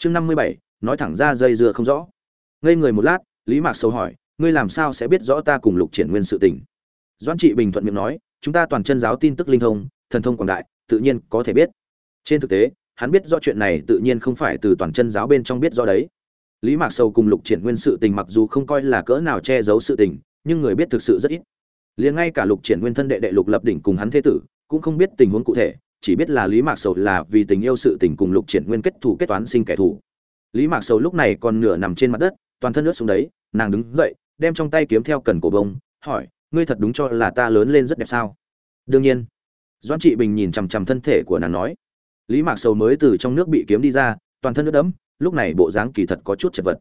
chương năm mươi bảy, nói thẳng ra dây dưa không rõ. Ngây người một lát, lý mạc sâu hỏi, ngươi làm sao sẽ biết rõ ta cùng lục triển nguyên sự tình? Doãn trị bình thuận miệng nói, chúng ta toàn chân giáo tin tức linh thông, thần thông quảng đại, tự nhiên có thể biết. Trên thực tế, hắn biết rõ chuyện này tự nhiên không phải từ toàn chân giáo bên trong biết rõ đấy. Lý mạc sầu cùng lục triển nguyên sự tình mặc dù không coi là cỡ nào che giấu sự tình, nhưng người biết thực sự rất ít. Liền ngay cả lục triển nguyên thân đệ đệ lục lập đỉnh cùng hắn thế tử, cũng không biết tình huống cụ thể chỉ biết là lý mạc sầu là vì tình yêu sự tình cùng lục triển nguyên kết thù kết toán sinh kẻ thù. Lý mạc sầu lúc này còn nửa nằm trên mặt đất, toàn thân nước xuống đấy, nàng đứng dậy, đem trong tay kiếm theo cần cổ bông, hỏi, ngươi thật đúng cho là ta lớn lên rất đẹp sao? Đương nhiên. Doãn trị bình nhìn chằm chằm thân thể của nàng nói. Lý mạc sầu mới từ trong nước bị kiếm đi ra, toàn thân nước đẫm, lúc này bộ dáng kỳ thật có chút chật vật.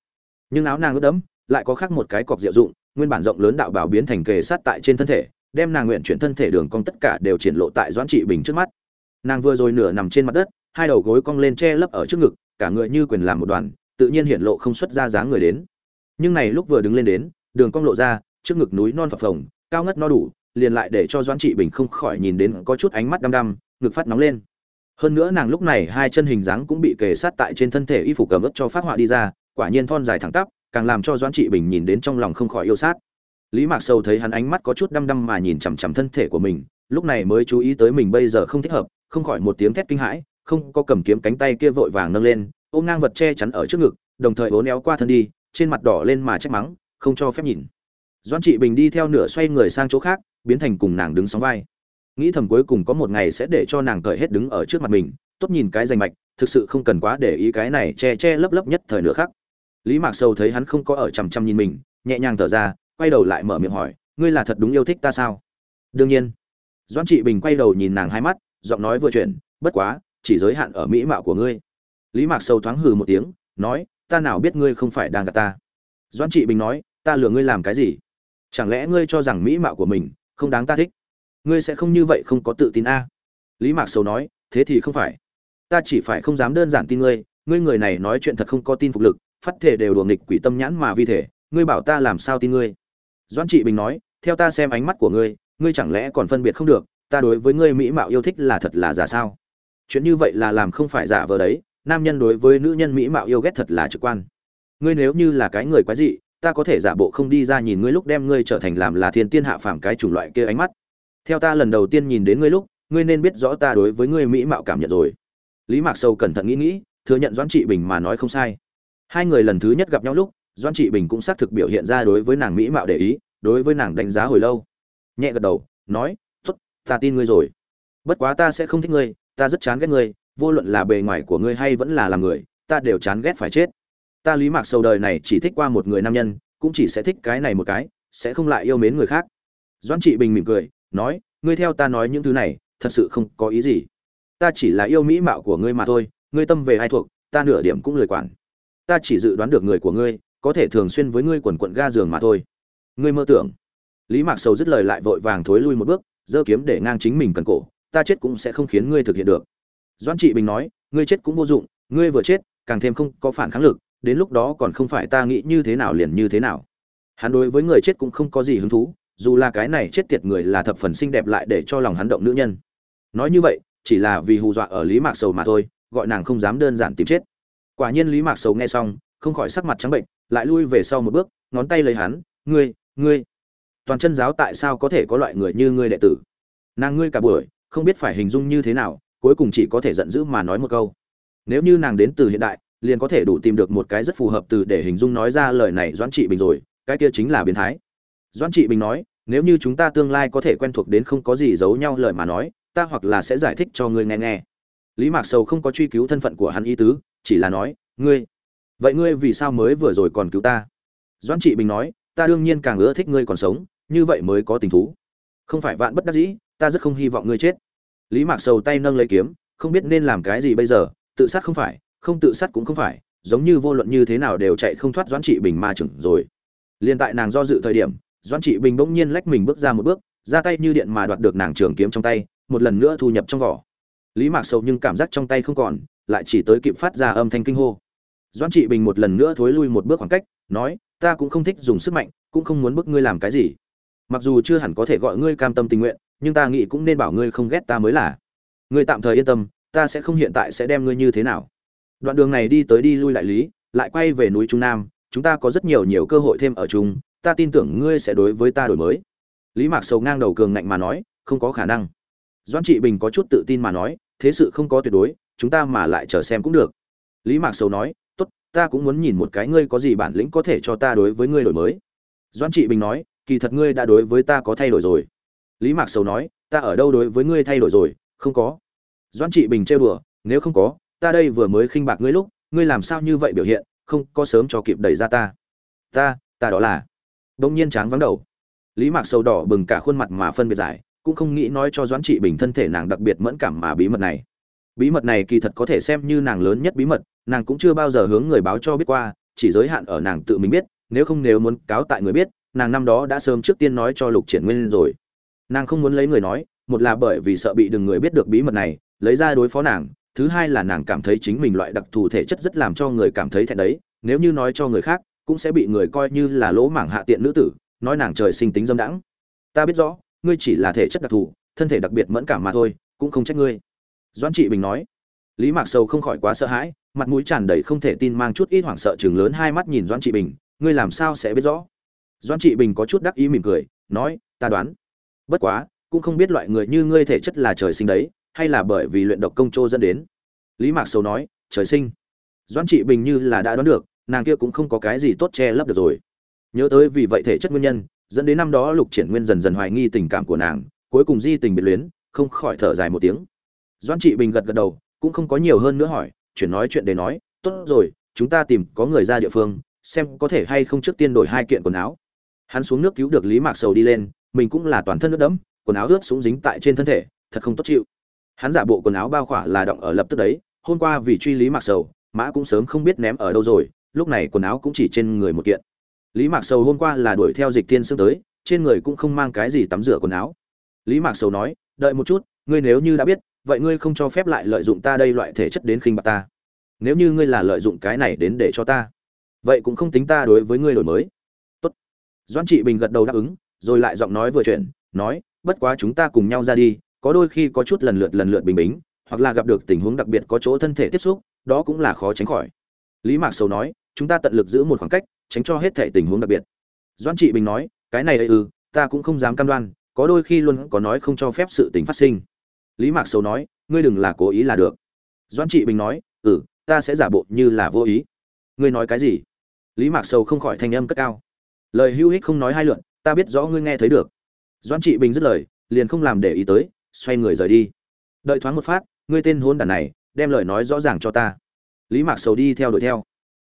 Nhưng áo nàng ướt đẫm, lại có khác một cái cọc diệu dụng, nguyên bản rộng lớn đạo bảo biến thành kề sát tại trên thân thể, đem nàng nguyện chuyển thân thể đường cong tất cả đều triển lộ tại doãn trị bình trước mắt nàng vừa rồi nửa nằm trên mặt đất, hai đầu gối cong lên che lấp ở trước ngực, cả người như quyền làm một đoàn, tự nhiên hiện lộ không xuất ra dáng người đến. Nhưng này lúc vừa đứng lên đến, đường cong lộ ra, trước ngực núi non phập phồng, cao ngất no đủ, liền lại để cho doãn trị bình không khỏi nhìn đến có chút ánh mắt đăm đăm, ngực phát nóng lên. Hơn nữa nàng lúc này hai chân hình dáng cũng bị kề sát tại trên thân thể y phục cầm ướp cho phát họa đi ra, quả nhiên thon dài thẳng tắp, càng làm cho doãn trị bình nhìn đến trong lòng không khỏi yêu sát. Lý mạc sâu thấy hắn ánh mắt có chút đăm đăm mà nhìn chằm chằm thân thể của mình, lúc này mới chú ý tới mình bây giờ không thích hợp không khỏi một tiếng thét kinh hãi, không có cầm kiếm cánh tay kia vội vàng nâng lên, ôm ngang vật che chắn ở trước ngực, đồng thời hố néo qua thân đi, trên mặt đỏ lên mà trách mắng, không cho phép nhìn. Doãn trị bình đi theo nửa xoay người sang chỗ khác, biến thành cùng nàng đứng sóng vai. Nghĩ thầm cuối cùng có một ngày sẽ để cho nàng cởi hết đứng ở trước mặt mình, tốt nhìn cái danh mạch, thực sự không cần quá để ý cái này che che lấp lấp nhất thời nữa khác lý mạc sâu thấy hắn không có ở chằm chằm nhìn mình, nhẹ nhàng thở ra, quay đầu lại mở miệng hỏi, ngươi là thật đúng yêu thích ta sao? Đương nhiên. Doãn trị bình quay đầu nhìn nàng hai mắt giọng nói vừa chuyển, bất quá, chỉ giới hạn ở mỹ mạo của ngươi. Lý mạc sâu thoáng hừ một tiếng, nói, ta nào biết ngươi không phải đang gạt ta? Doãn trị bình nói, ta lừa ngươi làm cái gì? Chẳng lẽ ngươi cho rằng mỹ mạo của mình không đáng ta thích? Ngươi sẽ không như vậy không có tự tin a? Lý mạc sầu nói, thế thì không phải. Ta chỉ phải không dám đơn giản tin ngươi ngươi người này nói chuyện thật không có tin phục lực, phát thể đều đùa nghịch quỷ tâm nhãn mà vi thể, ngươi bảo ta làm sao tin ngươi? Doãn trị bình nói, theo ta xem ánh mắt của ngươi ngươi chẳng lẽ còn phân biệt không được ta đối với ngươi mỹ mạo yêu thích là thật là giả sao? Chuyện như vậy là làm không phải giả vờ đấy, nam nhân đối với nữ nhân mỹ mạo yêu ghét thật là trực quan. Ngươi nếu như là cái người quái dị, ta có thể giả bộ không đi ra nhìn ngươi lúc đem ngươi trở thành làm là thiên tiên hạ phàm cái chủng loại kia ánh mắt. Theo ta lần đầu tiên nhìn đến ngươi lúc, ngươi nên biết rõ ta đối với ngươi mỹ mạo cảm nhận rồi. Lý mạc sâu cẩn thận nghĩ nghĩ, thừa nhận doãn trị bình mà nói không sai. Hai người lần thứ nhất gặp nhau lúc, doãn trị bình cũng xác thực biểu hiện ra đối với nàng mỹ mạo để ý, đối với nàng đánh giá hồi lâu. Nhẹ gật đầu, nói ta tin ngươi rồi. Bất quá ta sẽ không thích ngươi, ta rất chán ghét ngươi, vô luận là bề ngoài của ngươi hay vẫn là làm người, ta đều chán ghét phải chết. Ta lý mạc sầu đời này chỉ thích qua một người nam nhân, cũng chỉ sẽ thích cái này một cái, sẽ không lại yêu mến người khác. Doãn trị bình mỉm cười, nói, ngươi theo ta nói những thứ này, thật sự không có ý gì. Ta chỉ là yêu mỹ mạo của ngươi mà thôi, ngươi tâm về ai thuộc, ta nửa điểm cũng lười quản. Ta chỉ dự đoán được người của ngươi, có thể thường xuyên với ngươi quần quận ga giường mà thôi. Ngươi mơ tưởng. Lý mạc sầu dứt lời lại vội vàng thối lui một bước giơ kiếm để ngang chính mình cần cổ, ta chết cũng sẽ không khiến ngươi thực hiện được. Doãn trị bình nói, ngươi chết cũng vô dụng, ngươi vừa chết, càng thêm không có phản kháng lực, đến lúc đó còn không phải ta nghĩ như thế nào liền như thế nào. Hắn đối với người chết cũng không có gì hứng thú, dù là cái này chết tiệt người là thập phần xinh đẹp lại để cho lòng hắn động nữ nhân. Nói như vậy, chỉ là vì hù dọa ở lý mạc sầu mà thôi, gọi nàng không dám đơn giản tìm chết. Quả nhiên lý mạc sầu nghe xong, không khỏi sắc mặt trắng bệnh, lại lui về sau một bước, ngón tay lấy hắn, ngươi ngươi toàn chân giáo tại sao có thể có loại người như ngươi đệ tử? Nàng ngươi cả buổi, không biết phải hình dung như thế nào, cuối cùng chỉ có thể giận dữ mà nói một câu. Nếu như nàng đến từ hiện đại, liền có thể đủ tìm được một cái rất phù hợp từ để hình dung nói ra lời này doãn trị bình rồi, cái kia chính là biến thái. Doãn trị bình nói, nếu như chúng ta tương lai có thể quen thuộc đến không có gì giấu nhau lời mà nói, ta hoặc là sẽ giải thích cho ngươi nghe nghe. Lý mạc sầu không có truy cứu thân phận của hắn ý tứ, chỉ là nói, ngươi, vậy ngươi vì sao mới vừa rồi còn cứu ta? Doãn trị bình nói, ta đương nhiên càng ưa thích ngươi còn sống như vậy mới có tình thú. Không phải vạn bất đắc dĩ, ta rất không hy vọng ngươi chết. Lý mạc sầu tay nâng lấy kiếm, không biết nên làm cái gì bây giờ, tự sát không phải, không tự sát cũng không phải, giống như vô luận như thế nào đều chạy không thoát doãn trị bình ma chừng rồi. Liền tại nàng do dự thời điểm, doãn trị bình bỗng nhiên lách mình bước ra một bước, ra tay như điện mà đoạt được nàng trường kiếm trong tay, một lần nữa thu nhập trong vỏ. Lý mạc sầu nhưng cảm giác trong tay không còn, lại chỉ tới kịp phát ra âm thanh kinh hô. Doãn trị bình một lần nữa thối lui một bước khoảng cách, nói, ta cũng không thích dùng sức mạnh, cũng không muốn bức ngươi làm cái gì mặc dù chưa hẳn có thể gọi ngươi cam tâm tình nguyện, nhưng ta nghĩ cũng nên bảo ngươi không ghét ta mới là. Ngươi tạm thời yên tâm, ta sẽ không hiện tại sẽ đem ngươi như thế nào. Đoạn đường này đi tới đi lui lại lý, lại quay về núi trung nam, chúng ta có rất nhiều nhiều cơ hội thêm ở chung, ta tin tưởng ngươi sẽ đối với ta đổi mới. Lý mạc sầu ngang đầu cường ngạnh mà nói, không có khả năng. Doan trị bình có chút tự tin mà nói, thế sự không có tuyệt đối, chúng ta mà lại chờ xem cũng được. Lý mạc sầu nói, tốt, ta cũng muốn nhìn một cái ngươi có gì bản lĩnh có thể cho ta đối với ngươi đổi mới. Doan trị bình nói kỳ thật ngươi đã đối với ta có thay đổi rồi. Lý mạc sầu nói, ta ở đâu đối với ngươi thay đổi rồi? Không có. Doan trị bình trêu đùa, nếu không có, ta đây vừa mới khinh bạc ngươi lúc, ngươi làm sao như vậy biểu hiện, không có sớm cho kịp đẩy ra ta. Ta ta đó là. Đông nhiên tráng vắng đầu. Lý mạc sầu đỏ bừng cả khuôn mặt mà phân biệt giải, cũng không nghĩ nói cho doãn trị bình thân thể nàng đặc biệt mẫn cảm mà bí mật này. Bí mật này kỳ thật có thể xem như nàng lớn nhất bí mật, nàng cũng chưa bao giờ hướng người báo cho biết qua, chỉ giới hạn ở nàng tự mình biết, nếu không nếu muốn cáo tại người biết nàng năm đó đã sớm trước tiên nói cho lục triển nguyên rồi. Nàng không muốn lấy người nói, một là bởi vì sợ bị đừng người biết được bí mật này, lấy ra đối phó nàng, thứ hai là nàng cảm thấy chính mình loại đặc thù thể chất rất làm cho người cảm thấy thẹn đấy, nếu như nói cho người khác, cũng sẽ bị người coi như là lỗ mảng hạ tiện nữ tử, nói nàng trời sinh tính dâm đãng. Ta biết rõ, ngươi chỉ là thể chất đặc thù, thân thể đặc biệt mẫn cảm mà thôi, cũng không trách ngươi. Doãn trị bình nói. Lý mạc sầu không khỏi quá sợ hãi, mặt mũi tràn đầy không thể tin mang chút ít hoảng sợ chừng lớn hai mắt nhìn doãn trị bình, ngươi làm sao sẽ biết rõ? Doãn trị bình có chút đắc ý mỉm cười, nói, ta đoán, bất quá, cũng không biết loại người như ngươi thể chất là trời sinh đấy, hay là bởi vì luyện độc công trô dẫn đến. Lý mạc sầu nói, trời sinh. Doãn trị bình như là đã đoán được, nàng kia cũng không có cái gì tốt che lấp được rồi. Nhớ tới vì vậy thể chất nguyên nhân, dẫn đến năm đó lục triển nguyên dần dần hoài nghi tình cảm của nàng, cuối cùng di tình biệt luyến, không khỏi thở dài một tiếng. Doãn trị bình gật gật đầu, cũng không có nhiều hơn nữa hỏi, chuyển nói chuyện để nói, tốt rồi, chúng ta tìm có người ra địa phương, xem có thể hay không trước tiên đổi hai kiện quần áo hắn xuống nước cứu được lý mạc sầu đi lên, mình cũng là toàn thân nước đẫm, quần áo ướt súng dính tại trên thân thể, thật không tốt chịu. Hắn giả bộ quần áo bao khỏa là động ở lập tức đấy, hôm qua vì truy lý mạc sầu, mã cũng sớm không biết ném ở đâu rồi, lúc này quần áo cũng chỉ trên người một kiện. Lý mạc sầu hôm qua là đuổi theo dịch tiên sương tới, trên người cũng không mang cái gì tắm rửa quần áo. Lý mạc sầu nói, đợi một chút, ngươi nếu như đã biết, vậy ngươi không cho phép lại lợi dụng ta đây loại thể chất đến khinh bạc ta. Nếu như ngươi là lợi dụng cái này đến để cho ta, vậy cũng không tính ta đối với ngươi đổi mới doan trị bình gật đầu đáp ứng rồi lại giọng nói vừa chuyện, nói bất quá chúng ta cùng nhau ra đi có đôi khi có chút lần lượt lần lượt bình bính hoặc là gặp được tình huống đặc biệt có chỗ thân thể tiếp xúc đó cũng là khó tránh khỏi. Lý mạc sầu nói chúng ta tận lực giữ một khoảng cách tránh cho hết thể tình huống đặc biệt. Doan trị bình nói cái này ấy ư ta cũng không dám cam đoan có đôi khi luôn có nói không cho phép sự tình phát sinh. Lý mạc sầu nói ngươi đừng là cố ý là được. Doan trị bình nói ừ ta sẽ giả bộ như là vô ý. Ngươi nói cái gì? Lý mạc sầu không khỏi thanh âm cất cao lời hữu hích không nói hai lượn, ta biết rõ ngươi nghe thấy được. Doan trị bình dứt lời, liền không làm để ý tới, xoay người rời đi. Đợi thoáng một phát, ngươi tên hôn đàn này, đem lời nói rõ ràng cho ta. Lý mạc sầu đi theo đuổi theo.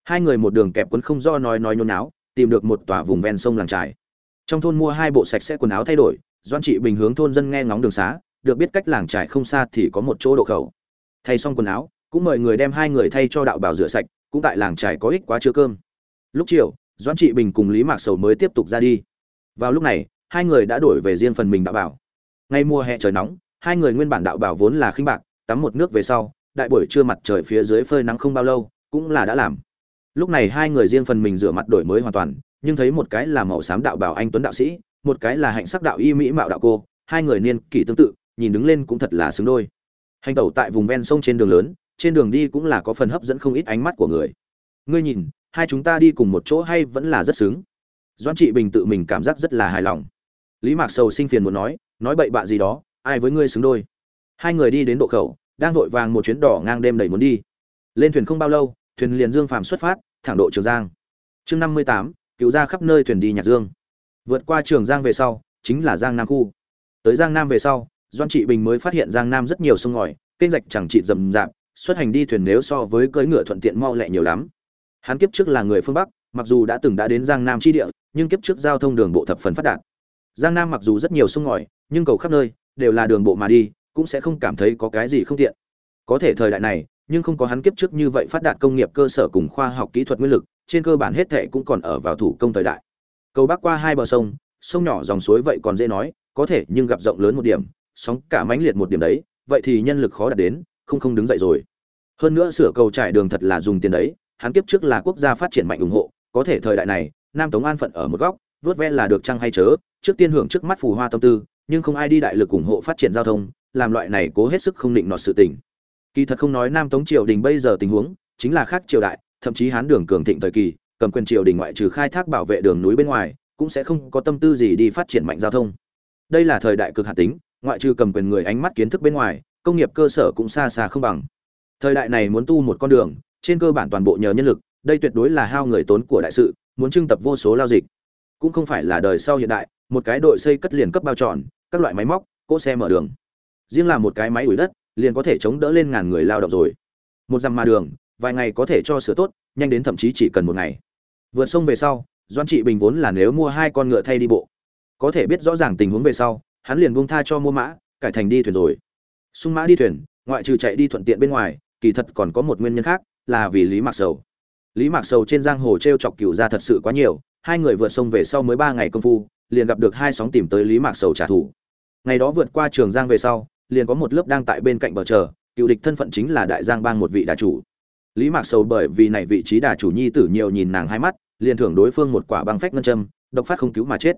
Hai người một đường kẹp quấn không do nói nói nhôn náo tìm được một tòa vùng ven sông làng trài. Trong thôn mua hai bộ sạch sẽ quần áo thay đổi doan trị bình hướng thôn dân nghe ngóng đường xá, được biết cách làng trải không xa thì có một chỗ độ khẩu. Thay xong quần áo, cũng mời người đem hai người thay cho đạo bảo rửa sạch, cũng tại làng trải có ích quá chưa cơm. Lúc chiều Doãn trị bình cùng lý mạc sầu mới tiếp tục ra đi. Vào lúc này, hai người đã đổi về riêng phần mình đạo bảo. Ngay mùa hè trời nóng, hai người nguyên bản đạo bảo vốn là khinh bạc, tắm một nước về sau, đại buổi trưa mặt trời phía dưới phơi nắng không bao lâu, cũng là đã làm. Lúc này hai người riêng phần mình rửa mặt đổi mới hoàn toàn, nhưng thấy một cái là màu xám đạo bảo anh tuấn đạo sĩ, một cái là hạnh sắc đạo y mỹ mạo đạo cô, hai người niên kỷ tương tự, nhìn đứng lên cũng thật là xứng đôi. Hành tẩu tại vùng ven sông trên đường lớn, trên đường đi cũng là có phần hấp dẫn không ít ánh mắt của người. Ngươi nhìn hai chúng ta đi cùng một chỗ hay vẫn là rất sướng. doan trị bình tự mình cảm giác rất là hài lòng. Lý mạc sầu sinh phiền muốn nói nói bậy bạ gì đó, ai với ngươi xứng đôi? Hai người đi đến độ khẩu, đang vội vàng một chuyến đỏ ngang đêm đầy muốn đi. Lên thuyền không bao lâu, thuyền liền dương phàm xuất phát, thẳng độ trường giang. Chương năm mươi tám, cứu ra khắp nơi thuyền đi nhạc dương. Vượt qua trường giang về sau, chính là giang nam khu. Tới giang nam về sau doan trị bình mới phát hiện giang nam rất nhiều sông ngòi, kênh rạch chẳng trị rầm rạp, xuất hành đi thuyền nếu so với cưỡi ngựa thuận tiện mau lẹ nhiều lắm hắn kiếp trước là người phương bắc, mặc dù đã từng đã đến giang nam tri địa, nhưng kiếp trước giao thông đường bộ thập phần phát đạt. Giang nam mặc dù rất nhiều sông ngòi, nhưng cầu khắp nơi đều là đường bộ mà đi, cũng sẽ không cảm thấy có cái gì không tiện. Có thể thời đại này, nhưng không có hắn kiếp trước như vậy phát đạt công nghiệp cơ sở cùng khoa học kỹ thuật nguyên lực, trên cơ bản hết thệ cũng còn ở vào thủ công thời đại. Cầu bắc qua hai bờ sông sông nhỏ dòng suối vậy còn dễ nói, có thể nhưng gặp rộng lớn một điểm, sóng cả mãnh liệt một điểm đấy, vậy thì nhân lực khó đạt đến, không không đứng dậy rồi. Hơn nữa sửa cầu trải đường thật là dùng tiền đấy hắn kiếp trước là quốc gia phát triển mạnh ủng hộ, có thể thời đại này, nam tống an phận ở một góc, vớt ve là được chăng hay chớ, trước tiên hưởng trước mắt phù hoa tâm tư, nhưng không ai đi đại lực ủng hộ phát triển giao thông, làm loại này cố hết sức không định nọ sự tình. Kỳ thật không nói nam tống triều đình bây giờ tình huống, chính là khác triều đại, thậm chí hán đường cường thịnh thời kỳ, cầm quyền triều đình ngoại trừ khai thác bảo vệ đường núi bên ngoài, cũng sẽ không có tâm tư gì đi phát triển mạnh giao thông. Đây là thời đại cực hạn tính, ngoại trừ cầm quyền người ánh mắt kiến thức bên ngoài, công nghiệp cơ sở cũng xa xa không bằng. Thời đại này muốn tu một con đường trên cơ bản toàn bộ nhờ nhân lực, đây tuyệt đối là hao người tốn của đại sự, muốn trưng tập vô số lao dịch. Cũng không phải là đời sau hiện đại, một cái đội xây cất liền cấp bao tròn, các loại máy móc, cỗ xe mở đường. Riêng là một cái máy ủi đất, liền có thể chống đỡ lên ngàn người lao động rồi. Một dặm mà đường, vài ngày có thể cho sửa tốt, nhanh đến thậm chí chỉ cần một ngày. Vượt sông về sau doan trị bình vốn là nếu mua hai con ngựa thay đi bộ. Có thể biết rõ ràng tình huống về sau, hắn liền buông tha cho mua mã, cải thành đi thuyền rồi. Sung mã đi thuyền, ngoại trừ chạy đi thuận tiện bên ngoài, kỳ thật còn có một nguyên nhân khác là vì lý mạc sầu. Lý mạc sầu trên giang hồ t r e o chọc cựu ra thật sự quá nhiều, hai người vượt sông về sau mới ba ngày công phu, liền gặp được hai sóng tìm tới lý mạc sầu trả thù. Ngày đó vượt qua trường giang về sau, liền có một lớp đang tại bên cạnh bờ chờ, cựu địch thân phận chính là đại giang bang một vị đà chủ. Lý mạc sầu bởi vì này vị trí đà chủ nhi tử nhiều nhìn nàng hai mắt, liền thưởng đối phương một quả băng phách ngân châm, độc phát không cứu mà chết.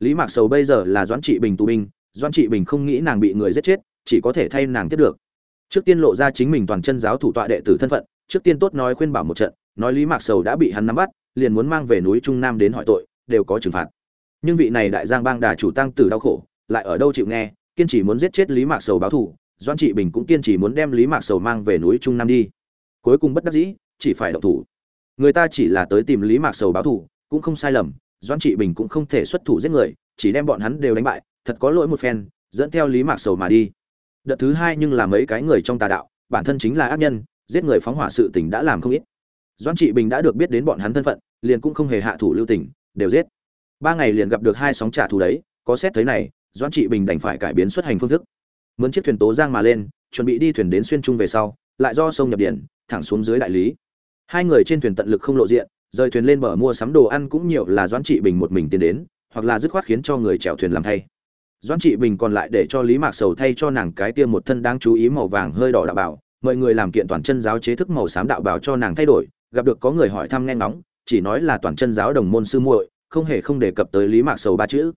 Lý mạc sầu bây giờ là doãn trị bình tù binh, doãn trị bình không nghĩ nàng bị người giết chết, chỉ có thể thay nàng tiếp được. Trước tiên lộ ra chính mình toàn chân giáo thủ tọa đệ tử thân phận trước tiên tốt nói khuyên bảo một trận, nói lý mạc sầu đã bị hắn nắm bắt, liền muốn mang về núi trung nam đến hỏi tội, đều có trừng phạt. Nhưng vị này đại giang bang đà chủ tăng tử đau khổ, lại ở đâu chịu nghe, kiên trì muốn giết chết lý mạc sầu báo thù doan trị bình cũng kiên trì muốn đem lý mạc sầu mang về núi trung nam đi. Cuối cùng bất đắc dĩ, chỉ phải động thủ. Người ta chỉ là tới tìm lý mạc sầu báo thù, cũng không sai lầm doan trị bình cũng không thể xuất thủ giết người, chỉ đem bọn hắn đều đánh bại, thật có lỗi một phen, dẫn theo lý mạc sầu mà đi. Đợt thứ hai nhưng là mấy cái người trong tà đạo, bản thân chính là ác nhân giết người phóng hỏa sự tình đã làm không ít. Doan trị bình đã được biết đến bọn hắn thân phận, liền cũng không hề hạ thủ lưu tình, đều giết. Ba ngày liền gặp được hai sóng trả thù đấy, có xét thấy này doan trị bình đành phải cải biến xuất hành phương thức. Mướn chiếc thuyền tố giang mà lên, chuẩn bị đi thuyền đến xuyên trung về sau, lại do sông nhập điện, thẳng xuống dưới đại lý. Hai người trên thuyền tận lực không lộ diện, rời thuyền lên bờ mua sắm đồ ăn cũng nhiều là doãn trị bình một mình tiến đến, hoặc là dứt khoát khiến cho người chèo thuyền làm thay. Doãn trị bình còn lại để cho lý mạc sầu thay cho nàng cái kia một thân đáng chú ý màu vàng hơi đỏ đạo bảo mời người làm kiện toàn chân giáo chế thức màu xám đạo bảo cho nàng thay đổi, gặp được có người hỏi thăm nghe ngóng, chỉ nói là toàn chân giáo đồng môn sư muội, không hề không đề cập tới lý mạc sầu ba chữ.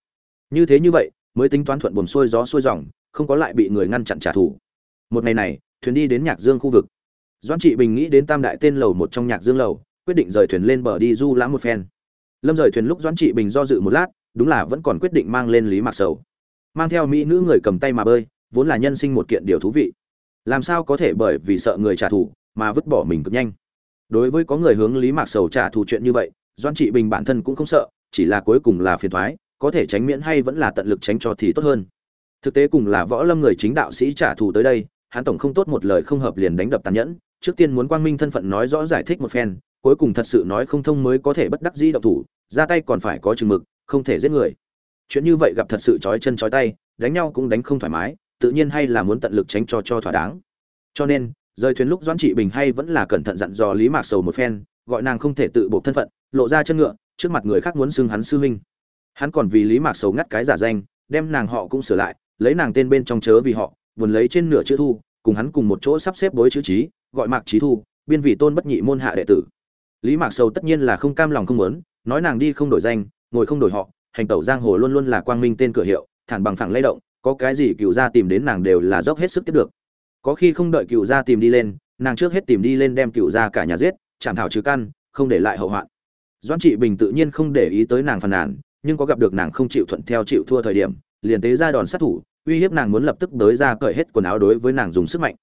Như thế như vậy, mới tính toán thuận buồn xuôi gió xuôi dòng, không có lại bị người ngăn chặn trả thù. Một ngày này, thuyền đi đến nhạc dương khu vực. Doãn trị bình nghĩ đến tam đại tên lầu một trong nhạc dương lầu, quyết định rời thuyền lên bờ đi du lãm một phen. Lâm rời thuyền lúc doãn trị bình do dự một lát, đúng là vẫn còn quyết định mang lên lý mạc sầu. Mang theo mỹ nữ người cầm tay mà bơi, vốn là nhân sinh một kiện điều thú vị làm sao có thể bởi vì sợ người trả thù mà vứt bỏ mình cực nhanh? Đối với có người hướng lý mạc sầu trả thù chuyện như vậy doan trị bình bản thân cũng không sợ, chỉ là cuối cùng là phiền thoái có thể tránh miễn hay vẫn là tận lực tránh cho thì tốt hơn. Thực tế cùng là võ lâm người chính đạo sĩ trả thù tới đây, hắn tổng không tốt một lời không hợp liền đánh đập tàn nhẫn, trước tiên muốn quang minh thân phận nói rõ giải thích một phen, cuối cùng thật sự nói không thông mới có thể bất đắc dĩ động thủ, ra tay còn phải có chừng mực, không thể giết người. Chuyện như vậy gặp thật sự trói chân trói tay, đánh nhau cũng đánh không thoải mái tự nhiên hay là muốn tận lực tránh cho cho thỏa đáng. Cho nên, rời thuyền lúc doãn trị bình hay vẫn là cẩn thận dặn dò lý mạc sầu một phen, gọi nàng không thể tự buộc thân phận, lộ ra chân ngựa, trước mặt người khác muốn xưng hắn sư huynh. Hắn còn vì lý mạc sầu ngắt cái giả danh, đem nàng họ cũng sửa lại, lấy nàng tên bên trong chớ vì họ, vườn lấy trên nửa chữ thu, cùng hắn cùng một chỗ sắp xếp bối chữ trí, gọi mạc trí thu, biên vị tôn bất nhị môn hạ đệ tử. Lý mạc sầu tất nhiên là không cam lòng không muốn, nói nàng đi không đổi danh, ngồi không đổi họ, hành tẩu giang hồ luôn luôn là quang minh tên cửa hiệu, thản bằng phẳng lay động có cái gì cựu gia tìm đến nàng đều là dốc hết sức tiếp được. Có khi không đợi cựu gia tìm đi lên, nàng trước hết tìm đi lên đem cựu gia cả nhà giết, chạm thảo trừ căn, không để lại hậu hoạn. Doãn trị bình tự nhiên không để ý tới nàng phàn nàn, nhưng có gặp được nàng không chịu thuận theo chịu thua thời điểm, liền tế ra đòn sát thủ, uy hiếp nàng muốn lập tức tới ra cởi hết quần áo đối với nàng dùng sức mạnh.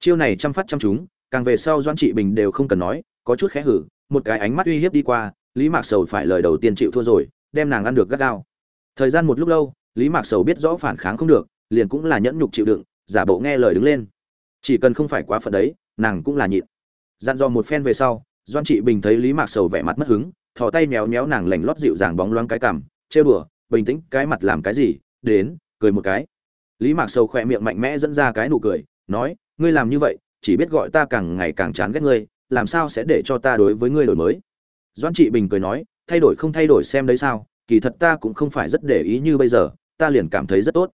Chiêu này chăm phát chăm chúng càng về sau doãn trị bình đều không cần nói, có chút khẽ hử, một cái ánh mắt uy hiếp đi qua, lý mạc sầu phải lời đầu tiên chịu thua rồi, đem nàng ăn được gắt gao. Thời gian một lúc lâu lý mạc sầu biết rõ phản kháng không được, liền cũng là nhẫn nhục chịu đựng, giả bộ nghe lời đứng lên. Chỉ cần không phải quá phận đấy, nàng cũng là nhịn. Dặn dò một phen về sau, doan trị bình thấy lý mạc sầu vẻ mặt mất hứng, thò tay méo méo nàng lành lót dịu dàng bóng loáng cái cằm chê bừa bình tĩnh, cái mặt làm cái gì, đến, cười một cái. Lý mạc sầu khỏe miệng mạnh mẽ dẫn ra cái nụ cười, nói, ngươi làm như vậy, chỉ biết gọi ta càng ngày càng chán ghét ngươi, làm sao sẽ để cho ta đối với ngươi đổi mới? Doan trị bình cười nói, thay đổi không thay đổi xem đấy sao, kỳ thật ta cũng không phải rất để ý như bây giờ ta liền cảm thấy rất tốt.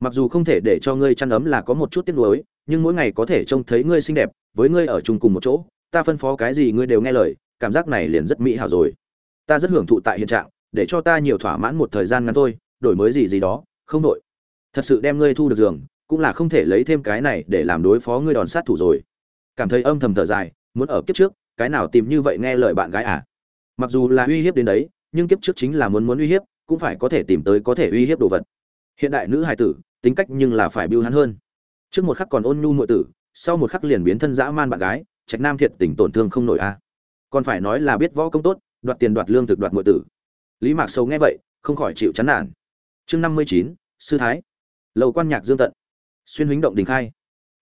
Mặc dù không thể để cho ngươi chăn ấm là có một chút tiếc nuối, nhưng mỗi ngày có thể trông thấy ngươi xinh đẹp, với ngươi ở chung cùng một chỗ, ta phân phó cái gì ngươi đều nghe lời, cảm giác này liền rất mỹ hảo rồi. Ta rất hưởng thụ tại hiện trạng, để cho ta nhiều thỏa mãn một thời gian ngắn thôi, đổi mới gì gì đó, không đổi. Thật sự đem ngươi thu được giường, cũng là không thể lấy thêm cái này để làm đối phó ngươi đòn sát thủ rồi. Cảm thấy âm thầm thở dài, muốn ở kiếp trước, cái nào tìm như vậy nghe lời bạn gái à? Mặc dù là uy hiếp đến đấy, nhưng kiếp trước chính là muốn muốn uy hiếp cũng phải có thể tìm tới có thể uy hiếp đồ vật. Hiện đại nữ hài tử, tính cách nhưng là phải biêu hắn hơn. Trước một khắc còn ôn nhu muội tử, sau một khắc liền biến thân dã man bạn gái, trạch nam thiệt tình tổn thương không nổi a. Còn phải nói là biết võ công tốt, đoạt tiền đoạt lương thực đoạt muội tử. Lý mạc sâu nghe vậy, không khỏi chịu chán nản. Chương năm mươi chín, sư thái. Lầu quan nhạc dương tận. Xuyên huynh động đình khai.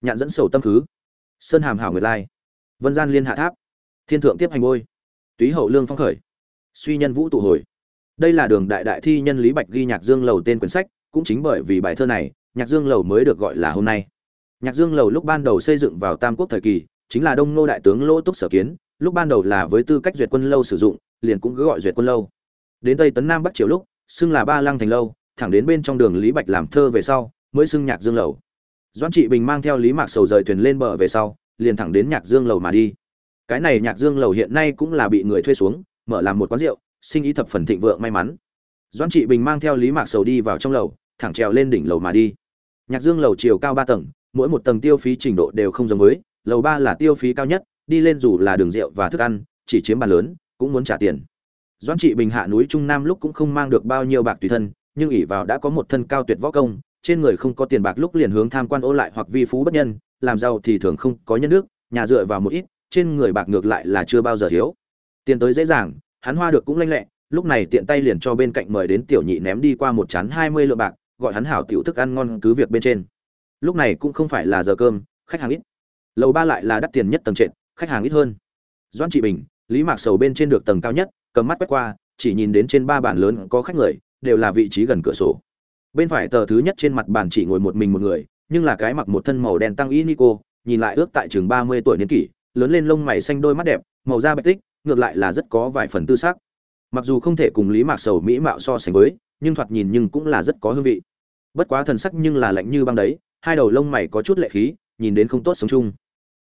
Nhạn dẫn sầu tâm khứ. Sơn hàm hảo nguyệt lai. Vân gian liên hạ tháp. Thiên thượng tiếp hành bôi túy hậu lương phong khởi. Suy nhân vũ tụ hồi đây là đường đại đại thi nhân lý bạch ghi nhạc dương lầu tên quyển sách, cũng chính bởi vì bài thơ này, nhạc dương lầu mới được gọi là hôm nay. Nhạc dương lầu lúc ban đầu xây dựng vào tam quốc thời kỳ, chính là đông nô đại tướng lỗ túc sở kiến, lúc ban đầu là với tư cách duyệt quân lâu sử dụng, liền cũng cứ gọi duyệt quân lâu. Đến tây tấn nam bắc triều lúc, xưng là ba lăng thành lâu, thẳng đến bên trong đường lý bạch làm thơ về sau, mới xưng nhạc dương lầu. Doãn trị bình mang theo lý mạc sầu rời thuyền lên bờ về sau, liền thẳng đến nhạc dương lầu mà đi. Cái này nhạc dương lầu hiện nay cũng là bị người thuê xuống, mở làm một quán rượu sinh ý thập phần thịnh vượng may mắn. Doãn trị bình mang theo lý mạc sầu đi vào trong lầu, thẳng trèo lên đỉnh lầu mà đi. Nhạc dương lầu chiều cao ba tầng, mỗi một tầng tiêu phí trình độ đều không giống với, lầu ba là tiêu phí cao nhất, đi lên dù là đường rượu và thức ăn, chỉ chiếm bàn lớn, cũng muốn trả tiền. Doãn trị bình hạ núi trung nam lúc cũng không mang được bao nhiêu bạc tùy thân, nhưng ỷ vào đã có một thân cao tuyệt võ công, trên người không có tiền bạc lúc liền hướng tham quan ô lại hoặc vi phú bất nhân, làm giàu thì thường không có nhân nước nhà dựa vào một ít, trên người bạc ngược lại là chưa bao giờ thiếu. Tiền tới dễ dàng hắn hoa được cũng lanh lẹ, lúc này tiện tay liền cho bên cạnh mời đến tiểu nhị ném đi qua một chán hai mươi lượng bạc, gọi hắn hảo tiểu thức ăn ngon cứ việc bên trên. Lúc này cũng không phải là giờ cơm, khách hàng ít. Lầu ba lại là đắt tiền nhất tầng trệt, khách hàng ít hơn. Doan trị bình, lý mạc sầu bên trên được tầng cao nhất, cầm mắt quét qua, chỉ nhìn đến trên ba bàn lớn có khách người, đều là vị trí gần cửa sổ. Bên phải tờ thứ nhất trên mặt bàn chỉ ngồi một mình một người, nhưng là cái mặc một thân màu đen tăng y nico, nhìn lại ước tại chừng ba mươi tuổi niên kỷ, lớn lên lông mày xanh đôi mắt đẹp, màu da bạch tích ngược lại là rất có vài phần tư sắc. Mặc dù không thể cùng lý mạc sầu mỹ mạo so sánh với, nhưng thoạt nhìn nhưng cũng là rất có hương vị. Bất quá thần sắc nhưng là lạnh như băng đấy, hai đầu lông mày có chút lệ khí, nhìn đến không tốt sống chung.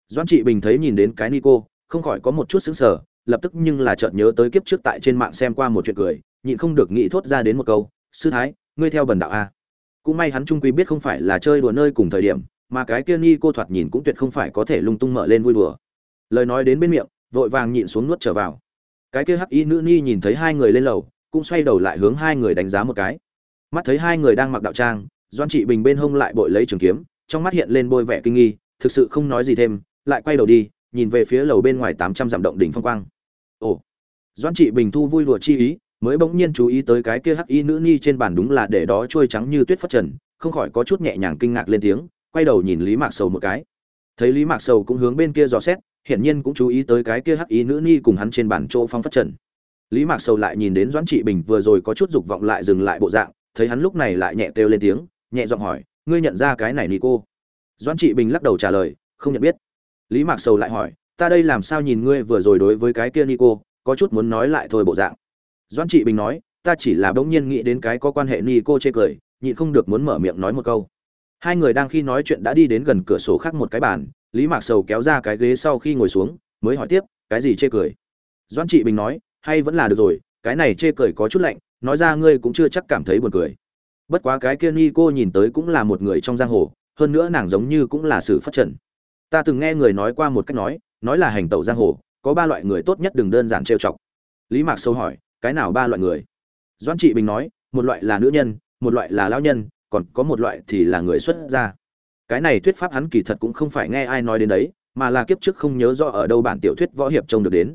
Doãn trị bình thấy nhìn đến cái nico, không khỏi có một chút sững sờ, lập tức nhưng là chợt nhớ tới kiếp trước tại trên mạng xem qua một chuyện cười, nhịn không được nghĩ thốt ra đến một câu, sư thái, ngươi theo bần đạo a cũng may hắn trung quy biết không phải là chơi đùa nơi cùng thời điểm, mà cái kia ni cô thoạt nhìn cũng tuyệt không phải có thể lung tung mở lên vui đùa. Lời nói đến bên miệng vội vàng nhịn xuống nuốt trở vào. Cái kia hắc y nữ ni nhìn thấy hai người lên lầu, cũng xoay đầu lại hướng hai người đánh giá một cái. Mắt thấy hai người đang mặc đạo trang, doan trị bình bên hông lại bội lấy trường kiếm, trong mắt hiện lên bôi vẻ kinh nghi, thực sự không nói gì thêm, lại quay đầu đi, nhìn về phía lầu bên ngoài tám trăm dặm động đỉnh phong quang. Ồ! Doan trị bình thu vui lụa chi ý, mới bỗng nhiên chú ý tới cái kia hắc y nữ ni trên bàn đúng là để đó trôi trắng như tuyết phất trần, không khỏi có chút nhẹ nhàng kinh ngạc lên tiếng, quay đầu nhìn lý mạc sầu một cái. Thấy lý mạc sầu cũng hướng bên kia dò xét hiển nhiên cũng chú ý tới cái kia hắc ý nữ ni cùng hắn trên bàn chỗ phong phát trần. Lý mạc sầu lại nhìn đến doãn trị bình vừa rồi có chút dục vọng lại dừng lại bộ dạng, thấy hắn lúc này lại nhẹ kêu lên tiếng, nhẹ giọng hỏi, ngươi nhận ra cái này ni cô? Doãn trị bình lắc đầu trả lời, không nhận biết. Lý mạc sầu lại hỏi, ta đây làm sao nhìn ngươi vừa rồi đối với cái kia ni cô, có chút muốn nói lại thôi bộ dạng? Doãn trị bình nói, ta chỉ là bỗng nhiên nghĩ đến cái có quan hệ ni cô chê cười, nhịn không được muốn mở miệng nói một câu hai người đang khi nói chuyện đã đi đến gần cửa sổ khác một cái bàn, lý mạc sầu kéo ra cái ghế sau khi ngồi xuống, mới hỏi tiếp, cái gì chê cười? Doãn trị bình nói, hay vẫn là được rồi, cái này chê cười có chút lạnh, nói ra ngươi cũng chưa chắc cảm thấy buồn cười. Bất quá cái kia ni cô nhìn tới cũng là một người trong giang hồ, hơn nữa nàng giống như cũng là sự phát trần. Ta từng nghe người nói qua một cách nói nói là hành tẩu giang hồ, có ba loại người tốt nhất đừng đơn giản trêu chọc. Lý mạc sâu hỏi, cái nào ba loại người? Doãn trị bình nói, một loại là nữ nhân, một loại là lão nhân còn có một loại thì là người xuất gia. Cái này thuyết pháp hắn kỳ thật cũng không phải nghe ai nói đến đấy, mà là kiếp trước không nhớ rõ ở đâu bản tiểu thuyết võ hiệp trông được đến.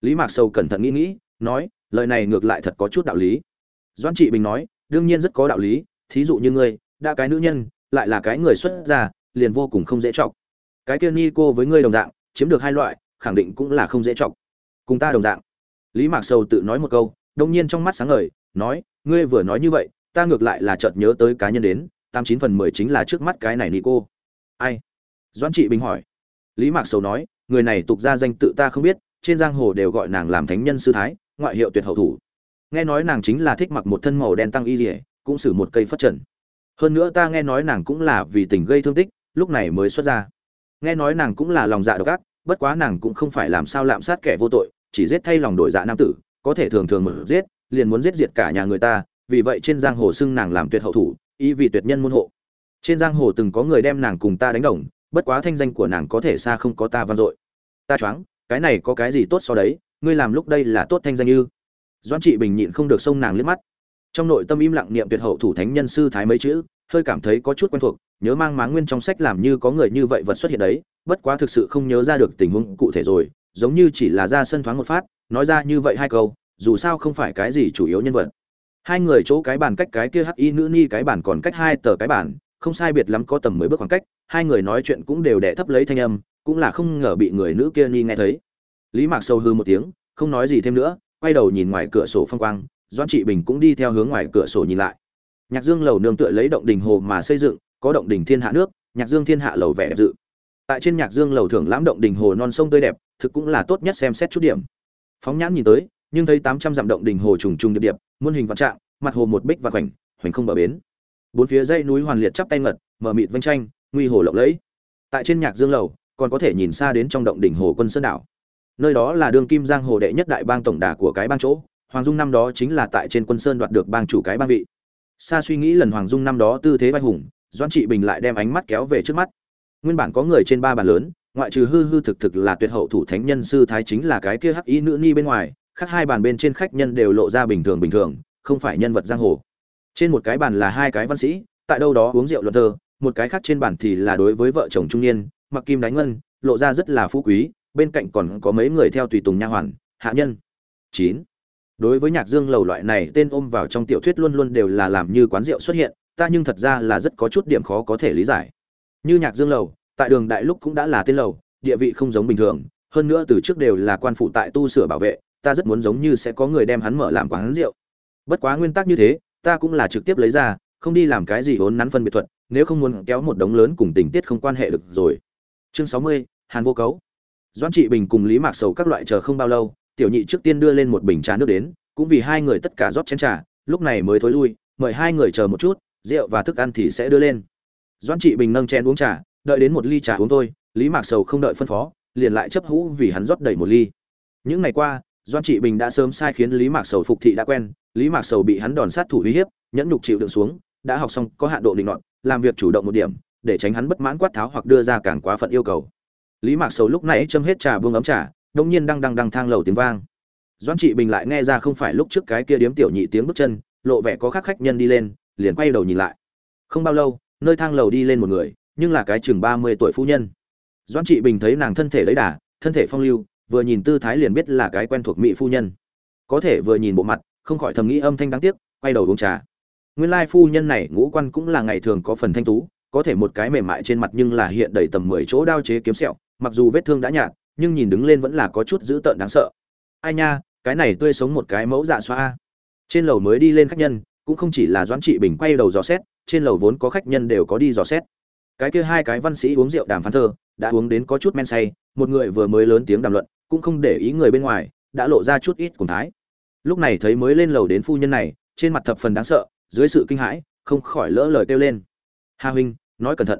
Lý mạc sâu cẩn thận nghĩ nghĩ, nói, lời này ngược lại thật có chút đạo lý. Doãn trị bình nói, đương nhiên rất có đạo lý, thí dụ như ngươi, đã cái nữ nhân, lại là cái người xuất gia, liền vô cùng không dễ chọc. Cái kia ni cô với ngươi đồng dạng, chiếm được hai loại, khẳng định cũng là không dễ chọc. Cùng ta đồng dạng. Lý mạc sầu tự nói một câu, đông nhiên trong mắt sáng ngời, nói, ngươi vừa nói như vậy ta ngược lại là chợt nhớ tới cá nhân đến, tám chín phần mười chính là trước mắt cái này nico. Cô ai? Doãn trị bình hỏi. Lý mạc sầu nói, người này tục ra danh tự ta không biết, trên giang hồ đều gọi nàng làm thánh nhân sư thái, ngoại hiệu tuyệt hậu thủ. Nghe nói nàng chính là thích mặc một thân màu đen tăng y dỉa cũng xử một cây phất trần. Hơn nữa ta nghe nói nàng cũng là vì tình gây thương tích, lúc này mới xuất ra nghe nói nàng cũng là lòng dạ độc ác, bất quá nàng cũng không phải làm sao lạm sát kẻ vô tội, chỉ giết thay lòng đổi dạ nam tử, có thể thường thường mở giết, liền muốn giết diệt cả nhà người ta vì vậy trên giang hồ xưng nàng làm tuyệt hậu thủ, ý vì tuyệt nhân môn hộ. Trên giang hồ từng có người đem nàng cùng ta đánh đồng, bất quá thanh danh của nàng có thể xa không có ta vang dội. Ta choáng, cái này có cái gì tốt so đấy, ngươi làm lúc đây là tốt thanh danh như doãn trị bình nhịn không được xông nàng liếc mắt. Trong nội tâm im lặng niệm tuyệt hậu thủ thánh nhân sư thái mấy chữ, hơi cảm thấy có chút quen thuộc, nhớ mang máng nguyên trong sách làm như có người như vậy vật xuất hiện đấy, bất quá thực sự không nhớ ra được tình huống cụ thể rồi, giống như chỉ là ra sân thoáng một phát, nói ra như vậy hai câu, dù sao không phải cái gì chủ yếu nhân vật hai người chỗ cái bàn cách cái kia hắc y nữ ni cái bàn còn cách hai tờ cái bàn, không sai biệt lắm có tầm mười bước khoảng cách, hai người nói chuyện cũng đều đẻ thấp lấy thanh âm, cũng là không ngờ bị người nữ kia ni nghe thấy. Lý mạc sâu hư một tiếng, không nói gì thêm nữa, quay đầu nhìn ngoài cửa sổ phong quang, doãn trị bình cũng đi theo hướng ngoài cửa sổ nhìn lại. Nhạc dương lầu nương tựa lấy động đình hồ mà xây dựng, có động đình thiên hạ nước, nhạc dương thiên hạ lầu vẻ đẹp dự. Tại trên nhạc dương lầu thưởng lãm động đình hồ non sông tươi đẹp, thực cũng là tốt nhất xem xét chút điểm. Phóng nhãn nhìn tới nhưng thấy tám trăm dặm động đỉnh hồ trùng trùng điệp điệp, muôn hình vạn trạng, mặt hồ một bích và khoảnh hoành không bờ bến. Bốn phía dãy núi hoàn liệt chắp tay ngật, mở mịt vênh tranh nguy hồ lộng lẫy. Tại trên nhạc dương lầu, còn có thể nhìn xa đến trong động đỉnh hồ quân sơn đảo. Nơi đó là đường kim giang hồ đệ nhất đại bang tổng đà của cái bang chỗ, hoàng dung năm đó chính là tại trên quân sơn đoạt được bang chủ cái bang vị. Xa suy nghĩ lần hoàng dung năm đó tư thế vai hùng, doãn trị bình lại đem ánh mắt kéo về trước mắt. Nguyên bản có người trên ba bàn lớn, ngoại trừ hư hư thực thực là tuyệt hậu thủ thánh nhân sư thái chính là cái kia hắc y nữ ni bên ngoài khác hai bàn bên trên khách nhân đều lộ ra bình thường bình thường, không phải nhân vật giang hồ. Trên một cái bàn là hai cái văn sĩ, tại đâu đó uống rượu luận thơ, một cái khác trên bàn thì là đối với vợ chồng trung niên, mặc kim đánh ngân, lộ ra rất là phú quý, bên cạnh còn có mấy người theo tùy tùng nha hoàn, hạ nhân. Chín. Đối với nhạc dương lầu loại này, tên ôm vào trong tiểu thuyết luôn luôn đều là làm như quán rượu xuất hiện, ta nhưng thật ra là rất có chút điểm khó có thể lý giải. Như nhạc dương lầu, tại đường đại lúc cũng đã là tên lầu, địa vị không giống bình thường, hơn nữa từ trước đều là quan phụ tại tu sửa bảo vệ ta rất muốn giống như sẽ có người đem hắn mở làm quán rượu. Bất quá nguyên tắc như thế, ta cũng là trực tiếp lấy ra, không đi làm cái gì vốn nắn phân biệt thuật, nếu không muốn kéo một đống lớn cùng tình tiết không quan hệ được rồi. Chương sáu mươi, hàn vô cấu. Doãn trị bình cùng lý mạc sầu các loại chờ không bao lâu, tiểu nhị trước tiên đưa lên một bình trà nước đến, cũng vì hai người tất cả rót chén trà, lúc này mới thối lui, mời hai người chờ một chút, rượu và thức ăn thì sẽ đưa lên. Doãn trị bình nâng chén uống trà, đợi đến một ly trà uống thôi, lý mạc sầu không đợi phân phó, liền lại chấp hũ vì hắn rót đầy một ly. Những ngày qua doãn trị bình đã sớm sai khiến lý mạc sầu phục thị đã quen, lý mạc sầu bị hắn đòn sát thủ uy hiếp, nhẫn nhục chịu đựng xuống, đã học xong, có hạn độ định luận làm việc chủ động một điểm, để tránh hắn bất mãn quát tháo hoặc đưa ra càng quá phận yêu cầu. Lý mạc sầu lúc nãy châm hết trà buông ấm trà đông nhiên đang đang đang thang lầu tiếng vang. Doãn trị bình lại nghe ra không phải lúc trước cái kia điếm tiểu nhị tiếng bước chân, lộ vẻ có khác khách nhân đi lên, liền quay đầu nhìn lại. Không bao lâu, nơi thang lầu đi lên một người, nhưng là cái chừng ba mươi tuổi phu nhân. Doãn trị bình thấy nàng thân thể lấy đà, thân thể phong lưu vừa nhìn tư thái liền biết là cái quen thuộc mỹ phu nhân. Có thể vừa nhìn bộ mặt, không khỏi thầm nghĩ âm thanh đáng tiếc, quay đầu uống trà. Nguyên lai phu nhân này ngũ quan cũng là ngày thường có phần thanh tú, có thể một cái mềm mại trên mặt nhưng là hiện đầy tầm mười chỗ đao chế kiếm sẹo, mặc dù vết thương đã nhạt, nhưng nhìn đứng lên vẫn là có chút dữ tợn đáng sợ. Ai nha, cái này tươi sống một cái mẫu dạ xoa trên lầu mới đi lên khách nhân, cũng không chỉ là doãn trị bình quay đầu dò xét, trên lầu vốn có khách nhân đều có đi dò xét. Cái kia hai cái văn sĩ uống rượu đàm phán thơ đã uống đến có chút men say, một người vừa mới lớn tiếng đàm luận, cũng không để ý người bên ngoài, đã lộ ra chút ít cùng thái. Lúc này thấy mới lên lầu đến phu nhân này, trên mặt thập phần đáng sợ, dưới sự kinh hãi, không khỏi lỡ lời kêu lên. Hà huynh, nói cẩn thận.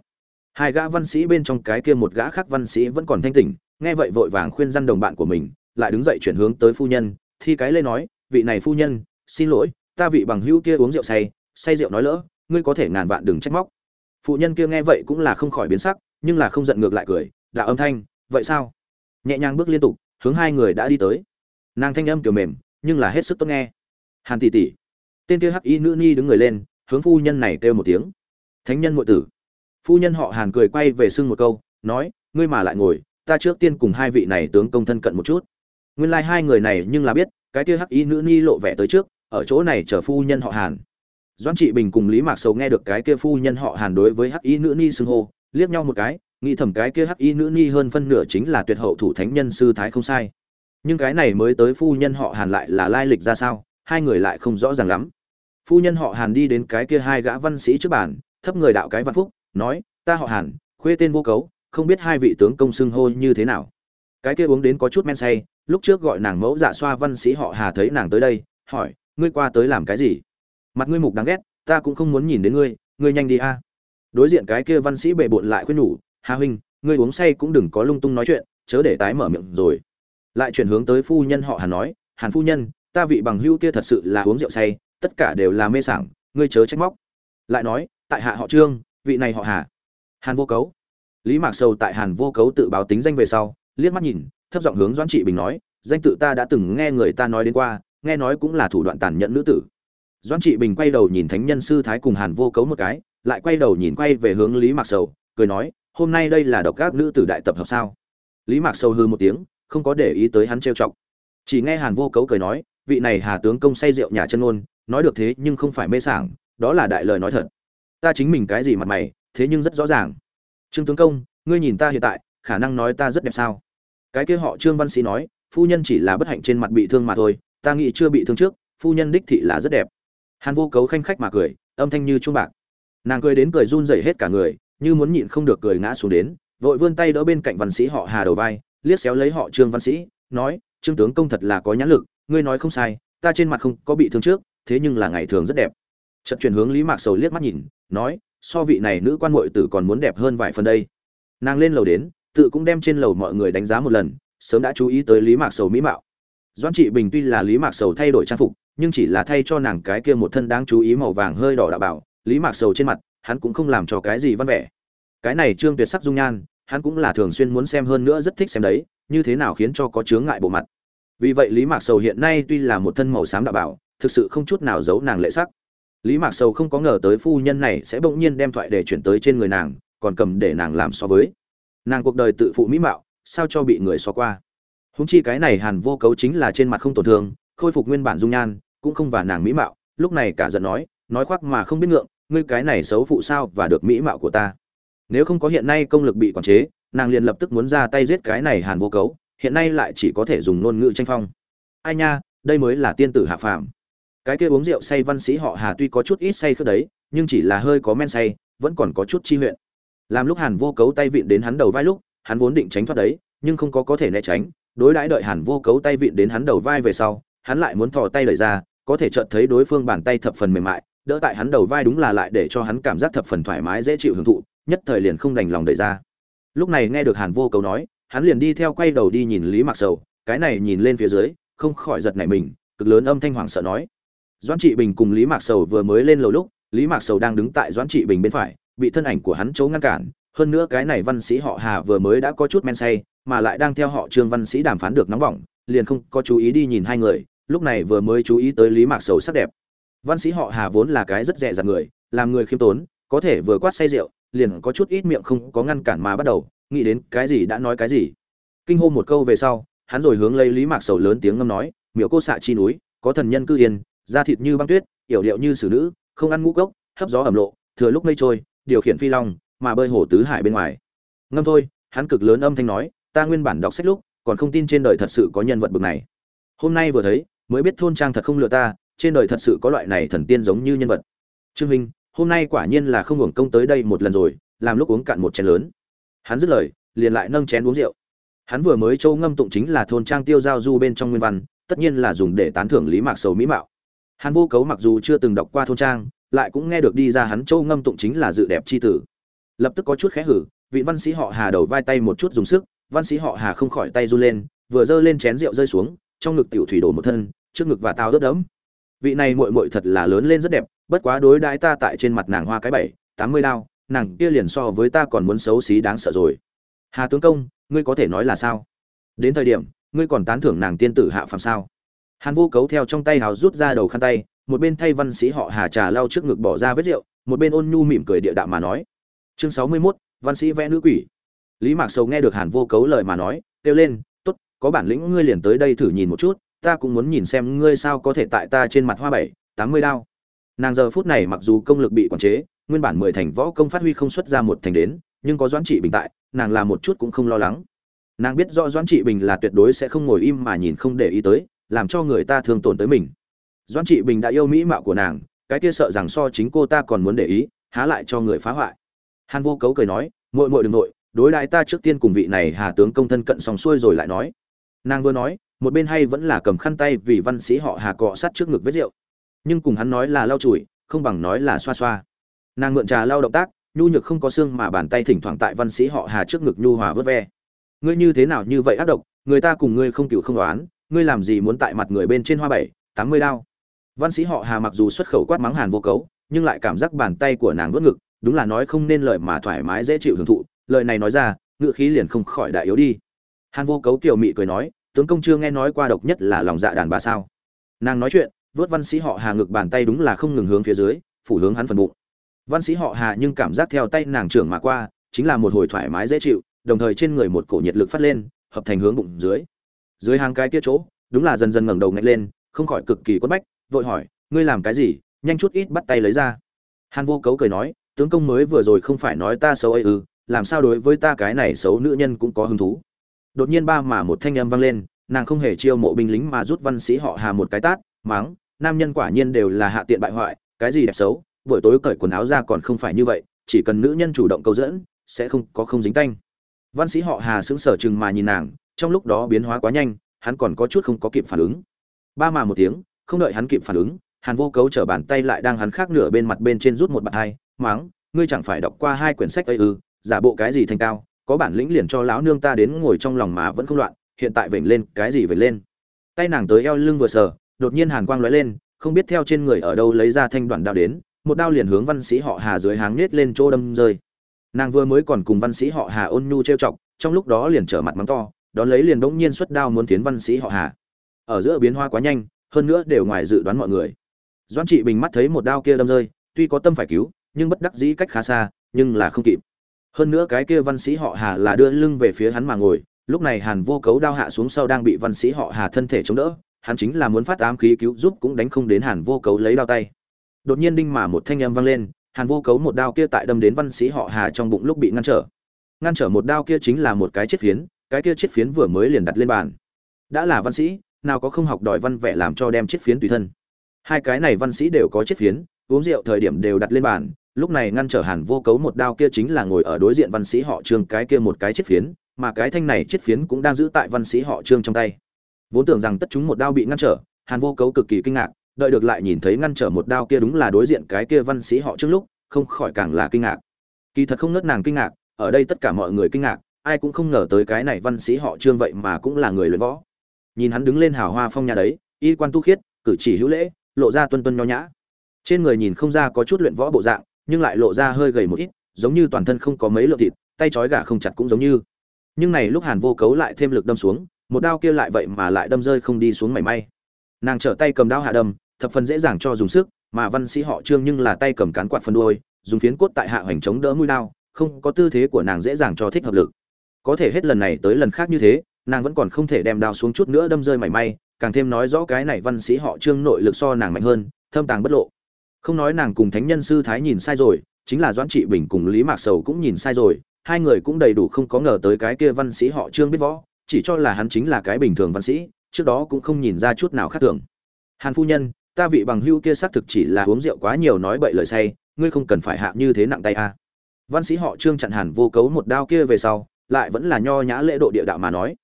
Hai gã văn sĩ bên trong cái kia một gã khác văn sĩ vẫn còn thanh tỉnh, nghe vậy vội vàng khuyên răn đồng bạn của mình, lại đứng dậy chuyển hướng tới phu nhân, thi cái lên nói, vị này phu nhân, xin lỗi, ta vị bằng hữu kia uống rượu say say rượu nói lỡ, ngươi có thể ngàn vạn đừng trách móc. Phụ nhân kia nghe vậy cũng là không khỏi biến sắc nhưng là không giận ngược lại cười, đạo âm thanh, vậy sao? Nhẹ nhàng bước liên tục, hướng hai người đã đi tới. Nàng thanh âm kiểu mềm, nhưng là hết sức tốt nghe. Hàn tỷ tỷ. Tên kia hắc y nữ ni đứng người lên, hướng phu nhân này kêu một tiếng. Thánh nhân muội tử. Phu nhân họ hàn cười quay về sưng một câu, nói, ngươi mà lại ngồi, ta trước tiên cùng hai vị này tướng công thân cận một chút. Nguyên lai hai người này nhưng là biết, cái kia hắc y nữ ni lộ vẻ tới trước, ở chỗ này chờ phu nhân họ hàn. Doãn trị bình cùng lý mạc sầu nghe được cái kia phu nhân họ hàn đối với hắc y nữ ni xưng hô liếc nhau một cái, nghĩ thầm cái kia hắc y nữ ni hơn phân nửa chính là tuyệt hậu thủ thánh nhân sư thái không sai. Nhưng cái này mới tới phu nhân họ hàn lại là lai lịch ra sao, hai người lại không rõ ràng lắm. Phu nhân họ hàn đi đến cái kia hai gã văn sĩ trước bàn, thấp người đạo cái văn phúc, nói, ta họ hàn, khuê tên vô cấu, không biết hai vị tướng công xưng hô như thế nào. Cái kia uống đến có chút men say, lúc trước gọi nàng mẫu dạ xoa văn sĩ họ hà thấy nàng tới đây, hỏi, ngươi qua tới làm cái gì? Mặt ngươi mục đáng ghét, ta cũng không muốn nhìn đến ngươi ngươi nhanh đi a đối diện cái kia văn sĩ bệ bộn lại khuyên nhủ hà huynh, ngươi uống say cũng đừng có lung tung nói chuyện, chớ để tái mở miệng rồi. Lại chuyển hướng tới phu nhân họ hàn nói, hàn phu nhân, ta vị bằng hữu kia thật sự là uống rượu say, tất cả đều là mê sảng, ngươi chớ trách móc. Lại nói, tại hạ họ trương, vị này họ hà. Hàn vô cấu. Lý mạc sầu tại hàn vô cấu tự báo tính danh về sau, liếc mắt nhìn, thấp giọng hướng doãn trị bình nói, danh tự ta đã từng nghe người ta nói đến qua, nghe nói cũng là thủ đoạn tàn nhẫn nữ tử. Doãn trị bình quay đầu nhìn thánh nhân sư thái cùng hàn vô cấu một cái lại quay đầu nhìn quay về hướng lý mạc sầu, cười nói, hôm nay đây là độc các nữ tử đại tập hợp sao? Lý mạc sầu hư một tiếng, không có để ý tới hắn trêu chọc. Chỉ nghe hàn vô cấu cười nói, vị này hà tướng công say rượu nhà chân ôn nói được thế nhưng không phải mê sảng, đó là đại lời nói thật. Ta chính mình cái gì mặt mày, thế nhưng rất rõ ràng. Trương tướng công, ngươi nhìn ta hiện tại, khả năng nói ta rất đẹp sao? Cái kia họ trương văn sĩ nói, phu nhân chỉ là bất hạnh trên mặt bị thương mà thôi, ta nghĩ chưa bị thương trước, phu nhân đích thị là rất đẹp. Hàn vô cấu khanh khách mà cười, âm thanh như chuông bạc nàng cười đến cười run rẩy hết cả người, như muốn nhịn không được cười ngã xuống đến, vội vươn tay đỡ bên cạnh văn sĩ họ hà đầu vai, liếc xéo lấy họ trương văn sĩ, nói, trương tướng công thật là có nhãn lực, ngươi nói không sai, ta trên mặt không có bị thương trước, thế nhưng là ngày thường rất đẹp. Chợt chuyển hướng lý mạc sầu liếc mắt nhìn, nói, so vị này nữ quan muội tử còn muốn đẹp hơn vài phần đây. Nàng lên lầu đến, tự cũng đem trên lầu mọi người đánh giá một lần, sớm đã chú ý tới lý mạc sầu mỹ mạo. Doãn trị bình tuy là lý mạc sầu thay đổi trang phục, nhưng chỉ là thay cho nàng cái kia một thân đáng chú ý màu vàng hơi đỏ đạo bảo lý mạc sầu trên mặt, hắn cũng không làm cho cái gì văn vẻ. Cái này trương tuyệt sắc dung nhan, hắn cũng là thường xuyên muốn xem hơn nữa rất thích xem đấy, như thế nào khiến cho có chướng ngại bộ mặt. Vì vậy lý mạc sầu hiện nay tuy là một thân màu xám đạo bảo, thực sự không chút nào giấu nàng lệ sắc. Lý mạc sầu không có ngờ tới phu nhân này sẽ bỗng nhiên đem thoại để chuyển tới trên người nàng, còn cầm để nàng làm so với. Nàng cuộc đời tự phụ mỹ mạo, sao cho bị người so qua? Húng chi cái này hàn vô cấu chính là trên mặt không tổn thương, khôi phục nguyên bản dung nhan, cũng không và nàng mỹ mạo, lúc này cả giận nói nói khoác mà không biết ngượng, ngươi cái này xấu phụ sao và được mỹ mạo của ta. Nếu không có hiện nay công lực bị quản chế, nàng liền lập tức muốn ra tay giết cái này hàn vô cấu, hiện nay lại chỉ có thể dùng ngôn ngữ tranh phong. Ai nha, đây mới là tiên tử hạ phàm. Cái kia uống rượu say văn sĩ họ hà tuy có chút ít say khớp đấy, nhưng chỉ là hơi có men say, vẫn còn có chút chi huyện. Làm lúc hàn vô cấu tay vịn đến hắn đầu vai lúc, hắn vốn định tránh thoát đấy, nhưng không có có thể né tránh. Đối đãi đợi hàn vô cấu tay vịn đến hắn đầu vai về sau, hắn lại muốn thò tay lời ra, có thể chợt thấy đối phương bàn tay thập phần mềm mại đỡ tại hắn đầu vai đúng là lại để cho hắn cảm giác thập phần thoải mái, dễ chịu hưởng thụ, nhất thời liền không đành lòng đẩy ra. Lúc này nghe được hàn vô Cầu nói, hắn liền đi theo quay đầu đi nhìn lý mạc sầu, cái này nhìn lên phía dưới, không khỏi giật nảy mình, cực lớn âm thanh hoảng sợ nói. Doãn trị bình cùng lý mạc sầu vừa mới lên lầu lúc, lý mạc sầu đang đứng tại doãn trị bình bên phải, bị thân ảnh của hắn chấu ngăn cản. Hơn nữa cái này văn sĩ họ hà vừa mới đã có chút men say, mà lại đang theo họ trương văn sĩ đàm phán được nóng bỏng, liền không có chú ý đi nhìn hai người. Lúc này vừa mới chú ý tới lý mạc sầu sắc đẹp văn sĩ họ hà vốn là cái rất dè dặt người, làm người khiêm tốn, có thể vừa quát say rượu, liền có chút ít miệng không có ngăn cản mà bắt đầu, nghĩ đến cái gì đã nói cái gì. Kinh hô một câu về sau, hắn rồi hướng lấy lý mạc sầu lớn tiếng ngâm nói, miểu cô xạ chi núi, có thần nhân cư yên, da thịt như băng tuyết, yểu điệu như xử nữ, không ăn ngũ cốc, hấp gió ẩm lộ, thừa lúc mây trôi, điều khiển phi long, mà bơi hồ tứ hải bên ngoài. Ngâm thôi, hắn cực lớn âm thanh nói, ta nguyên bản đọc sách lúc, còn không tin trên đời thật sự có nhân vật bực này. Hôm nay vừa thấy, mới biết thôn trang thật không lừa ta trên đời thật sự có loại này thần tiên giống như nhân vật. Trương minh, hôm nay quả nhiên là không hưởng công tới đây một lần rồi, làm lúc uống cạn một chén lớn. Hắn dứt lời, liền lại nâng chén uống rượu. Hắn vừa mới châu ngâm tụng chính là thôn trang tiêu giao du bên trong nguyên văn, tất nhiên là dùng để tán thưởng lý mạc sầu mỹ mạo. Hắn vô cấu mặc dù chưa từng đọc qua thôn trang, lại cũng nghe được đi ra hắn châu ngâm tụng chính là dự đẹp chi tử. Lập tức có chút khẽ hử, vị văn sĩ họ hà đầu vai tay một chút dùng sức, văn sĩ họ hà không khỏi tay run lên, vừa giơ lên chén rượu rơi xuống, trong ngực tiểu thủy đổ một thân, trước ngực và tao rất đẫm vị này muội muội thật là lớn lên rất đẹp bất quá đối đãi ta tại trên mặt nàng hoa cái bảy tám mươi đao nàng kia liền so với ta còn muốn xấu xí đáng sợ rồi. Hà tướng công ngươi có thể nói là sao? Đến thời điểm ngươi còn tán thưởng nàng tiên tử hạ phàm sao? Hàn vô cấu theo trong tay hào rút ra đầu khăn tay một bên thay văn sĩ họ hà trà lau trước ngực bỏ ra vết rượu một bên ôn nhu mỉm cười địa đạo mà nói. Chương sáu mươi 61, văn sĩ vẽ nữ quỷ. Lý mạc sầu nghe được hàn vô cấu lời mà nói kêu lên tốt có bản lĩnh ngươi liền tới đây thử nhìn một chút ta cũng muốn nhìn xem ngươi sao có thể tại ta trên mặt hoa bảy, tám mươi đao. Nàng giờ phút này mặc dù công lực bị quản chế, nguyên bản mười thành võ công phát huy không xuất ra một thành đến, nhưng có doãn trị bình tại, nàng làm một chút cũng không lo lắng. Nàng biết rõ doãn trị bình là tuyệt đối sẽ không ngồi im mà nhìn không để ý tới, làm cho người ta thương tổn tới mình. Doãn trị bình đã yêu mỹ mạo của nàng, cái kia sợ rằng so chính cô ta còn muốn để ý, há lại cho người phá hoại. Hàn vô cấu cười nói, muội muội đừng nội đối đại ta trước tiên cùng vị này hà tướng công thân cận xong xuôi rồi lại nói. Nàng vừa nói một bên hay vẫn là cầm khăn tay vì văn sĩ họ hà cọ sát trước ngực vết rượu. Nhưng cùng hắn nói là lau chùi, không bằng nói là xoa xoa. Nàng mượn trà lau động tác, nhu nhược không có xương mà bàn tay thỉnh thoảng tại văn sĩ họ hà trước ngực nhu hòa vớt ve. Ngươi như thế nào như vậy ác độc, người ta cùng ngươi không cựu không đoán, ngươi làm gì muốn tại mặt người bên trên hoa bảy, tám mươi đao. Văn sĩ họ hà mặc dù xuất khẩu quát mắng hàn vô cấu, nhưng lại cảm giác bàn tay của nàng vớt ngực, đúng là nói không nên lời mà thoải mái dễ chịu hưởng thụ, lời này nói ra ngựa khí liền không khỏi đại yếu đi. Hàn vô cấu kiều mị cười nói tướng công chưa nghe nói qua độc nhất là lòng dạ đàn bà sao? Nàng nói chuyện, vớt văn sĩ họ hà ngực bàn tay đúng là không ngừng hướng phía dưới, phủ hướng hắn phần bụng. Văn sĩ họ hà nhưng cảm giác theo tay nàng trưởng mà qua, chính là một hồi thoải mái dễ chịu, đồng thời trên người một cổ nhiệt lực phát lên, hợp thành hướng bụng dưới. Dưới hàng cái kia chỗ, đúng là dần dần ngẩng đầu ngạch lên, không khỏi cực kỳ quất bách, vội hỏi, ngươi làm cái gì? Nhanh chút ít bắt tay lấy ra. Hàn vô cấu cười nói, tướng công mới vừa rồi không phải nói ta xấu ấy ư, làm sao đối với ta cái này xấu nữ nhân cũng có hứng thú? Đột nhiên ba mà một thanh âm vang lên, nàng không hề chiêu mộ binh lính mà rút văn sĩ họ hà một cái tát, mắng, nam nhân quả nhiên đều là hạ tiện bại hoại, cái gì đẹp xấu, buổi tối cởi quần áo ra còn không phải như vậy, chỉ cần nữ nhân chủ động câu dẫn, sẽ không có không dính tanh. Văn sĩ họ hà sững sờ chừng mà nhìn nàng, trong lúc đó biến hóa quá nhanh, hắn còn có chút không có kịp phản ứng. Ba mà một tiếng, không đợi hắn kịp phản ứng, hàn vô cấu trở bàn tay lại đang hắn khác nửa bên mặt bên trên rút một bàn hai máng ngươi chẳng phải đọc qua hai quyển sách ấy ư, giả bộ cái gì thành cao có bản lĩnh liền cho lão nương ta đến ngồi trong lòng mà vẫn không loạn, hiện tại vểnh lên, cái gì vểnh lên. Tay nàng tới eo lưng vừa sờ, đột nhiên hàn quang lóe lên, không biết theo trên người ở đâu lấy ra thanh đoạn đao đến, một đao liền hướng văn sĩ họ hà dưới háng nết lên chỗ đâm rơi. Nàng vừa mới còn cùng văn sĩ họ hà ôn nhu trêu chọc, trong lúc đó liền trở mặt mắng to, đón lấy liền đống nhiên xuất đao muốn tiến văn sĩ họ hà. Ở giữa biến hoa quá nhanh, hơn nữa đều ngoài dự đoán mọi người. Doãn trị bình mắt thấy một đao kia đâm rơi, tuy có tâm phải cứu, nhưng bất đắc dĩ cách khá xa, nhưng là không kịp hơn nữa cái kia văn sĩ họ hà là đưa lưng về phía hắn mà ngồi, lúc này hàn vô cấu đao hạ xuống sau đang bị văn sĩ họ hà thân thể chống đỡ, hắn chính là muốn phát ám khí cứu giúp cũng đánh không đến hàn vô cấu lấy đao tay. Đột nhiên đinh mà một thanh âm vang lên, hàn vô cấu một đao kia tại đâm đến văn sĩ họ hà trong bụng lúc bị ngăn trở. Ngăn trở một đao kia chính là một cái chết phiến, cái kia chết phiến vừa mới liền đặt lên bàn. Đã là văn sĩ, nào có không học đòi văn vẽ làm cho đem chết phiến tùy thân. Hai cái này văn sĩ đều có chết phiến, uống rượu thời điểm đều đặt lên bàn lúc này ngăn trở hàn vô cấu một đao kia chính là ngồi ở đối diện văn sĩ họ trương cái kia một cái chết phiến, mà cái thanh này chết phiến cũng đang giữ tại văn sĩ họ trương trong tay. Vốn tưởng rằng tất chúng một đao bị ngăn trở, hàn vô cấu cực kỳ kinh ngạc, đợi được lại nhìn thấy ngăn trở một đao kia đúng là đối diện cái kia văn sĩ họ trước lúc, không khỏi càng là kinh ngạc. Kỳ thật không nớt nàng kinh ngạc, ở đây tất cả mọi người kinh ngạc, ai cũng không ngờ tới cái này văn sĩ họ trương vậy mà cũng là người luyện võ. Nhìn hắn đứng lên hào hoa phong nhà đấy, y quan tu khiết, cử chỉ hữu lễ, lộ ra tuân tuân nho nhã. Trên người nhìn không ra có chút luyện võ bộ dạng nhưng lại lộ ra hơi gầy một ít, giống như toàn thân không có mấy lượng thịt, tay trói gà không chặt cũng giống như. Nhưng này lúc hàn vô cấu lại thêm lực đâm xuống, một đao kia lại vậy mà lại đâm rơi không đi xuống mảy may. Nàng trở tay cầm đao hạ đâm, thập phần dễ dàng cho dùng sức, mà văn sĩ họ trương nhưng là tay cầm cán quạt phân đuôi, dùng phiến cốt tại hạ hoành chống đỡ mũi đao, không có tư thế của nàng dễ dàng cho thích hợp lực. Có thể hết lần này tới lần khác như thế, nàng vẫn còn không thể đem đao xuống chút nữa đâm rơi mảy may, càng thêm nói rõ cái này văn sĩ họ trương nội lực so nàng mạnh hơn, thâm tàng bất lộ không nói nàng cùng thánh nhân sư thái nhìn sai rồi, chính là doãn trị bình cùng lý mạc sầu cũng nhìn sai rồi, hai người cũng đầy đủ không có ngờ tới cái kia văn sĩ họ trương biết võ, chỉ cho là hắn chính là cái bình thường văn sĩ, trước đó cũng không nhìn ra chút nào khác thường. Hàn phu nhân, ta vị bằng hưu kia xác thực chỉ là uống rượu quá nhiều nói bậy lời say, ngươi không cần phải hạ như thế nặng tay a. Văn sĩ họ trương chặn hàn vô cấu một đao kia về sau, lại vẫn là nho nhã lễ độ địa đạo mà nói.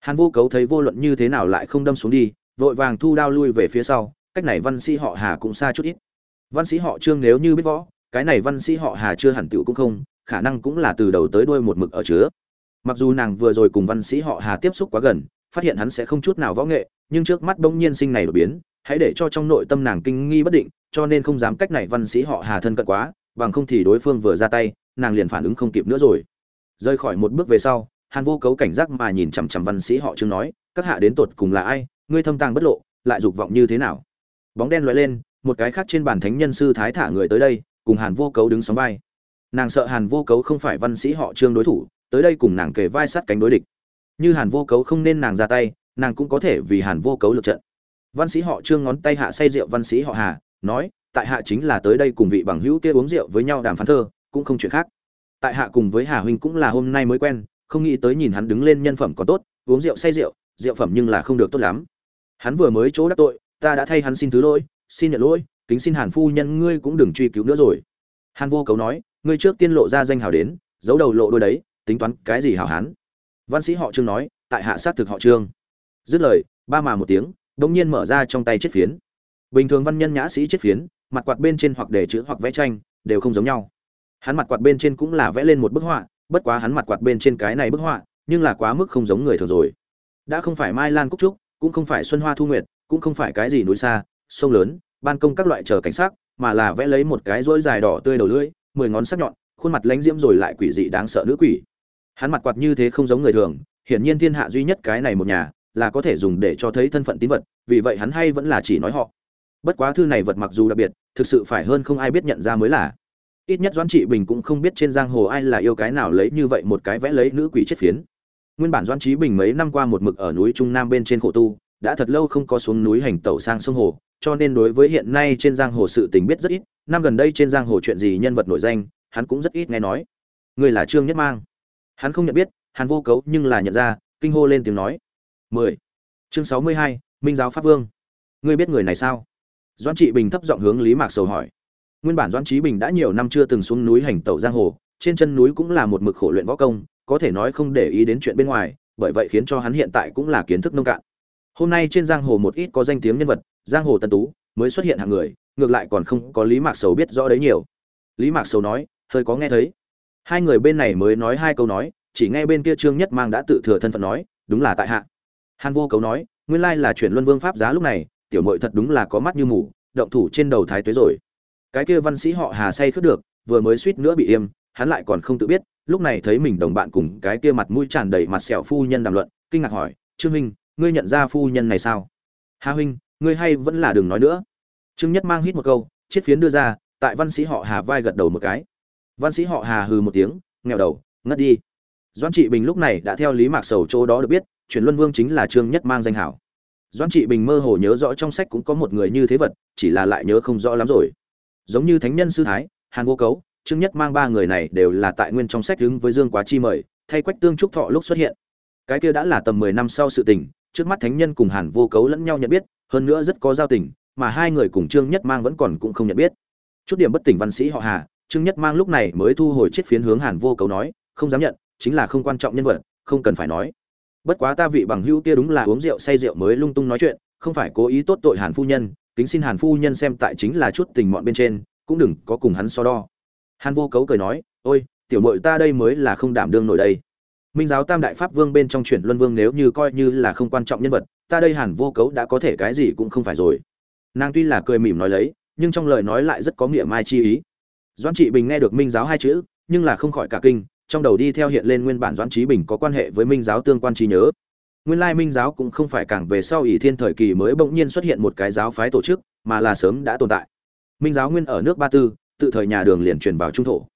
Hàn vô cấu thấy vô luận như thế nào lại không đâm xuống đi, vội vàng thu đao lui về phía sau, cách này văn sĩ họ hà cũng xa chút ít văn sĩ họ trương nếu như biết võ, cái này văn sĩ họ hà chưa hẳn tựu cũng không, khả năng cũng là từ đầu tới đuôi một mực ở chứa. Mặc dù nàng vừa rồi cùng văn sĩ họ hà tiếp xúc quá gần, phát hiện hắn sẽ không chút nào võ nghệ, nhưng trước mắt bỗng nhiên sinh này đột biến, hãy để cho trong nội tâm nàng kinh nghi bất định, cho nên không dám cách này văn sĩ họ hà thân cận quá, bằng không thì đối phương vừa ra tay, nàng liền phản ứng không kịp nữa rồi. Rời khỏi một bước về sau, hàn vô cấu cảnh giác mà nhìn chằm chằm văn sĩ họ trương nói, các hạ đến tột cùng là ai? Ngươi thâm tàng bất lộ, lại dục vọng như thế nào? Bóng đen lóe lên một cái khác trên bàn thánh nhân sư thái thả người tới đây, cùng hàn vô cấu đứng sóng vai. Nàng sợ hàn vô cấu không phải văn sĩ họ trương đối thủ, tới đây cùng nàng kề vai sát cánh đối địch. Như hàn vô cấu không nên nàng ra tay, nàng cũng có thể vì hàn vô cấu lượt trận. Văn sĩ họ trương ngón tay hạ say rượu văn sĩ họ hà, nói, tại hạ chính là tới đây cùng vị bằng hữu kia uống rượu với nhau đàm phán thơ, cũng không chuyện khác. Tại hạ cùng với hà huynh cũng là hôm nay mới quen, không nghĩ tới nhìn hắn đứng lên nhân phẩm có tốt, uống rượu say rượu rượu phẩm nhưng là không được tốt lắm. Hắn vừa mới chỗ đắc tội, ta đã thay hắn xin thứ lỗi xin nhận lỗi, kính xin hàn phu nhân ngươi cũng đừng truy cứu nữa rồi. Hàn vô cấu nói, ngươi trước tiên lộ ra danh hào đến, giấu đầu lộ đôi đấy, tính toán cái gì hảo hán. Văn sĩ họ trương nói, tại hạ sát thực họ trương. Dứt lời, ba mà một tiếng bỗng nhiên mở ra trong tay chiếc phiến. Bình thường văn nhân nhã sĩ chiếc phiến, mặt quạt bên trên hoặc để chữ hoặc vẽ tranh, đều không giống nhau. Hắn mặt quạt bên trên cũng là vẽ lên một bức họa, bất quá hắn mặt quạt bên trên cái này bức họa, nhưng là quá mức không giống người thường rồi. Đã không phải mai lan cúc trúc, cũng không phải xuân hoa thu nguyệt, cũng không phải cái gì núi xa sông lớn, ban công các loại chờ cảnh sát mà là vẽ lấy một cái rỗi dài đỏ tươi đầu lưỡi, mười ngón sắc nhọn, khuôn mặt lánh diễm rồi lại quỷ dị đáng sợ nữ quỷ. Hắn mặt quạt như thế không giống người thường, hiển nhiên thiên hạ duy nhất cái này một nhà, là có thể dùng để cho thấy thân phận tín vật, vì vậy hắn hay vẫn là chỉ nói họ. Bất quá thư này vật mặc dù đặc biệt, thực sự phải hơn không ai biết nhận ra mới là. Ít nhất doãn trị bình cũng không biết trên giang hồ ai là yêu cái nào lấy như vậy một cái vẽ lấy nữ quỷ chết phiến. Nguyên bản doãn trí bình mấy năm qua một mực ở núi trung nam bên trên khổ tu đã thật lâu không có xuống núi hành tẩu sang sông hồ, cho nên đối với hiện nay trên giang hồ sự tình biết rất ít, năm gần đây trên giang hồ chuyện gì nhân vật nổi danh, hắn cũng rất ít nghe nói. Người là trương nhất mang. Hắn không nhận biết hắn vô cấu nhưng là nhận ra, kinh hô lên tiếng nói. Mười. Chương sáu mươi hai, minh giáo pháp vương. Ngươi biết người này sao? Doãn trị bình thấp giọng hướng lý mạc sầu hỏi. Nguyên bản doãn trị bình đã nhiều năm chưa từng xuống núi hành tẩu giang hồ, trên chân núi cũng là một mực khổ luyện võ công, có thể nói không để ý đến chuyện bên ngoài, bởi vậy khiến cho hắn hiện tại cũng là kiến thức nông cạn hôm nay trên giang hồ một ít có danh tiếng nhân vật, giang hồ tân tú, mới xuất hiện hàng người, ngược lại còn không có lý mạc sầu biết rõ đấy nhiều. Lý mạc sầu nói, hơi có nghe thấy. Hai người bên này mới nói hai câu nói, chỉ nghe bên kia trương nhất mang đã tự thừa thân phận nói, đúng là tại hạ. Hàn vô cấu nói, nguyên lai là chuyển luân vương pháp giá lúc này, tiểu mội thật đúng là có mắt như mù, động thủ trên đầu thái tuế rồi. Cái kia văn sĩ họ hà say khước được, vừa mới suýt nữa bị im hắn lại còn không tự biết, lúc này thấy mình đồng bạn cùng cái kia mặt mũi tràn đầy mặt sẹo phu nhân đàm luận, kinh ngạc hỏi, trương Minh ngươi nhận ra phu nhân này sao? Hà huynh, ngươi hay vẫn là đừng nói nữa. Trương nhất mang hít một câu chiết phiến đưa ra, tại văn sĩ họ hà vai gật đầu một cái. Văn sĩ họ hà hừ một tiếng nghèo đầu, ngất đi. Doan trị bình lúc này đã theo lý mạc sầu chỗ đó được biết, chuyển luân vương chính là trương nhất mang danh hảo. Doan trị bình mơ hồ nhớ rõ trong sách cũng có một người như thế vật, chỉ là lại nhớ không rõ lắm rồi. Giống như thánh nhân sư thái, hàn vô cấu, trương nhất mang ba người này đều là tại nguyên trong sách đứng với dương quá chi mời, thay quách tương trúc thọ lúc xuất hiện. Cái kia đã là tầm mười năm sau sự tình trước mắt thánh nhân cùng hàn vô cấu lẫn nhau nhận biết, hơn nữa rất có giao tình, mà hai người cùng trương nhất mang vẫn còn cũng không nhận biết. Chút điểm bất tỉnh văn sĩ họ hà, trương nhất mang lúc này mới thu hồi chiếc phiến hướng hàn vô cấu nói, không dám nhận, chính là không quan trọng nhân vật, không cần phải nói. Bất quá ta vị bằng hữu kia đúng là uống rượu say rượu mới lung tung nói chuyện, không phải cố ý tốt tội hàn phu nhân, kính xin hàn phu nhân xem tại chính là chút tình mọn bên trên, cũng đừng có cùng hắn so đo. Hàn vô cấu cười nói, ôi, tiểu muội ta đây mới là không đảm đương nổi đây minh giáo tam đại pháp vương bên trong chuyển luân vương nếu như coi như là không quan trọng nhân vật, ta đây hẳn vô cấu đã có thể cái gì cũng không phải rồi. Nàng tuy là cười mỉm nói lấy, nhưng trong lời nói lại rất có nghĩa mai chi ý. Doãn trị bình nghe được minh giáo hai chữ, nhưng là không khỏi cả kinh, trong đầu đi theo hiện lên nguyên bản doãn trí bình có quan hệ với minh giáo tương quan trí nhớ. Nguyên lai minh giáo cũng không phải càng về sau ỷ thiên thời kỳ mới bỗng nhiên xuất hiện một cái giáo phái tổ chức, mà là sớm đã tồn tại. Minh giáo nguyên ở nước ba tư, tự thời nhà đường liền truyền vào trung thổ.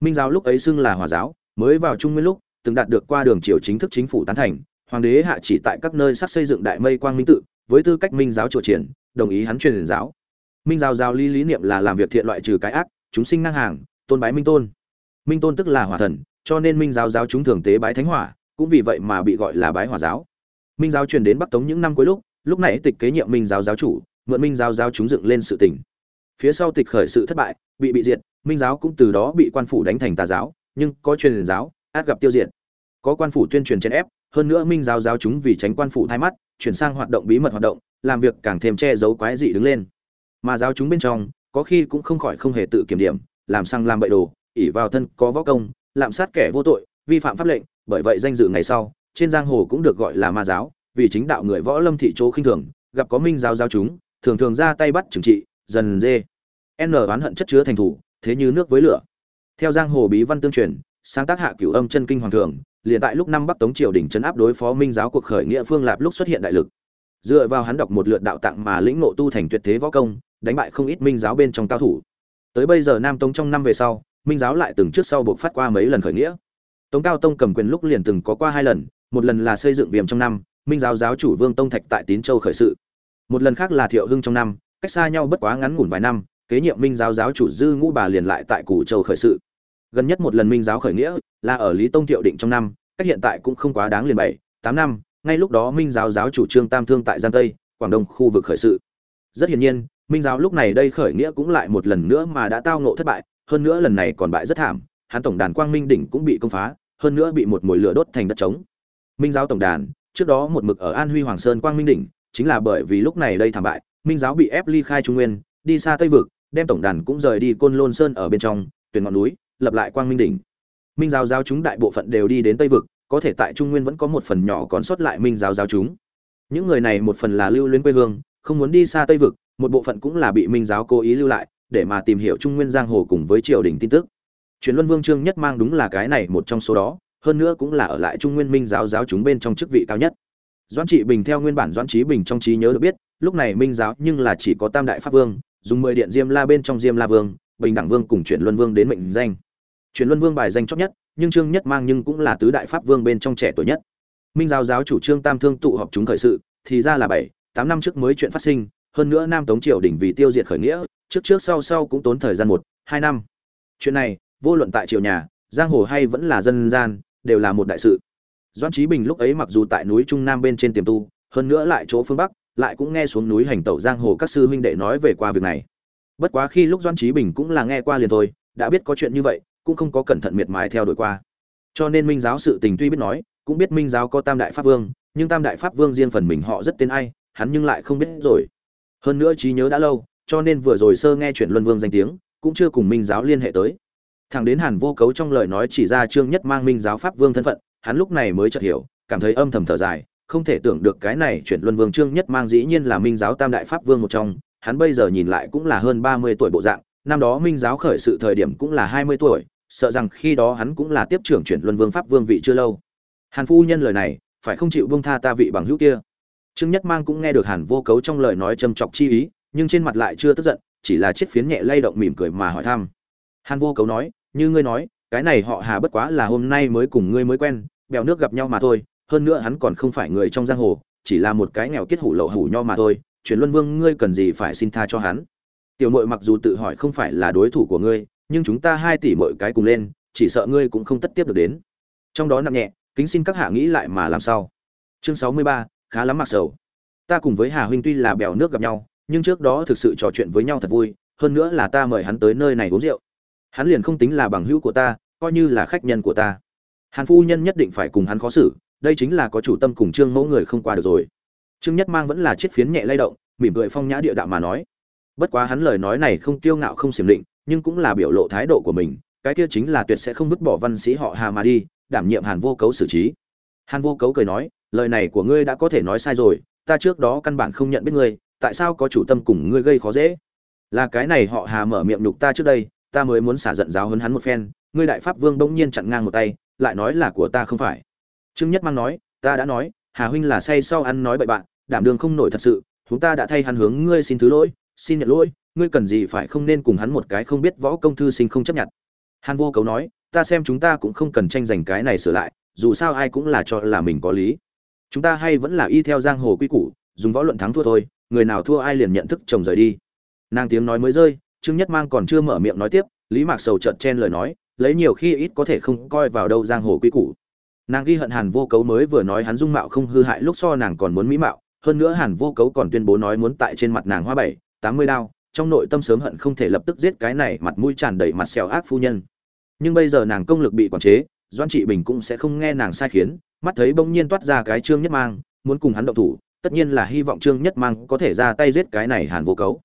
Minh giáo lúc ấy xưng là hòa giáo, mới vào trung nguyên lúc từng đạt được qua đường triều chính thức chính phủ tán thành, hoàng đế hạ chỉ tại các nơi sắp xây dựng đại mây quang minh tự, với tư cách minh giáo chủ triển, đồng ý hắn truyền giáo. Minh giáo giáo lý lý niệm là làm việc thiện loại trừ cái ác, chúng sinh năng hàng, tôn bái minh tôn. Minh tôn tức là hỏa thần, cho nên minh giáo giáo chúng thường tế bái thánh hỏa, cũng vì vậy mà bị gọi là bái hỏa giáo. Minh giáo truyền đến bắc tống những năm cuối lúc lúc này tịch kế nhiệm minh giáo giáo chủ, mượn minh giáo giáo chúng dựng lên sự tỉnh. Phía sau tịch khởi sự thất bại, bị bị diệt, minh giáo cũng từ đó bị quan phủ đánh thành tà giáo, nhưng có truyền giáo, át gặp tiêu diệt có quan phủ tuyên truyền chèn ép, hơn nữa minh giáo giáo chúng vì tránh quan phủ thay mắt, chuyển sang hoạt động bí mật hoạt động, làm việc càng thêm che giấu quái dị đứng lên. Mà giáo chúng bên trong, có khi cũng không khỏi không hề tự kiểm điểm, làm sang làm bậy đồ ỉ vào thân có võ công, lạm sát kẻ vô tội, vi phạm pháp lệnh, bởi vậy danh dự ngày sau, trên giang hồ cũng được gọi là ma giáo, vì chính đạo người võ lâm thị chỗ khinh thường, gặp có minh giáo giáo chúng, thường thường ra tay bắt trừng trị, dần dê. N oán hận chất chứa thành thủ, thế như nước với lửa. Theo giang hồ bí văn tương truyền, sáng tác hạ cửu âm chân kinh hoàng thường liền tại lúc năm bắc tống triều đình chấn áp đối phó minh giáo cuộc khởi nghĩa phương lạp lúc xuất hiện đại lực. Dựa vào hắn đọc một lượt đạo tạng mà lĩnh ngộ tu thành tuyệt thế võ công, đánh bại không ít minh giáo bên trong cao thủ. Tới bây giờ nam tống trong năm về sau, minh giáo lại từng trước sau buộc phát qua mấy lần khởi nghĩa. Tống cao tông cầm quyền lúc liền từng có qua hai lần, một lần là xây dựng viêm trong năm, minh giáo giáo chủ vương tông thạch tại tín châu khởi sự. Một lần khác là thiệu hưng trong năm, cách xa nhau bất quá ngắn ngủn vài năm, kế nhiệm minh giáo giáo chủ dư ngũ bà liền lại tại củ châu khởi sự gần nhất một lần minh giáo khởi nghĩa là ở lý tông thiệu định trong năm, cách hiện tại cũng không quá đáng liền bảy, tám năm, ngay lúc đó minh giáo giáo chủ trương tam thương tại giang tây, quảng đông khu vực khởi sự. Rất hiển nhiên, minh giáo lúc này đây khởi nghĩa cũng lại một lần nữa mà đã tao ngộ thất bại, hơn nữa lần này còn bại rất thảm, hắn tổng đàn quang minh đỉnh cũng bị công phá, hơn nữa bị một mồi lửa đốt thành đất trống. Minh giáo tổng đàn, trước đó một mực ở an huy hoàng sơn quang minh đỉnh, chính là bởi vì lúc này đây thảm bại, minh giáo bị ép ly khai trung nguyên, đi xa tây vực, đem tổng đàn cũng rời đi côn lôn sơn ở bên trong, tuyển ngọn núi lập lại quang minh đỉnh. Minh giáo giáo chúng đại bộ phận đều đi đến tây vực, có thể tại trung nguyên vẫn có một phần nhỏ còn sót lại minh giáo giáo chúng. Những người này một phần là lưu luyến quê hương, không muốn đi xa tây vực, một bộ phận cũng là bị minh giáo cố ý lưu lại, để mà tìm hiểu trung nguyên giang hồ cùng với triều đình tin tức. Truyền luân vương trương nhất mang đúng là cái này một trong số đó, hơn nữa cũng là ở lại trung nguyên minh giáo giáo chúng bên trong chức vị cao nhất. Doãn trị bình theo nguyên bản doãn trí bình trong trí nhớ được biết, lúc này minh giáo nhưng là chỉ có tam đại pháp vương, dùng mười điện diêm la bên trong diêm la vương, bình đẳng vương cùng chuyển luân vương đến mệnh danh chuyển luân vương bài danh chót nhất, nhưng trương nhất mang nhưng cũng là tứ đại pháp vương bên trong trẻ tuổi nhất. Minh giáo giáo chủ trương tam thương tụ họp chúng khởi sự, thì ra là bảy, tám năm trước mới chuyện phát sinh, hơn nữa nam tống triều đỉnh vì tiêu diệt khởi nghĩa, trước trước sau sau cũng tốn thời gian một, hai năm. Chuyện này, vô luận tại triều nhà, giang hồ hay vẫn là dân gian, đều là một đại sự. Doan trí bình lúc ấy mặc dù tại núi trung nam bên trên tiềm tu, hơn nữa lại chỗ phương bắc, lại cũng nghe xuống núi hành tẩu giang hồ các sư huynh đệ nói về qua việc này. Bất quá khi lúc doan trí bình cũng là nghe qua liền thôi, đã biết có chuyện như vậy cũng không có cẩn thận miệt mài theo đuổi qua. Cho nên minh giáo sự tình tuy biết nói, cũng biết minh giáo có tam đại pháp vương, nhưng tam đại pháp vương riêng phần mình họ rất tên ai, hắn nhưng lại không biết rồi. Hơn nữa trí nhớ đã lâu, cho nên vừa rồi sơ nghe chuyện luân vương danh tiếng, cũng chưa cùng minh giáo liên hệ tới. Thằng đến hàn vô cấu trong lời nói chỉ ra trương nhất mang minh giáo pháp vương thân phận, hắn lúc này mới chợt hiểu, cảm thấy âm thầm thở dài, không thể tưởng được cái này chuyển luân vương trương nhất mang dĩ nhiên là minh giáo tam đại pháp vương một trong, hắn bây giờ nhìn lại cũng là hơn ba mươi tuổi bộ dạng, năm đó minh giáo khởi sự thời điểm cũng là hai mươi tuổi sợ rằng khi đó hắn cũng là tiếp trưởng chuyển luân vương pháp vương vị chưa lâu. Hàn phu nhân lời này, phải không chịu bông tha ta vị bằng hữu kia? Trương nhất mang cũng nghe được hàn vô cấu trong lời nói châm chọc chi ý, nhưng trên mặt lại chưa tức giận, chỉ là chiếc phiến nhẹ lay động mỉm cười mà hỏi thăm. Hàn vô cấu nói, như ngươi nói, cái này họ hà bất quá là hôm nay mới cùng ngươi mới quen, bèo nước gặp nhau mà thôi, hơn nữa hắn còn không phải người trong giang hồ, chỉ là một cái nghèo kết hủ lậu hủ nho mà thôi, chuyển luân vương ngươi cần gì phải xin tha cho hắn? Tiểu mội mặc dù tự hỏi không phải là đối thủ của ngươi nhưng chúng ta hai tỷ mọi cái cùng lên, chỉ sợ ngươi cũng không tất tiếp được đến. Trong đó nặng nhẹ, kính xin các hạ nghĩ lại mà làm sao. Chương sáu mươi ba, khá lắm mặc sầu. Ta cùng với hà huynh tuy là bèo nước gặp nhau, nhưng trước đó thực sự trò chuyện với nhau thật vui, hơn nữa là ta mời hắn tới nơi này uống rượu. Hắn liền không tính là bằng hữu của ta, coi như là khách nhân của ta. Hàn phu nhân nhất định phải cùng hắn khó xử, đây chính là có chủ tâm cùng trương mẫu người không qua được rồi. Trương nhất mang vẫn là chiếc phiến nhẹ lay động, mỉm cười phong nhã địa đạo mà nói. Bất quá hắn lời nói này không kiêu ngạo không xiểm định nhưng cũng là biểu lộ thái độ của mình, cái kia chính là tuyệt sẽ không vứt bỏ văn sĩ họ hà mà đi, đảm nhiệm hàn vô cấu xử trí. Hàn vô cấu cười nói, lời này của ngươi đã có thể nói sai rồi, ta trước đó căn bản không nhận biết ngươi, tại sao có chủ tâm cùng ngươi gây khó dễ? Là cái này họ hà mở miệng nhục ta trước đây, ta mới muốn xả giận giáo hấn hắn một phen, ngươi đại pháp vương bỗng nhiên chặn ngang một tay, lại nói là của ta không phải. Trương nhất mang nói, ta đã nói, hà huynh là say sau ăn nói bậy bạn, đảm đường không nổi thật sự, chúng ta đã thay hắn hướng ngươi xin thứ lỗi, xin nhận lỗi ngươi cần gì phải không nên cùng hắn một cái không biết võ công thư sinh không chấp nhận. Hàn vô cấu nói, ta xem chúng ta cũng không cần tranh giành cái này sửa lại, dù sao ai cũng là cho là mình có lý. Chúng ta hay vẫn là y theo giang hồ quy củ, dùng võ luận thắng thua thôi, người nào thua ai liền nhận thức chồng rời đi. Nàng tiếng nói mới rơi, trương nhất mang còn chưa mở miệng nói tiếp, lý mạc sầu trợt chen lời nói, lấy nhiều khi ít có thể không coi vào đâu giang hồ quy củ. Nàng ghi hận hàn vô cấu mới vừa nói hắn dung mạo không hư hại, lúc so nàng còn muốn mỹ mạo, hơn nữa hàn vô cấu còn tuyên bố nói muốn tại trên mặt nàng hoa bảy, tám mươi đao trong nội tâm sớm hận không thể lập tức giết cái này mặt mũi tràn đầy mặt xèo ác phu nhân. Nhưng bây giờ nàng công lực bị quản chế doan trị bình cũng sẽ không nghe nàng sai khiến, mắt thấy bỗng nhiên toát ra cái trương nhất mang, muốn cùng hắn động thủ, tất nhiên là hy vọng trương nhất mang có thể ra tay giết cái này hàn vô cấu.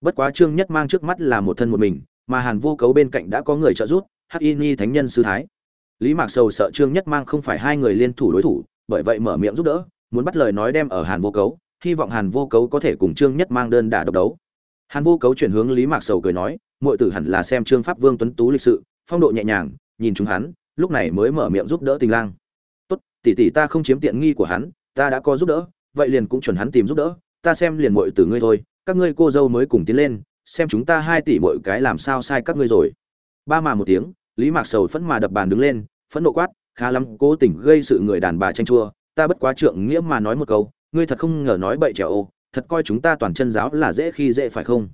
Bất quá trương nhất mang trước mắt là một thân một mình, mà hàn vô cấu bên cạnh đã có người trợ giúp, hắc y ni thánh nhân sư thái. Lý mạc sầu sợ trương nhất mang không phải hai người liên thủ đối thủ, bởi vậy mở miệng giúp đỡ, muốn bắt lời nói đem ở hàn vô cấu, hy vọng hàn vô cấu có thể cùng trương nhất mang đơn đả độc đấu hàn vô cấu chuyển hướng lý mạc sầu cười nói mọi tử hẳn là xem trương pháp vương tuấn tú lịch sự, phong độ nhẹ nhàng, nhìn chúng hắn, lúc này mới mở miệng giúp đỡ tình lang. Tốt, tỷ tỷ ta không chiếm tiện nghi của hắn, ta đã có giúp đỡ, vậy liền cũng chuẩn hắn tìm giúp đỡ, ta xem liền mọi tử ngươi thôi, các ngươi cô dâu mới cùng tiến lên, xem chúng ta hai tỷ mỗi cái làm sao sai các ngươi rồi. Ba mà một tiếng, lý mạc sầu phẫn mà đập bàn đứng lên, phẫn nộ quát, khá lắm, cố tình gây sự người đàn bà tranh chua, ta bất quá trượng nghĩa mà nói một câu, ngươi thật không ngờ nói bậy trèo ô thật coi chúng ta toàn chân giáo là dễ khi dễ phải không?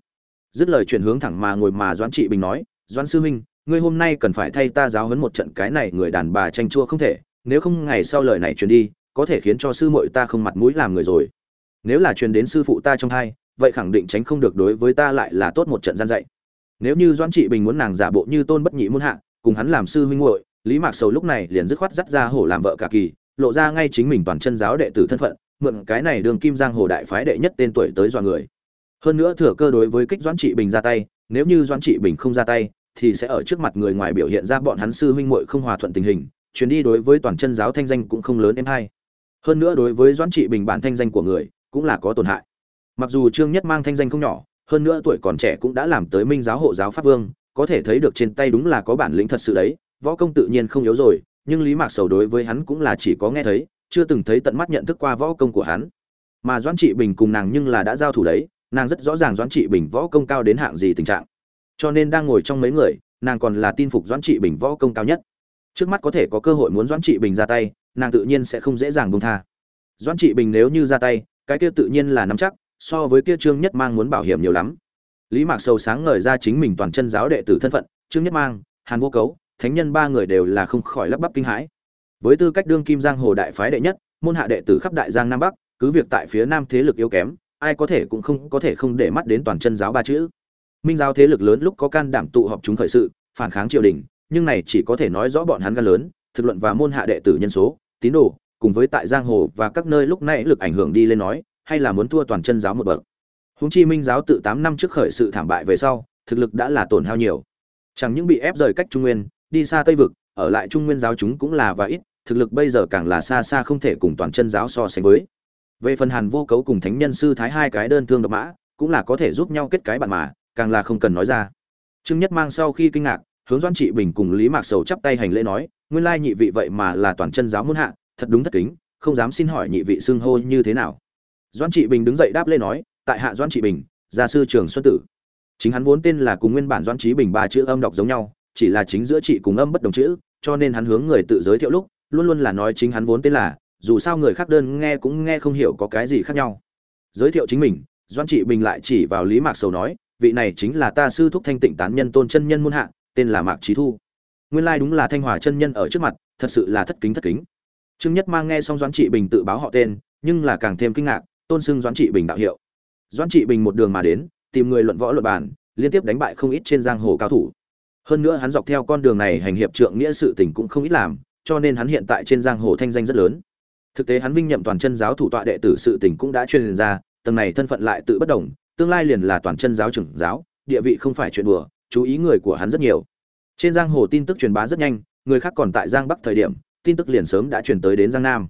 Dứt lời chuyển hướng thẳng mà ngồi mà doãn trị bình nói, doãn sư huynh, ngươi hôm nay cần phải thay ta giáo huấn một trận cái này người đàn bà tranh chua không thể, nếu không ngày sau lời này truyền đi, có thể khiến cho sư muội ta không mặt mũi làm người rồi. Nếu là truyền đến sư phụ ta trong hai, vậy khẳng định tránh không được đối với ta lại là tốt một trận gian dạy. Nếu như doãn trị bình muốn nàng giả bộ như tôn bất nhị muôn hạ, cùng hắn làm sư huynh muội, lý mạc sầu lúc này liền dứt khoát dắt ra hổ làm vợ cả kỳ, lộ ra ngay chính mình toàn chân giáo đệ tử thân phận mượn cái này đường kim giang hồ đại phái đệ nhất tên tuổi tới dọa người. Hơn nữa thừa cơ đối với kích doãn trị bình ra tay, nếu như doãn trị bình không ra tay, thì sẽ ở trước mặt người ngoài biểu hiện ra bọn hắn sư huynh muội không hòa thuận tình hình, chuyến đi đối với toàn chân giáo thanh danh cũng không lớn em hay hơn nữa đối với doãn trị bình bản thanh danh của người, cũng là có tổn hại. Mặc dù trương nhất mang thanh danh không nhỏ, hơn nữa tuổi còn trẻ cũng đã làm tới minh giáo hộ giáo pháp vương, có thể thấy được trên tay đúng là có bản lĩnh thật sự đấy, võ công tự nhiên không yếu rồi, nhưng lý mạc sầu đối với hắn cũng là chỉ có nghe thấy chưa từng thấy tận mắt nhận thức qua võ công của hắn. Mà doãn trị bình cùng nàng nhưng là đã giao thủ đấy, nàng rất rõ ràng doãn trị bình võ công cao đến hạng gì tình trạng. Cho nên đang ngồi trong mấy người, nàng còn là tin phục doãn trị bình võ công cao nhất. Trước mắt có thể có cơ hội muốn doãn trị bình ra tay, nàng tự nhiên sẽ không dễ dàng buông tha. Doãn trị bình nếu như ra tay, cái kia tự nhiên là nắm chắc, so với kia trương nhất mang muốn bảo hiểm nhiều lắm. Lý mạc sâu sáng ngời ra chính mình toàn chân giáo đệ tử thân phận, trương nhất mang, hàn vô cấu, thánh nhân ba người đều là không khỏi lắp bắp kinh hãi với tư cách đương kim giang hồ đại phái đệ nhất, môn hạ đệ tử khắp đại giang nam bắc, cứ việc tại phía nam thế lực yếu kém, ai có thể cũng không, có thể không để mắt đến toàn chân giáo ba chữ. Minh giáo thế lực lớn lúc có can đảm tụ họp chúng khởi sự, phản kháng triều đình, nhưng này chỉ có thể nói rõ bọn hắn gan lớn, thực luận và môn hạ đệ tử nhân số, tín đồ, cùng với tại giang hồ và các nơi lúc này lực ảnh hưởng đi lên nói, hay là muốn thua toàn chân giáo một bậc. Húng chi minh giáo tự tám năm trước khởi sự thảm bại về sau, thực lực đã là tổn hao nhiều. Chẳng những bị ép rời cách trung nguyên, đi xa tây vực, ở lại trung nguyên giáo chúng cũng là và ít thực lực bây giờ càng là xa xa không thể cùng toàn chân giáo so sánh với. Về phần hàn vô cấu cùng thánh nhân sư thái hai cái đơn thương độc mã, cũng là có thể giúp nhau kết cái bạn mà, càng là không cần nói ra. Trương nhất mang sau khi kinh ngạc, hướng doan trị bình cùng lý mạc sầu chắp tay hành lễ nói, nguyên lai nhị vị vậy mà là toàn chân giáo muốn hạ, thật đúng thất kính, không dám xin hỏi nhị vị xưng hô như thế nào. Doan trị bình đứng dậy đáp lễ nói, tại hạ doan trị bình, gia sư trường xuân tử. Chính hắn vốn tên là cùng nguyên bản doan trí bình ba chữ âm đọc giống nhau, chỉ là chính giữa trị cùng âm bất đồng chữ, cho nên hắn hướng người tự giới thiệu lúc luôn luôn là nói chính hắn vốn tên là, dù sao người khác đơn nghe cũng nghe không hiểu có cái gì khác nhau. Giới thiệu chính mình doan trị bình lại chỉ vào lý mạc sầu nói, vị này chính là ta sư thúc thanh tịnh tán nhân tôn chân nhân muôn hạ, tên là mạc trí thu. Nguyên lai đúng là thanh hòa chân nhân ở trước mặt, thật sự là thất kính thất kính. Trương nhất mang nghe xong doãn trị bình tự báo họ tên, nhưng là càng thêm kinh ngạc, tôn xưng doãn trị bình đạo hiệu. Doãn trị bình một đường mà đến, tìm người luận võ luận bàn, liên tiếp đánh bại không ít trên giang hồ cao thủ. Hơn nữa hắn dọc theo con đường này hành hiệp trượng nghĩa sự tình cũng không ít làm cho nên hắn hiện tại trên giang hồ thanh danh rất lớn. Thực tế hắn vinh nhậm toàn chân giáo thủ tọa đệ tử sự tình cũng đã truyền ra, tầng này thân phận lại tự bất đồng, tương lai liền là toàn chân giáo trưởng giáo, địa vị không phải chuyện đùa, chú ý người của hắn rất nhiều. Trên giang hồ tin tức truyền bá rất nhanh, người khác còn tại giang bắc thời điểm, tin tức liền sớm đã truyền tới đến giang nam.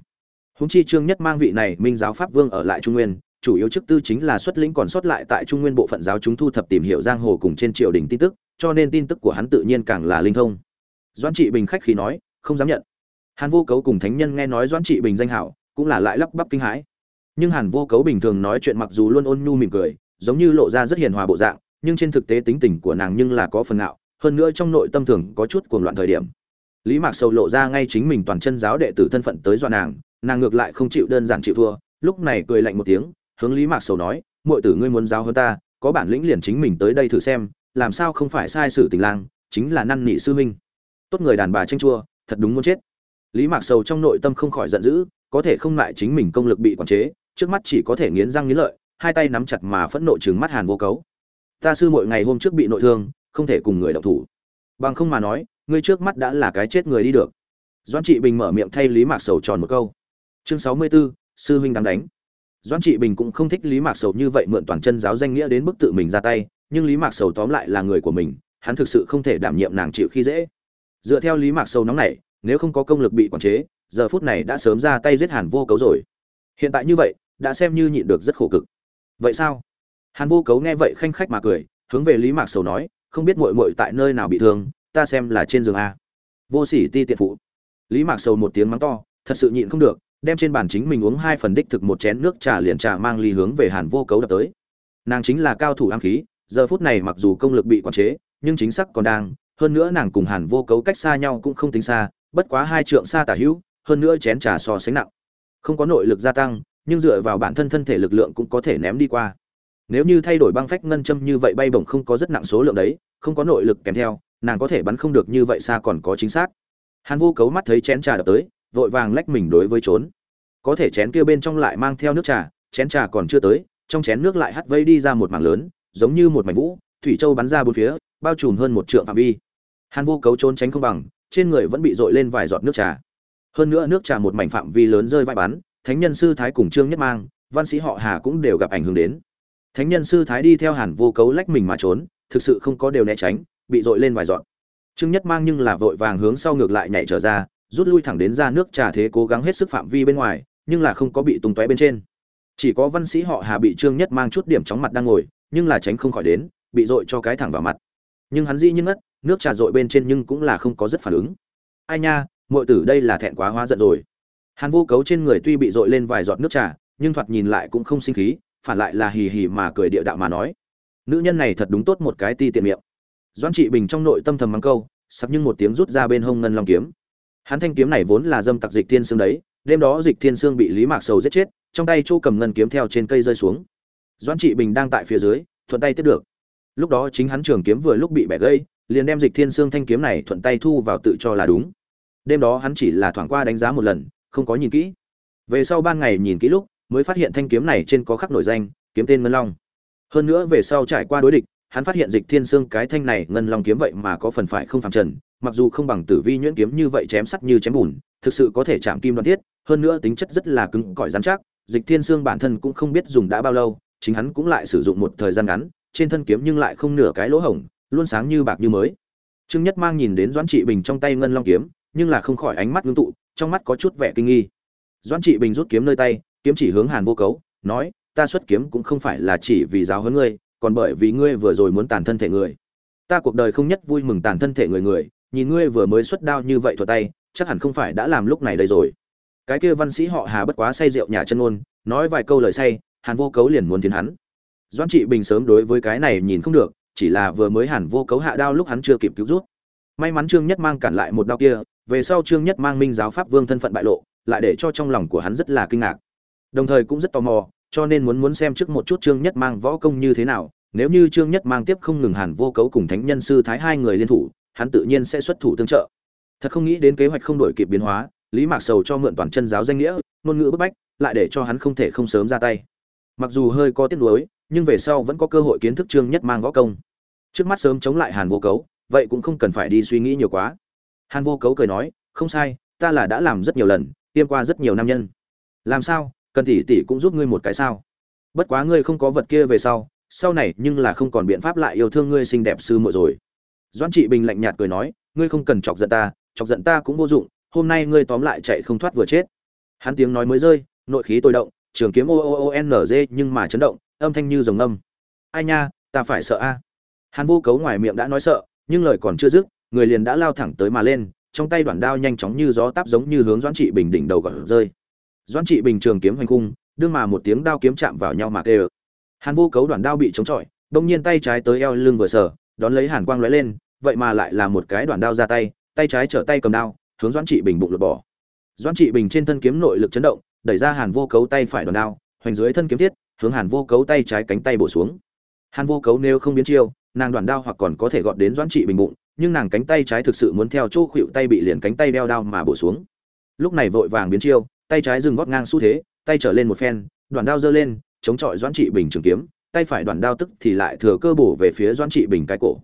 Húng chi trương nhất mang vị này minh giáo pháp vương ở lại trung nguyên, chủ yếu chức tư chính là xuất lĩnh còn sót lại tại trung nguyên bộ phận giáo chúng thu thập tìm hiểu giang hồ cùng trên triều đình tin tức, cho nên tin tức của hắn tự nhiên càng là linh thông. Doãn trị bình khách khí nói không dám nhận. Hàn vô cấu cùng thánh nhân nghe nói doãn trị bình danh hảo, cũng là lại lắp bắp kinh hãi. Nhưng hàn vô cấu bình thường nói chuyện mặc dù luôn ôn nhu mỉm cười, giống như lộ ra rất hiền hòa bộ dạng, nhưng trên thực tế tính tình của nàng nhưng là có phần ngạo, hơn nữa trong nội tâm thường có chút cuồng loạn thời điểm. Lý mạc sầu lộ ra ngay chính mình toàn chân giáo đệ tử thân phận tới dọa nàng nàng ngược lại không chịu đơn giản chịu thua, lúc này cười lạnh một tiếng, hướng lý mạc sầu nói, muội tử ngươi muốn giáo hơn ta, có bản lĩnh liền chính mình tới đây thử xem, làm sao không phải sai sự tình lang, chính là năn nỉ sư huynh. Tốt người đàn bà tranh chua thật đúng muốn chết. Lý mạc sầu trong nội tâm không khỏi giận dữ có thể không lại chính mình công lực bị quản chế trước mắt chỉ có thể nghiến răng nghiến lợi hai tay nắm chặt mà phẫn nộ chừng mắt hàn vô cấu. Ta sư mỗi ngày hôm trước bị nội thương không thể cùng người động thủ. Bằng không mà nói ngươi trước mắt đã là cái chết người đi được. Doan trị bình mở miệng thay lý mạc sầu tròn một câu. Chương sáu mươi 64, sư huynh đang đánh. Doan trị bình cũng không thích lý mạc sầu như vậy mượn toàn chân giáo danh nghĩa đến bức tự mình ra tay nhưng lý mạc sầu tóm lại là người của mình hắn thực sự không thể đảm nhiệm nàng chịu khi dễ dựa theo lý mạc sầu nóng này, nếu không có công lực bị quản chế, giờ phút này đã sớm ra tay giết hàn vô cấu rồi. Hiện tại như vậy, đã xem như nhịn được rất khổ cực. Vậy sao? Hàn vô cấu nghe vậy khanh khách mà cười, hướng về lý mạc sầu nói, không biết mội mội tại nơi nào bị thương, ta xem là trên giường a. Vô sỉ ti tiện phụ. Lý mạc sầu một tiếng mắng to, thật sự nhịn không được, đem trên bàn chính mình uống hai phần đích thực một chén nước trà liền trà mang ly hướng về hàn vô cấu đập tới. Nàng chính là cao thủ am khí, giờ phút này mặc dù công lực bị quản chế, nhưng chính xác còn đang hơn nữa nàng cùng hàn vô cấu cách xa nhau cũng không tính xa, bất quá hai trượng xa tả hữu, hơn nữa chén trà so sánh nặng. Không có nội lực gia tăng, nhưng dựa vào bản thân thân thể lực lượng cũng có thể ném đi qua. Nếu như thay đổi băng phách ngân châm như vậy bay bổng không có rất nặng số lượng đấy, không có nội lực kèm theo, nàng có thể bắn không được như vậy xa còn có chính xác. Hàn vô cấu mắt thấy chén trà đập tới, vội vàng lách mình đối với trốn. Có thể chén kia bên trong lại mang theo nước trà, chén trà còn chưa tới, trong chén nước lại hắt vây đi ra một mảng lớn, giống như một mảnh vũ, thủy châu bắn ra bốn phía, bao trùm hơn một trượng phạm vi hàn vô cấu trốn tránh không bằng, trên người vẫn bị dội lên vài giọt nước trà. Hơn nữa nước trà một mảnh phạm vi lớn rơi vai bắn, thánh nhân sư thái cùng trương nhất mang, văn sĩ họ hà cũng đều gặp ảnh hưởng đến. Thánh nhân sư thái đi theo hàn vô cấu lách mình mà trốn, thực sự không có đều né tránh, bị dội lên vài giọt. trương nhất mang nhưng là vội vàng hướng sau ngược lại nhảy trở ra, rút lui thẳng đến ra nước trà thế cố gắng hết sức phạm vi bên ngoài, nhưng là không có bị tung tóe bên trên. Chỉ có văn sĩ họ hà bị trương nhất mang chút điểm chóng mặt đang ngồi, nhưng là tránh không khỏi đến, bị dội cho cái thẳng vào mặt. Nhưng hắn dĩ nhiên ngất nước trà dội bên trên nhưng cũng là không có rất phản ứng. Ai nha, muội tử đây là thẹn quá hóa giận rồi. Hàn vô cấu trên người tuy bị dội lên vài giọt nước trà, nhưng thoạt nhìn lại cũng không sinh khí, phản lại là hì hì mà cười địa đạo mà nói. Nữ nhân này thật đúng tốt một cái ti tiện miệng. Doan trị bình trong nội tâm thầm mắng câu sắc nhưng một tiếng rút ra bên hông ngân long kiếm. Hắn thanh kiếm này vốn là dâm tặc dịch thiên xương đấy, đêm đó dịch thiên xương bị lý mạc sầu giết chết, trong tay chỗ cầm ngân kiếm theo trên cây rơi xuống. Doan trị bình đang tại phía dưới, thuận tay tiếp được. Lúc đó chính hắn trường kiếm vừa lúc bị bẻ gây liền đem dịch thiên xương thanh kiếm này thuận tay thu vào tự cho là đúng. Đêm đó hắn chỉ là thoảng qua đánh giá một lần, không có nhìn kỹ. Về sau ban ngày nhìn kỹ lúc, mới phát hiện thanh kiếm này trên có khắc nổi danh, kiếm tên ngân long. Hơn nữa về sau trải qua đối địch, hắn phát hiện dịch thiên xương cái thanh này ngân long kiếm vậy mà có phần phải không phàm trần, mặc dù không bằng tử vi nhuyễn kiếm như vậy chém sắt như chém bùn, thực sự có thể chạm kim đoan thiết, hơn nữa tính chất rất là cứng cỏi rắn chắc, dịch thiên xương bản thân cũng không biết dùng đã bao lâu, chính hắn cũng lại sử dụng một thời gian ngắn, trên thân kiếm nhưng lại không nửa cái lỗ hổng luôn sáng như bạc như mới. Trương nhất mang nhìn đến doãn trị bình trong tay ngân long kiếm, nhưng là không khỏi ánh mắt ngưng tụ, trong mắt có chút vẻ kinh nghi. Doãn trị bình rút kiếm nơi tay, kiếm chỉ hướng hàn vô cấu, nói, ta xuất kiếm cũng không phải là chỉ vì giáo huấn ngươi, còn bởi vì ngươi vừa rồi muốn tàn thân thể người. Ta cuộc đời không nhất vui mừng tàn thân thể người người, nhìn ngươi vừa mới xuất đao như vậy thuật tay, chắc hẳn không phải đã làm lúc này đây rồi. Cái kia văn sĩ họ hà bất quá say rượu nhà chân ôn nói vài câu lời say, hàn vô cấu liền muốn tiến hắn. Doãn trị bình sớm đối với cái này nhìn không được chỉ là vừa mới hàn vô cấu hạ đao lúc hắn chưa kịp cứu rút. May mắn trương nhất mang cản lại một đao kia, về sau trương nhất mang minh giáo pháp vương thân phận bại lộ, lại để cho trong lòng của hắn rất là kinh ngạc. Đồng thời cũng rất tò mò, cho nên muốn muốn xem trước một chút trương nhất mang võ công như thế nào, nếu như trương nhất mang tiếp không ngừng hàn vô cấu cùng thánh nhân sư thái hai người liên thủ, hắn tự nhiên sẽ xuất thủ tương trợ. Thật không nghĩ đến kế hoạch không đổi kịp biến hóa, lý mạc sầu cho mượn toàn chân giáo danh nghĩa, ngôn ngữ bức bách, lại để cho hắn không thể không sớm ra tay. Mặc dù hơi có tiếc nuối, nhưng về sau vẫn có cơ hội kiến thức trương nhất mang võ công trước mắt sớm chống lại hàn vô cấu, vậy cũng không cần phải đi suy nghĩ nhiều quá. Hàn vô cấu cười nói, không sai, ta là đã làm rất nhiều lần, tiêm qua rất nhiều nam nhân. Làm sao? Cần tỷ tỷ cũng giúp ngươi một cái sao? Bất quá ngươi không có vật kia về sau sau này nhưng là không còn biện pháp lại yêu thương ngươi xinh đẹp sư muội rồi. Doãn trị bình lạnh nhạt cười nói, ngươi không cần chọc giận ta, chọc giận ta cũng vô dụng, hôm nay ngươi tóm lại chạy không thoát vừa chết. Hắn tiếng nói mới rơi, nội khí tôi động, trường kiếm o o o n g nhưng mà chấn động, âm thanh như rồng âm ai nha, ta phải sợ a hàn vô cấu ngoài miệng đã nói sợ, nhưng lời còn chưa dứt, người liền đã lao thẳng tới mà lên, trong tay đoạn đao nhanh chóng như gió táp giống như hướng doãn trị bình đỉnh đầu gọt rơi. Doãn trị bình trường kiếm hành cung đương mà một tiếng đao kiếm chạm vào nhau mà kêu hàn vô cấu đoạn đao bị chống chọi, đông nhiên tay trái tới eo lưng vừa sở đón lấy hàn quang lóe lên, vậy mà lại là một cái đoạn đao ra tay tay trái trở tay cầm đao, hướng doãn trị bình bụng lột bỏ. Doãn trị bình trên thân kiếm nội lực chấn động, đẩy ra hàn vô cấu tay phải đoạn đao, hoành dưới thân kiếm thiết, hướng hàn vô cấu tay trái cánh tay bổ xuống. Hàn vô cấu nếu không biến chiêu nàng đoạn đao hoặc còn có thể gọt đến doãn trị bình bụng, nhưng nàng cánh tay trái thực sự muốn theo chỗ khuỵu tay bị liền cánh tay đeo đao mà bổ xuống. Lúc này vội vàng biến chiêu, tay trái dừng vót ngang xu thế, tay trở lên một phen đoạn đao giơ lên, chống chọi doãn trị bình trường kiếm, tay phải đoạn đao tức thì lại thừa cơ bổ về phía doãn trị bình cái cổ.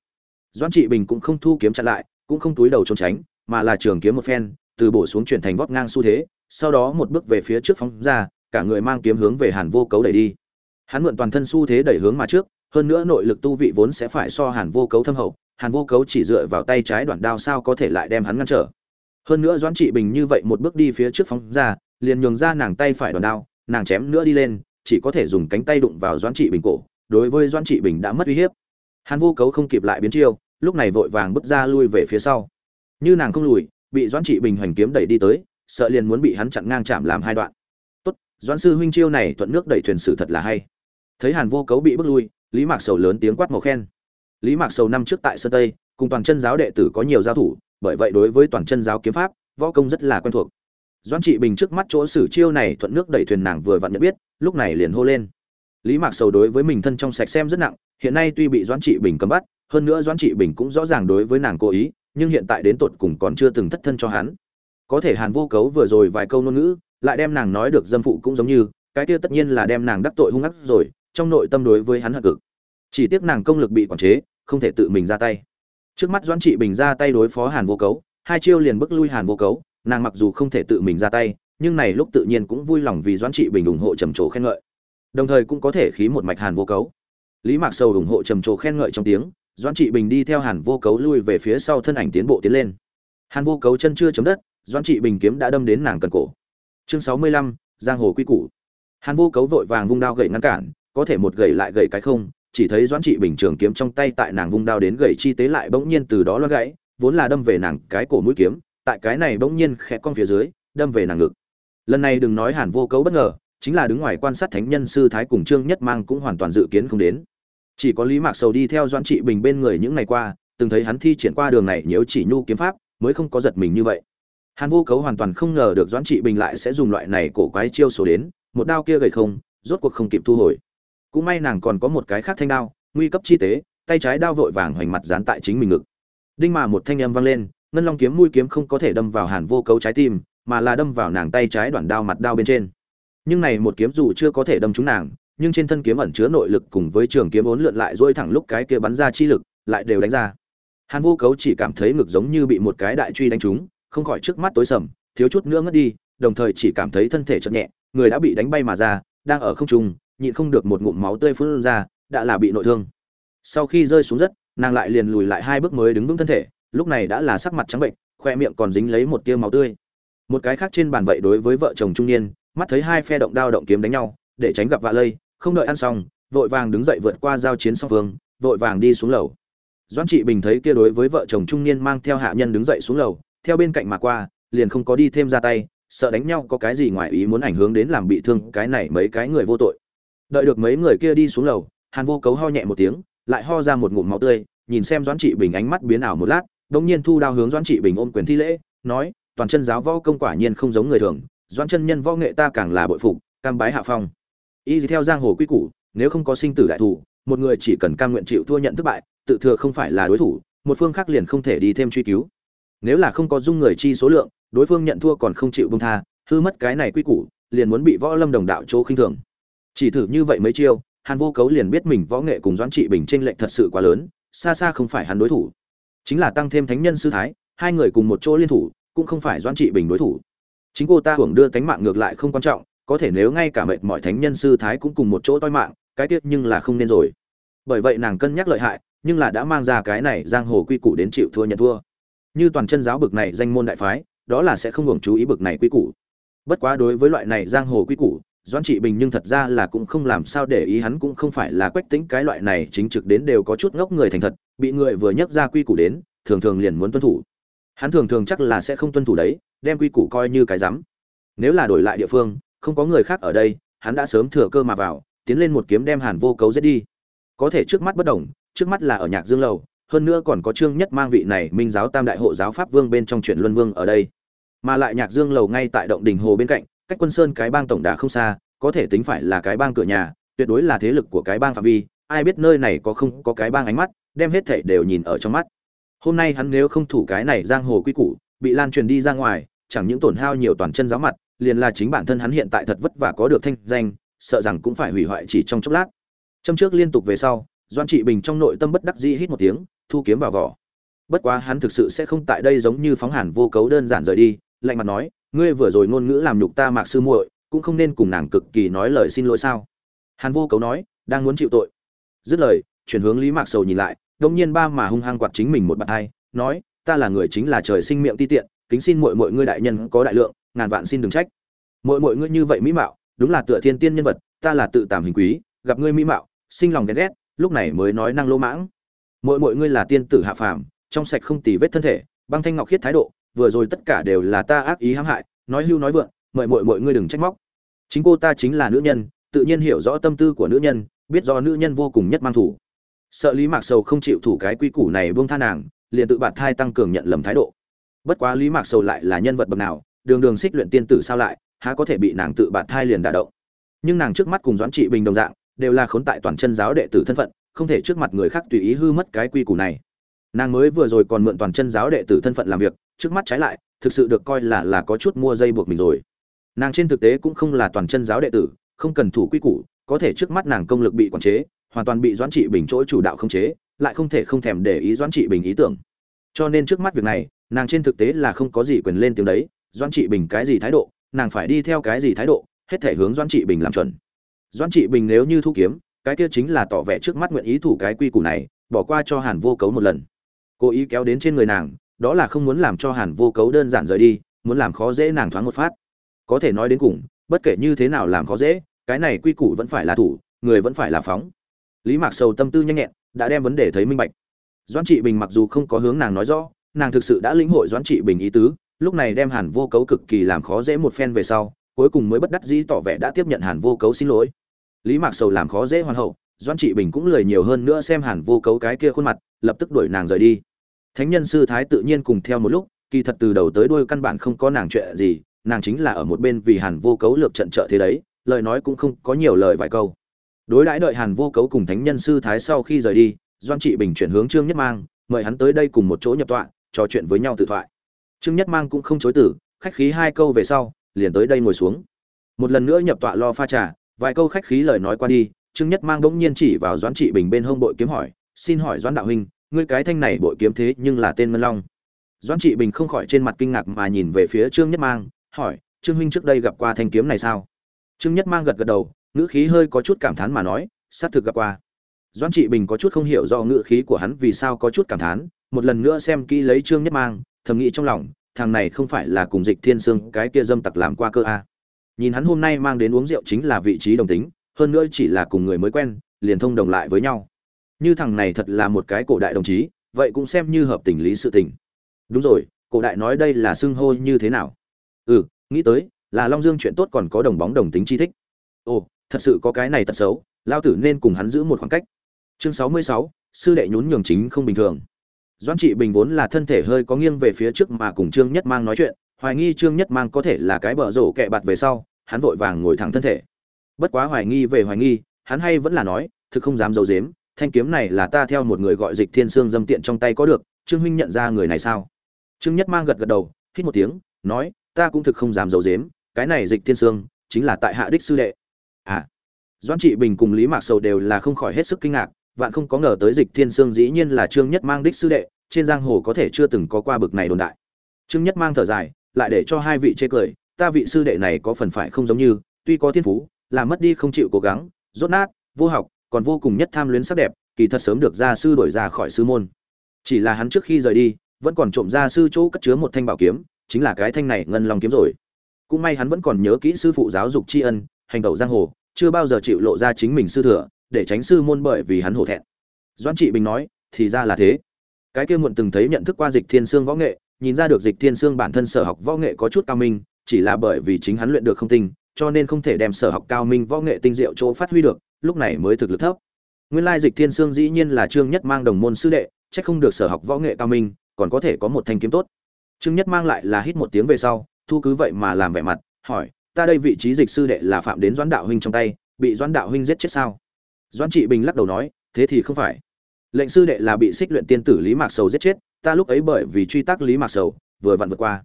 Doãn trị bình cũng không thu kiếm chặn lại, cũng không túi đầu trốn tránh, mà là trường kiếm một phen, từ bổ xuống chuyển thành vót ngang xu thế, sau đó một bước về phía trước phóng ra, cả người mang kiếm hướng về hàn vô cấu đẩy đi. Hắn mượn toàn thân xu thế đẩy hướng mà trước hơn nữa nội lực tu vị vốn sẽ phải so hàn vô cấu thâm hậu, hàn vô cấu chỉ dựa vào tay trái đoạn đao sao có thể lại đem hắn ngăn trở. Hơn nữa doãn trị bình như vậy một bước đi phía trước phóng ra, liền nhường ra nàng tay phải đoạn đao, nàng chém nữa đi lên, chỉ có thể dùng cánh tay đụng vào doãn trị bình cổ, đối với doãn trị bình đã mất uy hiếp. Hàn vô cấu không kịp lại biến chiêu, lúc này vội vàng bước ra lui về phía sau. Như nàng không lùi, bị doãn trị bình hoành kiếm đẩy đi tới, sợ liền muốn bị hắn chặn ngang chạm làm hai đoạn. Tốt, doãn sư huynh chiêu này thuận nước đẩy thuyền sử thật là hay thấy hàn vô cấu bị bước lui, lý mạc sầu lớn tiếng quát màu khen. Lý mạc sầu năm trước tại sơn tây, cùng toàn chân giáo đệ tử có nhiều giao thủ, bởi vậy đối với toàn chân giáo kiếm pháp, võ công rất là quen thuộc. Doãn trị bình trước mắt chỗ sử chiêu này thuận nước đẩy thuyền nàng vừa vặn nhận biết, lúc này liền hô lên. Lý mạc sầu đối với mình thân trong sạch xem rất nặng, hiện nay tuy bị doãn trị bình cấm bắt, hơn nữa doãn trị bình cũng rõ ràng đối với nàng cố ý, nhưng hiện tại đến tột cùng còn chưa từng thất thân cho hắn. Có thể hàn vô cấu vừa rồi vài câu ngôn ngữ, lại đem nàng nói được dâm phụ cũng giống như, cái kia tất nhiên là đem nàng đắc tội hung ác rồi trong nội tâm đối với hắn hận cực. Chỉ tiếc nàng công lực bị quản chế, không thể tự mình ra tay. Trước mắt doãn trị bình ra tay đối phó hàn vô cấu, hai chiêu liền bức lui hàn vô cấu, nàng mặc dù không thể tự mình ra tay, nhưng này lúc tự nhiên cũng vui lòng vì doãn trị bình ủng hộ trầm trồ khen ngợi. Đồng thời cũng có thể khí một mạch hàn vô cấu. Lý mạc sầu ủng hộ trầm trồ khen ngợi trong tiếng, doãn trị bình đi theo hàn vô cấu lui về phía sau thân ảnh tiến bộ tiến lên. Hàn vô cấu chân chưa chấm đất, doãn trị bình kiếm đã đâm đến nàng cần cổ. Chương sáu mươi lăm, giang hồ quy củ. Hàn vô cấu vội vàng vung đao gậy ngăn cản có thể một gậy lại gậy cái không, chỉ thấy doãn trị bình trường kiếm trong tay tại nàng vung đao đến gậy chi tế lại bỗng nhiên từ đó lo gãy, vốn là đâm về nàng cái cổ mũi kiếm, tại cái này bỗng nhiên khẽ con phía dưới, đâm về nàng ngực. Lần này đừng nói hàn vô cấu bất ngờ, chính là đứng ngoài quan sát thánh nhân sư thái cùng trương nhất mang cũng hoàn toàn dự kiến không đến. Chỉ có lý mạc sầu đi theo doãn trị bình bên người những ngày qua, từng thấy hắn thi triển qua đường này nếu chỉ nhu kiếm pháp, mới không có giật mình như vậy. Hàn vô cấu hoàn toàn không ngờ được doãn trị bình lại sẽ dùng loại này cổ quái chiêu số đến, một đao kia gầy không, rốt cuộc không kịp thu hồi cũng may nàng còn có một cái khác thanh đao, nguy cấp chi tế, tay trái đao vội vàng hoành mặt dán tại chính mình ngực. Đinh mà một thanh âm vang lên, ngân long kiếm mũi kiếm không có thể đâm vào hàn vô cấu trái tim, mà là đâm vào nàng tay trái đoạn đao mặt đao bên trên. Nhưng này một kiếm dù chưa có thể đâm trúng nàng, nhưng trên thân kiếm ẩn chứa nội lực cùng với trường kiếm ốn lượn lại dôi thẳng lúc cái kia bắn ra chi lực, lại đều đánh ra. Hàn vô cấu chỉ cảm thấy ngực giống như bị một cái đại truy đánh trúng, không khỏi trước mắt tối sầm, thiếu chút nữa ngất đi, đồng thời chỉ cảm thấy thân thể chậm nhẹ, người đã bị đánh bay mà ra, đang ở không trung nhịn không được một ngụm máu tươi phun ra, đã là bị nội thương. Sau khi rơi xuống đất nàng lại liền lùi lại hai bước mới đứng vững thân thể, lúc này đã là sắc mặt trắng bệnh, khoe miệng còn dính lấy một tia máu tươi. Một cái khác trên bàn vậy đối với vợ chồng trung niên, mắt thấy hai phe động đao động kiếm đánh nhau, để tránh gặp vạ lây, không đợi ăn xong, vội vàng đứng dậy vượt qua giao chiến song phương, vội vàng đi xuống lầu. Doãn trị bình thấy kia đối với vợ chồng trung niên mang theo hạ nhân đứng dậy xuống lầu, theo bên cạnh mà qua, liền không có đi thêm ra tay, sợ đánh nhau có cái gì ngoài ý muốn ảnh hưởng đến làm bị thương cái này mấy cái người vô tội đợi được mấy người kia đi xuống lầu, hàn vô cấu ho nhẹ một tiếng, lại ho ra một ngụm máu tươi, nhìn xem doãn trị bình ánh mắt biến ảo một lát đống nhiên thu đao hướng doãn trị bình ôm quyền thi lễ, nói, toàn chân giáo võ công quả nhiên không giống người thường, doãn chân nhân võ nghệ ta càng là bội phục, cam bái hạ phong. Y theo giang hồ quy củ, nếu không có sinh tử đại thủ, một người chỉ cần cam nguyện chịu thua nhận thất bại, tự thừa không phải là đối thủ, một phương khác liền không thể đi thêm truy cứu. Nếu là không có dung người chi số lượng, đối phương nhận thua còn không chịu bông tha, hư mất cái này quy củ, liền muốn bị võ lâm đồng đạo chỗ khinh thường chỉ thử như vậy mấy chiêu, hàn vô cấu liền biết mình võ nghệ cùng doãn trị bình tranh lệch thật sự quá lớn, xa xa không phải hắn đối thủ. Chính là tăng thêm thánh nhân sư thái, hai người cùng một chỗ liên thủ, cũng không phải doãn trị bình đối thủ. Chính cô ta hưởng đưa tánh mạng ngược lại không quan trọng, có thể nếu ngay cả mệt mọi thánh nhân sư thái cũng cùng một chỗ toi mạng, cái tiếc nhưng là không nên rồi. Bởi vậy nàng cân nhắc lợi hại, nhưng là đã mang ra cái này giang hồ quy củ đến chịu thua nhận thua. Như toàn chân giáo bực này danh môn đại phái, đó là sẽ không hưởng chú ý bực này quy củ. Bất quá đối với loại này giang hồ quy củ doãn trị bình nhưng thật ra là cũng không làm sao để ý, hắn cũng không phải là quách tính, cái loại này chính trực đến đều có chút ngốc người thành thật, bị người vừa nhắc ra quy củ đến, thường thường liền muốn tuân thủ. Hắn thường thường chắc là sẽ không tuân thủ đấy, đem quy củ coi như cái rắm. Nếu là đổi lại địa phương, không có người khác ở đây, hắn đã sớm thừa cơ mà vào, tiến lên một kiếm đem hàn vô cấu giết đi. Có thể trước mắt bất đồng, trước mắt là ở nhạc dương lầu, hơn nữa còn có trương nhất mang vị này minh giáo tam đại hộ giáo pháp vương bên trong chuyện luân vương ở đây. Mà lại nhạc dương lầu ngay tại động đình hồ bên cạnh cách quân sơn cái bang tổng đà không xa, có thể tính phải là cái bang cửa nhà, tuyệt đối là thế lực của cái bang phạm vi, ai biết nơi này có không có cái bang ánh mắt, đem hết thảy đều nhìn ở trong mắt. Hôm nay hắn nếu không thủ cái này giang hồ quy củ, bị lan truyền đi ra ngoài, chẳng những tổn hao nhiều toàn chân giáo mặt, liền là chính bản thân hắn hiện tại thật vất vả có được thanh danh, sợ rằng cũng phải hủy hoại chỉ trong chốc lát. Châm trước liên tục về sau doan trị bình trong nội tâm bất đắc dĩ hít một tiếng, thu kiếm vào vỏ. Bất quá hắn thực sự sẽ không tại đây giống như phóng hàn vô cấu đơn giản rời đi, lạnh mặt nói ngươi vừa rồi ngôn ngữ làm nhục ta mạc sư muội, cũng không nên cùng nàng cực kỳ nói lời xin lỗi sao? Hàn vô cấu nói, đang muốn chịu tội. Dứt lời, chuyển hướng lý mạc sầu nhìn lại đông nhiên ba mà hung hăng quạt chính mình một bàn tay, nói, ta là người chính là trời sinh miệng ti tiện, kính xin mọi mọi ngươi đại nhân có đại lượng, ngàn vạn xin đừng trách. Mọi mọi ngươi như vậy mỹ mạo, đúng là tựa thiên tiên nhân vật, ta là tự tàm hình quý, gặp ngươi mỹ mạo, sinh lòng ghen ghét, lúc này mới nói năng lỗ mãng. Mọi mọi ngươi là tiên tử hạ phàm, trong sạch không tì vết thân thể, băng thanh ngọc khiết thái độ vừa rồi tất cả đều là ta ác ý hãm hại, nói hưu nói vượng, mời mọi mọi ngươi đừng trách móc. Chính cô ta chính là nữ nhân, tự nhiên hiểu rõ tâm tư của nữ nhân, biết do nữ nhân vô cùng nhất mang thủ. Sợ lý mạc sầu không chịu thủ cái quy củ này buông tha nàng, liền tự bạt thai tăng cường nhận lầm thái độ. Bất quá lý mạc sầu lại là nhân vật bậc nào, đường đường xích luyện tiên tử sao lại, há có thể bị nàng tự bạt thai liền đả động. Nhưng nàng trước mắt cùng doãn trị bình đồng dạng, đều là khốn tại toàn chân giáo đệ tử thân phận, không thể trước mặt người khác tùy ý hư mất cái quy củ này nàng mới vừa rồi còn mượn toàn chân giáo đệ tử thân phận làm việc, trước mắt trái lại, thực sự được coi là là có chút mua dây buộc mình rồi. Nàng trên thực tế cũng không là toàn chân giáo đệ tử, không cần thủ quy củ, có thể trước mắt nàng công lực bị quản chế, hoàn toàn bị doãn trị bình chỗ chủ đạo không chế, lại không thể không thèm để ý doãn trị bình ý tưởng. Cho nên trước mắt việc này, nàng trên thực tế là không có gì quyền lên tiếng đấy, doãn trị bình cái gì thái độ, nàng phải đi theo cái gì thái độ, hết thể hướng doãn trị bình làm chuẩn. Doãn trị bình nếu như thu kiếm, cái kia chính là tỏ vẻ trước mắt nguyện ý thủ cái quy củ này, bỏ qua cho hàn vô cấu một lần cố ý kéo đến trên người nàng, đó là không muốn làm cho hàn vô cấu đơn giản rời đi, muốn làm khó dễ nàng thoáng một phát. Có thể nói đến cùng, bất kể như thế nào làm khó dễ, cái này quy củ vẫn phải là thủ, người vẫn phải là phóng. Lý mạc sầu tâm tư nhanh nhẹn, đã đem vấn đề thấy minh bạch. Doãn trị bình mặc dù không có hướng nàng nói rõ, nàng thực sự đã lĩnh hội doãn trị bình ý tứ, lúc này đem hàn vô cấu cực kỳ làm khó dễ một phen về sau, cuối cùng mới bất đắc dĩ tỏ vẻ đã tiếp nhận hàn vô cấu xin lỗi. Lý mạc sầu làm khó dễ hoàn hậu, Doãn trị bình cũng lười nhiều hơn nữa xem hàn vô cấu cái kia khuôn mặt lập tức đuổi nàng rời đi. Thánh nhân sư thái tự nhiên cùng theo một lúc, kỳ thật từ đầu tới đuôi căn bản không có nàng chuyện gì, nàng chính là ở một bên vì hàn vô cấu lược trận trợ thế đấy, lời nói cũng không có nhiều lời vài câu. Đối đãi đợi hàn vô cấu cùng thánh nhân sư thái sau khi rời đi, doan trị bình chuyển hướng trương nhất mang, mời hắn tới đây cùng một chỗ nhập tọa, trò chuyện với nhau tự thoại. Trương nhất mang cũng không chối từ, khách khí hai câu về sau, liền tới đây ngồi xuống. Một lần nữa nhập tọa lo pha trà, vài câu khách khí lời nói qua đi, trương nhất mang bỗng nhiên chỉ vào doãn trị bình bên hông bội kiếm hỏi, xin hỏi doãn đạo huynh ngươi cái thanh này bội kiếm thế nhưng là tên ngân long. Doãn trị bình không khỏi trên mặt kinh ngạc mà nhìn về phía trương nhất mang, hỏi, trương huynh trước đây gặp qua thanh kiếm này sao? Trương nhất mang gật gật đầu, ngữ khí hơi có chút cảm thán mà nói, xác thực gặp qua. Doãn trị bình có chút không hiểu do ngữ khí của hắn vì sao có chút cảm thán, một lần nữa xem kỹ lấy trương nhất mang, thầm nghĩ trong lòng, thằng này không phải là cùng dịch thiên sương cái kia dâm tặc làm qua cơ a. Nhìn hắn hôm nay mang đến uống rượu chính là vị trí đồng tính, hơn nữa chỉ là cùng người mới quen, liền thông đồng lại với nhau như thằng này thật là một cái cổ đại đồng chí, vậy cũng xem như hợp tình lý sự tình. Đúng rồi, cổ đại nói đây là xưng hô như thế nào? Ừ nghĩ tới, là long dương chuyện tốt còn có đồng bóng đồng tính chi thích. Ồ, thật sự có cái này tật xấu, lao tử nên cùng hắn giữ một khoảng cách. Chương sáu mươi sáu, sư đệ nhún nhường chính không bình thường. Doãn trị bình vốn là thân thể hơi có nghiêng về phía trước mà cùng trương nhất mang nói chuyện, hoài nghi trương nhất mang có thể là cái bờ rổ kẹ bạt về sau, hắn vội vàng ngồi thẳng thân thể. Bất quá hoài nghi về hoài nghi, hắn hay vẫn là nói, thực không dám d i ấ u dếm thanh kiếm này là ta theo một người gọi dịch thiên sương dâm tiện trong tay có được, trương huynh nhận ra người này sao? Trương nhất mang gật gật đầu, hít một tiếng, nói, ta cũng thực không dám giấu dếm cái này dịch thiên sương chính là tại hạ đích sư đệ. À doan trị bình cùng lý mạc sầu đều là không khỏi hết sức kinh ngạc, vạn không có ngờ tới dịch thiên sương dĩ nhiên là trương nhất mang đích sư đệ, trên giang hồ có thể chưa từng có qua bực này đồn đại. Trương nhất mang thở dài, lại để cho hai vị chê cười, ta vị sư đệ này có phần phải không giống như, tuy có thiên phú, là mất đi không chịu cố gắng, rốt nát, vô học còn vô cùng nhất tham luyến sắc đẹp kỳ thật sớm được gia sư đổi ra khỏi sư môn. Chỉ là hắn trước khi rời đi vẫn còn trộm gia sư chỗ cất chứa một thanh bảo kiếm chính là cái thanh này ngân long kiếm rồi. Cũng may hắn vẫn còn nhớ kỹ sư phụ giáo dục tri ân hành đầu giang hồ chưa bao giờ chịu lộ ra chính mình sư thừa để tránh sư môn bởi vì hắn hổ thẹn. Doãn trị bình nói thì ra là thế. Cái kia muộn từng thấy nhận thức qua dịch thiên sương võ nghệ nhìn ra được dịch thiên sương bản thân sở học võ nghệ có chút cao minh chỉ là bởi vì chính hắn luyện được không tinh cho nên không thể đem sở học cao minh võ nghệ tinh diệu chỗ phát huy được, lúc này mới thực lực thấp. Nguyên lai Dịch Thiên Sương dĩ nhiên là Trương Nhất Mang đồng môn sư đệ, chắc không được sở học võ nghệ cao minh, còn có thể có một thanh kiếm tốt. Trương Nhất Mang lại là hít một tiếng về sau, thu cứ vậy mà làm vẻ mặt, hỏi, ta đây vị trí dịch sư đệ là phạm đến Doãn đạo huynh trong tay, bị Doãn đạo huynh giết chết sao? Doãn Trị Bình lắc đầu nói, thế thì không phải. Lệnh sư đệ là bị xích luyện tiên tử Lý Mạc Sầu giết chết, ta lúc ấy bởi vì truy tác Lý Mạc Sầu, vừa vặn vượt qua.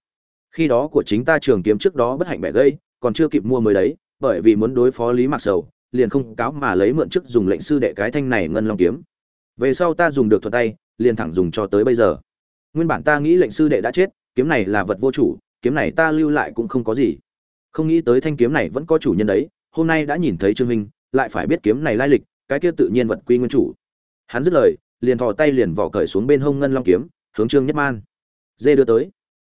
Khi đó của chính ta trường kiếm trước đó bất hạnh bẻ gây, còn chưa kịp mua mới đấy, bởi vì muốn đối phó Lý Mạc Sầu, liền không cáo mà lấy mượn chức dùng lệnh sư đệ cái thanh này ngân long kiếm. Về sau ta dùng được thuận tay, liền thẳng dùng cho tới bây giờ. Nguyên bản ta nghĩ lệnh sư đệ đã chết, kiếm này là vật vô chủ, kiếm này ta lưu lại cũng không có gì. Không nghĩ tới thanh kiếm này vẫn có chủ nhân đấy, hôm nay đã nhìn thấy Trương Minh, lại phải biết kiếm này lai lịch, cái kia tự nhiên vật quy nguyên chủ. Hắn dứt lời, liền thò tay liền vỏ cởi xuống bên hông ngân long kiếm, hướng Trương Nhất Man. Dê đưa tới.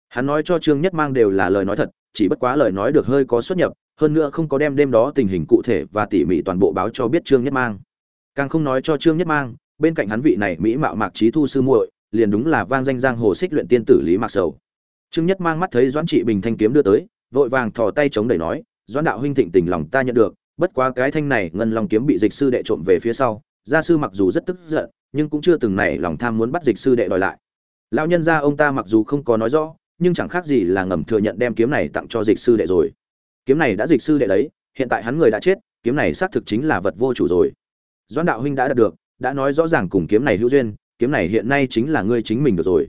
Hắn nói cho Trương Nhất Mang đều là lời nói thật, chỉ bất quá lời nói được hơi có xuất nhập, hơn nữa không có đem đêm đó tình hình cụ thể và tỉ mỉ toàn bộ báo cho biết Trương Nhất Mang. Càng không nói cho Trương Nhất Mang, bên cạnh hắn vị này mỹ mạo Mạc trí Thu sư muội, liền đúng là vang danh giang hồ xích luyện tiên tử Lý Mạc Sầu. Trương Nhất Mang mắt thấy Doãn Trị Bình thanh kiếm đưa tới, vội vàng thò tay chống đẩy nói, "Doãn đạo huynh thịnh tình lòng ta nhận được, bất quá cái thanh này ngân long kiếm bị dịch sư đệ trộm về phía sau, gia sư mặc dù rất tức giận, nhưng cũng chưa từng nảy lòng tham muốn bắt dịch sư đệ đòi lại." Lão nhân gia ông ta mặc dù không có nói rõ, nhưng chẳng khác gì là ngầm thừa nhận đem kiếm này tặng cho dịch sư đệ rồi kiếm này đã dịch sư đệ lấy, hiện tại hắn người đã chết kiếm này xác thực chính là vật vô chủ rồi. Doãn đạo huynh đã đạt được đã nói rõ ràng cùng kiếm này hữu duyên kiếm này hiện nay chính là ngươi chính mình được rồi.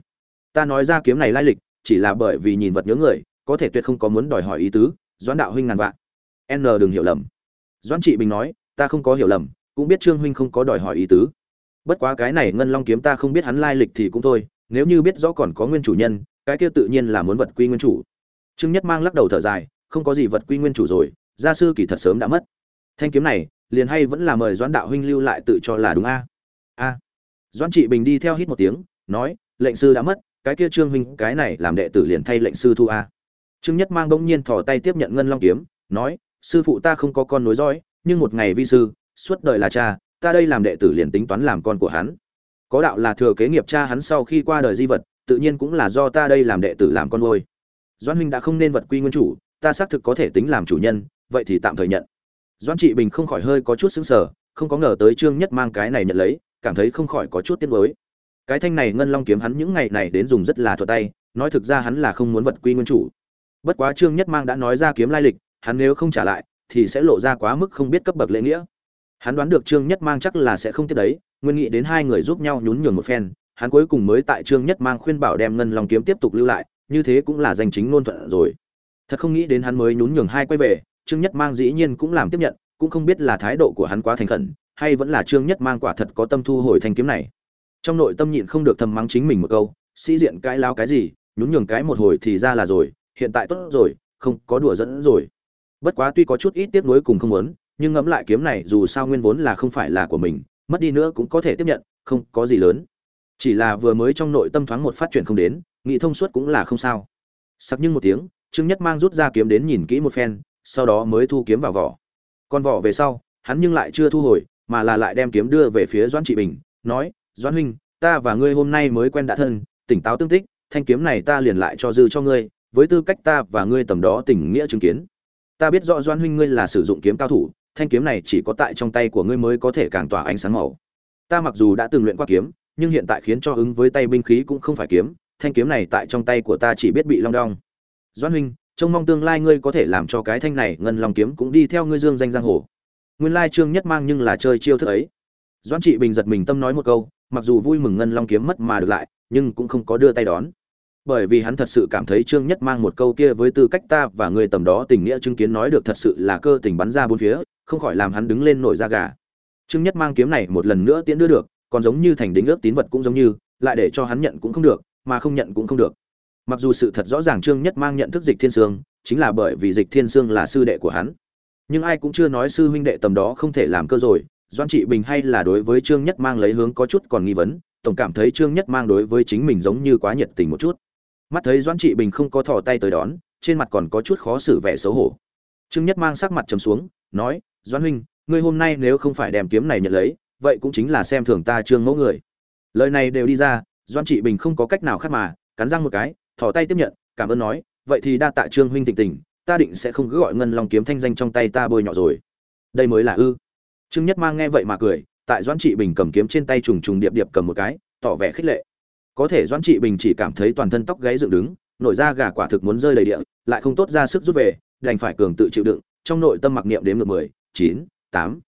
Ta nói ra kiếm này lai lịch chỉ là bởi vì nhìn vật nhớ người có thể tuyệt không có muốn đòi hỏi ý tứ doãn đạo huynh ngàn vạn. N đừng hiểu lầm. Doãn trị bình nói ta không có hiểu lầm cũng biết trương huynh không có đòi hỏi ý tứ. Bất quá cái này ngân long kiếm ta không biết hắn lai lịch thì cũng thôi nếu như biết rõ còn có nguyên chủ nhân cái kia tự nhiên là muốn vật quy nguyên chủ. Trương nhất mang lắc đầu thở dài không có gì vật quy nguyên chủ rồi, gia sư kỳ thật sớm đã mất. Thanh kiếm này, liền hay vẫn là mời doãn đạo huynh lưu lại tự cho là đúng a. A. Doãn trị bình đi theo hít một tiếng, nói, lệnh sư đã mất, cái kia trương huynh, cái này làm đệ tử liền thay lệnh sư thu a. Trương nhất mang bỗng nhiên thò tay tiếp nhận ngân long kiếm, nói, sư phụ ta không có con nối dõi, nhưng một ngày vi sư, suốt đời là cha, ta đây làm đệ tử liền tính toán làm con của hắn. Có đạo là thừa kế nghiệp cha hắn sau khi qua đời di vật, tự nhiên cũng là do ta đây làm đệ tử làm con nuôi. Doãn huynh đã không nên vật quy nguyên chủ ta xác thực có thể tính làm chủ nhân, vậy thì tạm thời nhận. Doãn trị bình không khỏi hơi có chút sững sờ, không có ngờ tới trương nhất mang cái này nhận lấy, cảm thấy không khỏi có chút tiếc nuối. Cái thanh này ngân long kiếm hắn những ngày này đến dùng rất là thuận tay, nói thực ra hắn là không muốn vật quy nguyên chủ. Bất quá trương nhất mang đã nói ra kiếm lai lịch, hắn nếu không trả lại, thì sẽ lộ ra quá mức không biết cấp bậc lễ nghĩa. Hắn đoán được trương nhất mang chắc là sẽ không tiếp đấy, nguyên nghĩ đến hai người giúp nhau nhún nhường một phen, hắn cuối cùng mới tại trương nhất mang khuyên bảo đem ngân long kiếm tiếp tục lưu lại, như thế cũng là danh chính ngôn thuận rồi thật không nghĩ đến hắn mới nhún nhường hai quay về, trương nhất mang dĩ nhiên cũng làm tiếp nhận, cũng không biết là thái độ của hắn quá thành khẩn, hay vẫn là trương nhất mang quả thật có tâm thu hồi thanh kiếm này. Trong nội tâm nhịn không được thầm mắng chính mình một câu, sĩ diện cãi lao cái gì, nhún nhường cái một hồi thì ra là rồi, hiện tại tốt rồi, không có đùa dẫn rồi. Bất quá tuy có chút ít tiếc nuối cùng không muốn, nhưng ngẫm lại kiếm này dù sao nguyên vốn là không phải là của mình, mất đi nữa cũng có thể tiếp nhận, không có gì lớn. Chỉ là vừa mới trong nội tâm thoáng một phát triển không đến nghĩ thông suốt cũng là không sao. Sắc nhưng một tiếng trương nhất mang rút ra kiếm đến nhìn kỹ một phen, sau đó mới thu kiếm vào vỏ. Con vỏ về sau, hắn nhưng lại chưa thu hồi, mà là lại đem kiếm đưa về phía doãn trị bình, nói, doãn huynh, ta và ngươi hôm nay mới quen đã thân, tỉnh táo tương tích, thanh kiếm này ta liền lại cho dư cho ngươi, với tư cách ta và ngươi tầm đó tình nghĩa chứng kiến. Ta biết rõ doãn huynh ngươi là sử dụng kiếm cao thủ, thanh kiếm này chỉ có tại trong tay của ngươi mới có thể càng tỏa ánh sáng màu. Ta mặc dù đã từng luyện qua kiếm, nhưng hiện tại khiến cho ứng với tay binh khí cũng không phải kiếm, thanh kiếm này tại trong tay của ta chỉ biết bị long đong doãn huynh, trông mong tương lai ngươi có thể làm cho cái thanh này ngân long kiếm cũng đi theo ngươi dương danh giang hồ. Nguyên lai trương nhất mang nhưng là chơi chiêu thức ấy. Doãn trị bình giật mình tâm nói một câu, mặc dù vui mừng ngân long kiếm mất mà được lại, nhưng cũng không có đưa tay đón. Bởi vì hắn thật sự cảm thấy trương nhất mang một câu kia với tư cách ta và người tầm đó tình nghĩa chứng kiến nói được thật sự là cơ tình bắn ra bốn phía, không khỏi làm hắn đứng lên nổi da gà. Trương nhất mang kiếm này một lần nữa tiễn đưa được, còn giống như thành đính ước tín vật cũng giống như, lại để cho hắn nhận cũng không được, mà không nhận cũng không được mặc dù sự thật rõ ràng trương nhất mang nhận thức dịch thiên sương, chính là bởi vì dịch thiên sương là sư đệ của hắn. Nhưng ai cũng chưa nói sư huynh đệ tầm đó không thể làm cơ rồi doan trị bình hay là đối với trương nhất mang lấy hướng có chút còn nghi vấn, tổng cảm thấy trương nhất mang đối với chính mình giống như quá nhiệt tình một chút. Mắt thấy doan trị bình không có thò tay tới đón, trên mặt còn có chút khó xử vẻ xấu hổ. Trương nhất mang sắc mặt trầm xuống, nói doan huynh, ngươi hôm nay nếu không phải đem kiếm này nhận lấy, vậy cũng chính là xem thường ta trương mẫu người. Lời này đều đi ra doan trị bình không có cách nào khác mà, cắn răng một cái thò tay tiếp nhận, cảm ơn nói, vậy thì đa tạ trương huynh tịnh tình, ta định sẽ không cứ gọi ngân long kiếm thanh danh trong tay ta bôi nhọ rồi. Đây mới là ư? Trương nhất mang nghe vậy mà cười, tại doãn trị bình cầm kiếm trên tay trùng trùng điệp điệp cầm một cái, tỏ vẻ khích lệ. Có thể doãn trị bình chỉ cảm thấy toàn thân tóc gáy dựng đứng, nổi ra gà quả thực muốn rơi đầy địa, lại không tốt ra sức rút về, đành phải cường tự chịu đựng, trong nội tâm mặc niệm đếm ngược mười, chín, tám.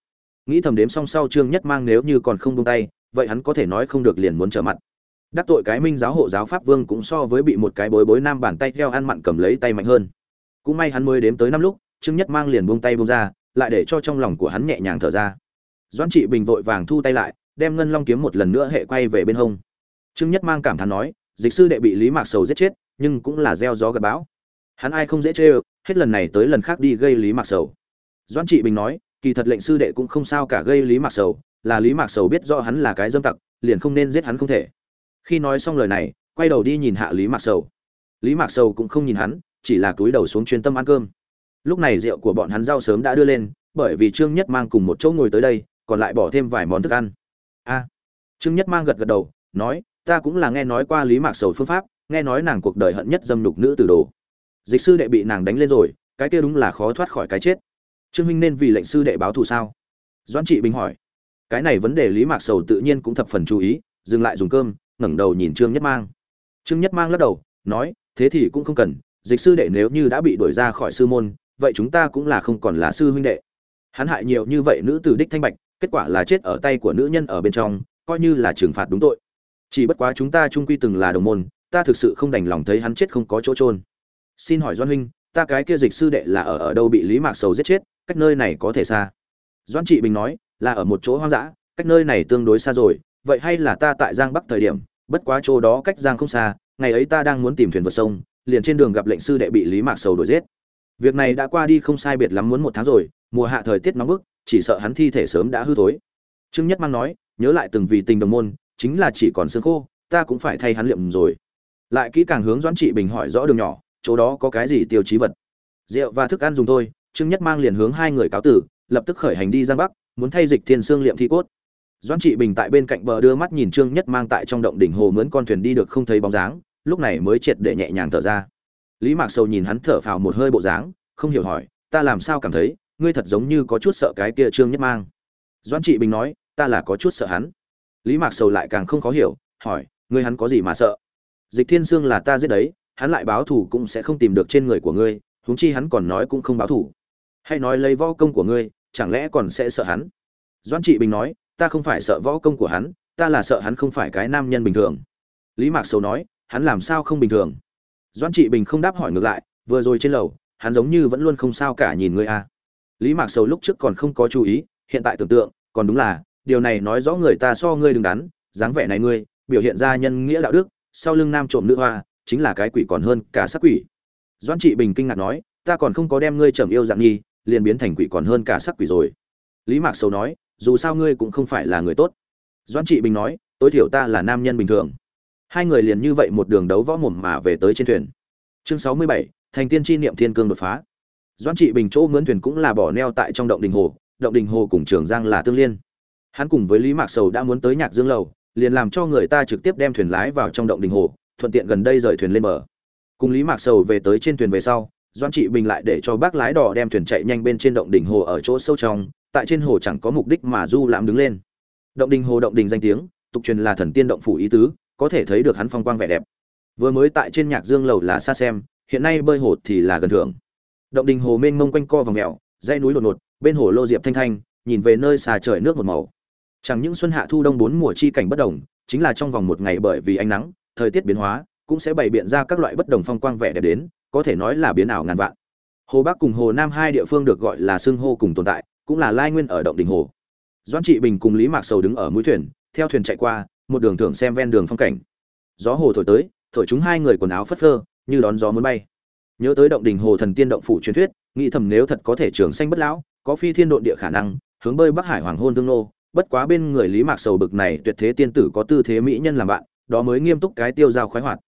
Nghĩ thầm đếm xong sau trương nhất mang nếu như còn không buông tay, vậy hắn có thể nói không được liền muốn trở mặt đắc tội cái minh giáo hộ giáo pháp vương cũng so với bị một cái bối bối nam bàn tay theo ăn mặn cầm lấy tay mạnh hơn. Cũng may hắn mới đếm tới năm lúc, trương nhất mang liền buông tay buông ra, lại để cho trong lòng của hắn nhẹ nhàng thở ra. Doãn trị bình vội vàng thu tay lại, đem ngân long kiếm một lần nữa hệ quay về bên hông. Trương nhất mang cảm thán nói, dịch sư đệ bị lý mạc sầu giết chết, nhưng cũng là gieo gió gặp bão. Hắn ai không dễ chê hết lần này tới lần khác đi gây lý mạc sầu. Doãn trị bình nói, kỳ thật lệnh sư đệ cũng không sao cả gây lý mạc sầu, là lý mạc sầu biết rõ hắn là cái dâm tặc, liền không nên giết hắn không thể khi nói xong lời này, quay đầu đi nhìn hạ lý mạc sầu. Lý mạc sầu cũng không nhìn hắn, chỉ là cúi đầu xuống chuyên tâm ăn cơm. Lúc này rượu của bọn hắn rau sớm đã đưa lên, bởi vì trương nhất mang cùng một chỗ ngồi tới đây, còn lại bỏ thêm vài món thức ăn. A! Trương nhất mang gật gật đầu, nói, ta cũng là nghe nói qua lý mạc sầu phương pháp, nghe nói nàng cuộc đời hận nhất dâm nhục nữ tử đồ. Dịch sư đệ bị nàng đánh lên rồi, cái kia đúng là khó thoát khỏi cái chết. Trương huynh nên vì lệnh sư đệ báo thù sao? Doãn trị bình hỏi. Cái này vấn đề lý mạc sầu tự nhiên cũng thập phần chú ý, dừng lại dùng cơm ngẩng đầu nhìn trương nhất mang. Trương nhất mang lắc đầu, nói, thế thì cũng không cần, dịch sư đệ nếu như đã bị đuổi ra khỏi sư môn, vậy chúng ta cũng là không còn là sư huynh đệ. Hắn hại nhiều như vậy nữ tử đích thanh bạch, kết quả là chết ở tay của nữ nhân ở bên trong, coi như là trừng phạt đúng tội. Chỉ bất quá chúng ta trung quy từng là đồng môn, ta thực sự không đành lòng thấy hắn chết không có chỗ trôn xin hỏi doan huynh, ta cái kia dịch sư đệ là ở ở đâu bị lý mạc sầu giết chết, cách nơi này có thể xa? Doan trị bình nói, là ở một chỗ hoang dã, cách nơi này tương đối xa rồi vậy hay là ta tại giang bắc thời điểm, bất quá chỗ đó cách giang không xa, ngày ấy ta đang muốn tìm thuyền vượt sông, liền trên đường gặp lệnh sư đệ bị lý mạc sầu đuổi giết. Việc này đã qua đi không sai biệt lắm muốn một tháng rồi, mùa hạ thời tiết nóng bức, chỉ sợ hắn thi thể sớm đã hư thối. Trương nhất mang nói, nhớ lại từng vì tình đồng môn, chính là chỉ còn xương khô, ta cũng phải thay hắn liệm rồi. Lại kỹ càng hướng doãn trị bình hỏi rõ đường nhỏ, chỗ đó có cái gì tiêu chí vật. Rượu và thức ăn dùng thôi, trương nhất mang liền hướng hai người cáo tử, lập tức khởi hành đi giang bắc, muốn thay dịch thiên xương liệm thi cốt doãn trị bình tại bên cạnh bờ đưa mắt nhìn trương nhất mang tại trong động đỉnh hồ mướn con thuyền đi được không thấy bóng dáng, lúc này mới triệt để nhẹ nhàng thở ra. Lý mạc sầu nhìn hắn thở phào một hơi bộ dáng, không hiểu hỏi, ta làm sao cảm thấy, ngươi thật giống như có chút sợ cái kia trương nhất mang? Doãn trị bình nói, ta là có chút sợ hắn. Lý mạc sầu lại càng không khó hiểu, hỏi, ngươi hắn có gì mà sợ? Dịch thiên sương là ta giết đấy, hắn lại báo thù cũng sẽ không tìm được trên người của ngươi, huống chi hắn còn nói cũng không báo thù. Hay nói lấy võ công của ngươi, chẳng lẽ còn sẽ sợ hắn? Doãn trị bình nói ta không phải sợ võ công của hắn, ta là sợ hắn không phải cái nam nhân bình thường. Lý mạc sầu nói, hắn làm sao không bình thường? Doãn trị bình không đáp hỏi ngược lại, vừa rồi trên lầu, hắn giống như vẫn luôn không sao cả nhìn ngươi a. Lý mạc sầu lúc trước còn không có chú ý, hiện tại tưởng tượng, còn đúng là, điều này nói rõ người ta so ngươi đứng đắn, dáng vẻ này ngươi, biểu hiện ra nhân nghĩa đạo đức, sau lưng nam trộm nữ hoa, chính là cái quỷ còn hơn cả sắc quỷ. Doãn trị bình kinh ngạc nói, ta còn không có đem ngươi trầm yêu dạng nhi liền biến thành quỷ còn hơn cả sắc quỷ rồi. Lý mạc sầu nói dù sao ngươi cũng không phải là người tốt. Doãn trị bình nói, tối thiểu ta là nam nhân bình thường. Hai người liền như vậy một đường đấu võ mồm mà về tới trên thuyền. Chương sáu mươi bảy, thành tiên tri niệm thiên cương đột phá. Doãn trị bình chỗ mướn thuyền cũng là bỏ neo tại trong động đình hồ, động đình hồ cùng trường giang là tương liên. Hắn cùng với lý mạc sầu đã muốn tới nhạc dương lầu, liền làm cho người ta trực tiếp đem thuyền lái vào trong động đình hồ, thuận tiện gần đây rời thuyền lên bờ. Cùng lý mạc sầu về tới trên thuyền về sau, doãn trị bình lại để cho bác lái đò đem thuyền chạy nhanh bên trên động đỉnh hồ ở chỗ sâu trong tại trên hồ chẳng có mục đích mà du lãm đứng lên. Động đình hồ động đình danh tiếng, tục truyền là thần tiên động phủ ý tứ, có thể thấy được hắn phong quang vẻ đẹp. Vừa mới tại trên nhạc dương lầu là xa xem, hiện nay bơi hồ thì là gần thưởng động đình hồ mênh mông quanh co vòng mèo dãy núi lột ngột bên hồ lô diệp thanh thanh, nhìn về nơi xa trời nước một màu. Chẳng những xuân hạ thu đông bốn mùa chi cảnh bất đồng, chính là trong vòng một ngày bởi vì ánh nắng, thời tiết biến hóa, cũng sẽ bày biện ra các loại bất đồng phong quang vẻ đẹp đến, có thể nói là biến ảo ngàn vạn. Hồ bắc cùng hồ nam hai địa phương được gọi là xương hô cùng tồn tại cũng là lai nguyên ở động đình hồ. Doãn trị bình cùng lý mạc sầu đứng ở mũi thuyền, theo thuyền chạy qua, một đường thưởng xem ven đường phong cảnh. Gió hồ thổi tới, thổi chúng hai người quần áo phất phơ, như đón gió muốn bay. Nhớ tới động đình hồ thần tiên động phủ truyền thuyết, nghĩ thầm nếu thật có thể trường xanh bất lão, có phi thiên độn địa khả năng, hướng bơi bắc hải hoàng hôn tương nô. Bất quá bên người lý mạc sầu bực này tuyệt thế tiên tử có tư thế mỹ nhân làm bạn, đó mới nghiêm túc cái tiêu giao khoái hoạt.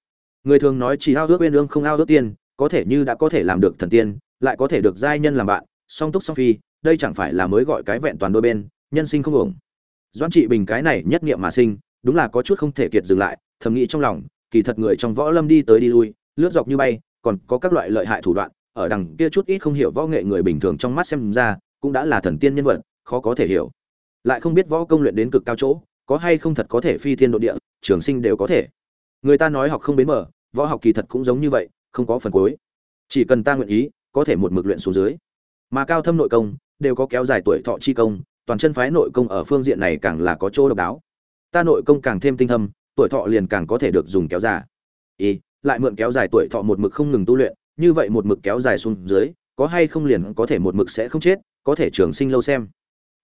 Người thường nói chỉ ao ước bên ương không ao ước tiên, có thể như đã có thể làm được thần tiên, lại có thể được giai nhân làm bạn, song túc song phi đây chẳng phải là mới gọi cái vẹn toàn đôi bên, nhân sinh không ổng doan trị bình cái này nhất nghiệm mà sinh, đúng là có chút không thể kiệt dừng lại, thầm nghĩ trong lòng, kỳ thật người trong võ lâm đi tới đi lui, lướt dọc như bay, còn có các loại lợi hại thủ đoạn, ở đằng kia chút ít không hiểu võ nghệ người bình thường trong mắt xem ra, cũng đã là thần tiên nhân vật, khó có thể hiểu. Lại không biết võ công luyện đến cực cao chỗ, có hay không thật có thể phi thiên độ địa, trường sinh đều có thể. Người ta nói học không bến mở võ học kỳ thật cũng giống như vậy, không có phần cuối. Chỉ cần ta nguyện ý, có thể một mực luyện xuống dưới. Mà cao thâm nội công đều có kéo dài tuổi thọ chi công toàn chân phái nội công ở phương diện này càng là có chỗ độc đáo. Ta nội công càng thêm tinh thâm tuổi thọ liền càng có thể được dùng kéo dài. Y lại mượn kéo dài tuổi thọ một mực không ngừng tu luyện như vậy một mực kéo dài xuống dưới có hay không liền có thể một mực sẽ không chết có thể trường sinh lâu xem.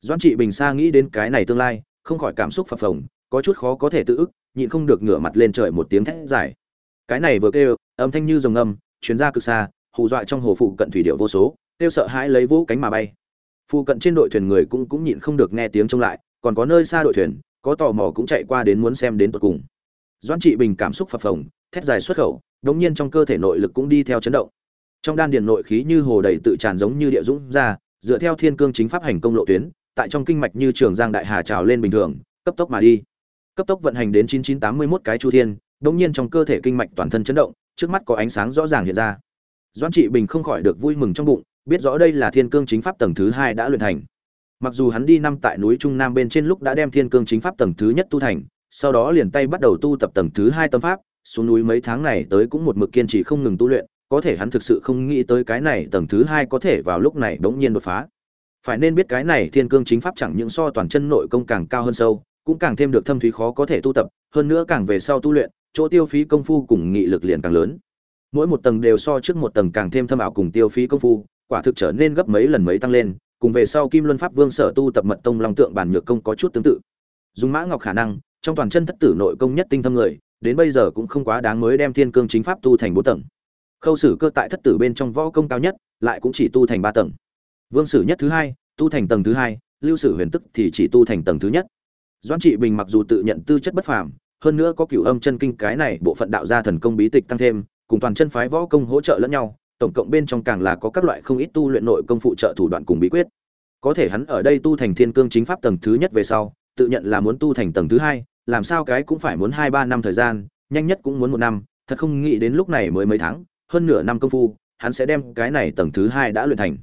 Doãn trị bình sa nghĩ đến cái này tương lai không khỏi cảm xúc phập phồng có chút khó có thể tự ức nhịn không được ngửa mặt lên trời một tiếng thét dài. Cái này vừa kêu âm thanh như rồng ngâm, truyền ra cực xa hù dọa trong hồ phụ cận thủy điệu vô số kêu sợ hãi lấy vũ cánh mà bay phụ cận trên đội thuyền người cũng cũng nhịn không được nghe tiếng trông lại, còn có nơi xa đội thuyền, có tò mò cũng chạy qua đến muốn xem đến tận cùng. Doãn trị bình cảm xúc phập phồng, thét dài xuất khẩu, đống nhiên trong cơ thể nội lực cũng đi theo chấn động. Trong đan điền nội khí như hồ đầy tự tràn giống như địa dũng ra, dựa theo thiên cương chính pháp hành công lộ tuyến, tại trong kinh mạch như trường giang đại hà trào lên bình thường, cấp tốc mà đi. Cấp tốc vận hành đến 9981 cái chu thiên, đống nhiên trong cơ thể kinh mạch toàn thân chấn động, trước mắt có ánh sáng rõ ràng hiện ra. Doãn trị bình không khỏi được vui mừng trong bụng biết rõ đây là thiên cương chính pháp tầng thứ hai đã luyện thành. Mặc dù hắn đi năm tại núi trung nam bên trên lúc đã đem thiên cương chính pháp tầng thứ nhất tu thành, sau đó liền tay bắt đầu tu tập tầng thứ hai tâm pháp, xuống núi mấy tháng này tới cũng một mực kiên trì không ngừng tu luyện, có thể hắn thực sự không nghĩ tới cái này tầng thứ hai có thể vào lúc này bỗng nhiên đột phá. Phải nên biết cái này thiên cương chính pháp chẳng những so toàn chân nội công càng cao hơn sâu, cũng càng thêm được thâm thúy khó có thể tu tập, hơn nữa càng về sau tu luyện, chỗ tiêu phí công phu cùng nghị lực liền càng lớn. Mỗi một tầng đều so trước một tầng càng thêm thâm ảo cùng tiêu phí công phu quả thực trở nên gấp mấy lần mấy tăng lên, cùng về sau kim luân pháp vương sở tu tập mật tông long tượng bản nhược công có chút tương tự. Dùng mã ngọc khả năng, trong toàn chân thất tử nội công nhất tinh thâm người, đến bây giờ cũng không quá đáng mới đem thiên cương chính pháp tu thành bốn tầng. Khâu sử cơ tại thất tử bên trong võ công cao nhất, lại cũng chỉ tu thành ba tầng. Vương sử nhất thứ hai, tu thành tầng thứ hai, lưu sử huyền tức thì chỉ tu thành tầng thứ nhất. Doãn trị bình mặc dù tự nhận tư chất bất phàm, hơn nữa có cửu âm chân kinh, cái này bộ phận đạo gia thần công bí tịch tăng thêm, cùng toàn chân phái võ công hỗ trợ lẫn nhau tổng cộng bên trong càng là có các loại không ít tu luyện nội công phụ trợ thủ đoạn cùng bí quyết. Có thể hắn ở đây tu thành thiên cương chính pháp tầng thứ nhất về sau, tự nhận là muốn tu thành tầng thứ hai, làm sao cái cũng phải muốn hai ba năm thời gian, nhanh nhất cũng muốn một năm, thật không nghĩ đến lúc này mới mấy tháng, hơn nửa năm công phu, hắn sẽ đem cái này tầng thứ hai đã luyện thành.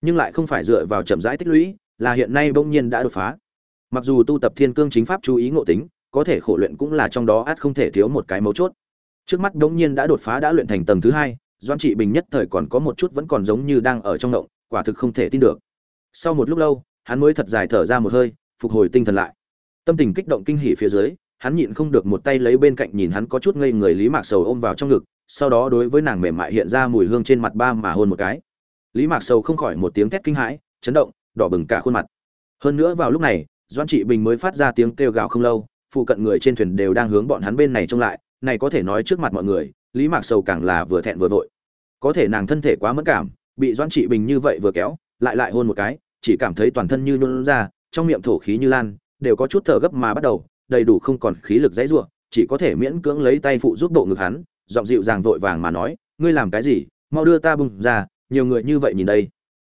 Nhưng lại không phải dựa vào chậm rãi tích lũy, là hiện nay bỗng nhiên đã đột phá. Mặc dù tu tập thiên cương chính pháp chú ý ngộ tính, có thể khổ luyện cũng là trong đó át không thể thiếu một cái mấu chốt. Trước mắt bỗng nhiên đã đột phá đã luyện thành tầng thứ hai doan trị bình nhất thời còn có một chút vẫn còn giống như đang ở trong động quả thực không thể tin được. Sau một lúc lâu, hắn mới thật dài thở ra một hơi, phục hồi tinh thần lại. Tâm tình kích động kinh hỉ phía dưới, hắn nhịn không được một tay lấy bên cạnh nhìn hắn có chút ngây người lý mạc sầu ôm vào trong ngực, sau đó đối với nàng mềm mại hiện ra mùi hương trên mặt ba mà hôn một cái. Lý mạc sầu không khỏi một tiếng thét kinh hãi, chấn động, đỏ bừng cả khuôn mặt. Hơn nữa vào lúc này, doan trị bình mới phát ra tiếng kêu gào không lâu, phụ cận người trên thuyền đều đang hướng bọn hắn bên này trông lại, này có thể nói trước mặt mọi người lý mạc sầu càng là vừa thẹn vừa vội. Có thể nàng thân thể quá mất cảm, bị doan trị bình như vậy vừa kéo, lại lại hôn một cái, chỉ cảm thấy toàn thân như nôn ra, trong miệng thổ khí như lan, đều có chút thở gấp mà bắt đầu, đầy đủ không còn khí lực dãy rủa, chỉ có thể miễn cưỡng lấy tay phụ giúp bộ ngực hắn, giọng dịu dàng vội vàng mà nói, ngươi làm cái gì? Mau đưa ta bung ra, nhiều người như vậy nhìn đây.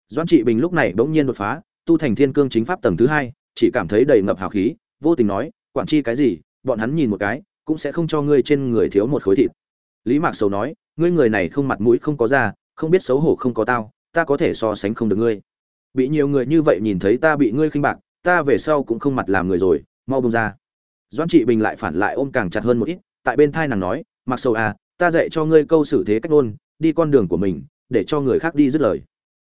Doan trị bình lúc này bỗng nhiên đột phá, tu thành thiên cương chính pháp tầng thứ hai, chỉ cảm thấy đầy ngập hào khí, vô tình nói, quản chi cái gì? Bọn hắn nhìn một cái, cũng sẽ không cho ngươi trên người thiếu một khối thịt lý mạc sầu nói, ngươi người này không mặt mũi không có da, không biết xấu hổ không có tao, ta có thể so sánh không được ngươi. Bị nhiều người như vậy nhìn thấy ta bị ngươi khinh bạc, ta về sau cũng không mặt làm người rồi, mau bông ra. Doan trị bình lại phản lại ôm càng chặt hơn một ít, tại bên thai nàng nói mặc sầu à ta dạy cho ngươi câu xử thế cách ngôn, đi con đường của mình, để cho người khác đi dứt lời.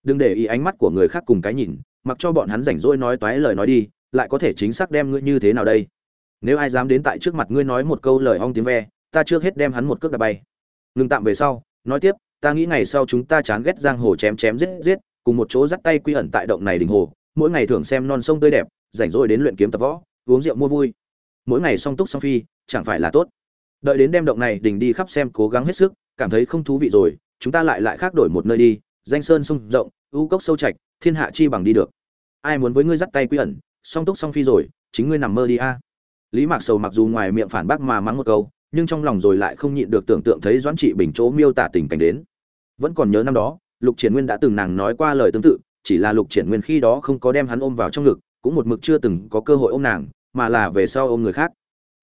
Đừng để ý ánh mắt của người khác cùng cái nhìn, mặc cho bọn hắn rảnh rỗi nói toái lời nói đi, lại có thể chính xác đem ngươi như thế nào đây? Nếu ai dám đến tại trước mặt ngươi nói một câu lời ong tiếng ve ta trước hết đem hắn một cước đạp bay. Ngừng tạm về sau, nói tiếp, ta nghĩ ngày sau chúng ta chán ghét giang hồ chém chém giết giết, cùng một chỗ dắt tay quy ẩn tại động này đình hồ, mỗi ngày thường xem non sông tươi đẹp, rảnh rỗi đến luyện kiếm tập võ, uống rượu mua vui. Mỗi ngày song túc song phi, chẳng phải là tốt. Đợi đến đem động này đình đi khắp xem cố gắng hết sức, cảm thấy không thú vị rồi, chúng ta lại lại khác đổi một nơi đi, danh sơn sông rộng ưu cốc sâu trạch, thiên hạ chi bằng đi được. Ai muốn với ngươi dắt tay quy ẩn, song túc song phi rồi, chính ngươi nằm mơ đi a. Lý mạc sầu mặc dù ngoài miệng phản bác mà mắng một câu nhưng trong lòng rồi lại không nhịn được tưởng tượng thấy doãn trị bình chỗ miêu tả tình cảnh đến. Vẫn còn nhớ năm đó lục triển nguyên đã từng nàng nói qua lời tương tự chỉ là lục triển nguyên khi đó không có đem hắn ôm vào trong ngực cũng một mực chưa từng có cơ hội ôm nàng mà là về sau ôm người khác.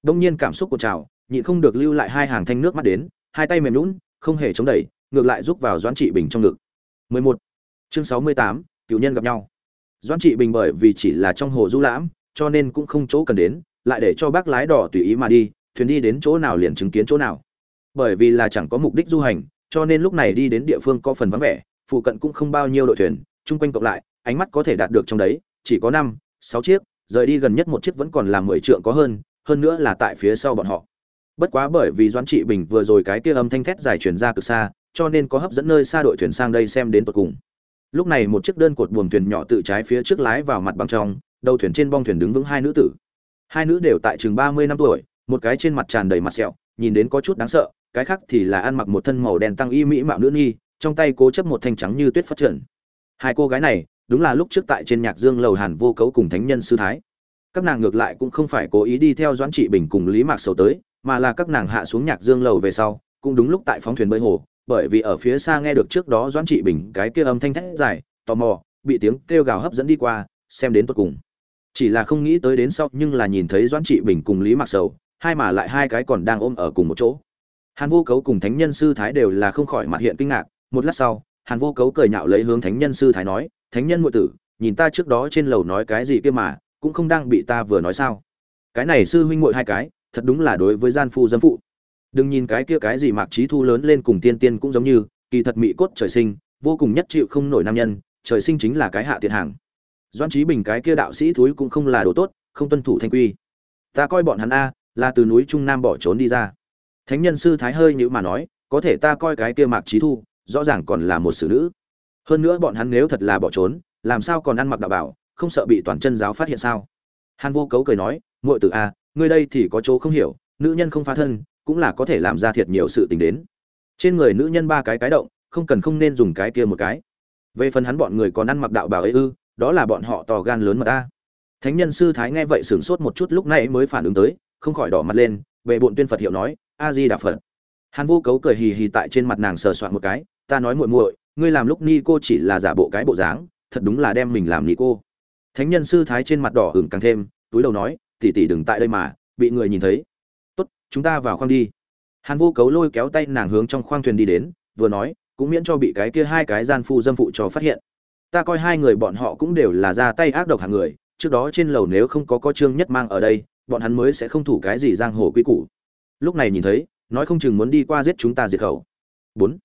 Đông nhiên cảm xúc của trào nhịn không được lưu lại hai hàng thanh nước mắt đến hai tay mềm lún không hề chống đẩy ngược lại giúp vào doãn trị bình trong ngực. 11. chương 68, cựu nhân gặp nhau. Doãn trị bình bởi vì chỉ là trong hồ du lãm cho nên cũng không chỗ cần đến lại để cho bác lái đỏ tùy ý mà đi thuyền đi đến chỗ nào liền chứng kiến chỗ nào. Bởi vì là chẳng có mục đích du hành, cho nên lúc này đi đến địa phương có phần vắng vẻ, phụ cận cũng không bao nhiêu đội thuyền, chung quanh cộng lại, ánh mắt có thể đạt được trong đấy, chỉ có năm, sáu chiếc, rời đi gần nhất một chiếc vẫn còn là mười trượng có hơn hơn nữa là tại phía sau bọn họ. Bất quá bởi vì doãn trị bình vừa rồi cái kia âm thanh thét dài truyền ra cực xa, cho nên có hấp dẫn nơi xa đội thuyền sang đây xem đến tận cùng. Lúc này một chiếc đơn cột buồm thuyền nhỏ tự trái phía trước lái vào mặt bằng trong, đầu thuyền trên bong thuyền đứng vững hai nữ tử. Hai nữ đều tại chừng ba mươi năm tuổi một cái trên mặt tràn đầy mặt sẹo, nhìn đến có chút đáng sợ, cái khác thì là ăn mặc một thân màu đen tăng y mỹ mạo nữ nghi trong tay cố chấp một thanh trắng như tuyết phát triển hai cô gái này, đúng là lúc trước tại trên nhạc dương lầu hàn vô cấu cùng thánh nhân sư thái. Các nàng ngược lại cũng không phải cố ý đi theo doãn trị bình cùng lý mạc sầu tới, mà là các nàng hạ xuống nhạc dương lầu về sau, cũng đúng lúc tại phóng thuyền bơi hồ, bởi vì ở phía xa nghe được trước đó doãn trị bình cái kia âm thanh thét dài, tò mò, bị tiếng kêu gào hấp dẫn đi qua, xem đến tột cùng. Chỉ là không nghĩ tới đến sau, nhưng là nhìn thấy doãn trị bình cùng lý mạc sầu hai mà lại hai cái còn đang ôm ở cùng một chỗ. Hàn vô cấu cùng thánh nhân sư thái đều là không khỏi mặt hiện kinh ngạc, một lát sau, hàn vô cấu cười nhạo lấy hướng thánh nhân sư thái nói, thánh nhân ngụy tử, nhìn ta trước đó trên lầu nói cái gì kia mà, cũng không đang bị ta vừa nói sao? Cái này sư huynh muội hai cái, thật đúng là đối với gian phu dâm phụ. Đừng nhìn cái kia cái gì mạc trí thu lớn lên cùng tiên tiên cũng giống như, kỳ thật mị cốt trời sinh, vô cùng nhất chịu không nổi nam nhân, trời sinh chính là cái hạ tiện hàng. Doan trí bình cái kia đạo sĩ thúi cũng không là đồ tốt, không tuân thủ thanh quy. Ta coi bọn hắn a là từ núi trung nam bỏ trốn đi ra. Thánh nhân sư thái hơi nhữ mà nói, có thể ta coi cái kia mạc trí thu, rõ ràng còn là một xử nữ. Hơn nữa bọn hắn nếu thật là bỏ trốn, làm sao còn ăn mặc đạo bảo, không sợ bị toàn chân giáo phát hiện sao? Hàn vô cấu cười nói, muội tử a, ngươi đây thì có chỗ không hiểu, nữ nhân không phá thân, cũng là có thể làm ra thiệt nhiều sự tình đến. Trên người nữ nhân ba cái cái động, không cần không nên dùng cái kia một cái. Về phần hắn bọn người còn ăn mặc đạo bảo ấy ư, đó là bọn họ to gan lớn mà ta. Thánh nhân sư thái nghe vậy sửng sốt một chút, lúc này mới phản ứng tới không khỏi đỏ mặt lên, về bộn tuyên phật hiệu nói a di đà phật. Hàn vô cấu cười hì hì tại trên mặt nàng sờ soạn một cái, ta nói muội muội, ngươi làm lúc ni cô chỉ là giả bộ cái bộ dáng, thật đúng là đem mình làm ni cô. Thánh nhân sư thái trên mặt đỏ hửng càng thêm, túi đầu nói, tỷ tỷ đừng tại đây mà, bị người nhìn thấy. Tốt, chúng ta vào khoang đi. Hàn vô cấu lôi kéo tay nàng hướng trong khoang thuyền đi đến, vừa nói, cũng miễn cho bị cái kia hai cái gian phu dâm phụ cho phát hiện. Ta coi hai người bọn họ cũng đều là ra tay ác độc hàng người trước đó trên lầu nếu không có có trương nhất mang ở đây, bọn hắn mới sẽ không thủ cái gì giang hồ quy củ. Lúc này nhìn thấy, nói không chừng muốn đi qua giết chúng ta diệt khẩu. Bốn.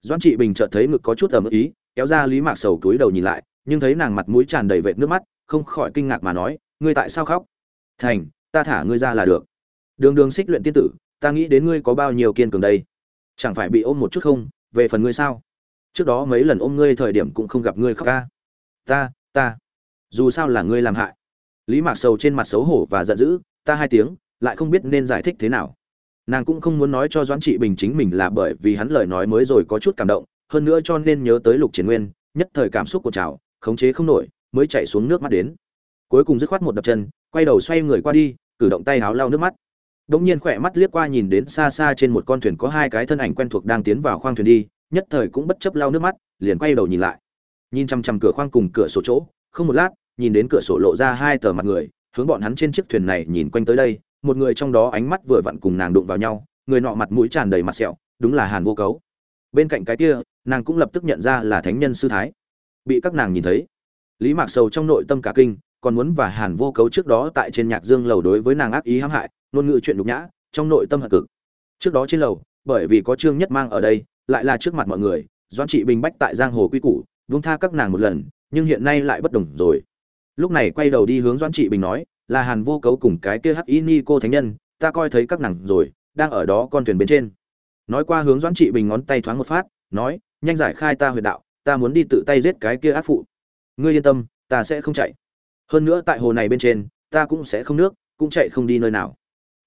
Doãn trị bình chợt thấy ngực có chút ẩm ý, kéo ra lý mạc sầu túi đầu nhìn lại, nhưng thấy nàng mặt mũi tràn đầy vệt nước mắt, không khỏi kinh ngạc mà nói, ngươi tại sao khóc? Thành, ta thả ngươi ra là được. Đường đường xích luyện tiên tử, ta nghĩ đến ngươi có bao nhiêu kiên cường đây? Chẳng phải bị ôm một chút không? Về phần ngươi sao? Trước đó mấy lần ôm ngươi thời điểm cũng không gặp ngươi khóc ca. Ta ta dù sao là ngươi làm hại. Lý mạc sầu trên mặt xấu hổ và giận dữ, ta hai tiếng, lại không biết nên giải thích thế nào. Nàng cũng không muốn nói cho doãn trị bình chính mình là bởi vì hắn lời nói mới rồi có chút cảm động, hơn nữa cho nên nhớ tới lục triển nguyên, nhất thời cảm xúc của trào, khống chế không nổi, mới chạy xuống nước mắt đến. Cuối cùng dứt khoát một đập chân, quay đầu xoay người qua đi, cử động tay háo lau nước mắt. Đống nhiên khỏe mắt liếc qua nhìn đến xa xa trên một con thuyền có hai cái thân ảnh quen thuộc đang tiến vào khoang thuyền đi, nhất thời cũng bất chấp lau nước mắt, liền quay đầu nhìn lại. Nhìn chăm chăm cửa khoang cùng cửa sổ chỗ, không một lát nhìn đến cửa sổ lộ ra hai tờ mặt người, hướng bọn hắn trên chiếc thuyền này nhìn quanh tới đây, một người trong đó ánh mắt vừa vặn cùng nàng đụng vào nhau, người nọ mặt mũi tràn đầy mặt sẹo, đúng là hàn vô cấu. Bên cạnh cái kia, nàng cũng lập tức nhận ra là thánh nhân sư thái. Bị các nàng nhìn thấy, lý mạc sầu trong nội tâm cả kinh, còn muốn và hàn vô cấu trước đó tại trên nhạc dương lầu đối với nàng ác ý hãm hại, ngôn ngữ chuyện nhục nhã, trong nội tâm hận cực. Trước đó trên lầu, bởi vì có trương nhất mang ở đây, lại là trước mặt mọi người, doãn trị bình bách tại giang hồ quy củ, vung tha các nàng một lần, nhưng hiện nay lại bất đồng rồi lúc này quay đầu đi hướng doãn trị bình nói, là hàn vô cấu cùng cái kia hắc y ni cô thánh nhân, ta coi thấy các nàng rồi, đang ở đó con thuyền bên trên. Nói qua hướng doãn trị bình ngón tay thoáng một phát, nói, nhanh giải khai ta huyệt đạo, ta muốn đi tự tay giết cái kia ác phụ. Ngươi yên tâm, ta sẽ không chạy. Hơn nữa tại hồ này bên trên, ta cũng sẽ không nước, cũng chạy không đi nơi nào.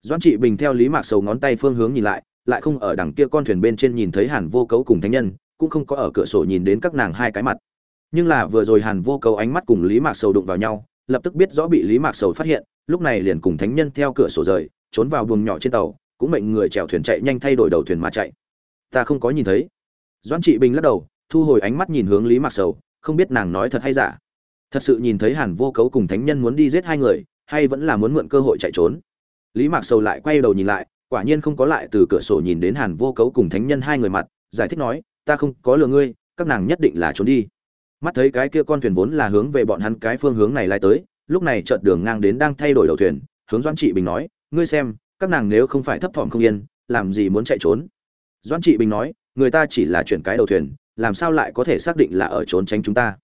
Doãn trị bình theo lý mạc sầu ngón tay phương hướng nhìn lại lại không ở đằng kia con thuyền bên trên nhìn thấy hàn vô cấu cùng thánh nhân, cũng không có ở cửa sổ nhìn đến các nàng hai cái mặt nhưng là vừa rồi hàn vô cầu ánh mắt cùng lý mạc sầu đụng vào nhau, lập tức biết rõ bị lý mạc sầu phát hiện, lúc này liền cùng thánh nhân theo cửa sổ rời, trốn vào buồng nhỏ trên tàu, cũng mệnh người chèo thuyền chạy nhanh thay đổi đầu thuyền mà chạy. Ta không có nhìn thấy. Doãn trị bình lắc đầu, thu hồi ánh mắt nhìn hướng lý mạc sầu, không biết nàng nói thật hay giả. Thật sự nhìn thấy hàn vô cấu cùng thánh nhân muốn đi giết hai người, hay vẫn là muốn mượn cơ hội chạy trốn? Lý mạc sầu lại quay đầu nhìn lại, quả nhiên không có lại từ cửa sổ nhìn đến hàn vô cấu cùng thánh nhân hai người mặt, giải thích nói, ta không có lừa ngươi, các nàng nhất định là trốn đi mắt thấy cái kia con thuyền vốn là hướng về bọn hắn cái phương hướng này lại tới, lúc này chợt đường ngang đến đang thay đổi đầu thuyền, hướng doãn trị bình nói, ngươi xem, các nàng nếu không phải thấp thỏm không yên, làm gì muốn chạy trốn? Doãn trị bình nói, người ta chỉ là chuyển cái đầu thuyền, làm sao lại có thể xác định là ở trốn tránh chúng ta?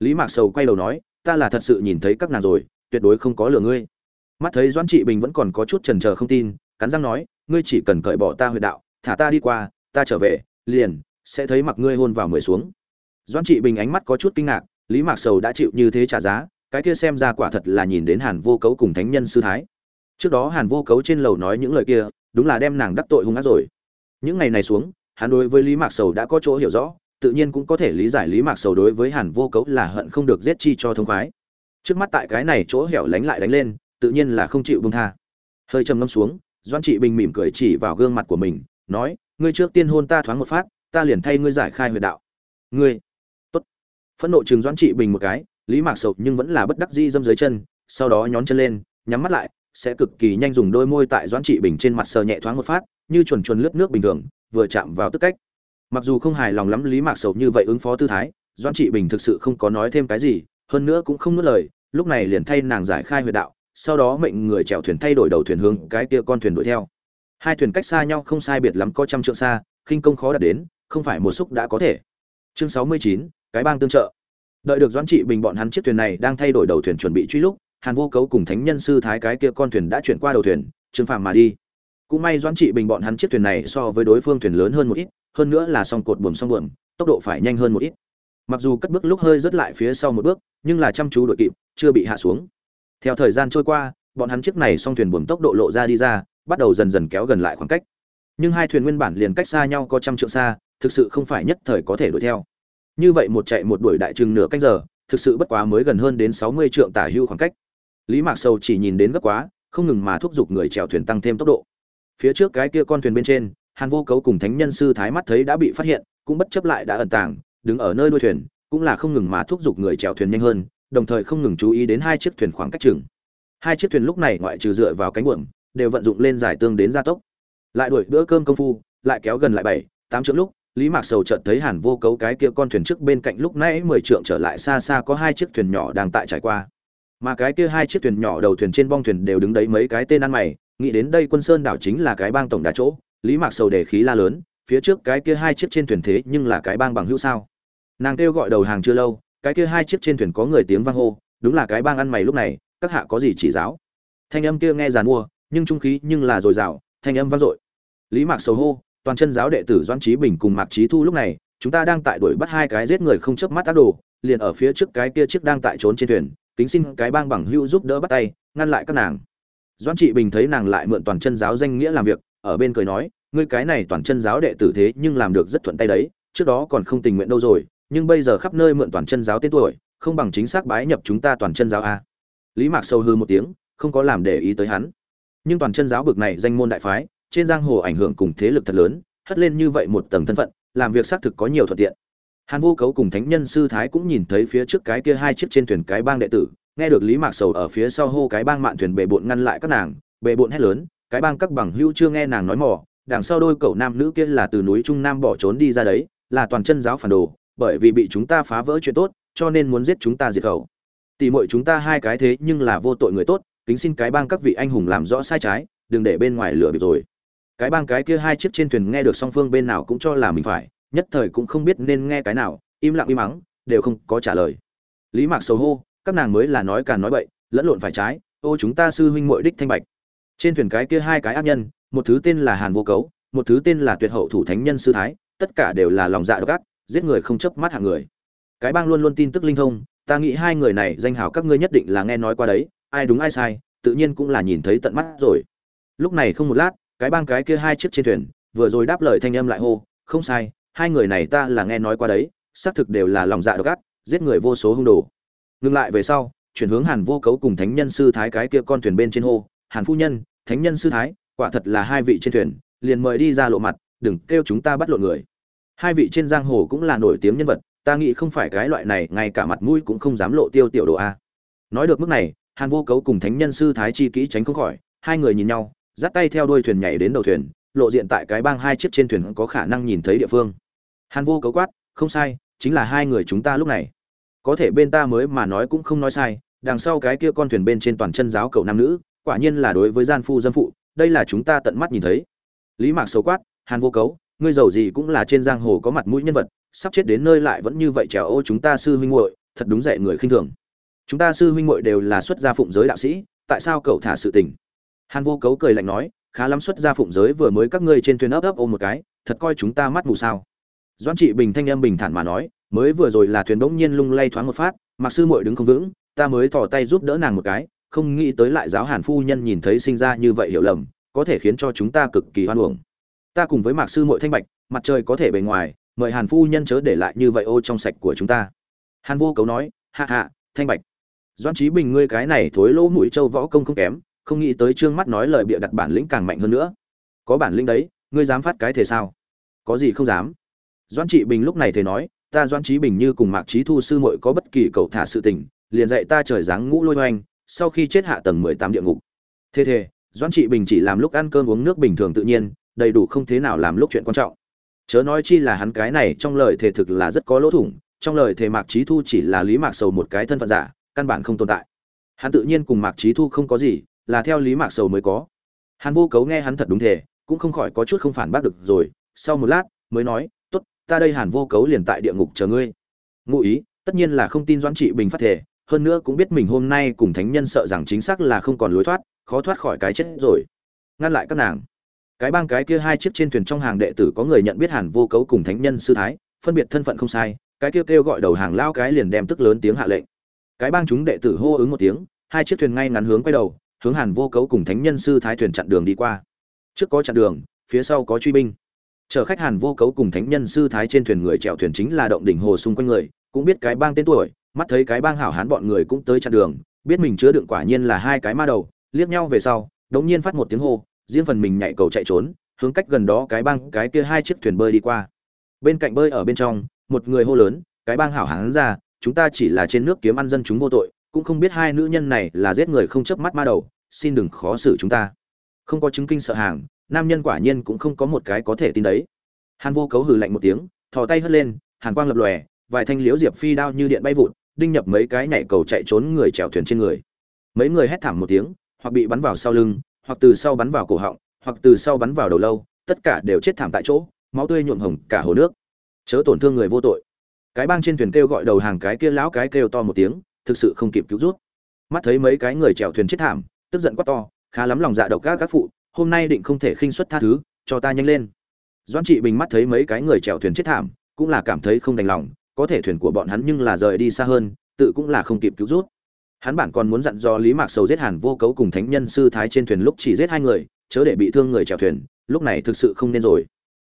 Lý mạc sầu quay đầu nói, ta là thật sự nhìn thấy các nàng rồi, tuyệt đối không có lừa ngươi. Mắt thấy doãn trị bình vẫn còn có chút chần trờ không tin, cắn răng nói, ngươi chỉ cần cởi bỏ ta huyệt đạo, thả ta đi qua, ta trở về, liền sẽ thấy mặc ngươi hôn vào mười xuống doãn trị bình ánh mắt có chút kinh ngạc, lý mạc sầu đã chịu như thế trả giá, cái kia xem ra quả thật là nhìn đến hàn vô cấu cùng thánh nhân sư thái. Trước đó hàn vô cấu trên lầu nói những lời kia, đúng là đem nàng đắc tội hung ác rồi. Những ngày này xuống, hắn đối với lý mạc sầu đã có chỗ hiểu rõ, tự nhiên cũng có thể lý giải lý mạc sầu đối với hàn vô cấu là hận không được giết chi cho thông khoái. Trước mắt tại cái này chỗ hẻo lánh lại đánh lên, tự nhiên là không chịu bông tha. Hơi trầm ngâm xuống doan trị bình mỉm cười chỉ vào gương mặt của mình, nói, ngươi trước tiên hôn ta thoáng một phát, ta liền thay ngươi giải khai huyệt đạo. Ngươi? Phẫn nộ chừng Doãn trị bình một cái, lý mạc sầu nhưng vẫn là bất đắc dĩ dâm dưới chân, sau đó nhón chân lên, nhắm mắt lại, sẽ cực kỳ nhanh dùng đôi môi tại doãn trị bình trên mặt sờ nhẹ thoáng một phát, như chuồn chuồn lướt nước bình thường, vừa chạm vào tức cách. Mặc dù không hài lòng lắm lý mạc sầu như vậy ứng phó tư thái, doãn trị bình thực sự không có nói thêm cái gì, hơn nữa cũng không nuốt lời, lúc này liền thay nàng giải khai huyệt đạo, sau đó mệnh người chèo thuyền thay đổi đầu thuyền hướng cái kia con thuyền đuổi theo. Hai thuyền cách xa nhau không sai biệt lắm có trăm trượng xa, khinh công khó đạt đến, không phải một xúc đã có thể. Chương sáu mươi chín cái bang tương trợ. Đợi được doãn trị bình bọn hắn chiếc thuyền này đang thay đổi đầu thuyền chuẩn bị truy lúc, hàn vô cấu cùng thánh nhân sư thái cái kia con thuyền đã chuyển qua đầu thuyền trương phàm mà đi. Cũng may doãn trị bình bọn hắn chiếc thuyền này so với đối phương thuyền lớn hơn một ít, hơn nữa là song cột buồm song buồm, tốc độ phải nhanh hơn một ít. Mặc dù cất bước lúc hơi rất lại phía sau một bước, nhưng là chăm chú đội kịp, chưa bị hạ xuống. Theo thời gian trôi qua, bọn hắn chiếc này song thuyền buồm tốc độ lộ ra đi ra, bắt đầu dần dần kéo gần lại khoảng cách. Nhưng hai thuyền nguyên bản liền cách xa nhau có trăm trượng xa, thực sự không phải nhất thời có thể đuổi theo như vậy một chạy một đuổi đại chừng nửa canh giờ, thực sự bất quá mới gần hơn đến sáu mươi trượng tả hưu khoảng cách. Lý mạc sầu chỉ nhìn đến gấp quá, không ngừng mà thúc giục người chèo thuyền tăng thêm tốc độ. Phía trước cái kia con thuyền bên trên, hàn vô cấu cùng thánh nhân sư thái mắt thấy đã bị phát hiện, cũng bất chấp lại đã ẩn tàng, đứng ở nơi đuôi thuyền, cũng là không ngừng mà thúc giục người chèo thuyền nhanh hơn, đồng thời không ngừng chú ý đến hai chiếc thuyền khoảng cách chừng. Hai chiếc thuyền lúc này ngoại trừ dựa vào cánh buồm, đều vận dụng lên giải tương đến gia tốc. Lại đuổi bữa cơm công phu, lại kéo gần lại bảy, tám trượng lúc lý mạc sầu chợt thấy hàn vô cấu cái kia con thuyền trước bên cạnh lúc nãy mười trượng trở lại xa xa có hai chiếc thuyền nhỏ đang tại trải qua. Mà cái kia hai chiếc thuyền nhỏ đầu thuyền trên bong thuyền đều đứng đấy mấy cái tên ăn mày, nghĩ đến đây quân sơn đảo chính là cái bang tổng đà chỗ, lý mạc sầu để khí la lớn, phía trước cái kia hai chiếc trên thuyền thế nhưng là cái bang bằng hữu sao? Nàng kêu gọi đầu hàng chưa lâu, cái kia hai chiếc trên thuyền có người tiếng vang hô, đúng là cái bang ăn mày lúc này, các hạ có gì chỉ giáo? Thanh âm kia nghe giàn mua, nhưng trung khí nhưng là dồi dào, thanh âm vang dội. Lý mạc sầu hô toàn chân giáo đệ tử doãn trí bình cùng mạc trí thu lúc này, chúng ta đang tại đuổi bắt hai cái giết người không chớp mắt ác đồ, liền ở phía trước cái kia chiếc đang tại trốn trên thuyền, kính xin cái bang bằng hữu giúp đỡ bắt tay, ngăn lại các nàng. Doãn trị bình thấy nàng lại mượn toàn chân giáo danh nghĩa làm việc, ở bên cười nói, ngươi cái này toàn chân giáo đệ tử thế nhưng làm được rất thuận tay đấy, trước đó còn không tình nguyện đâu rồi, nhưng bây giờ khắp nơi mượn toàn chân giáo tên tuổi, không bằng chính xác bái nhập chúng ta toàn chân giáo a. Lý mạc sâu hư một tiếng, không có làm để ý tới hắn. Nhưng toàn chân giáo bực này danh môn đại phái trên giang hồ ảnh hưởng cùng thế lực thật lớn, hất lên như vậy một tầng thân phận, làm việc xác thực có nhiều thuận tiện. Hàn vô cấu cùng thánh nhân sư thái cũng nhìn thấy phía trước cái kia hai chiếc trên thuyền cái bang đệ tử, nghe được lý mạc sầu ở phía sau hô cái bang mạn thuyền bề bộn ngăn lại các nàng, bề bộn hét lớn, cái bang các bằng hữu chưa nghe nàng nói mỏ đằng sau đôi cậu nam nữ kia là từ núi trung nam bỏ trốn đi ra đấy, là toàn chân giáo phản đồ, bởi vì bị chúng ta phá vỡ chuyện tốt, cho nên muốn giết chúng ta diệt khẩu. Tỷ muội chúng ta hai cái thế nhưng là vô tội người tốt, kính xin cái bang các vị anh hùng làm rõ sai trái, đừng để bên ngoài lửa bịp rồi cái bang cái kia hai chiếc trên thuyền nghe được song phương bên nào cũng cho là mình phải, nhất thời cũng không biết nên nghe cái nào, im lặng im mắng, đều không có trả lời. Lý mạc sầu hô, các nàng mới là nói càn nói bậy, lẫn lộn phải trái, ô chúng ta sư huynh mội đích thanh bạch. Trên thuyền cái kia hai cái ác nhân, một thứ tên là hàn vô cấu, một thứ tên là tuyệt hậu thủ thánh nhân sư thái, tất cả đều là lòng dạ độc ác, giết người không chấp mắt hạng người. Cái bang luôn luôn tin tức linh thông, ta nghĩ hai người này danh hào các ngươi nhất định là nghe nói qua đấy, ai đúng ai sai, tự nhiên cũng là nhìn thấy tận mắt rồi. Lúc này không một lát cái bang cái kia hai chiếc trên thuyền, vừa rồi đáp lời thanh âm lại hô, không sai, hai người này ta là nghe nói qua đấy, xác thực đều là lòng dạ độc ác, giết người vô số hung đồ. Ngừng lại về sau, chuyển hướng hàn vô cấu cùng thánh nhân sư thái cái kia con thuyền bên trên hô, hàn phu nhân, thánh nhân sư thái, quả thật là hai vị trên thuyền, liền mời đi ra lộ mặt, đừng kêu chúng ta bắt lộ người. Hai vị trên giang hồ cũng là nổi tiếng nhân vật, ta nghĩ không phải cái loại này, ngay cả mặt mũi cũng không dám lộ tiêu tiểu đồ a. Nói được mức này, hàn vô cấu cùng thánh nhân sư thái chi kỹ tránh không khỏi, hai người nhìn nhau dắt tay theo đuôi thuyền nhảy đến đầu thuyền, lộ diện tại cái bang hai chiếc trên thuyền có khả năng nhìn thấy địa phương. Hàn vô cấu quát, không sai, chính là hai người chúng ta lúc này. Có thể bên ta mới mà nói cũng không nói sai, đằng sau cái kia con thuyền bên trên toàn chân giáo cậu nam nữ, quả nhiên là đối với gian phu dâm phụ, đây là chúng ta tận mắt nhìn thấy. Lý mạc xấu quát, hàn vô cấu, ngươi giàu gì cũng là trên giang hồ có mặt mũi nhân vật, sắp chết đến nơi lại vẫn như vậy trèo ô chúng ta sư huynh muội, thật đúng dạy người khinh thường. Chúng ta sư huynh muội đều là xuất gia phụng giới đạo sĩ, tại sao cậu thả sự tình? Hàn vô cấu cười lạnh nói, khá lắm xuất ra phụng giới vừa mới các ngươi trên thuyền ấp ấp ôm một cái, thật coi chúng ta mắt mù sao. Doan trị bình thanh âm bình thản mà nói, mới vừa rồi là thuyền bỗng nhiên lung lay thoáng một phát, mặc sư muội đứng không vững, ta mới thò tay giúp đỡ nàng một cái, không nghĩ tới lại giáo hàn phu nhân nhìn thấy sinh ra như vậy hiểu lầm, có thể khiến cho chúng ta cực kỳ hoan uổng. Ta cùng với mạc sư muội thanh bạch, mặt trời có thể bề ngoài, mời hàn phu nhân chớ để lại như vậy ô trong sạch của chúng ta. Hàn vô cấu nói hạ hạ thanh bạch. Doan trí bình, ngươi cái này thối lỗ mũi châu võ công không kém không nghĩ tới trương mắt nói lời bịa đặt bản lĩnh càng mạnh hơn nữa. Có bản lĩnh đấy, ngươi dám phát cái thể sao? Có gì không dám? Doan trị bình lúc này thề nói, ta doan trí bình như cùng mạc trí thu sư muội có bất kỳ cầu thả sự tình, liền dạy ta trời dáng ngũ lôi oanh sau khi chết hạ tầng mười tám địa ngục. Thế thế doan trị bình chỉ làm lúc ăn cơm uống nước bình thường tự nhiên, đầy đủ không thế nào làm lúc chuyện quan trọng. Chớ nói chi là hắn cái này trong lời thề thực là rất có lỗ thủng, trong lời thề mạc trí thu chỉ là lý mạc sầu một cái thân phận giả, căn bản không tồn tại. Hắn tự nhiên cùng mạc trí thu không có gì là theo lý mạc sầu mới có. Hàn vô cấu nghe hắn thật đúng thể cũng không khỏi có chút không phản bác được rồi, sau một lát, mới nói, tốt, ta đây hàn vô cấu liền tại địa ngục chờ ngươi. Ngụ ý, tất nhiên là không tin doãn trị bình phát thể hơn nữa cũng biết mình hôm nay cùng thánh nhân sợ rằng chính xác là không còn lối thoát, khó thoát khỏi cái chết rồi. Ngăn lại các nàng. Cái bang cái kia hai chiếc trên thuyền trong hàng đệ tử có người nhận biết hàn vô cấu cùng thánh nhân sư thái, phân biệt thân phận không sai, cái kia kêu gọi đầu hàng lao cái liền đem tức lớn tiếng hạ lệnh. Cái bang chúng đệ tử hô ứng một tiếng, hai chiếc thuyền ngay ngắn hướng quay đầu hướng hàn vô cấu cùng thánh nhân sư thái thuyền chặn đường đi qua. Trước có chặn đường, phía sau có truy binh. Chở khách hàn vô cấu cùng thánh nhân sư thái trên thuyền người chèo thuyền chính là động đỉnh hồ xung quanh người, cũng biết cái bang tên tuổi, mắt thấy cái bang hảo hán bọn người cũng tới chặn đường, biết mình chứa đựng quả nhiên là hai cái ma đầu, liếc nhau về sau, đống nhiên phát một tiếng hô, riêng phần mình nhảy cầu chạy trốn, hướng cách gần đó cái bang, cái kia hai chiếc thuyền bơi đi qua. Bên cạnh bơi ở bên trong, một người hô lớn, cái bang hảo hán ra, chúng ta chỉ là trên nước kiếm ăn dân chúng vô tội, cũng không biết hai nữ nhân này là giết người không chớp mắt ma đầu xin đừng khó xử chúng ta. Không có chứng kinh sợ hàng, nam nhân quả nhiên cũng không có một cái có thể tin đấy. Hàn vô cấu hừ lạnh một tiếng, thò tay hất lên, hàn quang lập lòe, vài thanh liễu diệp phi đao như điện bay vụt, đinh nhập mấy cái nhảy cầu chạy trốn người chèo thuyền trên người. Mấy người hét thảm một tiếng, hoặc bị bắn vào sau lưng, hoặc từ sau bắn vào cổ họng, hoặc từ sau bắn vào đầu lâu, tất cả đều chết thảm tại chỗ, máu tươi nhuộm hồng cả hồ nước. Chớ tổn thương người vô tội. Cái bang trên thuyền kêu gọi đầu hàng cái kia lão cái kêu to một tiếng, thực sự không kịp cứu rút. Mắt thấy mấy cái người chèo thuyền chết thảm tức giận quát to, khá lắm lòng dạ độc các các phụ, hôm nay định không thể khinh suất tha thứ, cho ta nhanh lên. Doãn trị bình mắt thấy mấy cái người chèo thuyền chết thảm, cũng là cảm thấy không đành lòng, có thể thuyền của bọn hắn nhưng là rời đi xa hơn, tự cũng là không kịp cứu rút. Hắn bản còn muốn dặn do lý mạc sầu giết hàn vô cấu cùng thánh nhân sư thái trên thuyền lúc chỉ giết hai người, chớ để bị thương người chèo thuyền, lúc này thực sự không nên rồi.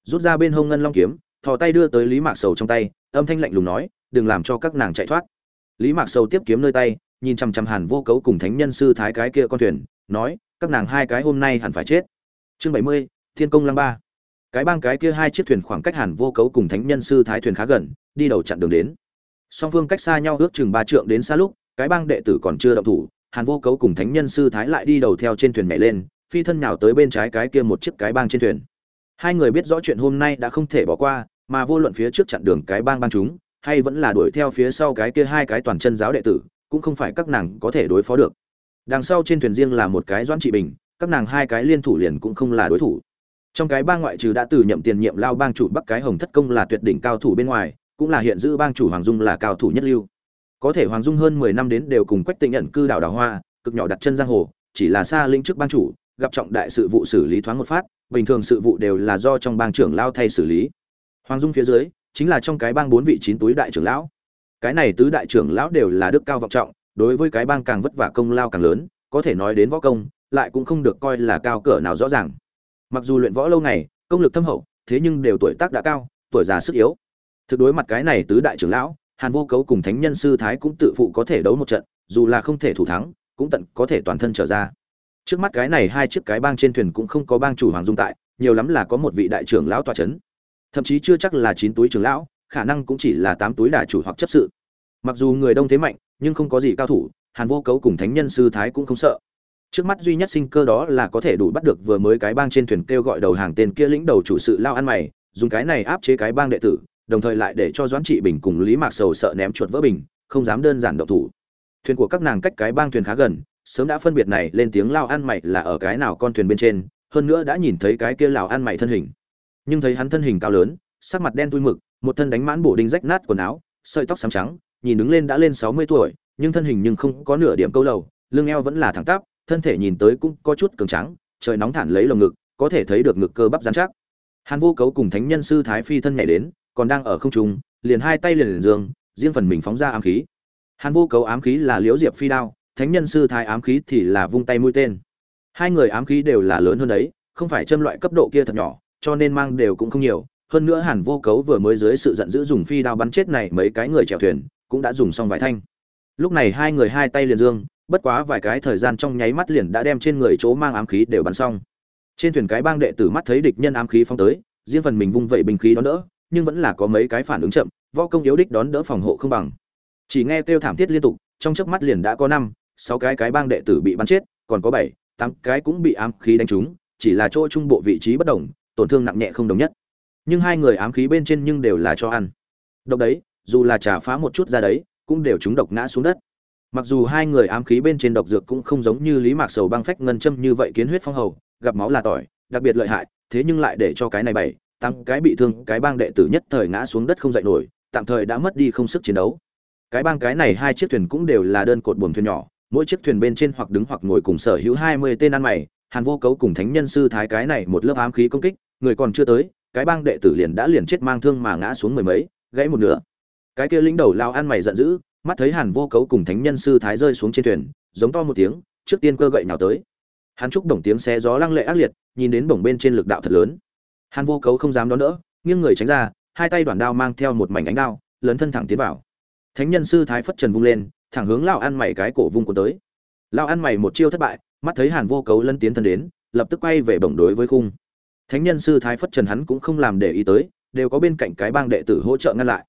Rút ra bên hông ngân long kiếm, thò tay đưa tới lý mạc sầu trong tay, âm thanh lạnh lùng nói, đừng làm cho các nàng chạy thoát. Lý mạc sầu tiếp kiếm nơi tay nhìn chằm chằm hàn vô cấu cùng thánh nhân sư thái cái kia con thuyền, nói, các nàng hai cái hôm nay hẳn phải chết. Chương bảy mươi, thiên công lăng ba. Cái bang cái kia hai chiếc thuyền khoảng cách hàn vô cấu cùng thánh nhân sư thái thuyền khá gần, đi đầu chặn đường đến. Song phương cách xa nhau ước chừng ba trượng đến xa lúc, cái bang đệ tử còn chưa động thủ, hàn vô cấu cùng thánh nhân sư thái lại đi đầu theo trên thuyền nhảy lên, phi thân nhào tới bên trái cái kia một chiếc cái bang trên thuyền. Hai người biết rõ chuyện hôm nay đã không thể bỏ qua, mà vô luận phía trước chặn đường cái bang bang chúng, hay vẫn là đuổi theo phía sau cái kia hai cái toàn chân giáo đệ tử cũng không phải các nàng có thể đối phó được. Đằng sau trên thuyền riêng là một cái doãn trị bình, các nàng hai cái liên thủ liền cũng không là đối thủ. Trong cái bang ngoại trừ đã từ nhậm tiền nhiệm lao bang chủ bắc cái hồng thất công là tuyệt đỉnh cao thủ bên ngoài, cũng là hiện giữ bang chủ hoàng dung là cao thủ nhất lưu. Có thể hoàng dung hơn mười năm đến đều cùng quách tịnh nhận cư đảo đào hoa, cực nhỏ đặt chân giang hồ, chỉ là xa linh trước bang chủ, gặp trọng đại sự vụ xử lý thoáng một phát, bình thường sự vụ đều là do trong bang trưởng lao thay xử lý. Hoàng dung phía dưới, chính là trong cái bang bốn vị chín túi đại trưởng lão cái này tứ đại trưởng lão đều là đức cao vọng trọng, đối với cái bang càng vất vả công lao càng lớn, có thể nói đến võ công, lại cũng không được coi là cao cỡ nào rõ ràng. Mặc dù luyện võ lâu ngày, công lực thâm hậu, thế nhưng đều tuổi tác đã cao, tuổi già sức yếu. Thực đối mặt cái này tứ đại trưởng lão, hàn vô cấu cùng thánh nhân sư thái cũng tự phụ có thể đấu một trận, dù là không thể thủ thắng, cũng tận có thể toàn thân trở ra. Trước mắt cái này hai chiếc cái bang trên thuyền cũng không có bang chủ hoàng dung tại, nhiều lắm là có một vị đại trưởng lão tòa c h ấ n thậm chí chưa chắc là chín túi trưởng lão khả năng cũng chỉ là tám túi đà chủ hoặc chấp sự. Mặc dù người đông thế mạnh, nhưng không có gì cao thủ, hàn vô cấu cùng thánh nhân sư thái cũng không sợ. Trước mắt duy nhất sinh cơ đó là có thể đủ bắt được vừa mới cái bang trên thuyền kêu gọi đầu hàng tên kia lĩnh đầu chủ sự lao ăn mày, dùng cái này áp chế cái bang đệ tử, đồng thời lại để cho doãn trị bình cùng lý mạc sầu sợ ném chuột vỡ bình, không dám đơn giản động thủ. Thuyền của các nàng cách cái bang thuyền khá gần, sớm đã phân biệt này lên tiếng lao ăn mày là ở cái nào con thuyền bên trên, hơn nữa đã nhìn thấy cái kia lào ăn mày thân hình. Nhưng thấy hắn thân hình cao lớn, sắc mặt đen tui mực một thân đánh mãn bổ đinh rách nát quần áo, sợi tóc xám trắng, nhìn đứng lên đã lên sáu mươi tuổi, nhưng thân hình nhưng không có nửa điểm câu lầu, lưng eo vẫn là thẳng tắp, thân thể nhìn tới cũng có chút cường trắng trời nóng thản lấy lồng ngực, có thể thấy được ngực cơ bắp dán chắc. Hàn vô cấu cùng thánh nhân sư thái phi thân nhảy đến, còn đang ở không trung, liền hai tay liền liền dương riêng phần mình phóng ra ám khí. Hàn vô cấu ám khí là liễu diệp phi đao, thánh nhân sư thái ám khí thì là vung tay mũi tên. Hai người ám khí đều là lớn hơn đấy, không phải châm loại cấp độ kia thật nhỏ, cho nên mang đều cũng không nhiều hơn nữa hàn vô cấu vừa mới dưới sự giận dữ dùng phi đao bắn chết này mấy cái người chèo thuyền, cũng đã dùng xong vài thanh. Lúc này hai người hai tay liền dương, bất quá vài cái thời gian trong nháy mắt liền đã đem trên người chỗ mang ám khí đều bắn xong. Trên thuyền cái bang đệ tử mắt thấy địch nhân ám khí phong tới, riêng phần mình vung vậy bình khí đón đỡ, nhưng vẫn là có mấy cái phản ứng chậm, võ công yếu đích đón đỡ phòng hộ không bằng. Chỉ nghe kêu thảm thiết liên tục, trong chớp mắt liền đã có năm, sáu cái cái bang đệ tử bị bắn chết, còn có bảy, tám cái cũng bị ám khí đánh trúng, chỉ là chỗ trung bộ vị trí bất đồng, tổn thương nặng nhẹ không đồng nhất nhưng hai người ám khí bên trên nhưng đều là cho ăn. Độc đấy, dù là trả phá một chút ra đấy, cũng đều chúng độc ngã xuống đất. Mặc dù hai người ám khí bên trên độc dược cũng không giống như lý mạc sầu băng phách ngân châm như vậy kiến huyết phong hầu, gặp máu là tỏi, đặc biệt lợi hại, thế nhưng lại để cho cái này bảy tăng cái bị thương, cái bang đệ tử nhất thời ngã xuống đất không dậy nổi, tạm thời đã mất đi không sức chiến đấu. Cái bang cái này hai chiếc thuyền cũng đều là đơn cột buồm thuyền nhỏ, mỗi chiếc thuyền bên trên hoặc đứng hoặc ngồi cùng sở hữu hai mươi tên ăn mày, hàn vô cấu cùng thánh nhân sư thái cái này một lớp ám khí công kích, người còn chưa tới cái bang đệ tử liền đã liền chết mang thương mà ngã xuống mười mấy, gãy một nửa. Cái kia lính đầu lao ăn mày giận dữ, mắt thấy hàn vô cấu cùng thánh nhân sư thái rơi xuống trên thuyền, giống to một tiếng, trước tiên cơ gậy nào tới. Hắn trúc đồng tiếng xé gió lăng lệ ác liệt, nhìn đến bổng bên trên lực đạo thật lớn. Hàn vô cấu không dám đón đỡ, nghiêng người tránh ra, hai tay đoàn đao mang theo một mảnh ánh đao, lớn thân thẳng tiến vào. Thánh nhân sư thái phất trần vung lên, thẳng hướng lao ăn mày cái cổ vung của tới. Lao ăn mày một chiêu thất bại, mắt thấy hàn vô cấu lân tiến thân đến, lập tức quay về bổng đối với khung thánh nhân sư thái phất trần hắn cũng không làm để ý tới, đều có bên cạnh cái bang đệ tử hỗ trợ ngăn lại.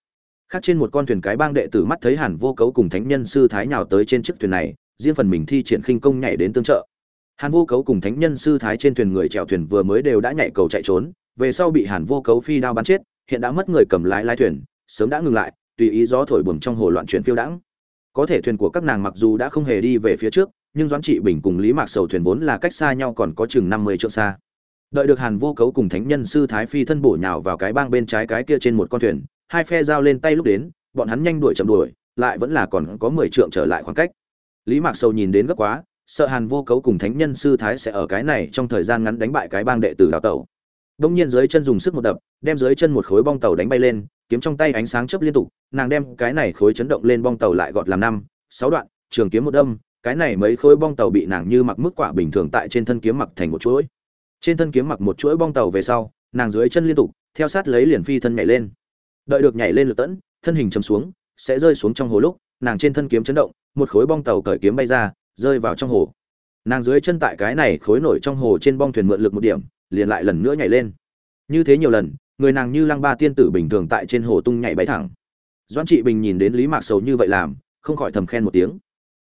Khác trên một con thuyền cái bang đệ tử mắt thấy hàn vô cấu cùng thánh nhân sư thái nhào tới trên chiếc thuyền này, riêng phần mình thi triển khinh công nhảy đến tương trợ. Hàn vô cấu cùng thánh nhân sư thái trên thuyền người chèo thuyền vừa mới đều đã nhảy cầu chạy trốn, về sau bị hàn vô cấu phi đao bắn chết, hiện đã mất người cầm lái lái thuyền, sớm đã ngừng lại, tùy ý gió thổi buồm trong hồ loạn chuyển phiêu đãng. Có thể thuyền của các nàng mặc dù đã không hề đi về phía trước, nhưng doãn trị bình cùng lý mạc sầu thuyền vốn là cách xa nhau còn có chừng năm mươi trượng xa đợi được hàn vô cấu cùng thánh nhân sư thái phi thân bổ nhào vào cái bang bên trái cái kia trên một con thuyền, hai phe giao lên tay lúc đến, bọn hắn nhanh đuổi chậm đuổi, lại vẫn là còn có mười trượng trở lại khoảng cách. Lý mạc sầu nhìn đến gấp quá, sợ hàn vô cấu cùng thánh nhân sư thái sẽ ở cái này trong thời gian ngắn đánh bại cái bang đệ tử đào tẩu. Đông nhiên dưới chân dùng sức một đập, đem dưới chân một khối bong tàu đánh bay lên, kiếm trong tay ánh sáng chớp liên tục, nàng đem cái này khối chấn động lên bong tàu lại gọt làm năm, sáu đoạn, trường kiếm một đâm, cái này mấy khối bong tàu bị nàng như mặc mức quả bình thường tại trên thân kiếm mặc thành một chuỗi trên thân kiếm mặc một chuỗi bong tàu về sau, nàng dưới chân liên tục, theo sát lấy liền phi thân nhảy lên. Đợi được nhảy lên lượt tẫn, thân hình chầm xuống, sẽ rơi xuống trong hồ lúc, nàng trên thân kiếm chấn động, một khối bong tàu cởi kiếm bay ra, rơi vào trong hồ. Nàng dưới chân tại cái này khối nổi trong hồ trên bong thuyền mượn lực một điểm, liền lại lần nữa nhảy lên. Như thế nhiều lần, người nàng như lăng ba tiên tử bình thường tại trên hồ tung nhảy bay thẳng. Doan trị bình nhìn đến lý mạc sầu như vậy làm, không khỏi thầm khen một tiếng.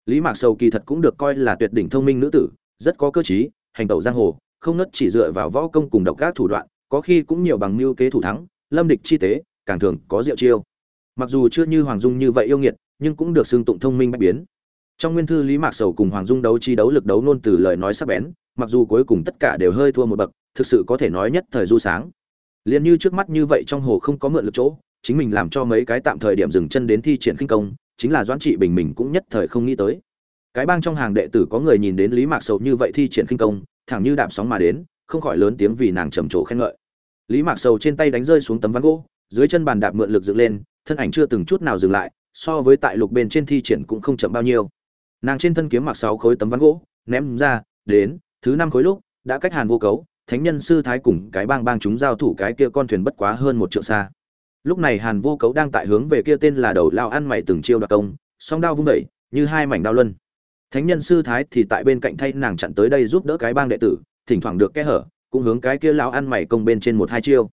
Lý mạc sầu kỳ thật cũng được coi là tuyệt đỉnh thông minh nữ tử, rất có cơ t hành tẩu giang hồ không nớt chỉ dựa vào võ công cùng độc các thủ đoạn, có khi cũng nhiều bằng mưu kế thủ thắng, lâm địch chi tế, càng thường có diệu chiêu. Mặc dù chưa như hoàng dung như vậy yêu nghiệt, nhưng cũng được xưng tụng thông minh bách biến. Trong nguyên thư lý mạc sầu cùng hoàng dung đấu chi đấu lực đấu nôn từ lời nói sắc bén, mặc dù cuối cùng tất cả đều hơi thua một bậc, thực sự có thể nói nhất thời du sáng. Liền như trước mắt như vậy trong hồ không có mượn lực chỗ, chính mình làm cho mấy cái tạm thời điểm dừng chân đến thi triển khinh công, chính là doãn trị bình mình cũng nhất thời không nghĩ tới. Cái bang trong hàng đệ tử có người nhìn đến lý mạc sầu như vậy thi triển khinh công thẳng như đạp sóng mà đến, không khỏi lớn tiếng vì nàng trầm trồ khen ngợi. Lý mạc sầu trên tay đánh rơi xuống tấm ván gỗ, dưới chân bàn đạp mượn lực dựng lên, thân ảnh chưa từng chút nào dừng lại, so với tại lục bên trên thi triển cũng không chậm bao nhiêu. Nàng trên thân kiếm mặc sáu khối tấm ván gỗ, ném ra, đến, thứ năm khối lúc, đã cách hàn vô cấu, thánh nhân sư thái cùng cái bang bang chúng giao thủ cái kia con thuyền bất quá hơn một trượng xa. Lúc này hàn vô cấu đang tại hướng về kia tên là đầu lao ăn mày từng chiêu đặc công, song đao vung vẩy như hai mảnh đao luân thánh nhân sư thái thì tại bên cạnh thay nàng chặn tới đây giúp đỡ cái bang đệ tử, thỉnh thoảng được kẽ hở, cũng hướng cái kia lao ăn mày công bên trên một hai chiêu.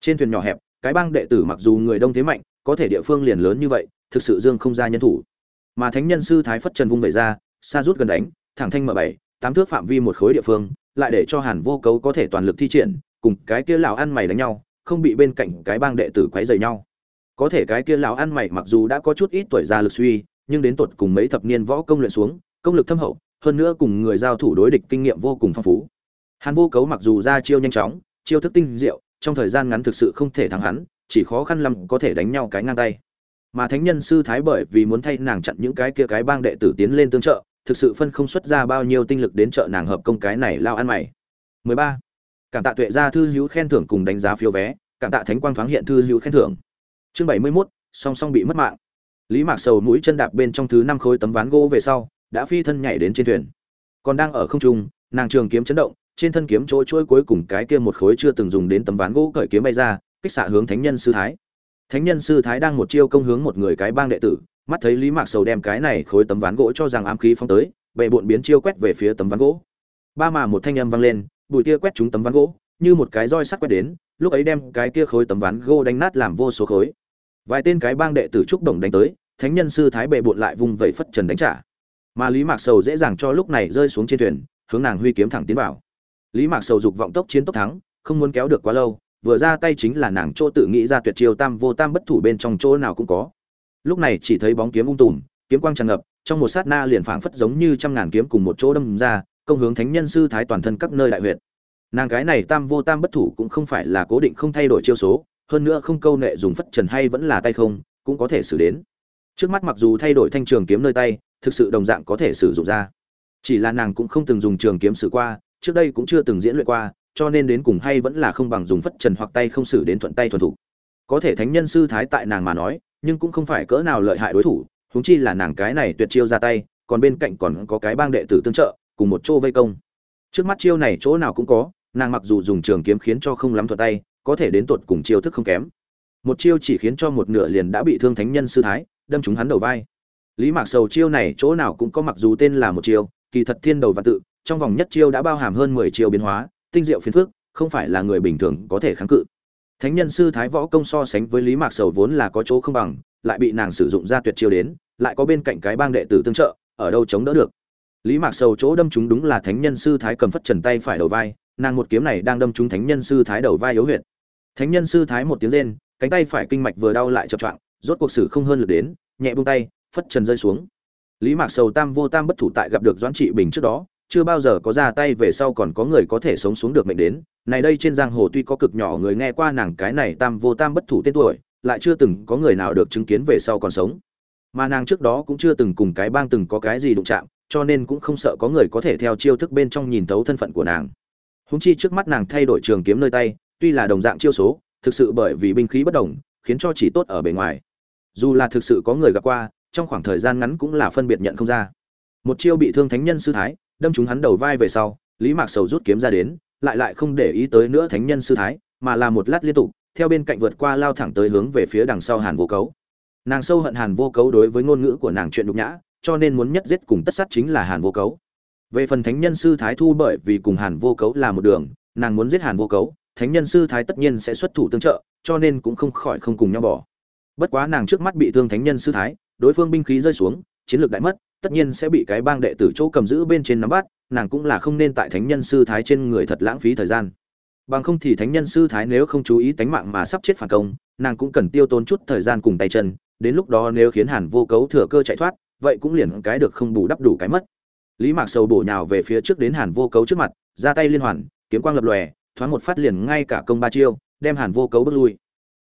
Trên thuyền nhỏ hẹp, cái bang đệ tử mặc dù người đông thế mạnh, có thể địa phương liền lớn như vậy, thực sự dương không ra nhân thủ. Mà thánh nhân sư thái phất trần vung về ra, xa rút gần đánh, thẳng thanh mở bảy, tám thước phạm vi một khối địa phương, lại để cho hàn vô cấu có thể toàn lực thi triển, cùng cái kia lão ăn mày đánh nhau, không bị bên cạnh cái bang đệ tử quấy rầy nhau. Có thể cái kia lão ăn mày mặc dù đã có chút ít tuổi già lực suy, nhưng đến tột cùng mấy thập niên võ công luyện xuống công lực thâm hậu hơn nữa cùng người giao thủ đối địch kinh nghiệm vô cùng phong phú. Hàn vô cấu mặc dù ra chiêu nhanh chóng chiêu thức tinh diệu trong thời gian ngắn thực sự không thể thắng hắn chỉ khó khăn lắm có thể đánh nhau cái ngang tay. Mà thánh nhân sư thái bởi vì muốn thay nàng chặn những cái kia cái bang đệ tử tiến lên tương trợ thực sự phân không xuất ra bao nhiêu tinh lực đến trợ nàng hợp công cái này lao ăn mày. 13. cảm tạ tuệ gia thư hữu khen thưởng cùng đánh giá phiếu vé cảm tạ thánh quang thoáng hiện thư hữu khen thưởng. Chương 71, song song bị mất mạng. Lý mạc sầu mũi chân đạp bên trong thứ năm khối tấm ván gỗ về sau đã phi thân nhảy đến trên thuyền. Còn đang ở không trung, nàng trường kiếm chấn động, trên thân kiếm chỗ chuỗi cuối cùng cái kia một khối chưa từng dùng đến tấm ván gỗ cởi kiếm bay ra, kích xạ hướng thánh nhân sư thái. Thánh nhân sư thái đang một chiêu công hướng một người cái bang đệ tử, mắt thấy lý mạc sầu đem cái này khối tấm ván gỗ cho rằng ám khí phong tới, bệ bộn biến chiêu quét về phía tấm ván gỗ. Ba mà một thanh âm vang lên, bụi tia quét trúng tấm ván gỗ, như một cái roi sắt quét đến, lúc ấy đem cái kia khối tấm ván gỗ đánh nát làm vô số khối. Vài tên cái bang đệ tử trúc đồng đánh tới, thánh nhân sư thái bệ bộn lại vung vẩy phất trần đánh trả mà lý mạc sầu dễ dàng cho lúc này rơi xuống trên thuyền, hướng nàng huy kiếm thẳng tiến vào. Lý mạc sầu dục vọng tốc chiến tốc thắng, không muốn kéo được quá lâu, vừa ra tay chính là nàng chỗ tự nghĩ ra tuyệt chiêu tam vô tam bất thủ bên trong chỗ nào cũng có. Lúc này chỉ thấy bóng kiếm ung tùm, kiếm quang tràn ngập, trong một sát na liền phảng phất giống như trăm ngàn kiếm cùng một chỗ đâm ra, công hướng thánh nhân sư thái toàn thân các nơi đại huyệt. nàng cái này tam vô tam bất thủ cũng không phải là cố định không thay đổi chiêu số, hơn nữa không câu nệ dùng phất trần hay vẫn là tay không, cũng có thể xử đến. Trước mắt mặc dù thay đổi thanh trường kiếm nơi tay thực sự đồng dạng có thể sử dụng ra. Chỉ là nàng cũng không từng dùng trường kiếm sử qua, trước đây cũng chưa từng diễn luyện qua, cho nên đến cùng hay vẫn là không bằng dùng phất trần hoặc tay không xử đến thuận tay thuần thủ có thể thánh nhân sư thái tại nàng mà nói, nhưng cũng không phải cỡ nào lợi hại đối thủ, huống chi là nàng cái này tuyệt chiêu ra tay, còn bên cạnh còn có cái bang đệ tử tương trợ, cùng một chỗ vây công. Trước mắt chiêu này chỗ nào cũng có, nàng mặc dù dùng trường kiếm khiến cho không lắm thuận tay, có thể đến tột cùng chiêu thức không kém. Một chiêu chỉ khiến cho một nửa liền đã bị thương thánh nhân sư thái, đâm trúng hắn đầu vai lý mạc sầu chiêu này chỗ nào cũng có mặc dù tên là một chiêu kỳ thật thiên đầu và tự trong vòng nhất chiêu đã bao hàm hơn mười chiêu biến hóa tinh diệu phiền phước, không phải là người bình thường có thể kháng cự. Thánh nhân sư thái võ công so sánh với lý mạc sầu vốn là có chỗ không bằng lại bị nàng sử dụng ra tuyệt chiêu đến lại có bên cạnh cái bang đệ tử tương trợ ở đâu chống đỡ được. Lý mạc sầu chỗ đâm chúng đúng là thánh nhân sư thái cầm phất trần tay phải đầu vai nàng một kiếm này đang đâm trúng thánh nhân sư thái đầu vai yếu huyệt. Thánh nhân sư thái một tiếng rên cánh tay phải kinh mạch vừa đau lại chập choạng rốt cuộc sử không hơn lực đến nhẹ buông tay phất trần rơi xuống. Lý mạc sầu tam vô tam bất thủ tại gặp được doãn trị bình trước đó, chưa bao giờ có ra tay về sau còn có người có thể sống xuống được mệnh đến. Này đây trên giang hồ tuy có cực nhỏ người nghe qua nàng cái này tam vô tam bất thủ tên tuổi, lại chưa từng có người nào được chứng kiến về sau còn sống. Mà nàng trước đó cũng chưa từng cùng cái bang từng có cái gì đụng chạm, cho nên cũng không sợ có người có thể theo chiêu thức bên trong nhìn thấu thân phận của nàng. Húng chi trước mắt nàng thay đổi trường kiếm nơi tay, tuy là đồng dạng chiêu số, thực sự bởi vì binh khí bất đồng, khiến cho chỉ tốt ở bề ngoài. Dù là thực sự có người gặp qua trong khoảng thời gian ngắn cũng là phân biệt nhận không ra. Một chiêu bị thương thánh nhân sư thái, đâm trúng hắn đầu vai về sau, lý mạc sầu rút kiếm ra đến, lại lại không để ý tới nữa thánh nhân sư thái, mà là một lát liên tục, theo bên cạnh vượt qua lao thẳng tới hướng về phía đằng sau hàn vô cấu. Nàng sâu hận hàn vô cấu đối với ngôn ngữ của nàng chuyện nhục nhã, cho nên muốn nhất giết cùng tất sát chính là hàn vô cấu. Về phần thánh nhân sư thái thu bởi vì cùng hàn vô cấu là một đường, nàng muốn giết hàn vô cấu, thánh nhân sư thái tất nhiên sẽ xuất thủ tương trợ, cho nên cũng không khỏi không cùng nhau bỏ. Bất quá nàng trước mắt bị thương thánh nhân sư thái đối phương binh khí rơi xuống, chiến lược đại mất, tất nhiên sẽ bị cái bang đệ tử chỗ cầm giữ bên trên nắm bắt, nàng cũng là không nên tại thánh nhân sư thái trên người thật lãng phí thời gian. Bằng không thì thánh nhân sư thái nếu không chú ý tánh mạng mà sắp chết phản công, nàng cũng cần tiêu tốn chút thời gian cùng tay chân, đến lúc đó nếu khiến hàn vô cấu thừa cơ chạy thoát, vậy cũng liền cái được không bù đắp đủ cái mất. Lý mạc sầu bổ nhào về phía trước đến hàn vô cấu trước mặt, ra tay liên hoàn, kiếm quang lập lòe, thoáng một phát liền ngay cả công ba chiêu, đem hàn vô cấu bước lui.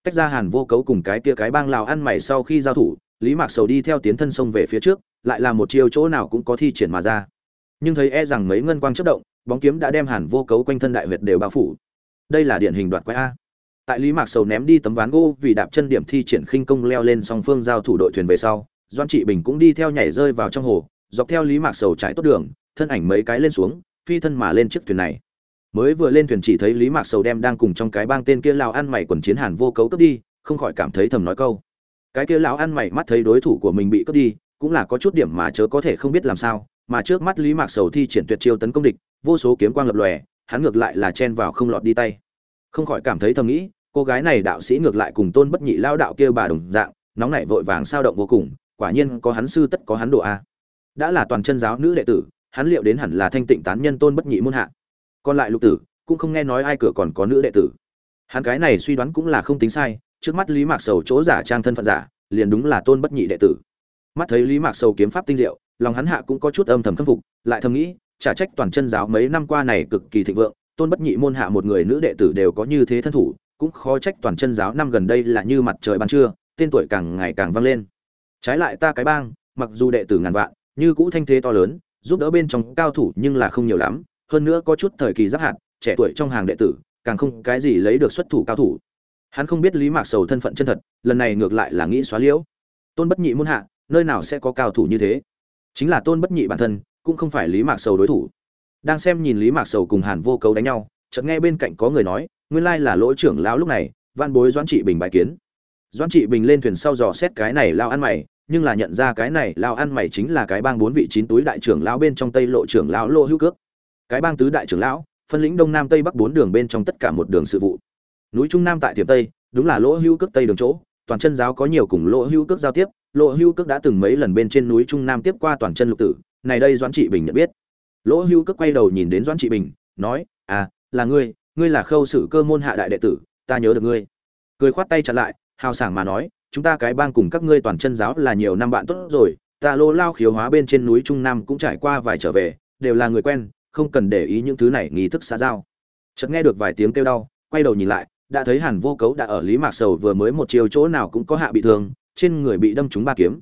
Tách ra hàn vô cấu cùng cái kia cái bang lào ăn mày sau khi giao thủ lý mạc sầu đi theo tiến thân sông về phía trước, lại là một chiêu chỗ nào cũng có thi triển mà ra. Nhưng thấy e rằng mấy ngân quang chất động, bóng kiếm đã đem hàn vô cấu quanh thân đại huyệt đều bao phủ. Đây là điển hình đoạt quái a. Tại lý mạc sầu ném đi tấm ván gỗ vì đạp chân điểm thi triển khinh công leo lên song phương giao thủ đội thuyền về sau doan trị bình cũng đi theo nhảy rơi vào trong hồ, dọc theo lý mạc sầu trải tốt đường, thân ảnh mấy cái lên xuống, phi thân mà lên chiếc thuyền này. Mới vừa lên thuyền chỉ thấy lý mạc sầu đem đang cùng trong cái bang tên kia lao ăn mày quần chiến hàn vô cấu cướp đi, không khỏi cảm thấy thầm nói câu cái kia lão ăn mày mắt thấy đối thủ của mình bị cướp đi, cũng là có chút điểm mà chớ có thể không biết làm sao, mà trước mắt lý mạc sầu thi triển tuyệt chiêu tấn công địch, vô số kiếm quang lập lòe, hắn ngược lại là chen vào không lọt đi tay. Không khỏi cảm thấy thầm nghĩ, cô gái này đạo sĩ ngược lại cùng tôn bất nhị lao đạo kia bà đồng dạng, nóng nảy vội vàng sao động vô cùng, quả nhiên có hắn sư tất có hắn độ a. Đã là toàn chân giáo nữ đệ tử, hắn liệu đến hẳn là thanh tịnh tán nhân tôn bất nhị môn hạ. Còn lại lục tử, cũng không nghe nói ai cửa còn có nữ đệ tử. Hắn cái này suy đoán cũng là không tính sai trước mắt lý mạc sầu chỗ giả trang thân phận giả, liền đúng là tôn bất nhị đệ tử. Mắt thấy lý mạc sầu kiếm pháp tinh diệu, lòng hắn hạ cũng có chút âm thầm khâm phục, lại thầm nghĩ trả trách toàn chân giáo mấy năm qua này cực kỳ thịnh vượng, tôn bất nhị môn hạ một người nữ đệ tử đều có như thế thân thủ, cũng khó trách toàn chân giáo năm gần đây là như mặt trời ban trưa, tên tuổi càng ngày càng vang lên. Trái lại ta cái bang, mặc dù đệ tử ngàn vạn, như cũ thanh thế to lớn, giúp đỡ bên trong cao thủ nhưng là không nhiều lắm, hơn nữa có chút thời kỳ giáp hạn trẻ tuổi trong hàng đệ tử, càng không cái gì lấy được xuất thủ cao thủ hắn không biết lý mạc sầu thân phận chân thật, lần này ngược lại là nghĩ xóa liễu. Tôn bất nhị muôn hạ, nơi nào sẽ có cao thủ như thế? Chính là tôn bất nhị bản thân, cũng không phải lý mạc sầu đối thủ. Đang xem nhìn lý mạc sầu cùng hàn vô cấu đánh nhau, chợt nghe bên cạnh có người nói, nguyên lai là lỗ trưởng lão lúc này Van bối doãn trị bình bài kiến. Doãn trị bình lên thuyền sau dò xét cái này lao ăn mày, nhưng là nhận ra cái này lao ăn mày chính là cái bang bốn vị chín túi đại trưởng lão bên trong tây lộ trưởng lão lô hữu cước. Cái bang tứ đại trưởng lão, phân lĩnh đông nam tây bắc bốn đường bên trong tất cả một đường sự vụ núi trung nam tại Thiểm tây, đúng là lỗ Hưu cước tây đường chỗ, toàn chân giáo có nhiều cùng lỗ Hưu cước giao tiếp, lỗ Hưu cước đã từng mấy lần bên trên núi trung nam tiếp qua toàn chân lục tử, này đây doãn trị bình nhận biết. Lỗ Hưu cước quay đầu nhìn đến doãn trị bình, nói à là ngươi ngươi là khâu sử cơ môn hạ đại đệ tử, ta nhớ được ngươi. Cười khoát tay chặn lại, hào sảng mà nói, chúng ta cái bang cùng các ngươi toàn chân giáo là nhiều năm bạn tốt rồi, ta lô lao khiếu hóa bên trên núi trung nam cũng trải qua vài trở về, đều là người quen, không cần để ý những thứ này nghi thức xã giao. Chợt nghe được vài tiếng kêu đau, quay đầu nhìn lại đã thấy hàn vô cấu đã ở lý mạc sầu vừa mới một chiều chỗ nào cũng có hạ bị thương, trên người bị đâm trúng ba kiếm.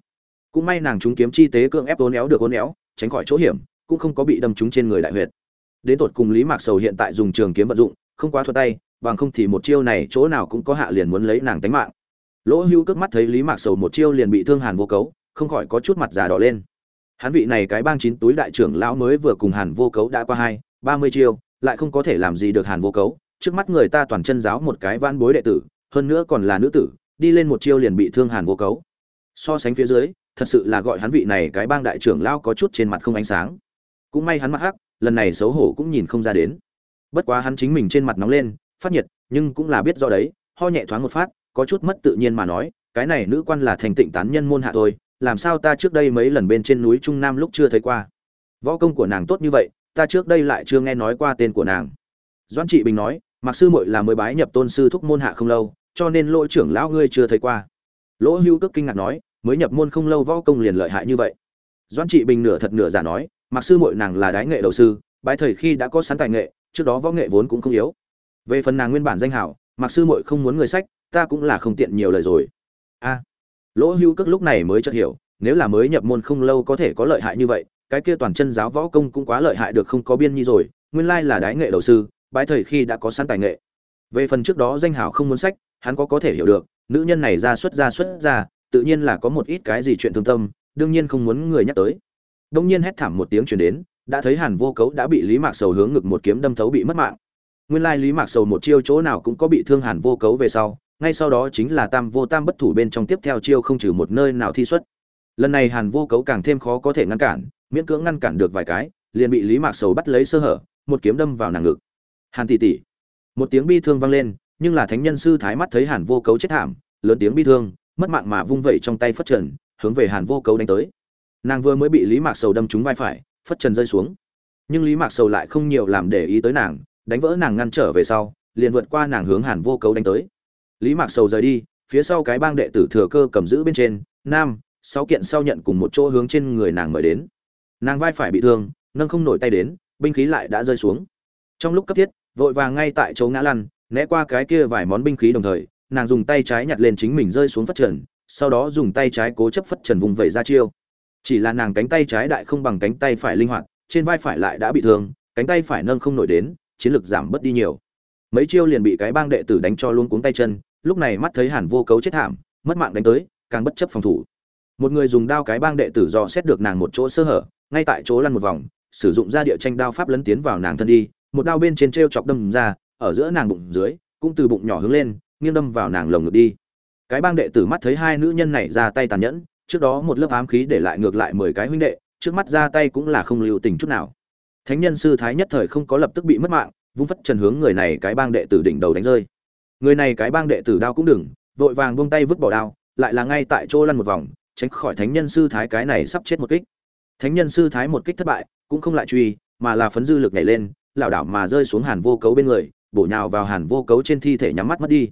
Cũng may nàng trúng kiếm chi tế cưỡng ép uốn néo được uốn néo tránh khỏi chỗ hiểm, cũng không có bị đâm trúng trên người đại huyệt. Đến tột cùng lý mạc sầu hiện tại dùng trường kiếm vận dụng, không quá thuận tay, bằng không thì một chiêu này chỗ nào cũng có hạ liền muốn lấy nàng tính mạng. Lỗ hưu cước mắt thấy lý mạc sầu một chiêu liền bị thương hàn vô cấu, không khỏi có chút mặt già đỏ lên. Hắn vị này cái bang chín túi đại trưởng lão mới vừa cùng hàn vô cấu đã qua hai, ba mươi chiêu, lại không có thể làm gì được hàn vô cấu trước mắt người ta toàn chân giáo một cái van bối đệ tử, hơn nữa còn là nữ tử, đi lên một chiêu liền bị thương hàn vô cấu. So sánh phía dưới, thật sự là gọi hắn vị này cái bang đại trưởng lao có chút trên mặt không ánh sáng. Cũng may hắn mặc hắc, lần này xấu hổ cũng nhìn không ra đến. Bất quá hắn chính mình trên mặt nóng lên, phát nhiệt, nhưng cũng là biết do đấy, ho nhẹ thoáng một phát, có chút mất tự nhiên mà nói, cái này nữ quan là thành tịnh tán nhân môn hạ thôi, làm sao ta trước đây mấy lần bên trên núi trung nam lúc chưa thấy qua. Võ công của nàng tốt như vậy, ta trước đây lại chưa nghe nói qua tên của nàng. Doãn trị bình nói mặc sư muội là mới bái nhập tôn sư thúc môn hạ không lâu, cho nên lỗ trưởng lão ngươi chưa thấy qua. Lỗ hưu cước kinh ngạc nói, mới nhập môn không lâu võ công liền lợi hại như vậy. Doãn trị bình nửa thật nửa giả nói mặc sư muội nàng là đái nghệ đầu sư, bái thời khi đã có sẵn tài nghệ, trước đó võ nghệ vốn cũng không yếu. Về phần nàng nguyên bản danh hảo mặc sư muội không muốn người sách, ta cũng là không tiện nhiều lời rồi. A. Lỗ hưu cước lúc này mới chợt hiểu, nếu là mới nhập môn không lâu có thể có lợi hại như vậy, cái kia toàn chân giáo võ công cũng quá lợi hại được không có biên nhi rồi, nguyên lai là đái nghệ đầu sư bái thời khi đã có sẵn tài nghệ. Về phần trước đó danh hảo không muốn sách, hắn có có thể hiểu được, nữ nhân này ra xuất ra xuất ra, tự nhiên là có một ít cái gì chuyện thương tâm, đương nhiên không muốn người nhắc tới. Đông nhiên hét thảm một tiếng chuyển đến, đã thấy hàn vô cấu đã bị lý mạc sầu hướng ngực một kiếm đâm thấu bị mất mạng. Nguyên lai lý mạc sầu một chiêu chỗ nào cũng có bị thương hàn vô cấu về sau, ngay sau đó chính là tam vô tam bất thủ bên trong tiếp theo chiêu không trừ một nơi nào thi xuất. Lần này hàn vô cấu càng thêm khó có thể ngăn cản, miễn cưỡng ngăn cản được vài cái, liền bị lý mạc sầu bắt lấy sơ hở, một kiếm đâm vào nàng ngực hàn tỷ tỷ. Một tiếng bi thương vang lên, nhưng là thánh nhân sư thái mắt thấy hàn vô cấu chết thảm, lớn tiếng bi thương, mất mạng mà vung vẩy trong tay phất trần, hướng về hàn vô cấu đánh tới. Nàng vừa mới bị lý mạc sầu đâm trúng vai phải, phất trần rơi xuống. Nhưng lý mạc sầu lại không nhiều làm để ý tới nàng, đánh vỡ nàng ngăn trở về sau, liền vượt qua nàng hướng hàn vô cấu đánh tới. Lý mạc sầu rời đi, phía sau cái bang đệ tử thừa cơ cầm giữ bên trên, nam, sáu kiện sau nhận cùng một chỗ hướng trên người nàng mời đến. Nàng vai phải bị thương, nâng không nổi tay đến, binh khí lại đã rơi xuống. Trong lúc cấp thiết vội vàng ngay tại chỗ ngã lăn, né qua cái kia vài món binh khí đồng thời, nàng dùng tay trái nhặt lên chính mình rơi xuống phất trần, sau đó dùng tay trái cố chấp phất trần vùng vẩy ra chiêu. Chỉ là nàng cánh tay trái đại không bằng cánh tay phải linh hoạt, trên vai phải lại đã bị thương, cánh tay phải nâng không nổi đến, chiến lực giảm bớt đi nhiều. Mấy chiêu liền bị cái bang đệ tử đánh cho luôn cuống tay chân, lúc này mắt thấy hàn vô cấu chết thảm, mất mạng đánh tới, càng bất chấp phòng thủ. Một người dùng đao cái bang đệ tử dò xét được nàng một chỗ sơ hở, ngay tại chỗ lăn một vòng, sử dụng ra địa tranh đao pháp lấn tiến vào nàng thân đi một đao bên trên t r e o chọc đâm ra, ở giữa nàng bụng dưới, cũng từ bụng nhỏ hướng lên, nghiêng đâm vào nàng lồng ngực đi. Cái bang đệ tử mắt thấy hai nữ nhân này ra tay tàn nhẫn, trước đó một lớp ám khí để lại ngược lại mười cái huynh đệ, trước mắt ra tay cũng là không lưu tình chút nào. Thánh nhân sư thái nhất thời không có lập tức bị mất mạng, vung phất trần hướng người này cái bang đệ tử đỉnh đầu đánh rơi. Người này cái bang đệ tử đao cũng đừng, vội vàng buông tay vứt bỏ đao, lại là ngay tại chỗ lăn một vòng, tránh khỏi thánh nhân sư thái cái này sắp chết một kích. Thánh nhân sư thái một kích thất bại, cũng không lại truy, mà là phấn dư lực nhảy lên lảo đảo mà rơi xuống hàn vô cấu bên người, bổ nhào vào hàn vô cấu trên thi thể nhắm mắt mất đi.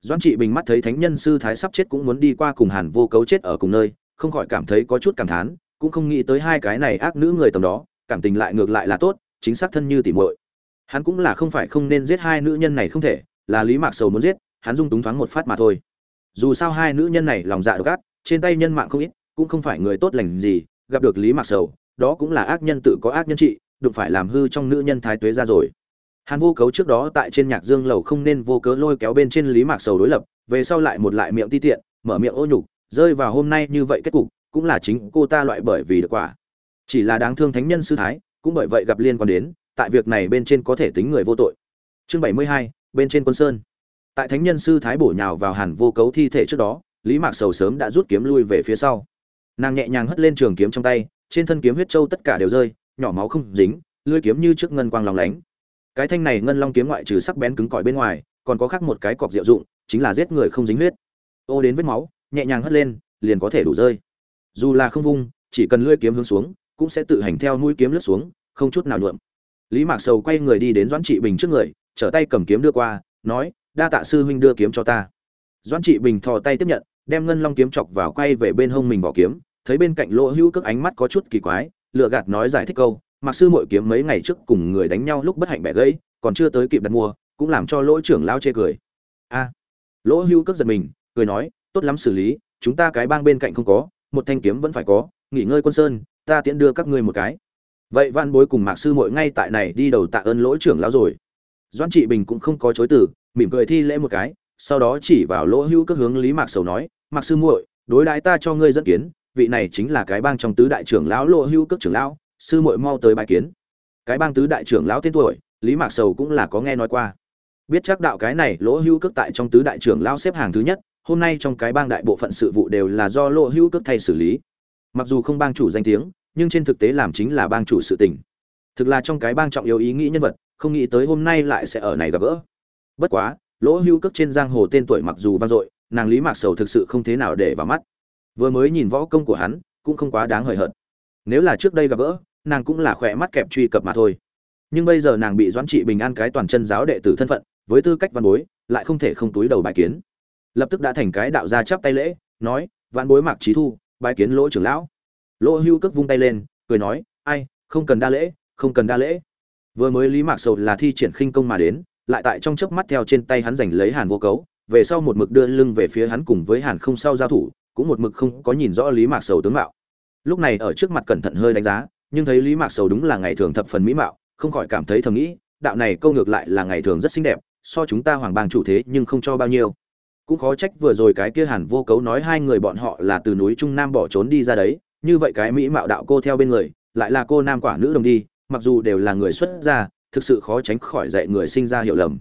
Doãn trị bình mắt thấy thánh nhân sư thái sắp chết cũng muốn đi qua cùng hàn vô cấu chết ở cùng nơi, không khỏi cảm thấy có chút cảm thán, cũng không nghĩ tới hai cái này ác nữ người tầm đó, cảm tình lại ngược lại là tốt, chính xác thân như tỉ muội. Hắn cũng là không phải không nên giết hai nữ nhân này không thể, là lý mạc sầu muốn giết, hắn dung túng thoáng một phát mà thôi. Dù sao hai nữ nhân này lòng dạ độc ác, trên tay nhân mạng không ít, cũng không phải người tốt lành gì, gặp được lý mạc sầu, đó cũng là ác nhân tự có ác nhân trị đụng phải làm hư trong nữ nhân thái tuế ra rồi. Hàn vô cấu trước đó tại trên nhạc dương lầu không nên vô cớ lôi kéo bên trên lý mạc sầu đối lập, về sau lại một lại miệng ti tiện, mở miệng ô nhục, rơi vào hôm nay như vậy kết cục, cũng là chính cô ta loại bởi vì được quả. Chỉ là đáng thương thánh nhân sư thái, cũng bởi vậy gặp liên quan đến, tại việc này bên trên có thể tính người vô tội. Chương bảy mươi hai, bên trên quân sơn. Tại thánh nhân sư thái bổ nhào vào hàn vô cấu thi thể trước đó, lý mạc sầu sớm đã rút kiếm lui về phía sau. Nàng nhẹ nhàng hất lên trường kiếm trong tay, trên thân kiếm huyết châu tất cả đều rơi nhỏ máu không dính, lưỡi kiếm như trước ngân quang lòng lánh. Cái thanh này ngân long kiếm ngoại trừ sắc bén cứng cỏi bên ngoài, còn có khác một cái cọc diệu dụng, chính là giết người không dính huyết. Ô đến vết máu, nhẹ nhàng hất lên, liền có thể đủ rơi. Dù là không vung, chỉ cần lưỡi kiếm hướng xuống, cũng sẽ tự hành theo mũi kiếm lướt xuống, không chút nào nhuộm. Lý mạc sầu quay người đi đến doãn trị bình trước người, trở tay cầm kiếm đưa qua, nói, đa tạ sư huynh đưa kiếm cho ta. Doãn trị bình thò tay tiếp nhận, đem ngân long kiếm chọc vào quay về bên hông mình bỏ kiếm, thấy bên cạnh lỗ hữu cước ánh mắt có chút kỳ quái lựa gạt nói giải thích câu mặc sư mội kiếm mấy ngày trước cùng người đánh nhau lúc bất hạnh bẻ gãy, còn chưa tới kịp đặt mua, cũng làm cho lỗ trưởng lao chê cười. A. Lỗ hưu cướp giật mình, cười nói, tốt lắm xử lý, chúng ta cái bang bên cạnh không có, một thanh kiếm vẫn phải có, nghỉ ngơi quân sơn, ta tiễn đưa các ngươi một cái. Vậy văn bối cùng mạc sư mội ngay tại này đi đầu tạ ơn lỗ trưởng lão rồi. Doãn trị bình cũng không có chối từ, mỉm cười thi lễ một cái, sau đó chỉ vào lỗ hưu cướp hướng lý mạc sầu nói, mạc sư muội, đối đãi ta cho ngươi dẫn kiến vị này chính là cái bang trong tứ đại trưởng lão lỗ hưu cước trưởng lão, sư muội mau tới bài kiến. Cái bang tứ đại trưởng lão tên tuổi, lý mạc sầu cũng là có nghe nói qua. Biết chắc đạo cái này lỗ hưu cước tại trong tứ đại trưởng lão xếp hàng thứ nhất, hôm nay trong cái bang đại bộ phận sự vụ đều là do lỗ hưu cước thay xử lý. Mặc dù không bang chủ danh tiếng, nhưng trên thực tế làm chính là bang chủ sự tình. Thực là trong cái bang trọng yếu ý nghĩ nhân vật, không nghĩ tới hôm nay lại sẽ ở này gặp gỡ. Bất quá lỗ hưu cước trên giang hồ tên tuổi mặc dù vang dội, nàng lý mạc sầu thực sự không thế nào để vào mắt vừa mới nhìn võ công của hắn, cũng không quá đáng hời hợt. Nếu là trước đây gặp gỡ, nàng cũng là khỏe mắt kẹp truy cập mà thôi. Nhưng bây giờ nàng bị doãn trị bình an cái toàn chân giáo đệ tử thân phận, với tư cách văn bối, lại không thể không túi đầu bài kiến. Lập tức đã thành cái đạo gia chắp tay lễ, nói văn bối mạc trí thu, bài kiến lỗ trưởng lão. Lỗ hưu cước vung tay lên, cười nói, ai, không cần đa lễ, không cần đa lễ. Vừa mới lý mạc sầu là thi triển khinh công mà đến, lại tại trong chớp mắt theo trên tay hắn giành lấy hàn vô cấu, về sau một mực đưa lưng về phía hắn cùng với hàn không sau giao thủ cũng một mực không có nhìn rõ lý mạc sầu tướng mạo. Lúc này ở trước mặt cẩn thận hơi đánh giá, nhưng thấy lý mạc sầu đúng là ngày thường thập phần mỹ mạo, không khỏi cảm thấy thầm nghĩ, đạo này câu ngược lại là ngày thường rất xinh đẹp, so chúng ta hoàng bang chủ thế nhưng không cho bao nhiêu. Cũng khó trách vừa rồi cái kia hẳn vô cấu nói hai người bọn họ là từ núi trung nam bỏ trốn đi ra đấy, như vậy cái mỹ mạo đạo cô theo bên người, lại là cô nam quả nữ đồng đi, mặc dù đều là người xuất gia, thực sự khó tránh khỏi dạy người sinh ra hiểu lầm.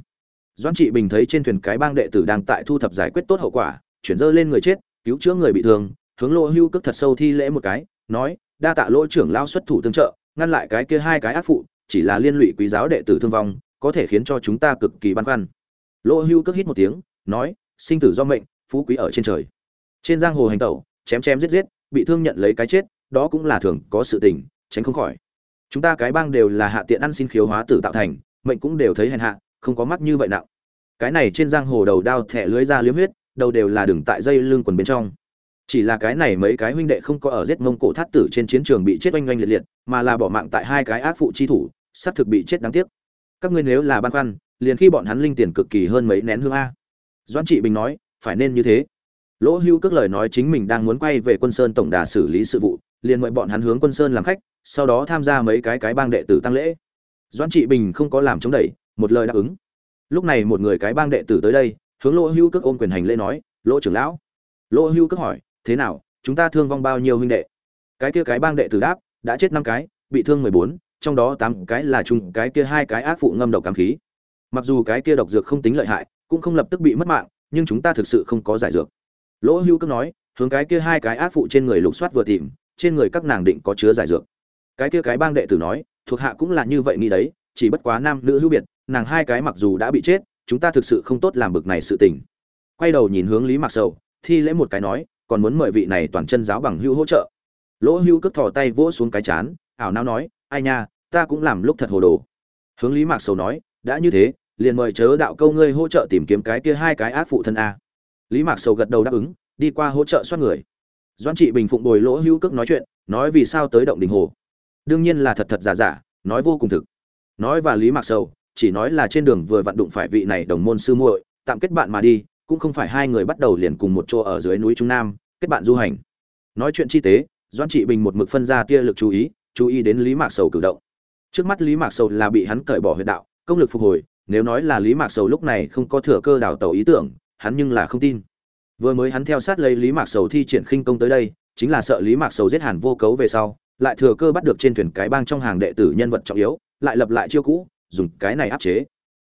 Doãn trị bình thấy trên thuyền cái bang đệ tử đang tại thu thập giải quyết tốt hậu quả, chuyển dơ lên người chết cứu chữa người bị thương, hướng lỗ hưu cước thật sâu thi lễ một cái, nói, đa tạ lỗ trưởng lao xuất thủ tương trợ, ngăn lại cái kia hai cái ác phụ, chỉ là liên lụy quý giáo đệ tử thương vong, có thể khiến cho chúng ta cực kỳ băn khoăn. Lỗ hưu cước hít một tiếng, nói, sinh tử do mệnh, phú quý ở trên trời. Trên giang hồ hành tẩu, chém chém giết giết, bị thương nhận lấy cái chết, đó cũng là thường có sự tình, tránh không khỏi. Chúng ta cái bang đều là hạ tiện ăn xin khiếu hóa tử tạo thành, mệnh cũng đều thấy hèn hạ, không có mắt như vậy nặng. Cái này trên giang hồ đầu đao thẻ lưới ra liếm huyết đầu đều là đừng tại dây lưng quần bên trong. Chỉ là cái này mấy cái huynh đệ không có ở giết mông cổ thát tử trên chiến trường bị chết oanh oanh liệt liệt, mà là bỏ mạng tại hai cái ác phụ chi thủ sắp thực bị chết đáng tiếc. Các ngươi nếu là băn khoăn, liền khi bọn hắn linh tiền cực kỳ hơn mấy nén hương a. Doãn trị bình nói, phải nên như thế. Lỗ hưu cước lời nói chính mình đang muốn quay về quân sơn tổng đà xử lý sự vụ, liền mời bọn hắn hướng quân sơn làm khách, sau đó tham gia mấy cái cái bang đệ tử tăng lễ. Doãn trị bình không có làm chống đẩy, một lời đáp ứng. Lúc này một người cái bang đệ tử tới đây hướng lỗ hưu cước ôm quyền hành lễ nói, lỗ trưởng lão. Lỗ hưu cước hỏi, thế nào, chúng ta thương vong bao nhiêu huynh đệ? Cái kia cái bang đệ tử đáp, đã chết năm cái, bị thương mười bốn, trong đó tám cái là chung, cái kia hai cái ác phụ ngâm độc cảm khí. Mặc dù cái kia độc dược không tính lợi hại, cũng không lập tức bị mất mạng, nhưng chúng ta thực sự không có giải dược. Lỗ hưu cước nói, hướng cái kia hai cái ác phụ trên người lục soát vừa tìm, trên người các nàng định có chứa giải dược. Cái kia cái bang đệ tử nói, thuộc hạ cũng là như vậy nghĩ đấy, chỉ bất quá nam nữ hữu biệt, nàng hai cái mặc dù đã bị chết chúng ta thực sự không tốt làm bực này sự tình. Quay đầu nhìn hướng lý mặc sầu, thi lễ một cái nói, còn muốn mời vị này toàn chân giáo bằng hữu hỗ trợ. Lỗ hữu cất thò tay vỗ xuống cái chán, ảo não nói, ai nha, ta cũng làm lúc thật hồ đồ. Hướng lý mạc sầu nói, đã như thế, liền mời chớ đạo câu ngươi hỗ trợ tìm kiếm cái kia hai cái ác phụ thân a. Lý mạc sầu gật đầu đáp ứng, đi qua hỗ trợ soát người. Doan trị bình phụng bồi lỗ hữu cước nói chuyện, nói vì sao tới động đình hồ. Đương nhiên là thật thật giả giả, nói vô cùng thực. Nói và lý mạc sầu chỉ nói là trên đường vừa vặn đụng phải vị này đồng môn sư muội, tạm kết bạn mà đi, cũng không phải hai người bắt đầu liền cùng một chỗ ở dưới núi trung nam, kết bạn du hành. Nói chuyện chi tế, doãn trị bình một mực phân ra tia lực chú ý chú ý đến lý mạc sầu cử động. Trước mắt lý mạc sầu là bị hắn cởi bỏ huyệt đạo, công lực phục hồi, nếu nói là lý mạc sầu lúc này không có thừa cơ đào tẩu ý tưởng, hắn nhưng là không tin. Vừa mới hắn theo sát lấy lý mạc sầu thi triển khinh công tới đây, chính là sợ lý mạc sầu giết hàn vô cấu về sau, lại thừa cơ bắt được trên thuyền cái bang trong hàng đệ tử nhân vật trọng yếu, lại lập lại chiêu cũ dùng cái này áp chế.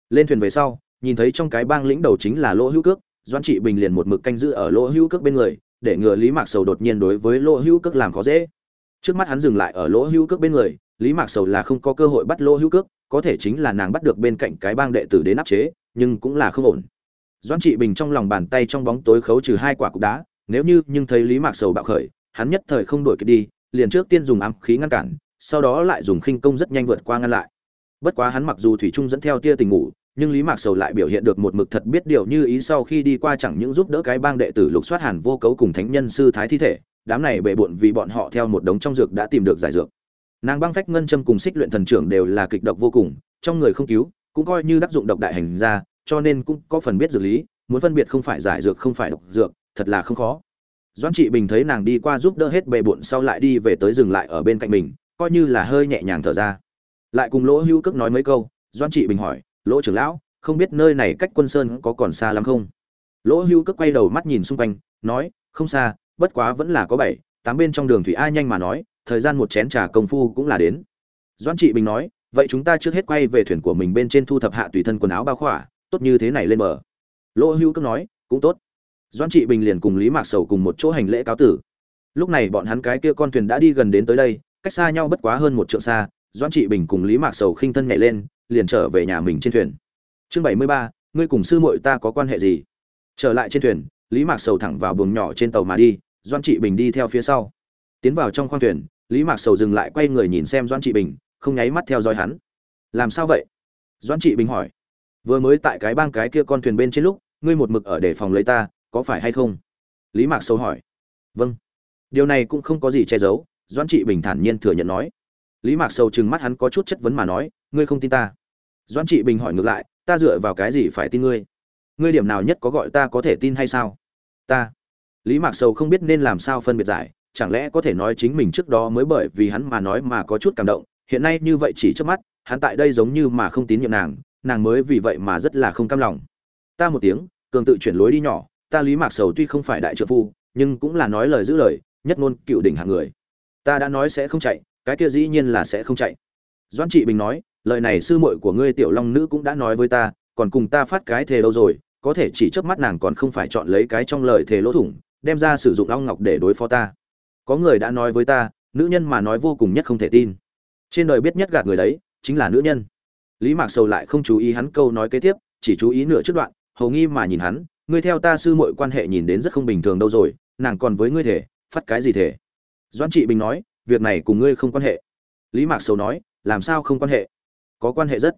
Lên thuyền về sau, nhìn thấy trong cái bang lĩnh đầu chính là lỗ hữu cước doan trị bình liền một mực canh giữ ở lỗ hữu cước bên người, để ngừa lý mạc sầu đột nhiên đối với lỗ hữu cước làm khó dễ. Trước mắt hắn dừng lại ở lỗ hữu cước bên người, lý mạc sầu là không có cơ hội bắt lỗ hữu cước, có thể chính là nàng bắt được bên cạnh cái bang đệ tử đến áp chế, nhưng cũng là không ổn. Doan trị bình trong lòng bàn tay trong bóng tối khấu trừ hai quả cục đá, nếu như, nhưng thấy lý mạc sầu bạo khởi, hắn nhất thời không đổi kịp đi, liền trước tiên dùng ám khí ngăn cản, sau đó lại dùng khinh công rất nhanh vượt qua ngăn lại bất quá hắn mặc dù thủy trung dẫn theo tia tình ngủ, nhưng lý mạc sầu lại biểu hiện được một mực thật biết điều như ý sau khi đi qua chẳng những giúp đỡ cái bang đệ tử lục soát hàn vô cấu cùng thánh nhân sư thái thi thể, đám này bệ bộn vì bọn họ theo một đống trong dược đã tìm được giải dược. Nàng băng phách ngân châm cùng xích luyện thần trưởng đều là kịch độc vô cùng, trong người không cứu, cũng coi như đắc dụng độc đại hành ra cho nên cũng có phần biết dược lý, muốn phân biệt không phải giải dược không phải độc dược, thật là không khó. Doan trị bình thấy nàng đi qua giúp đỡ hết bệ bộn sau lại đi về tới dừng lại ở bên cạnh mình, coi như là hơi nhẹ nhàng thở ra lại cùng lỗ hữu cước nói mấy câu doan trị bình hỏi, lỗ trưởng lão, không biết nơi này cách quân sơn có còn xa lắm không? Lỗ hữu cước quay đầu mắt nhìn xung quanh, nói, không xa, bất quá vẫn là có bảy, tám bên trong đường thủy a nhanh mà nói, thời gian một chén trà công phu cũng là đến. Doan trị bình nói, vậy chúng ta trước hết quay về thuyền của mình bên trên thu thập hạ tùy thân quần áo bao khỏa, tốt như thế này lên bờ. Lỗ hữu cước nói, cũng tốt. Doan trị bình liền cùng lý mạc sầu cùng một chỗ hành lễ cáo tử. Lúc này bọn hắn cái kia con thuyền đã đi gần đến tới đây, cách xa nhau bất quá hơn một trượng xa doan trị bình cùng lý mạc sầu khinh thân nhảy lên, liền trở về nhà mình trên thuyền. Chương bảy mươi ba, ngươi cùng sư muội ta có quan hệ gì? Trở lại trên thuyền, lý mạc sầu thẳng vào buồng nhỏ trên tàu mà đi doan trị bình đi theo phía sau. Tiến vào trong khoang thuyền, lý mạc sầu dừng lại quay người nhìn xem doan trị bình, không nháy mắt theo dõi hắn. Làm sao vậy? Doãn trị bình hỏi. Vừa mới tại cái bang cái kia con thuyền bên trên lúc, ngươi một mực ở để phòng lấy ta, có phải hay không? Lý mạc Sầu hỏi. Vâng. Điều này cũng không có gì che giấu, doãn trị bình thản nhiên thừa nhận nói lý mạc Sầu trừng mắt hắn có chút chất vấn mà nói, ngươi không tin ta? Doãn trị bình hỏi ngược lại, ta dựa vào cái gì phải tin ngươi? Ngươi điểm nào nhất có gọi ta có thể tin hay sao? Ta? Lý mạc Sầu không biết nên làm sao phân biệt giải, chẳng lẽ có thể nói chính mình trước đó mới bởi vì hắn mà nói mà có chút cảm động, hiện nay như vậy chỉ trước mắt, hắn tại đây giống như mà không tín nhiệm nàng nàng mới vì vậy mà rất là không cam lòng. Ta một tiếng, cường tự chuyển lối đi nhỏ, ta lý mạc sầu tuy không phải đại trợ phu, nhưng cũng là nói lời giữ lời, nhất ngôn cựu đỉnh hạng người. Ta đã nói sẽ không chạy cái kia dĩ nhiên là sẽ không chạy. Doãn trị bình nói, lời này sư muội của ngươi tiểu long nữ cũng đã nói với ta, còn cùng ta phát cái thề đâu rồi, có thể chỉ chớp mắt nàng còn không phải chọn lấy cái trong lời thề lỗ thủng, đem ra sử dụng long ngọc để đối phó ta. Có người đã nói với ta, nữ nhân mà nói vô cùng nhất không thể tin. Trên đời biết nhất gạt người đấy, chính là nữ nhân. Lý mạc sầu lại không chú ý hắn câu nói kế tiếp, chỉ chú ý nửa trước đoạn, hầu nghi mà nhìn hắn, ngươi theo ta sư muội quan hệ nhìn đến rất không bình thường đâu rồi, nàng còn với ngươi thể phát cái gì thể doãn trị bình nói việc này cùng ngươi không quan hệ. Lý mạc sầu nói, làm sao không quan hệ? Có quan hệ rất.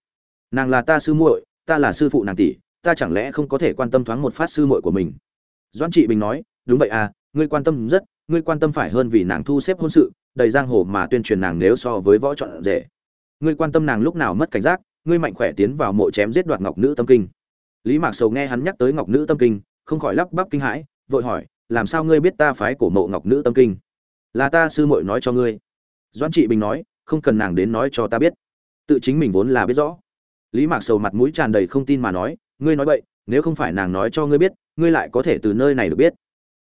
Nàng là ta sư muội, ta là sư phụ nàng tỷ, ta chẳng lẽ không có thể quan tâm thoáng một phát sư muội của mình? Doãn trị bình nói, đúng vậy à ngươi quan tâm rất, ngươi quan tâm phải hơn vì nàng thu xếp hôn sự, đầy giang hồ mà tuyên truyền nàng nếu so với võ chọn rể. Ngươi quan tâm nàng lúc nào mất cảnh giác, ngươi mạnh khỏe tiến vào mộ chém giết đoạt ngọc nữ tâm kinh. Lý mạc sầu nghe hắn nhắc tới ngọc nữ tâm kinh, không khỏi lắp bắp kinh hãi, vội hỏi, làm sao ngươi biết ta phái cổ mộ ngọc nữ tâm kinh? Là ta sư muội nói cho ngươi. Doãn trị bình nói, không cần nàng đến nói cho ta biết. Tự chính mình vốn là biết rõ. Lý mạc sầu mặt mũi tràn đầy không tin mà nói, ngươi nói vậy nếu không phải nàng nói cho ngươi biết, ngươi lại có thể từ nơi này được biết.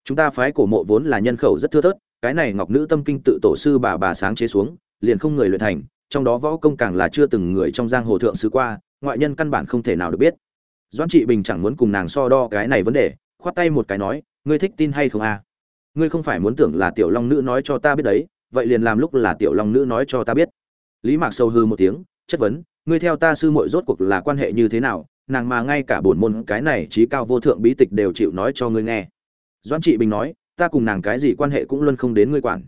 Chúng ta phái cổ mộ vốn là nhân khẩu rất thưa thớt, cái này ngọc nữ tâm kinh tự tổ sư bà bà sáng chế xuống, liền không người luyện thành, trong đó võ công càng là chưa từng người trong giang hồ thượng sứ qua, ngoại nhân căn bản không thể nào được biết. Doãn trị bình chẳng muốn cùng nàng so đo cái này vấn đề, khoát tay một cái nói, ngươi thích tin hay không à? Ngươi không phải muốn tưởng là tiểu long nữ nói cho ta biết đấy, vậy liền làm lúc là tiểu long nữ nói cho ta biết. Lý mạc sâu hư một tiếng, chất vấn, ngươi theo ta sư muội rốt cuộc là quan hệ như thế nào, nàng mà ngay cả bổn môn cái này trí cao vô thượng bí tịch đều chịu nói cho ngươi nghe. Doãn trị bình nói, ta cùng nàng cái gì quan hệ cũng luôn không đến ngươi quản.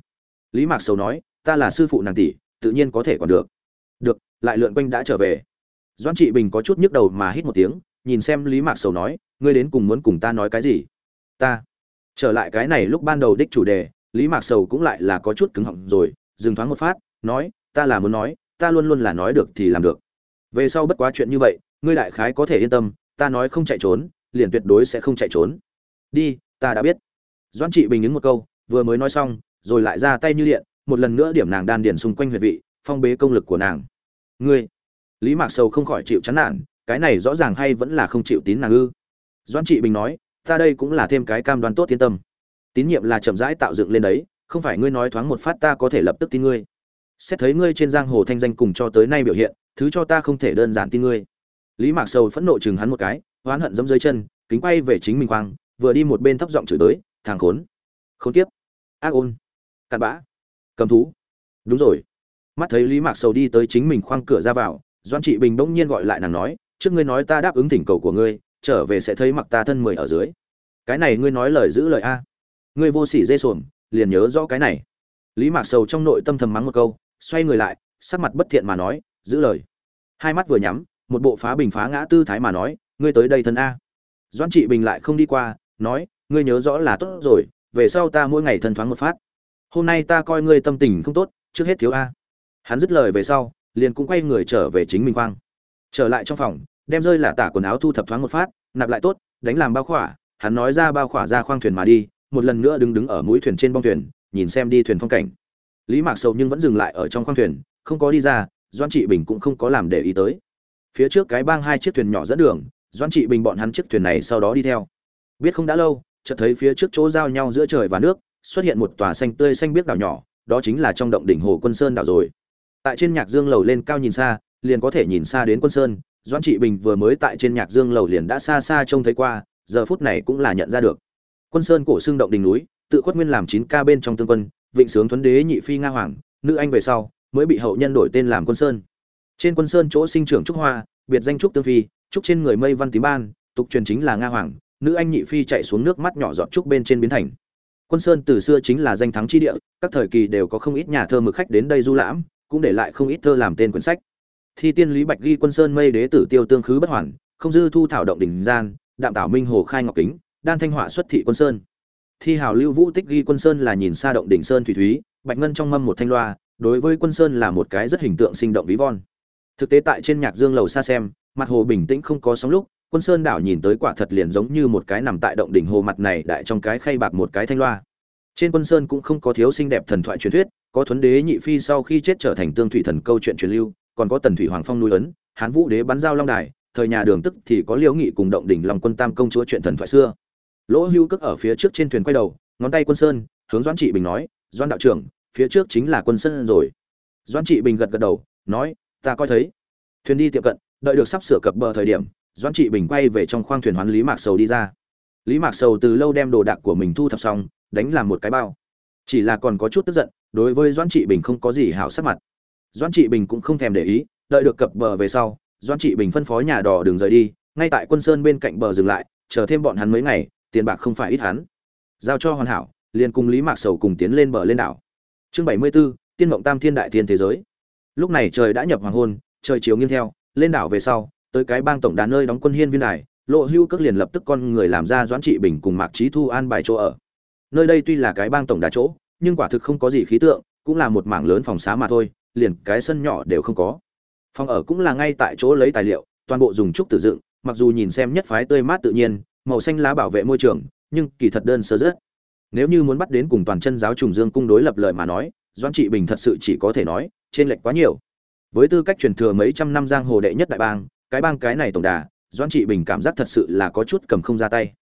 Lý mạc sầu nói, ta là sư phụ nàng tỷ, tự nhiên có thể còn được. Được, lại lượn quanh đã trở về. Doãn trị bình có chút nhức đầu mà hít một tiếng, nhìn xem lý mạc sầu nói, ngươi đến cùng muốn cùng ta nói cái gì? Ta trở lại cái này lúc ban đầu đích chủ đề, lý mạc sầu cũng lại là có chút cứng họng rồi, dừng thoáng một phát, nói, ta là muốn nói, ta luôn luôn là nói được thì làm được. Về sau bất quá chuyện như vậy, ngươi đại khái có thể yên tâm, ta nói không chạy trốn, liền tuyệt đối sẽ không chạy trốn. Đi, ta đã biết. Doãn trị bình ứng một câu, vừa mới nói xong, rồi lại ra tay như điện, một lần nữa điểm nàng đan điền xung quanh huyệt vị, phong bế công lực của nàng. Ngươi? Lý mạc sầu không khỏi chịu chán nản, cái này rõ ràng hay vẫn là không chịu tín nàng ư? Doãn trị bình nói ta đây cũng là thêm cái cam đoan tốt yên tâm. Tín nhiệm là chậm rãi tạo dựng lên đấy, không phải ngươi nói thoáng một phát ta có thể lập tức tin ngươi. Xét thấy ngươi trên giang hồ thanh danh cùng cho tới nay biểu hiện, thứ cho ta không thể đơn giản tin ngươi. Lý mạc sầu phẫn nộ chừng hắn một cái, oán hận dẫm dưới chân, kính quay về chính mình khoang, vừa đi một bên thấp giọng chửi tới thằng khốn khốn kiếp, ác ôn, cặn bã, cầm thú. Đúng rồi. Mắt thấy lý mạc sầu đi tới chính mình khoang cửa ra vào doan trị bình bỗng nhiên gọi lại nàng nói, trước ngươi nói ta đáp ứng thỉnh cầu của ngươi trở về sẽ thấy mặc ta thân mười ở dưới. Cái này ngươi nói lời giữ lời a. Ngươi vô sỉ dê sồn liền nhớ rõ cái này. Lý mạc sầu trong nội tâm thầm mắng một câu, xoay người lại, sắc mặt bất thiện mà nói, giữ lời. Hai mắt vừa nhắm, một bộ phá bình phá ngã tư thái mà nói, ngươi tới đây thân a. Doan trị bình lại không đi qua, nói, ngươi nhớ rõ là tốt rồi, về sau ta mỗi ngày thân thoáng một phát. Hôm nay ta coi ngươi tâm tình không tốt, trước hết thiếu a. Hắn dứt lời về sau, liền cũng quay người trở về chính mình quang trở lại trong phòng đem rơi là tả quần áo thu thập thoáng một phát, nạp lại tốt, đánh làm bao khỏa, hắn nói ra bao khỏa ra khoang thuyền mà đi, một lần nữa đứng đứng ở mũi thuyền trên bong thuyền, nhìn xem đi thuyền phong cảnh. Lý mạc sầu nhưng vẫn dừng lại ở trong khoang thuyền, không có đi ra doan trị bình cũng không có làm để ý tới. Phía trước cái bang hai chiếc thuyền nhỏ dẫn đường doan trị bình bọn hắn chiếc thuyền này sau đó đi theo. Biết không đã lâu, chợt thấy phía trước chỗ giao nhau giữa trời và nước, xuất hiện một tòa xanh tươi xanh biếc đảo nhỏ, đó chính là trong động đỉnh hồ quân sơn đảo rồi. Tại trên nhạc dương lầu lên cao nhìn xa, liền có thể nhìn xa đến quân sơn doãn trị bình vừa mới tại trên nhạc dương lầu liền đã xa xa trông thấy qua, giờ phút này cũng là nhận ra được. Quân sơn cổ xương động đỉnh núi, tự khuất nguyên làm chín ca bên trong tương quân, vịnh sướng thuấn đế nhị phi nga hoàng, nữ anh về sau, mới bị hậu nhân đổi tên làm quân sơn. Trên quân sơn chỗ sinh trưởng trúc hoa, biệt danh trúc tương phi, trúc trên người mây văn tím ban, tục truyền chính là nga hoàng, nữ anh nhị phi chạy xuống nước mắt nhỏ giọt trúc bên trên biến thành. Quân sơn từ xưa chính là danh thắng chi địa, các thời kỳ đều có không ít nhà thơ mực khách đến đây du lãm, cũng để lại không ít thơ làm tên quyển sách thi tiên lý bạch ghi quân sơn mây đế tử tiêu tương khứ bất hoàn, không dư thu thảo động đỉnh gian, đạm tảo minh hồ khai ngọc kính, đan thanh họa xuất thị quân sơn. Thi hào lưu vũ tích ghi quân sơn là nhìn xa động đỉnh sơn thủy thúy, bạch ngân trong mâm một thanh loa, đối với quân sơn là một cái rất hình tượng sinh động ví von. Thực tế tại trên nhạc dương lầu xa xem, mặt hồ bình tĩnh không có sóng lúc, quân sơn đảo nhìn tới quả thật liền giống như một cái nằm tại động đỉnh hồ mặt này đại trong cái khay bạc một cái thanh loa. Trên quân sơn cũng không có thiếu xinh đẹp thần thoại truyền thuyết, có thuấn đế nhị phi sau khi chết trở thành tương thủy thần câu chuyện truyền lưu còn có tần thủy hoàng phong núi ấn, hán vũ đế bắn giao long đài, thời nhà đường tức thì có liễu nghị cùng động đỉnh lòng quân tam công chúa chuyện thần thoại xưa. Lỗ hưu cất ở phía trước trên thuyền quay đầu, ngón tay quân sơn, hướng doãn trị bình nói, doãn đạo trưởng, phía trước chính là quân sơn rồi. Doãn trị bình gật gật đầu, nói, ta coi thấy. Thuyền đi tiệm cận, đợi được sắp sửa cập bờ thời điểm, doãn trị bình quay về trong khoang thuyền hoán lý mạc sầu đi ra. Lý mạc sầu từ lâu đem đồ đạc của mình thu thập xong, đánh làm một cái bao. Chỉ là còn có chút tức giận, đối với doãn trị bình không có gì hảo sắc mặt doãn trị bình cũng không thèm để ý đợi được cập bờ về sau doãn trị bình phân phó nhà đò đường rời đi ngay tại quân sơn bên cạnh bờ dừng lại chờ thêm bọn hắn mấy ngày tiền bạc không phải ít hắn. Giao cho hoàn hảo liền cùng lý mạc sầu cùng tiến lên bờ lên đảo. Chương bảy mươi 74, tiên mộng tam thiên đại thiên thế giới. Lúc này trời đã nhập hoàng hôn trời chiều nghiêng theo lên đảo về sau tới cái bang tổng đàn nơi đóng quân hiên viên đài lộ hưu cước liền lập tức con người làm ra doãn trị bình cùng mạc trí thu an bài chỗ ở. Nơi đây tuy là cái bang tổng đà chỗ nhưng quả thực không có gì khí tượng cũng là một mảng lớn phòng xá mà thôi liền cái sân nhỏ đều không có. Phòng ở cũng là ngay tại chỗ lấy tài liệu, toàn bộ dùng trúc tự dựng, mặc dù nhìn xem nhất phái tươi mát tự nhiên, màu xanh lá bảo vệ môi trường, nhưng kỳ thật đơn sơ rất. Nếu như muốn bắt đến cùng toàn chân giáo trùng dương cung đối lập lời mà nói, doãn trị bình thật sự chỉ có thể nói, trên lệch quá nhiều. Với tư cách truyền thừa mấy trăm năm giang hồ đệ nhất đại bang, cái bang cái này tổng đà, doãn trị bình cảm giác thật sự là có chút cầm không ra tay.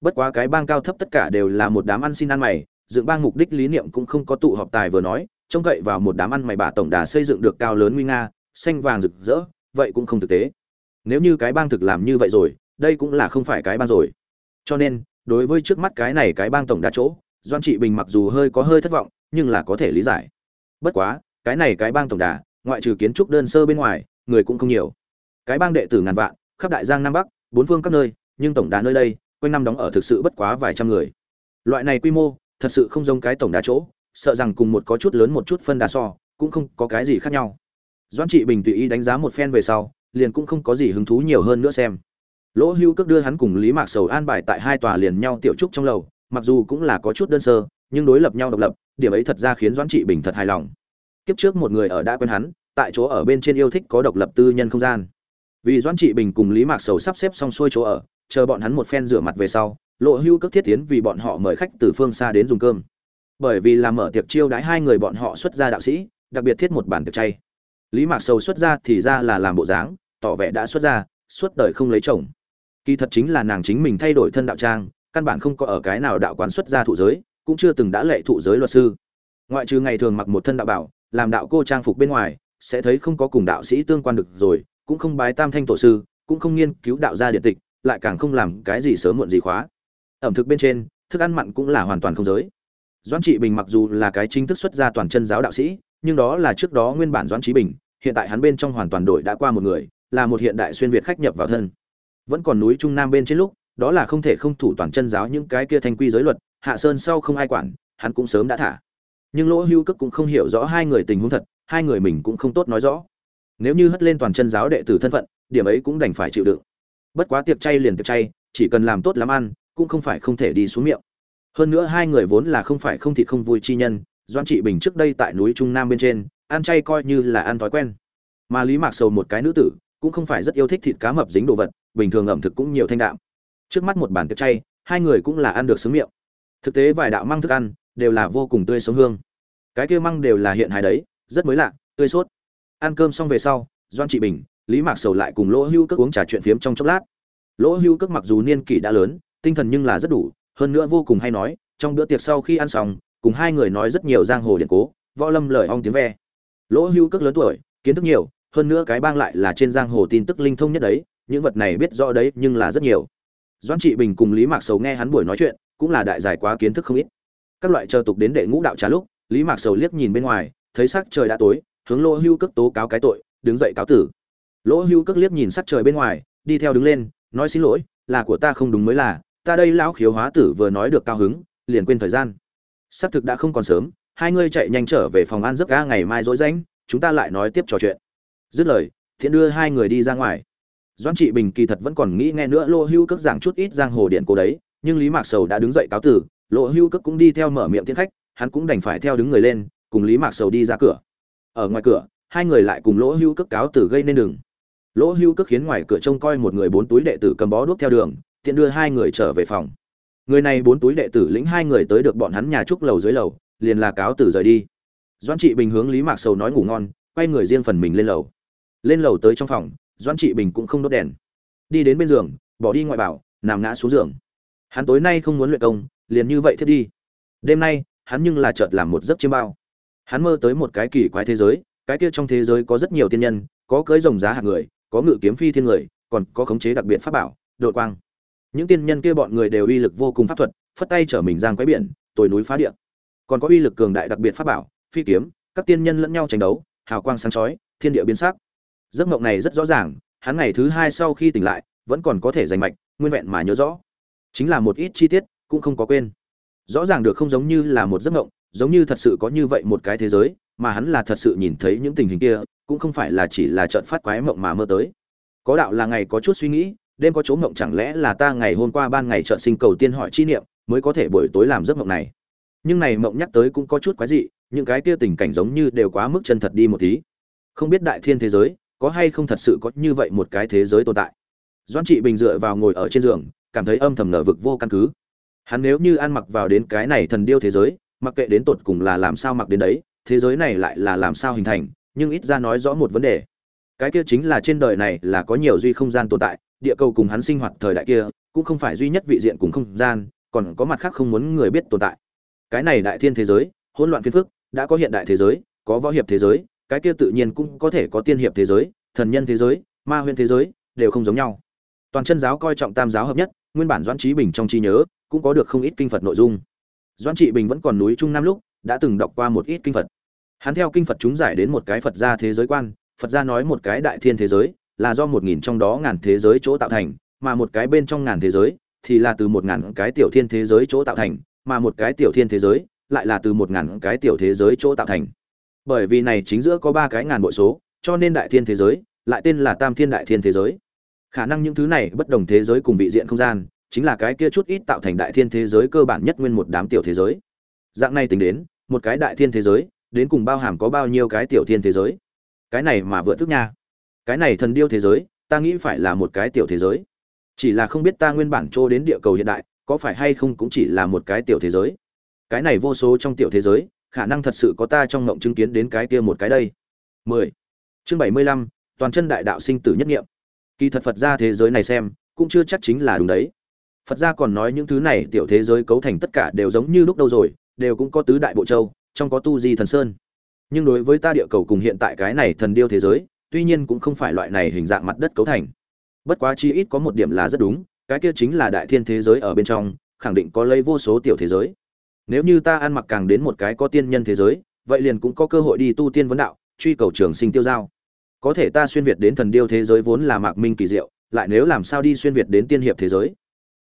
Bất quá cái bang cao thấp tất cả đều là một đám ăn xin ăn mày, dựng bang mục đích lý niệm cũng không có tụ họp tài vừa nói trông cậy vào một đám ăn mày bà tổng đà xây dựng được cao lớn nguy nga, xanh vàng rực rỡ, vậy cũng không thực tế. Nếu như cái bang thực làm như vậy rồi, đây cũng là không phải cái bang rồi. Cho nên, đối với trước mắt cái này cái bang tổng đà chỗ, doan trị bình mặc dù hơi có hơi thất vọng, nhưng là có thể lý giải. Bất quá, cái này cái bang tổng đà, ngoại trừ kiến trúc đơn sơ bên ngoài, người cũng không nhiều. Cái bang đệ tử ngàn vạn, khắp đại giang nam bắc, bốn phương các nơi, nhưng tổng đà nơi đây, quanh năm đóng ở thực sự bất quá vài trăm người. Loại này quy mô, thật sự không giống cái tổng đà chỗ sợ rằng cùng một có chút lớn một chút phân đà so, cũng không có cái gì khác nhau. Doan trị bình tùy ý đánh giá một phen về sau, liền cũng không có gì hứng thú nhiều hơn nữa xem. Lỗ hưu cước đưa hắn cùng lý mạc sầu an bài tại hai tòa liền nhau tiểu trúc trong lầu, mặc dù cũng là có chút đơn sơ, nhưng đối lập nhau độc lập, điểm ấy thật ra khiến doãn trị bình thật hài lòng. Kiếp trước một người ở đã quen hắn, tại chỗ ở bên trên yêu thích có độc lập tư nhân không gian. Vì doãn trị bình cùng lý mạc sầu sắp xếp xong xuôi chỗ ở, chờ bọn hắn một phen rửa mặt về sau lộ hưu cước thiết tiến vì bọn họ mời khách từ phương xa đến dùng cơm bởi vì làm mở tiệc chiêu đãi hai người bọn họ xuất gia đạo sĩ, đặc biệt thiết một bản tiệc chay. Lý mạc sầu xuất gia thì ra là làm bộ dáng, tỏ vẻ đã xuất gia, suốt đời không lấy chồng. Kỳ thật chính là nàng chính mình thay đổi thân đạo trang, căn bản không có ở cái nào đạo quán xuất gia thụ giới, cũng chưa từng đã lệ thụ giới luật sư. Ngoại trừ ngày thường mặc một thân đạo bảo, làm đạo cô trang phục bên ngoài, sẽ thấy không có cùng đạo sĩ tương quan được rồi, cũng không bái tam thanh tổ sư, cũng không nghiên cứu đạo gia điện tịch, lại càng không làm cái gì sớm muộn gì khóa. Ẩm thực bên trên, thức ăn mặn cũng là hoàn toàn không giới doãn trị bình mặc dù là cái chính thức xuất gia toàn chân giáo đạo sĩ, nhưng đó là trước đó nguyên bản doãn trí bình, hiện tại hắn bên trong hoàn toàn đổi đã qua một người, là một hiện đại xuyên việt khách nhập vào thân. Vẫn còn núi trung nam bên trên lúc, đó là không thể không thủ toàn chân giáo những cái kia thanh quy giới luật, hạ sơn sau không ai quản, hắn cũng sớm đã thả. Nhưng lỗ hưu cức cũng không hiểu rõ hai người tình huống thật, hai người mình cũng không tốt nói rõ. Nếu như hất lên toàn chân giáo đệ tử thân phận, điểm ấy cũng đành phải chịu đựng. Bất quá tiệc chay liền tiệc chay, chỉ cần làm tốt lắm ăn, cũng không phải không thể đi xuống miệng hơn nữa hai người vốn là không phải không thịt không vui chi nhân doan trị bình trước đây tại núi trung nam bên trên, ăn chay coi như là ăn thói quen. Mà lý mạc sầu một cái nữ tử, cũng không phải rất yêu thích thịt cá mập dính đồ vật, bình thường ẩm thực cũng nhiều thanh đạm. Trước mắt một bàn tiệc chay, hai người cũng là ăn được sướng miệng. Thực tế vài đạo măng thức ăn, đều là vô cùng tươi sống hương. Cái kia măng đều là hiện hài đấy, rất mới lạ, tươi sốt. Ăn cơm xong về sau doan trị bình, lý mạc sầu lại cùng lỗ hưu cước uống trà chuyện phiếm trong chốc lát. Lỗ hưu cước mặc dù niên kỷ đã lớn, tinh thần nhưng là rất đủ hơn nữa vô cùng hay nói, trong bữa tiệc sau khi ăn xong, cùng hai người nói rất nhiều giang hồ điện cố, võ lâm lời ong tiếng ve. Lỗ hưu cước lớn tuổi, kiến thức nhiều, hơn nữa cái bang lại là trên giang hồ tin tức linh thông nhất đấy, những vật này biết rõ đấy nhưng là rất nhiều. Doãn trị bình cùng lý mạc sầu nghe hắn buổi nói chuyện, cũng là đại giải quá kiến thức không ít. Các loại chờ tục đến đệ ngũ đạo trà lúc, lý mạc sầu liếc nhìn bên ngoài, thấy sắc trời đã tối, hướng lỗ hưu cước tố cáo cái tội, đứng dậy cáo tử. Lỗ hưu cước liếc nhìn sắc trời bên ngoài, đi theo đứng lên, nói xin lỗi, là của ta không đúng mới là ta đây lão khiếu hóa tử vừa nói được cao hứng, liền quên thời gian. Xác thực đã không còn sớm, hai ngươi chạy nhanh trở về phòng ăn giấc ga ngày mai dối rãnh, chúng ta lại nói tiếp trò chuyện. Dứt lời, thiện đưa hai người đi ra ngoài. Doãn trị bình kỳ thật vẫn còn nghĩ nghe nữa lô hưu cước giảng chút ít giang hồ điện cố đấy, nhưng lý mạc sầu đã đứng dậy cáo tử lộ hưu cước cũng đi theo mở miệng tiến khách, hắn cũng đành phải theo đứng người lên, cùng lý mạc sầu đi ra cửa. Ở ngoài cửa, hai người lại cùng lỗ hưu cước cáo tử gây nên đường. Lỗ hưu cước khiến ngoài cửa trông coi một người bốn túi đệ tử cầm bó đuốc theo đường tiện đưa hai người trở về phòng. Người này bốn túi đệ tử lĩnh hai người tới được bọn hắn nhà trúc lầu dưới lầu, liền là cáo tử rời đi. Doan trị bình hướng lý mạc sầu nói ngủ ngon, quay người riêng phần mình lên lầu. Lên lầu tới trong phòng doan trị bình cũng không đốt đèn. Đi đến bên giường, bỏ đi ngoại bảo, nằm ngã xuống giường. Hắn tối nay không muốn luyện công, liền như vậy thiết đi. Đêm nay, hắn nhưng là chợt làm một giấc chiêm bao. Hắn mơ tới một cái kỳ quái thế giới, cái kia trong thế giới có rất nhiều tiên nhân, có cưới rồng giá hạt người, có ngự kiếm phi thiên người, còn có khống chế đặc biệt pháp bảo, đội quang những tiên nhân kia bọn người đều uy lực vô cùng pháp thuật, phất tay chở mình giang quái biển, tồi núi phá địa. Còn có uy lực cường đại đặc biệt pháp bảo, phi kiếm, các tiên nhân lẫn nhau tranh đấu, hào quang sáng chói, thiên địa biến sắc. Giấc mộng này rất rõ ràng, hắn ngày thứ hai sau khi tỉnh lại, vẫn còn có thể giành mạch, nguyên vẹn mà nhớ rõ. Chính là một ít chi tiết, cũng không có quên. Rõ ràng được không giống như là một giấc mộng, giống như thật sự có như vậy một cái thế giới, mà hắn là thật sự nhìn thấy những tình hình kia, cũng không phải là chỉ là trận phát quái mộng mà mơ tới. Có đạo là ngày có chút suy nghĩ đêm có chỗ mộng chẳng lẽ là ta ngày hôm qua ban ngày trợ sinh cầu tiên hỏi chi niệm, mới có thể buổi tối làm giấc mộng này? Nhưng này mộng nhắc tới cũng có chút quái dị, những cái kia tình cảnh giống như đều quá mức chân thật đi một tí. Không biết đại thiên thế giới, có hay không thật sự có như vậy một cái thế giới tồn tại? Doan trị bình dựa vào ngồi ở trên giường, cảm thấy âm thầm nở vực vô căn cứ. Hắn nếu như ăn mặc vào đến cái này thần điêu thế giới, mặc kệ đến tột cùng là làm sao mặc đến đấy, thế giới này lại là làm sao hình thành, nhưng ít ra nói rõ một vấn đề. Cái kia chính là trên đời này là có nhiều duy không gian tồn tại địa cầu cùng hắn sinh hoạt thời đại kia, cũng không phải duy nhất vị diện cùng không gian, còn có mặt khác không muốn người biết tồn tại. Cái này đại thiên thế giới, hỗn loạn phiên phức, đã có hiện đại thế giới, có võ hiệp thế giới, cái kia tự nhiên cũng có thể có tiên hiệp thế giới, thần nhân thế giới, ma huyên thế giới, đều không giống nhau. Toàn chân giáo coi trọng tam giáo hợp nhất, nguyên bản doãn trí bình trong trí nhớ, cũng có được không ít kinh phật nội dung. Doãn trị bình vẫn còn núi trung nam lúc, đã từng đọc qua một ít kinh phật. Hắn theo kinh phật chúng giải đến một cái phật gia thế giới quan, phật gia nói một cái đại thiên thế giới là do một nghìn trong đó ngàn thế giới chỗ tạo thành, mà một cái bên trong ngàn thế giới thì là từ một ngàn cái tiểu thiên thế giới chỗ tạo thành, mà một cái tiểu thiên thế giới lại là từ một ngàn cái tiểu thế giới chỗ tạo thành. Bởi vì này chính giữa có ba cái ngàn bội số, cho nên đại thiên thế giới lại tên là tam thiên đại thiên thế giới. Khả năng những thứ này bất đồng thế giới cùng vị diện không gian, chính là cái kia chút ít tạo thành đại thiên thế giới cơ bản nhất nguyên một đám tiểu thế giới. Dạng này tính đến, một cái đại thiên thế giới đến cùng bao hàm có bao nhiêu cái tiểu thiên thế giới? Cái này mà vượt thức nha cái này thần điêu thế giới ta nghĩ phải là một cái tiểu thế giới. Chỉ là không biết ta nguyên bản trô đến địa cầu hiện đại có phải hay không cũng chỉ là một cái tiểu thế giới. Cái này vô số trong tiểu thế giới khả năng thật sự có ta trong mộng chứng kiến đến cái kia một cái đây. 10. chương 75, toàn chân đại đạo sinh tử nhất nghiệm. Kỳ thật phật ra thế giới này xem cũng chưa chắc chính là đúng đấy. Phật gia còn nói những thứ này tiểu thế giới cấu thành tất cả đều giống như lúc đâu rồi đều cũng có tứ đại bộ châu trong có tu di thần sơn. Nhưng đối với ta địa cầu cùng hiện tại cái này thần điêu thế giới tuy nhiên cũng không phải loại này hình dạng mặt đất cấu thành. Bất quá chi ít có một điểm là rất đúng, cái kia chính là đại thiên thế giới ở bên trong, khẳng định có lấy vô số tiểu thế giới. Nếu như ta ăn mặc càng đến một cái có tiên nhân thế giới, vậy liền cũng có cơ hội đi tu tiên vấn đạo, truy cầu trường sinh tiêu giao. Có thể ta xuyên việt đến thần điêu thế giới vốn là mạc minh kỳ diệu, lại nếu làm sao đi xuyên việt đến tiên hiệp thế giới?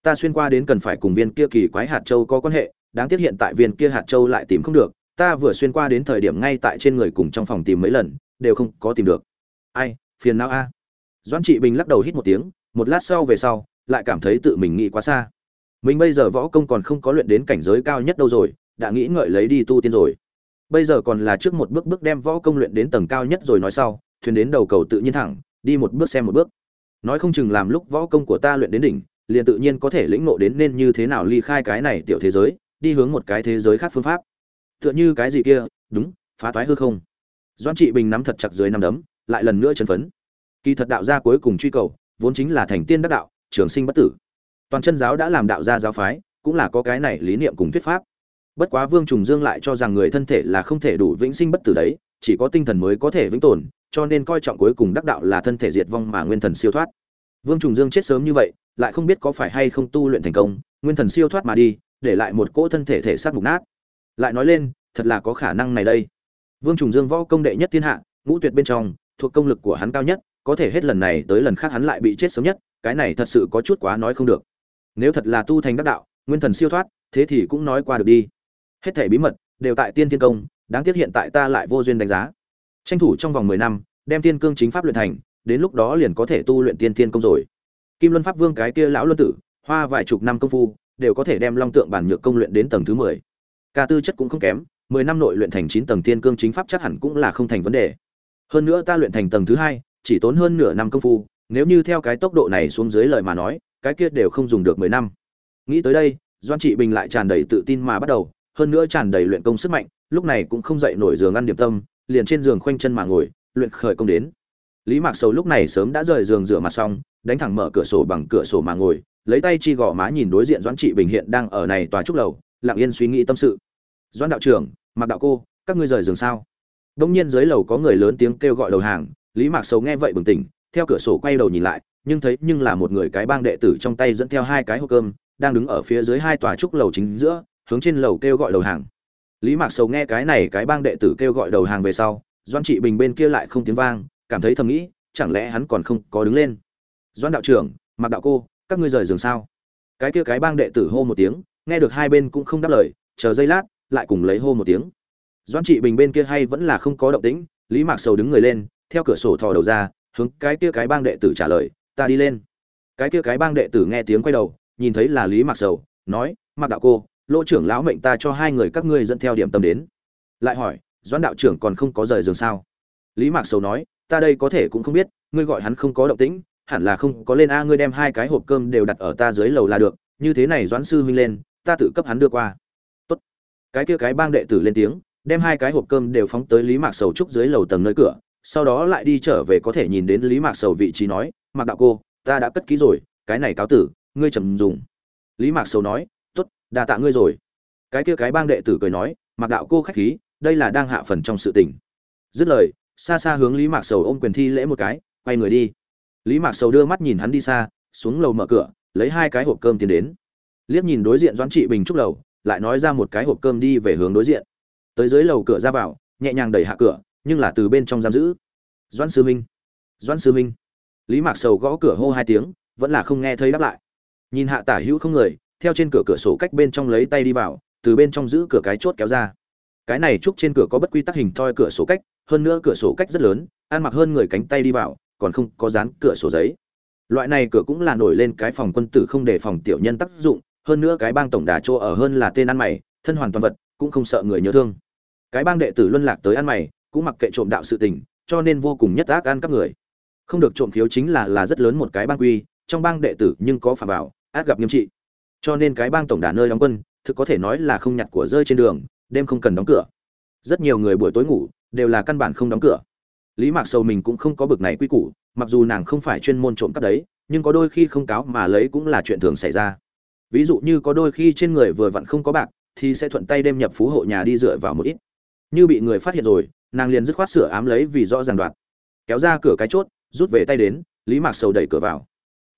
Ta xuyên qua đến cần phải cùng viên kia kỳ quái hạt châu có quan hệ, đáng tiếc hiện tại viên kia hạt châu lại tìm không được, ta vừa xuyên qua đến thời điểm ngay tại trên người cùng trong phòng tìm mấy lần, đều không có tìm được ai, phiền não a. À? doãn trị bình lắc đầu hít một tiếng, một lát sau về sau, lại cảm thấy tự mình nghĩ quá xa. Mình bây giờ võ công còn không có luyện đến cảnh giới cao nhất đâu rồi, đã nghĩ ngợi lấy đi tu tiên rồi. Bây giờ còn là trước một bước bước đem võ công luyện đến tầng cao nhất rồi nói sau, thuyền đến đầu cầu tự nhiên thẳng, đi một bước xem một bước. Nói không chừng làm lúc võ công của ta luyện đến đỉnh, liền tự nhiên có thể lĩnh ngộ đến nên như thế nào ly khai cái này tiểu thế giới, đi hướng một cái thế giới khác phương pháp. Tựa như cái gì kia, đúng, phá toái hư không. Doan trị bình nắm thật chặt dưới năm đấm lại lần nữa chấn phấn. Kỳ thật đạo gia cuối cùng truy cầu, vốn chính là thành tiên đắc đạo, trường sinh bất tử. Toàn chân giáo đã làm đạo gia giáo phái, cũng là có cái này lý niệm cùng thuyết pháp. Bất quá vương trùng dương lại cho rằng người thân thể là không thể đủ vĩnh sinh bất tử đấy, chỉ có tinh thần mới có thể vĩnh tồn, cho nên coi trọng cuối cùng đắc đạo là thân thể diệt vong mà nguyên thần siêu thoát. Vương trùng dương chết sớm như vậy, lại không biết có phải hay không tu luyện thành công, nguyên thần siêu thoát mà đi, để lại một cỗ thân thể thể xác mục nát. Lại nói lên, thật là có khả năng này đây. Vương trùng dương võ công đệ nhất thiên hạ, ngũ tuyệt bên trong thuộc công lực của hắn cao nhất, có thể hết lần này tới lần khác hắn lại bị chết sớm nhất, cái này thật sự có chút quá nói không được. Nếu thật là tu thành đắc đạo, nguyên thần siêu thoát, thế thì cũng nói qua được đi. Hết thảy bí mật, đều tại tiên thiên công, đáng tiếc hiện tại ta lại vô duyên đánh giá. Tranh thủ trong vòng mười năm, đem tiên cương chính pháp luyện thành, đến lúc đó liền có thể tu luyện tiên tiên công rồi. Kim luân pháp vương cái kia lão luân tử, hoa vài chục năm công phu, đều có thể đem long tượng bản nhược công luyện đến tầng thứ mười. Ca tư chất cũng không kém, mười năm nội luyện thành chín tầng tiên cương chính pháp chắc hẳn cũng là không thành vấn đề hơn nữa ta luyện thành tầng thứ hai, chỉ tốn hơn nửa năm công phu, nếu như theo cái tốc độ này xuống dưới lời mà nói, cái kia đều không dùng được mười năm. Nghĩ tới đây, doan trị bình lại tràn đầy tự tin mà bắt đầu, hơn nữa tràn đầy luyện công sức mạnh, lúc này cũng không dậy nổi giường ăn điểm tâm, liền trên giường khoanh chân mà ngồi, luyện khởi công đến. Lý mạc sầu lúc này sớm đã rời giường rửa mặt xong, đánh thẳng mở cửa sổ bằng cửa sổ mà ngồi, lấy tay chi gò má nhìn đối diện doãn trị bình hiện đang ở này tòa trúc lầu, lặng yên suy nghĩ tâm sự. Doãn đạo trưởng mặc đạo cô, các ngươi rời giường sao? Đông nhiên dưới lầu có người lớn tiếng kêu gọi đầu hàng, lý mạc sầu nghe vậy bừng tỉnh, theo cửa sổ quay đầu nhìn lại, nhưng thấy nhưng là một người cái bang đệ tử trong tay dẫn theo hai cái hộp cơm, đang đứng ở phía dưới hai tòa trúc lầu chính giữa, hướng trên lầu kêu gọi đầu hàng. Lý mạc sầu nghe cái này cái bang đệ tử kêu gọi đầu hàng về sau doan trị bình bên kia lại không tiếng vang, cảm thấy thầm nghĩ, chẳng lẽ hắn còn không có đứng lên? Doan đạo trưởng mặc đạo cô, các ngươi rời giường sao? Cái kia cái bang đệ tử hô một tiếng, nghe được hai bên cũng không đáp lời, chờ giây lát, lại cùng lấy hô một tiếng doan trị bình bên kia hay vẫn là không có động tĩnh, lý mạc sầu đứng người lên, theo cửa sổ thò đầu ra, hướng cái kia cái bang đệ tử trả lời, ta đi lên. Cái kia cái bang đệ tử nghe tiếng quay đầu, nhìn thấy là lý mạc sầu, nói, mạc đạo cô, lỗ trưởng lão mệnh ta cho hai người các ngươi dẫn theo điểm tâm đến. Lại hỏi, doãn đạo trưởng còn không có rời giường sao? Lý mạc sầu nói, ta đây có thể cũng không biết, ngươi gọi hắn không có động tĩnh, hẳn là không có lên a ngươi đem hai cái hộp cơm đều đặt ở ta dưới lầu là được, như thế này doãn sư huynh lên, ta tự cấp hắn đưa qua. Tốt. Cái kia cái bang đệ tử lên tiếng đem hai cái hộp cơm đều phóng tới lý mạc sầu trúc dưới lầu tầng nơi cửa, sau đó lại đi trở về có thể nhìn đến lý mạc sầu vị trí nói, mạc đạo cô, ta đã cất ký rồi, cái này cáo tử, ngươi trầm dùng. Lý mạc sầu nói, tốt đà tạ ngươi rồi. Cái kia cái bang đệ tử cười nói, mạc đạo cô khách khí, đây là đang hạ phần trong sự tình. Dứt lời, xa xa hướng lý mạc sầu ôm quyền thi lễ một cái, quay người đi. Lý mạc sầu đưa mắt nhìn hắn đi xa, xuống lầu mở cửa, lấy hai cái hộp cơm tiến đến. Liếc nhìn đối diện doãn trị bình trúc lầu, lại nói ra một cái hộp cơm đi về hướng đối diện tới dưới lầu cửa ra vào, nhẹ nhàng đẩy hạ cửa, nhưng là từ bên trong giam giữ. Doãn sư minh, doãn sư minh. Lý mạc sầu gõ cửa hô hai tiếng, vẫn là không nghe thấy đáp lại. Nhìn hạ tả hữu không người, theo trên cửa cửa sổ cách bên trong lấy tay đi vào, từ bên trong giữ cửa cái chốt kéo ra. Cái này trúc trên cửa có bất quy tắc hình thoi cửa sổ cách, hơn nữa cửa sổ cách rất lớn, ăn mặc hơn người cánh tay đi vào, còn không có dán cửa sổ giấy. Loại này cửa cũng là nổi lên cái phòng quân tử không để phòng tiểu nhân tác dụng, hơn nữa cái bang tổng đà chỗ ở hơn là tên ăn mày, thân hoàn toàn vật, cũng không sợ người nhớ thương cái bang đệ tử luân lạc tới ăn mày, cũng mặc kệ trộm đạo sự tình, cho nên vô cùng nhất ác ăn các người. Không được trộm thiếu chính là là rất lớn một cái bang quy, trong bang đệ tử nhưng có phạm vào ác gặp nghiêm trị. Cho nên cái bang tổng đà nơi đóng quân, thực có thể nói là không nhặt của rơi trên đường, đêm không cần đóng cửa. Rất nhiều người buổi tối ngủ, đều là căn bản không đóng cửa. Lý mạc sầu mình cũng không có bực này quy củ, mặc dù nàng không phải chuyên môn trộm cắp đấy, nhưng có đôi khi không cáo mà lấy cũng là chuyện thường xảy ra. Ví dụ như có đôi khi trên người vừa vặn không có bạc, thì sẽ thuận tay đêm nhập phú hộ nhà đi dựa vào một ít như bị người phát hiện rồi, nàng liền dứt khoát sửa ám lấy vì rõ ràng đoạt kéo ra cửa cái chốt, rút về tay đến, lý mạc sầu đẩy cửa vào.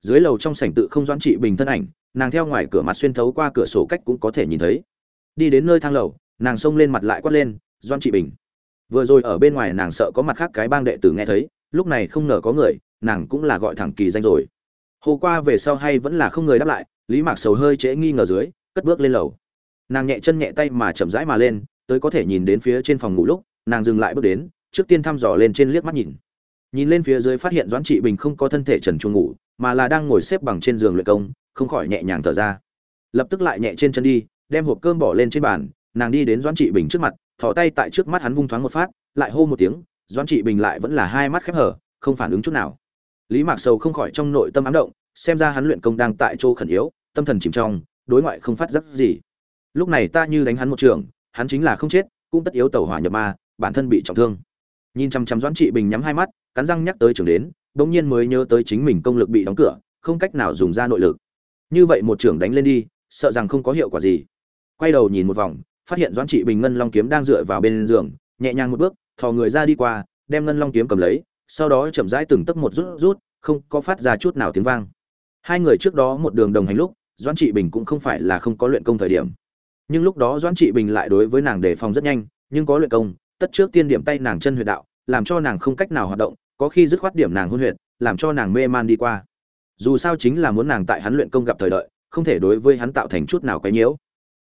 Dưới lầu trong sảnh tự không doãn trị bình thân ảnh, nàng theo ngoài cửa mặt xuyên thấu qua cửa sổ cách cũng có thể nhìn thấy. Đi đến nơi thang lầu, nàng xông lên mặt lại quát lên doan trị bình. Vừa rồi ở bên ngoài nàng sợ có mặt khác cái bang đệ tử nghe thấy, lúc này không ngờ có người, nàng cũng là gọi thẳng kỳ danh rồi. Hồ qua về sau hay vẫn là không người đáp lại, lý mạc sầu hơi trễ nghi ngờ dưới, cất bước lên lầu. Nàng nhẹ chân nhẹ tay mà chậm rãi mà lên tới có thể nhìn đến phía trên phòng ngủ lúc, nàng dừng lại bước đến, trước tiên thăm dò lên trên liếc mắt nhìn. Nhìn lên phía dưới phát hiện doãn trị bình không có thân thể trần chuồng ngủ, mà là đang ngồi xếp bằng trên giường luyện công, không khỏi nhẹ nhàng thở ra. Lập tức lại nhẹ trên chân đi, đem hộp cơm bỏ lên trên bàn, nàng đi đến doãn trị bình trước mặt, thò tay tại trước mắt hắn vung thoáng một phát, lại hô một tiếng, doãn trị bình lại vẫn là hai mắt khép hở không phản ứng chút nào. Lý mạc sầu không khỏi trong nội tâm ám động, xem ra hắn luyện công đang tại chỗ khẩn yếu, tâm thần chìm trong, đối ngoại không phát giác gì. Lúc này ta như đánh hắn một trường hắn chính là không chết, cũng tất yếu tẩu hỏa nhập ma, bản thân bị trọng thương. Nhìn chăm chăm doãn trị bình nhắm hai mắt, cắn răng nhắc tới trường đến bỗng nhiên mới nhớ tới chính mình công lực bị đóng cửa, không cách nào dùng ra nội lực. Như vậy một trưởng đánh lên đi, sợ rằng không có hiệu quả gì. Quay đầu nhìn một vòng, phát hiện doãn trị bình ngân long kiếm đang dựa vào bên giường, nhẹ nhàng một bước, thò người ra đi qua, đem ngân long kiếm cầm lấy, sau đó chậm rãi từng tấc một rút rút, không có phát ra chút nào tiếng vang. Hai người trước đó một đường đồng hành lúc, doãn trị bình cũng không phải là không có luyện công thời điểm nhưng lúc đó doãn trị bình lại đối với nàng đề phòng rất nhanh, nhưng có luyện công, tất trước tiên điểm tay nàng chân huyệt đạo, làm cho nàng không cách nào hoạt động, có khi dứt khoát điểm nàng hôn huyệt, làm cho nàng mê man đi qua. Dù sao chính là muốn nàng tại hắn luyện công gặp thời đợi, không thể đối với hắn tạo thành chút nào cái nhiễu.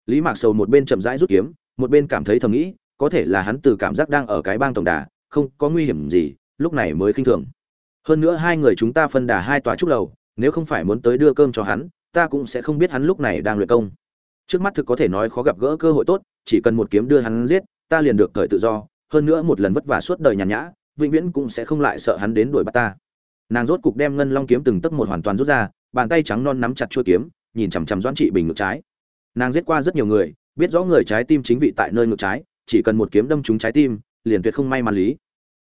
Lý mạc sầu một bên chậm rãi rút kiếm, một bên cảm thấy thầm nghĩ, có thể là hắn từ cảm giác đang ở cái bang tổng đà, không có nguy hiểm gì, lúc này mới khinh thường. Hơn nữa hai người chúng ta phân đà hai tòa trúc lầu, nếu không phải muốn tới đưa cơm cho hắn, ta cũng sẽ không biết hắn lúc này đang luyện công trước mắt thực có thể nói khó gặp gỡ cơ hội tốt, chỉ cần một kiếm đưa hắn giết, ta liền được thời tự do, hơn nữa một lần vất vả suốt đời nhàn nhã, vĩnh viễn cũng sẽ không lại sợ hắn đến đuổi bắt ta. Nàng rốt cục đem ngân long kiếm từng tấc một hoàn toàn rút ra, bàn tay trắng non nắm chặt chuôi kiếm, nhìn chằm chằm doãn trị bình ngược trái. Nàng giết qua rất nhiều người, biết rõ người trái tim chính vị tại nơi ngược trái, chỉ cần một kiếm đâm trúng trái tim, liền tuyệt không may mắn lý.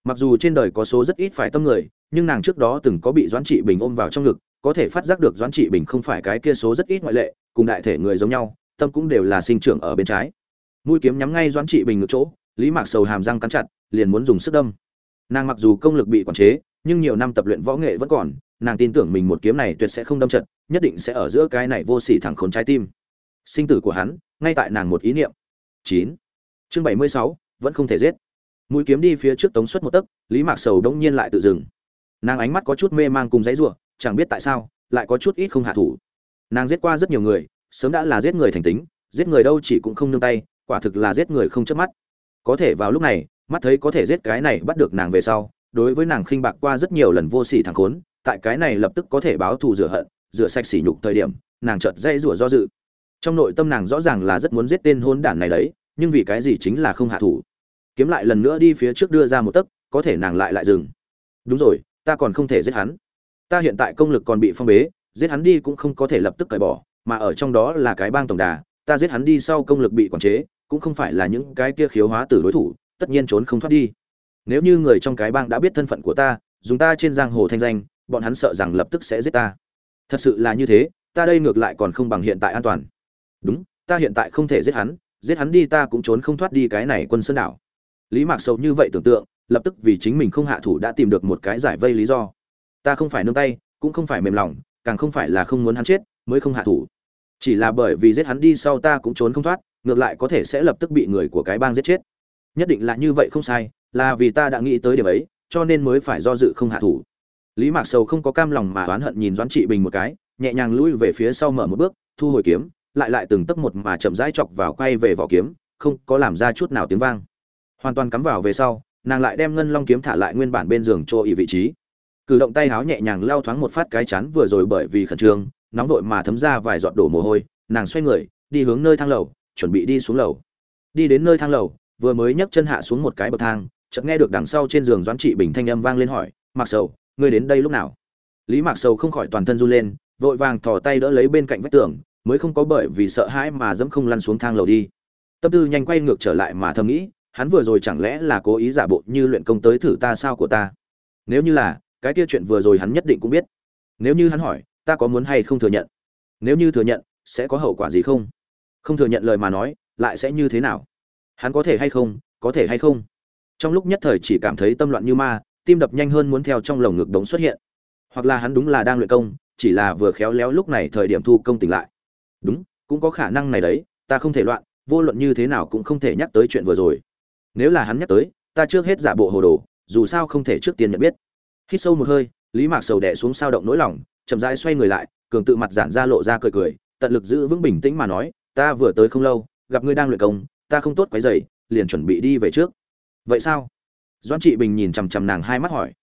Mặc dù trên đời có số rất ít phải tâm người, nhưng nàng trước đó từng có bị doãn trị bình ôm vào trong ngực, có thể phát giác được doãn trị bình không phải cái kia số rất ít ngoại lệ, cùng đại thể người giống nhau tâm cũng đều là sinh trưởng ở bên trái. Mũi kiếm nhắm ngay doãn trị bình ngực chỗ, lý mạc sầu hàm răng cắn chặt, liền muốn dùng sức đâm. Nàng mặc dù công lực bị quản chế, nhưng nhiều năm tập luyện võ nghệ vẫn còn, nàng tin tưởng mình một kiếm này tuyệt sẽ không đâm chật, nhất định sẽ ở giữa cái này vô sỉ thẳng khốn trái tim. Sinh tử của hắn, ngay tại nàng một ý niệm. Chín. Chương bảy mươi sáu, vẫn không thể giết. Mũi kiếm đi phía trước tống suất một tấc, lý mạc sầu đông nhiên lại tự dừng. Nàng ánh mắt có chút mê mang cùng giấy ruộng chẳng biết tại sao, lại có chút ít không hạ thủ. Nàng giết qua rất nhiều người sớm đã là giết người thành tính, giết người đâu chỉ cũng không nương tay, quả thực là giết người không chớp mắt. Có thể vào lúc này, mắt thấy có thể giết cái này bắt được nàng về sau, đối với nàng khinh bạc qua rất nhiều lần vô sỉ thẳng khốn, tại cái này lập tức có thể báo thù rửa hận, rửa sạch sỉ nhục thời điểm, nàng chợt dây rủa do dự. Trong nội tâm nàng rõ ràng là rất muốn giết tên hôn đản này đấy, nhưng vì cái gì chính là không hạ thủ. Kiếm lại lần nữa đi phía trước đưa ra một tấc, có thể nàng lại lại dừng. Đúng rồi, ta còn không thể giết hắn. Ta hiện tại công lực còn bị phong bế, giết hắn đi cũng không có thể lập tức cởi bỏ mà ở trong đó là cái bang tổng đà, ta giết hắn đi sau công lực bị quản chế, cũng không phải là những cái kia khiếu hóa tử đối thủ, tất nhiên trốn không thoát đi. Nếu như người trong cái bang đã biết thân phận của ta, dùng ta trên giang hồ thanh danh, bọn hắn sợ rằng lập tức sẽ giết ta. Thật sự là như thế, ta đây ngược lại còn không bằng hiện tại an toàn. Đúng, ta hiện tại không thể giết hắn giết hắn đi ta cũng trốn không thoát đi cái này quân sơn đảo. Lý mạc sâu như vậy tưởng tượng, lập tức vì chính mình không hạ thủ đã tìm được một cái giải vây lý do. Ta không phải nương tay, cũng không phải mềm lòng, càng không phải là không muốn hắn chết, mới không hạ thủ chỉ là bởi vì giết hắn đi sau ta cũng trốn không thoát, ngược lại có thể sẽ lập tức bị người của cái bang giết chết. Nhất định là như vậy không sai, là vì ta đã nghĩ tới điểm ấy, cho nên mới phải do dự không hạ thủ. Lý mạc sầu không có cam lòng mà oán hận nhìn doãn trị bình một cái, nhẹ nhàng lui về phía sau mở một bước, thu hồi kiếm, lại lại từng tấc một mà chậm rãi chọc vào quay về vỏ kiếm, không có làm ra chút nào tiếng vang. Hoàn toàn cắm vào về sau, nàng lại đem ngân long kiếm thả lại nguyên bản bên giường cho ỉ vị trí. Cử động tay háo nhẹ nhàng lao thoáng một phát cái chán vừa rồi bởi vì khẩn trương nóng vội mà thấm ra vài giọt đổ mồ hôi, nàng xoay người, đi hướng nơi thang lầu, chuẩn bị đi xuống lầu. Đi đến nơi thang lầu, vừa mới nhấc chân hạ xuống một cái bậc thang, chợt nghe được đằng sau trên giường doãn trị bình thanh âm vang lên hỏi mặc sầu, ngươi đến đây lúc nào? Lý mạc sầu không khỏi toàn thân run lên, vội vàng thò tay đỡ lấy bên cạnh vách tường, mới không có bởi vì sợ hãi mà dẫm không lăn xuống thang lầu đi. Tâm tư nhanh quay ngược trở lại mà thầm nghĩ, hắn vừa rồi chẳng lẽ là cố ý giả bộ như luyện công tới thử ta sao của ta? Nếu như là, cái kia chuyện vừa rồi hắn nhất định cũng biết. Nếu như hắn hỏi ta có muốn hay không thừa nhận? Nếu như thừa nhận, sẽ có hậu quả gì không? Không thừa nhận lời mà nói, lại sẽ như thế nào? Hắn có thể hay không, có thể hay không? Trong lúc nhất thời chỉ cảm thấy tâm loạn như ma, tim đập nhanh hơn muốn theo trong lồng ngực đống xuất hiện. Hoặc là hắn đúng là đang luyện công, chỉ là vừa khéo léo lúc này thời điểm thu công tỉnh lại. Đúng, cũng có khả năng này đấy, ta không thể loạn, vô luận như thế nào cũng không thể nhắc tới chuyện vừa rồi. Nếu là hắn nhắc tới, ta trước hết giả bộ hồ đồ, dù sao không thể trước tiên nhận biết. Hít sâu một hơi, lý mạc sầu đẻ xuống sao động nỗi lòng chậm rãi xoay người lại, cường tự mặt giản ra lộ ra cười cười, tận lực giữ vững bình tĩnh mà nói, ta vừa tới không lâu, gặp ngươi đang luyện công, ta không tốt quấy rầy, liền chuẩn bị đi về trước. Vậy sao? Doãn trị bình nhìn chằm chằm nàng hai mắt hỏi.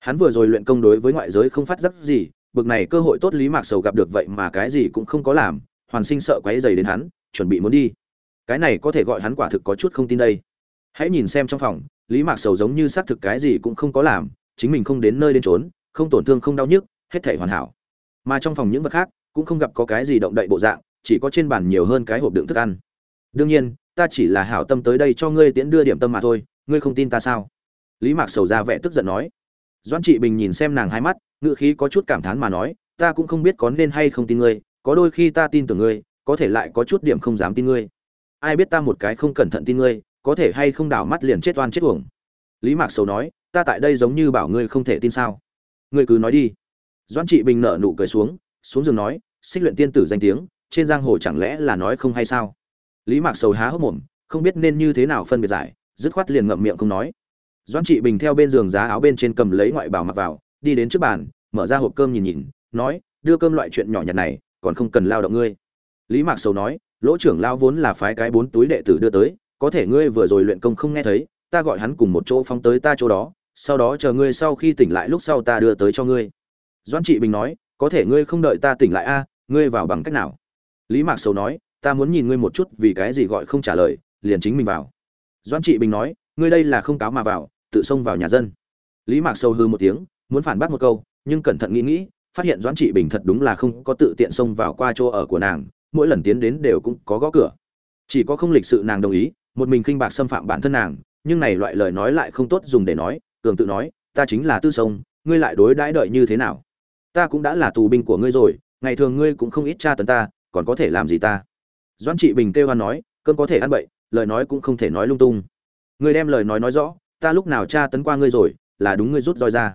Hắn vừa rồi luyện công đối với ngoại giới không phát giác gì, bực này cơ hội tốt lý mạc sầu gặp được vậy mà cái gì cũng không có làm, hoàn sinh sợ quấy rầy đến hắn, chuẩn bị muốn đi. Cái này có thể gọi hắn quả thực có chút không tin đây. Hãy nhìn xem trong phòng, lý mạc sầu giống như xác thực cái gì cũng không có làm, chính mình không đến nơi đến trốn không tổn thương không đau nhức hết thể hoàn hảo. Mà trong phòng những vật khác, cũng không gặp có cái gì động đậy bộ dạng, chỉ có trên bàn nhiều hơn cái hộp đựng thức ăn. Đương nhiên, ta chỉ là hảo tâm tới đây cho ngươi tiễn đưa điểm tâm mà thôi, ngươi không tin ta sao? Lý mạc sầu ra vẻ tức giận nói. Doan trị bình nhìn xem nàng hai mắt ngự khí có chút cảm thán mà nói, ta cũng không biết có nên hay không tin ngươi, có đôi khi ta tin tưởng ngươi, có thể lại có chút điểm không dám tin ngươi. Ai biết ta một cái không cẩn thận tin ngươi, có thể hay không đảo mắt liền chết oan chết uổng? Lý mạc sầu nói, ta tại đây giống như bảo ngươi không thể tin sao. Ngươi cứ nói đi doan trị bình nở nụ cười xuống xuống giường nói, xích luyện tiên tử danh tiếng, trên giang hồ chẳng lẽ là nói không hay sao? Lý mạc sầu há hốc mồm, không biết nên như thế nào phân biệt giải, dứt khoát liền ngậm miệng không nói. Doan trị bình theo bên giường giá áo bên trên cầm lấy ngoại bào mặc vào, đi đến trước bàn, mở ra hộp cơm nhìn nhìn, nói, đưa cơm loại chuyện nhỏ nhặt này, còn không cần lao động ngươi. Lý mạc sầu nói, lỗ trưởng lao vốn là phái cái bốn túi đệ tử đưa tới, có thể ngươi vừa rồi luyện công không nghe thấy, ta gọi hắn cùng một chỗ phóng tới ta chỗ đó, sau đó chờ ngươi sau khi tỉnh lại lúc sau ta đưa tới cho ngươi doãn trị bình nói, có thể ngươi không đợi ta tỉnh lại a, ngươi vào bằng cách nào? Lý mạc sầu nói, ta muốn nhìn ngươi một chút vì cái gì gọi không trả lời, liền chính mình vào. Doãn trị bình nói, ngươi đây là không cáo mà vào, tự xông vào nhà dân. Lý mạc sầu hư một tiếng, muốn phản bác một câu, nhưng cẩn thận nghĩ nghĩ, phát hiện doãn trị bình thật đúng là không có tự tiện xông vào qua chỗ ở của nàng, mỗi lần tiến đến đều cũng có gõ cửa. Chỉ có không lịch sự nàng đồng ý, một mình khinh bạc xâm phạm bản thân nàng, nhưng này loại lời nói lại không tốt dùng để nói, cường tự nói, ta chính là tư sông, ngươi lại đối đãi đợi như thế nào? Ta cũng đã là tù binh của ngươi rồi, ngày thường ngươi cũng không ít tra tấn ta, còn có thể làm gì ta? Doãn trị bình kêu hoan nói cơn có thể ăn bậy, lời nói cũng không thể nói lung tung. Ngươi đem lời nói nói rõ, ta lúc nào tra tấn qua ngươi rồi, là đúng ngươi rút roi ra.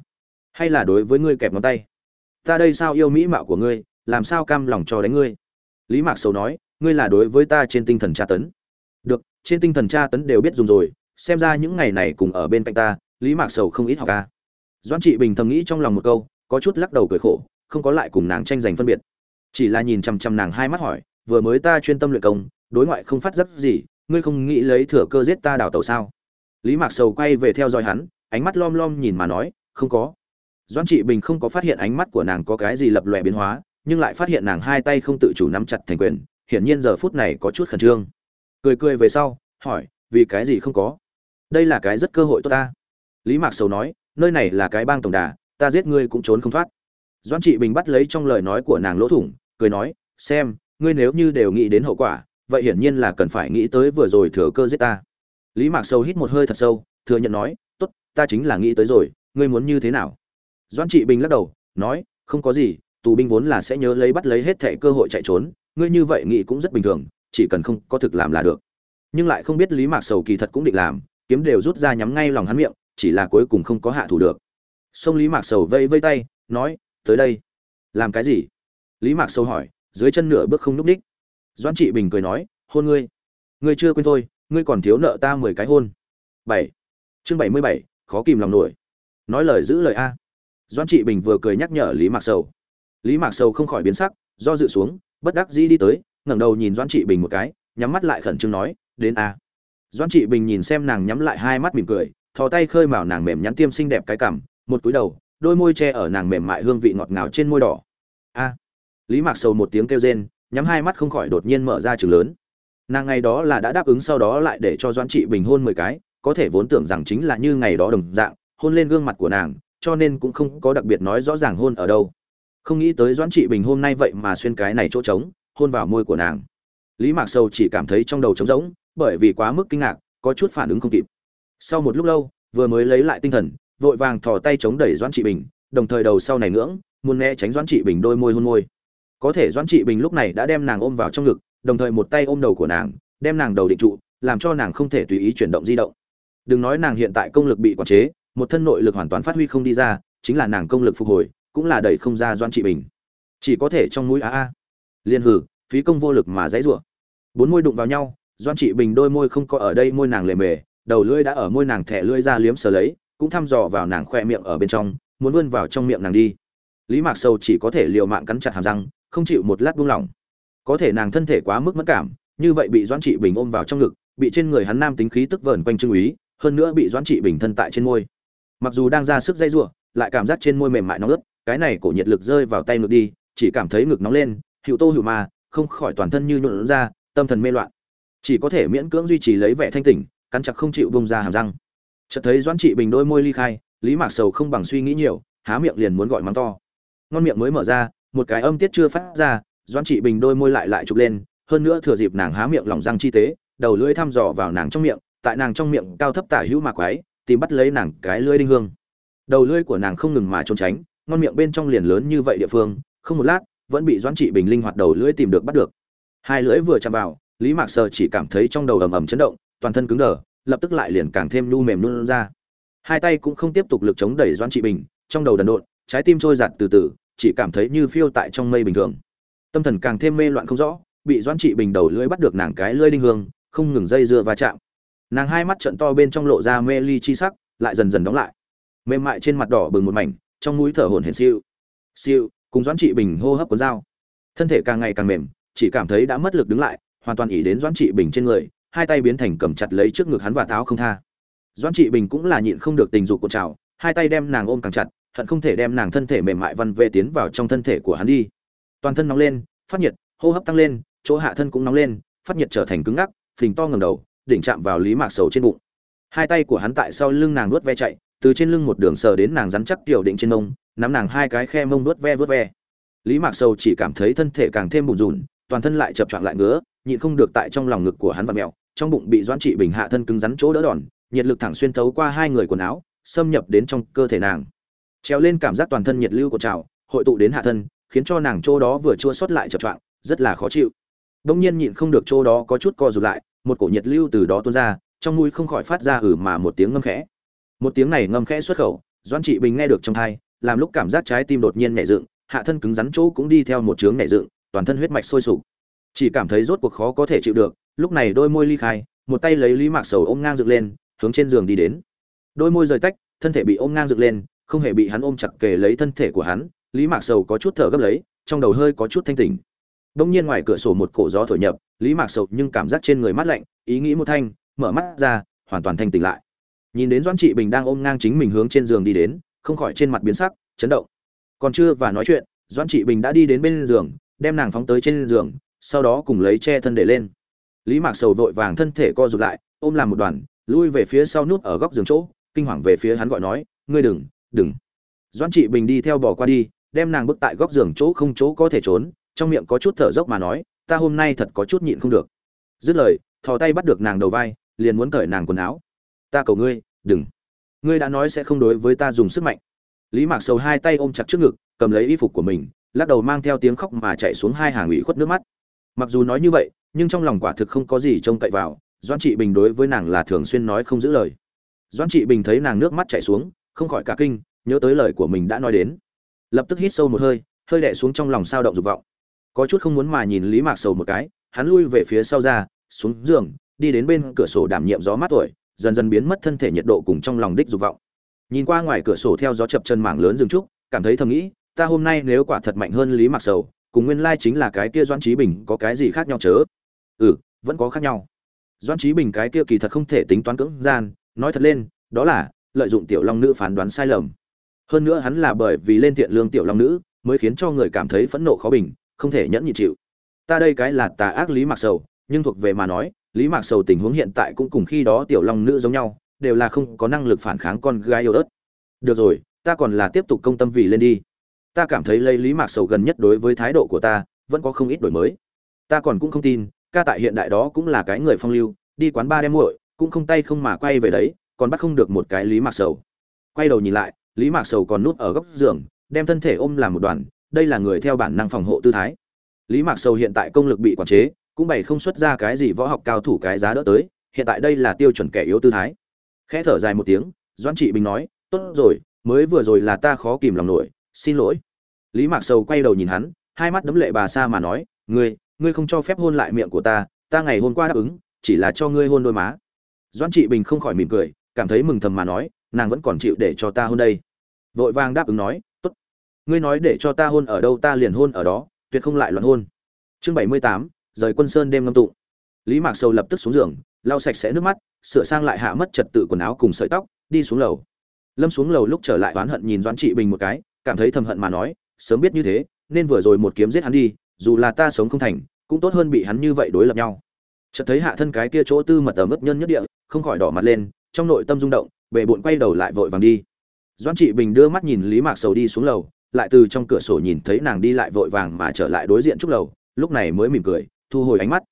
Hay là đối với ngươi kẹp ngón tay? Ta đây sao yêu mỹ mạo của ngươi, làm sao cam lòng cho đánh ngươi? Lý mạc sầu nói, ngươi là đối với ta trên tinh thần tra tấn. Được, trên tinh thần tra tấn đều biết dùng rồi, xem ra những ngày này cùng ở bên cạnh ta, lý mạc sầu không ít học ca. Doãn trị bình thầm nghĩ trong lòng một câu có chút lắc đầu cười khổ, không có lại cùng nàng tranh giành phân biệt. Chỉ là nhìn chằm chằm nàng hai mắt hỏi, vừa mới ta chuyên tâm luyện công, đối ngoại không phát giác gì, ngươi không nghĩ lấy thừa cơ giết ta đào tẩu sao? Lý mạc sầu quay về theo dõi hắn, ánh mắt lom lom nhìn mà nói, không có. Doãn trị bình không có phát hiện ánh mắt của nàng có cái gì lập lòe biến hóa, nhưng lại phát hiện nàng hai tay không tự chủ nắm chặt thành quyền, hiển nhiên giờ phút này có chút khẩn trương. Cười cười về sau, hỏi, vì cái gì không có? Đây là cái rất cơ hội tốt ta. Lý mạc sầu nói, nơi này là cái bang tổng đà ta giết ngươi cũng trốn không thoát. Doãn trị bình bắt lấy trong lời nói của nàng lỗ thủng, cười nói, xem, ngươi nếu như đều nghĩ đến hậu quả, vậy hiển nhiên là cần phải nghĩ tới vừa rồi thừa cơ giết ta. Lý mạc sầu hít một hơi thật sâu, thừa nhận nói, tốt, ta chính là nghĩ tới rồi, ngươi muốn như thế nào? Doãn trị bình lắc đầu, nói, không có gì, tù binh vốn là sẽ nhớ lấy bắt lấy hết thẻ cơ hội chạy trốn, ngươi như vậy nghĩ cũng rất bình thường, chỉ cần không có thực làm là được. Nhưng lại không biết lý mạc sầu kỳ thật cũng định làm, kiếm đều rút ra nhắm ngay lòng hắn miệng, chỉ là cuối cùng không có hạ thủ được sông lý mạc sầu vây vây tay, nói, tới đây. Làm cái gì? Lý mạc sầu hỏi, dưới chân nửa bước không núp đích doan trị bình cười nói, hôn ngươi. Ngươi chưa quên thôi, ngươi còn thiếu nợ ta mười cái hôn. Bảy. Chương bảy mươi bảy, khó kìm lòng nổi. Nói lời giữ lời a. Doan trị bình vừa cười nhắc nhở lý mạc sầu. Lý mạc sầu không khỏi biến sắc, do dự xuống, bất đắc dĩ đi tới, ngẩng đầu nhìn doan trị bình một cái, nhắm mắt lại khẩn trương nói, đến a. Doan trị bình nhìn xem nàng nhắm lại hai mắt mỉm cười, thò tay khơi mào nàng mềm nhắn tiêm xinh đẹp cái cảm một cúi đầu, đôi môi che ở nàng mềm mại hương vị ngọt ngào trên môi đỏ. A! Lý mạc sầu một tiếng kêu rên, nhắm hai mắt không khỏi đột nhiên mở ra chừng lớn. Nàng ngày đó là đã đáp ứng sau đó lại để cho doãn trị bình hôn mười cái, có thể vốn tưởng rằng chính là như ngày đó đồng dạng, hôn lên gương mặt của nàng, cho nên cũng không có đặc biệt nói rõ ràng hôn ở đâu. Không nghĩ tới doãn trị bình hôm nay vậy mà xuyên cái này chỗ trống, hôn vào môi của nàng. Lý mạc sầu chỉ cảm thấy trong đầu trống rỗng, bởi vì quá mức kinh ngạc, có chút phản ứng không kịp. Sau một lúc lâu, vừa mới lấy lại tinh thần vội vàng thò tay chống đẩy doãn trị bình, đồng thời đầu sau này ngưỡng, muốn né tránh doãn trị bình đôi môi hôn môi. Có thể doãn trị bình lúc này đã đem nàng ôm vào trong ngực, đồng thời một tay ôm đầu của nàng, đem nàng đầu định trụ, làm cho nàng không thể tùy ý chuyển động di động. Đừng nói nàng hiện tại công lực bị quản chế, một thân nội lực hoàn toàn phát huy không đi ra, chính là nàng công lực phục hồi, cũng là đẩy không ra doãn trị bình. Chỉ có thể trong mũi a a. Liên hử, phí công vô lực mà dãy rủa. Bốn môi đụng vào nhau, doãn trị bình đôi môi không có ở đây môi nàng lề mề, đầu lưỡi đã ở môi nàng thẻ lưỡi ra liếm sờ lấy cũng thăm dò vào nàng khoe miệng ở bên trong, muốn vươn vào trong miệng nàng đi. Lý mạc sầu chỉ có thể liều mạng cắn chặt hàm răng, không chịu một lát buông lỏng. Có thể nàng thân thể quá mức mất cảm, như vậy bị doãn trị bình ôm vào trong ngực, bị trên người hắn nam tính khí tức vờn quanh trưng úy, hơn nữa bị doãn trị bình thân tại trên môi. Mặc dù đang ra sức dây giụa, lại cảm giác trên môi mềm mại nóng ướt, cái này cổ nhiệt lực rơi vào tay ngực đi, chỉ cảm thấy ngực nóng lên, hữu tô hữu ma, không khỏi toàn thân như nhuộn ra, tâm thần mê loạn. Chỉ có thể miễn cưỡng duy trì lấy vẻ thanh tỉnh, cắn chặt không chịu bông ra hàm răng chợt thấy doãn trị bình đôi môi ly khai, lý mạc sầu không bằng suy nghĩ nhiều, há miệng liền muốn gọi mắng to. Ngon miệng mới mở ra, một cái âm tiết chưa phát ra, doãn trị bình đôi môi lại lại chụp lên, hơn nữa thừa dịp nàng há miệng lỏng răng chi tế, đầu lưỡi thăm dò vào nàng trong miệng, tại nàng trong miệng cao thấp tả hữu mạc quái, tìm bắt lấy nàng cái lưỡi đinh hương. Đầu lưỡi của nàng không ngừng mà trốn tránh, ngon miệng bên trong liền lớn như vậy địa phương, không một lát, vẫn bị doãn trị bình linh hoạt đầu lưỡi tìm được bắt được. Hai lưỡi vừa chạm vào, lý mạc sờ chỉ cảm thấy trong đầu ầm ầm chấn động, toàn thân cứng đờ lập tức lại liền càng thêm nhu mềm luôn ra. Hai tay cũng không tiếp tục lực chống đẩy doãn trị bình, trong đầu đần độn, trái tim trôi giạt từ từ, chỉ cảm thấy như phiêu tại trong mây bình thường. Tâm thần càng thêm mê loạn không rõ, bị doãn trị bình đầu lưỡi bắt được nàng cái lưỡi đinh hương, không ngừng dây dưa va chạm. Nàng hai mắt trận to bên trong lộ ra mê ly chi sắc, lại dần dần đóng lại. Mềm mại trên mặt đỏ bừng một mảnh, trong mũi thở hổn hển siêu. Siêu, cùng doãn trị bình hô hấp cuốn dao. Thân thể càng ngày càng mềm, chỉ cảm thấy đã mất lực đứng lại, hoàn toàn ỉ đến doãn trị bình trên người hai tay biến thành cầm chặt lấy trước ngực hắn và táo không tha. Doãn trị bình cũng là nhịn không được tình dục của trào, hai tay đem nàng ôm càng chặt, hận không thể đem nàng thân thể mềm mại văn vệ tiến vào trong thân thể của hắn đi. Toàn thân nóng lên, phát nhiệt, hô hấp tăng lên, chỗ hạ thân cũng nóng lên, phát nhiệt trở thành cứng ngắc, phình to ngầm đầu, đỉnh chạm vào lý mạc sầu trên bụng. Hai tay của hắn tại sau lưng nàng nuốt ve chạy, từ trên lưng một đường sờ đến nàng rắn chắc tiểu định trên mông, nắm nàng hai cái khe mông nuốt ve nuốt ve. Lý mạc sầu chỉ cảm thấy thân thể càng thêm bùn rùn, toàn thân lại chập choạng lại ngứa, nhịn không được tại trong lòng ngực của hắn và mèo trong bụng bị doãn trị bình hạ thân cứng rắn chỗ đỡ đòn, nhiệt lực thẳng xuyên thấu qua hai người quần áo, xâm nhập đến trong cơ thể nàng. Treo lên cảm giác toàn thân nhiệt lưu của trào, hội tụ đến hạ thân, khiến cho nàng chỗ đó vừa chua xót lại chập choạng, rất là khó chịu. Bỗng nhiên nhịn không được chỗ đó có chút co rụt lại, một cổ nhiệt lưu từ đó tuôn ra, trong mũi không khỏi phát ra ử mà một tiếng ngâm khẽ. Một tiếng này ngâm khẽ xuất khẩu, doãn trị bình nghe được trong thai, làm lúc cảm giác trái tim đột nhiên nhẹ dựng, hạ thân cứng rắn chỗ cũng đi theo một chướng nhẹ dựng, toàn thân huyết mạch sôi sục. Chỉ cảm thấy rốt cuộc khó có thể chịu được lúc này đôi môi ly khai, một tay lấy lý mạc sầu ôm ngang dựng lên, hướng trên giường đi đến. Đôi môi rời tách, thân thể bị ôm ngang dựng lên, không hề bị hắn ôm chặt kề lấy thân thể của hắn, lý mạc sầu có chút thở gấp lấy, trong đầu hơi có chút thanh tỉnh. Đông nhiên ngoài cửa sổ một cổ gió thổi nhập, lý mạc sầu nhưng cảm giác trên người mát lạnh, ý nghĩ một thanh, mở mắt ra, hoàn toàn thanh tỉnh lại. Nhìn đến doãn trị bình đang ôm ngang chính mình hướng trên giường đi đến, không khỏi trên mặt biến sắc, chấn động. Còn chưa và nói chuyện, doãn trị bình đã đi đến bên giường, đem nàng phóng tới trên giường, sau đó cùng lấy che thân để lên lý mạc sầu vội vàng thân thể co rụt lại, ôm làm một đoàn, lui về phía sau nút ở góc giường chỗ, kinh hoàng về phía hắn gọi nói, ngươi đừng đừng. Doãn trị bình đi theo bỏ qua đi, đem nàng bước tại góc giường chỗ không chỗ có thể trốn, trong miệng có chút thở dốc mà nói, ta hôm nay thật có chút nhịn không được. Dứt lời, thò tay bắt được nàng đầu vai, liền muốn cởi nàng quần áo. Ta cầu ngươi, đừng. Ngươi đã nói sẽ không đối với ta dùng sức mạnh. Lý mạc sầu hai tay ôm chặt trước ngực, cầm lấy y phục của mình, lắc đầu mang theo tiếng khóc mà chạy xuống hai hàng ủy khuất nước mắt mặc dù nói như vậy, nhưng trong lòng quả thực không có gì trông cậy vào doan trị bình đối với nàng là thường xuyên nói không giữ lời. Doan trị bình thấy nàng nước mắt chảy xuống, không khỏi cả kinh, nhớ tới lời của mình đã nói đến. Lập tức hít sâu một hơi hơi đẻ xuống trong lòng sao động dục vọng. Có chút không muốn mà nhìn lý mạc sầu một cái, hắn lui về phía sau ra, xuống giường, đi đến bên cửa sổ đảm nhiệm gió mát tuổi, dần dần biến mất thân thể nhiệt độ cùng trong lòng đích dục vọng. Nhìn qua ngoài cửa sổ theo gió chập chân mảng lớn rừng trúc, cảm thấy thầm nghĩ, ta hôm nay nếu quả thật mạnh hơn lý mạc sầu cùng nguyên lai chính là cái kia doãn trí bình có cái gì khác nhau chớ? Ừ vẫn có khác nhau. Doãn trí bình cái kia kỳ thật không thể tính toán cưỡng gian, nói thật lên, đó là lợi dụng tiểu long nữ phán đoán sai lầm. Hơn nữa hắn là bởi vì lên thiện lương tiểu long nữ mới khiến cho người cảm thấy phẫn nộ khó bình, không thể nhẫn nhịn chịu. Ta đây cái là tà ác lý mạc sầu, nhưng thuộc về mà nói, lý mạc sầu tình huống hiện tại cũng cùng khi đó tiểu long nữ giống nhau, đều là không có năng lực phản kháng con gái yêu ớt. Được rồi, ta còn là tiếp tục công tâm vì lên đi ta cảm thấy lấy lý mạc sầu gần nhất đối với thái độ của ta, vẫn có không ít đổi mới. Ta còn cũng không tin, ca tại hiện đại đó cũng là cái người phong lưu, đi quán ba đem muội, cũng không tay không mà quay về đấy, còn bắt không được một cái lý mạc sầu. Quay đầu nhìn lại, lý mạc sầu còn núp ở góc giường, đem thân thể ôm làm một đoàn, đây là người theo bản năng phòng hộ tư thái. Lý mạc sầu hiện tại công lực bị quản chế, cũng bày không xuất ra cái gì võ học cao thủ cái giá đỡ tới, hiện tại đây là tiêu chuẩn kẻ yếu tư thái. Khẽ thở dài một tiếng, doãn trị bình nói, tốt rồi, mới vừa rồi là ta khó kìm lòng nổi xin lỗi. Lý mạc sầu quay đầu nhìn hắn, hai mắt đấm lệ bà sa mà nói, ngươi ngươi không cho phép hôn lại miệng của ta ta ngày hôm qua đáp ứng, chỉ là cho ngươi hôn đôi má. Doãn trị bình không khỏi mỉm cười, cảm thấy mừng thầm mà nói, nàng vẫn còn chịu để cho ta hôn đây. Vội vàng đáp ứng nói, tốt. Ngươi nói để cho ta hôn ở đâu ta liền hôn ở đó, tuyệt không lại loạn hôn. Chương bảy mươi tám, rời quân sơn đêm ngâm tụ. lý mạc sầu lập tức xuống giường, lau sạch sẽ nước mắt, sửa sang lại hạ mất trật tự quần áo cùng sợi tóc, đi xuống lầu. Lâm xuống lầu lúc trở lại oán hận nhìn doãn trị bình một cái cảm thấy thầm hận mà nói, sớm biết như thế, nên vừa rồi một kiếm giết hắn đi, dù là ta sống không thành, cũng tốt hơn bị hắn như vậy đối lập nhau. Chợt thấy hạ thân cái kia chỗ tư mật ở mức nhân nhất địa, không khỏi đỏ mặt lên, trong nội tâm rung động bệ bộn quay đầu lại vội vàng đi. Doãn trị bình đưa mắt nhìn lý mạc sầu đi xuống lầu, lại từ trong cửa sổ nhìn thấy nàng đi lại vội vàng mà trở lại đối diện trúc lầu, lúc này mới mỉm cười, thu hồi ánh mắt.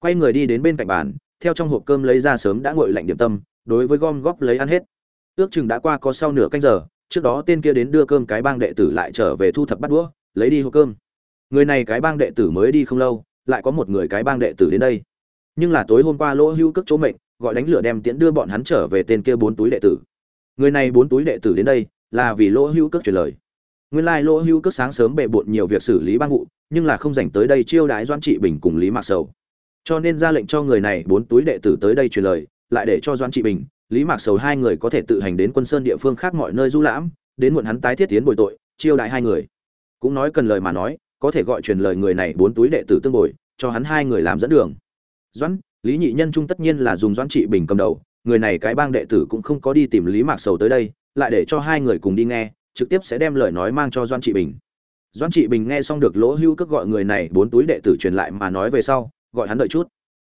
Quay người đi đến bên cạnh bàn, theo trong hộp cơm lấy ra sớm đã nguội lạnh điểm tâm, đối với gom góp lấy ăn hết. Ước chừng đã qua có sau nửa canh giờ trước đó tên kia đến đưa cơm cái bang đệ tử lại trở về thu thập bắt đũa, lấy đi hộp cơm. Người này cái bang đệ tử mới đi không lâu, lại có một người cái bang đệ tử đến đây. Nhưng là tối hôm qua lỗ hưu cước chỗ mệnh, gọi đánh lửa đem tiễn đưa bọn hắn trở về tên kia bốn túi đệ tử. Người này bốn túi đệ tử đến đây, là vì lỗ hưu cước truyền lời. Nguyên lai lỗ hưu cước sáng sớm bệ bộn nhiều việc xử lý bang vụ, nhưng là không dành tới đây chiêu đái doan trị bình cùng lý mạc sầu. Cho nên ra lệnh cho người này bốn túi đệ tử tới đây truyền lời, lại để cho doan trị bình lý mạc sầu hai người có thể tự hành đến quân sơn địa phương khác mọi nơi du lãm, đến muộn hắn tái thiết tiến bồi tội, chiêu đại hai người. Cũng nói cần lời mà nói, có thể gọi truyền lời người này bốn túi đệ tử tương bồi, cho hắn hai người làm dẫn đường. Doãn, lý nhị nhân trung tất nhiên là dùng doãn trị bình cầm đầu, người này cái bang đệ tử cũng không có đi tìm lý mạc sầu tới đây, lại để cho hai người cùng đi nghe, trực tiếp sẽ đem lời nói mang cho Doãn trị bình. Doãn trị bình nghe xong được lỗ hưu cước gọi người này bốn túi đệ tử truyền lại mà nói về sau, gọi hắn đợi chút.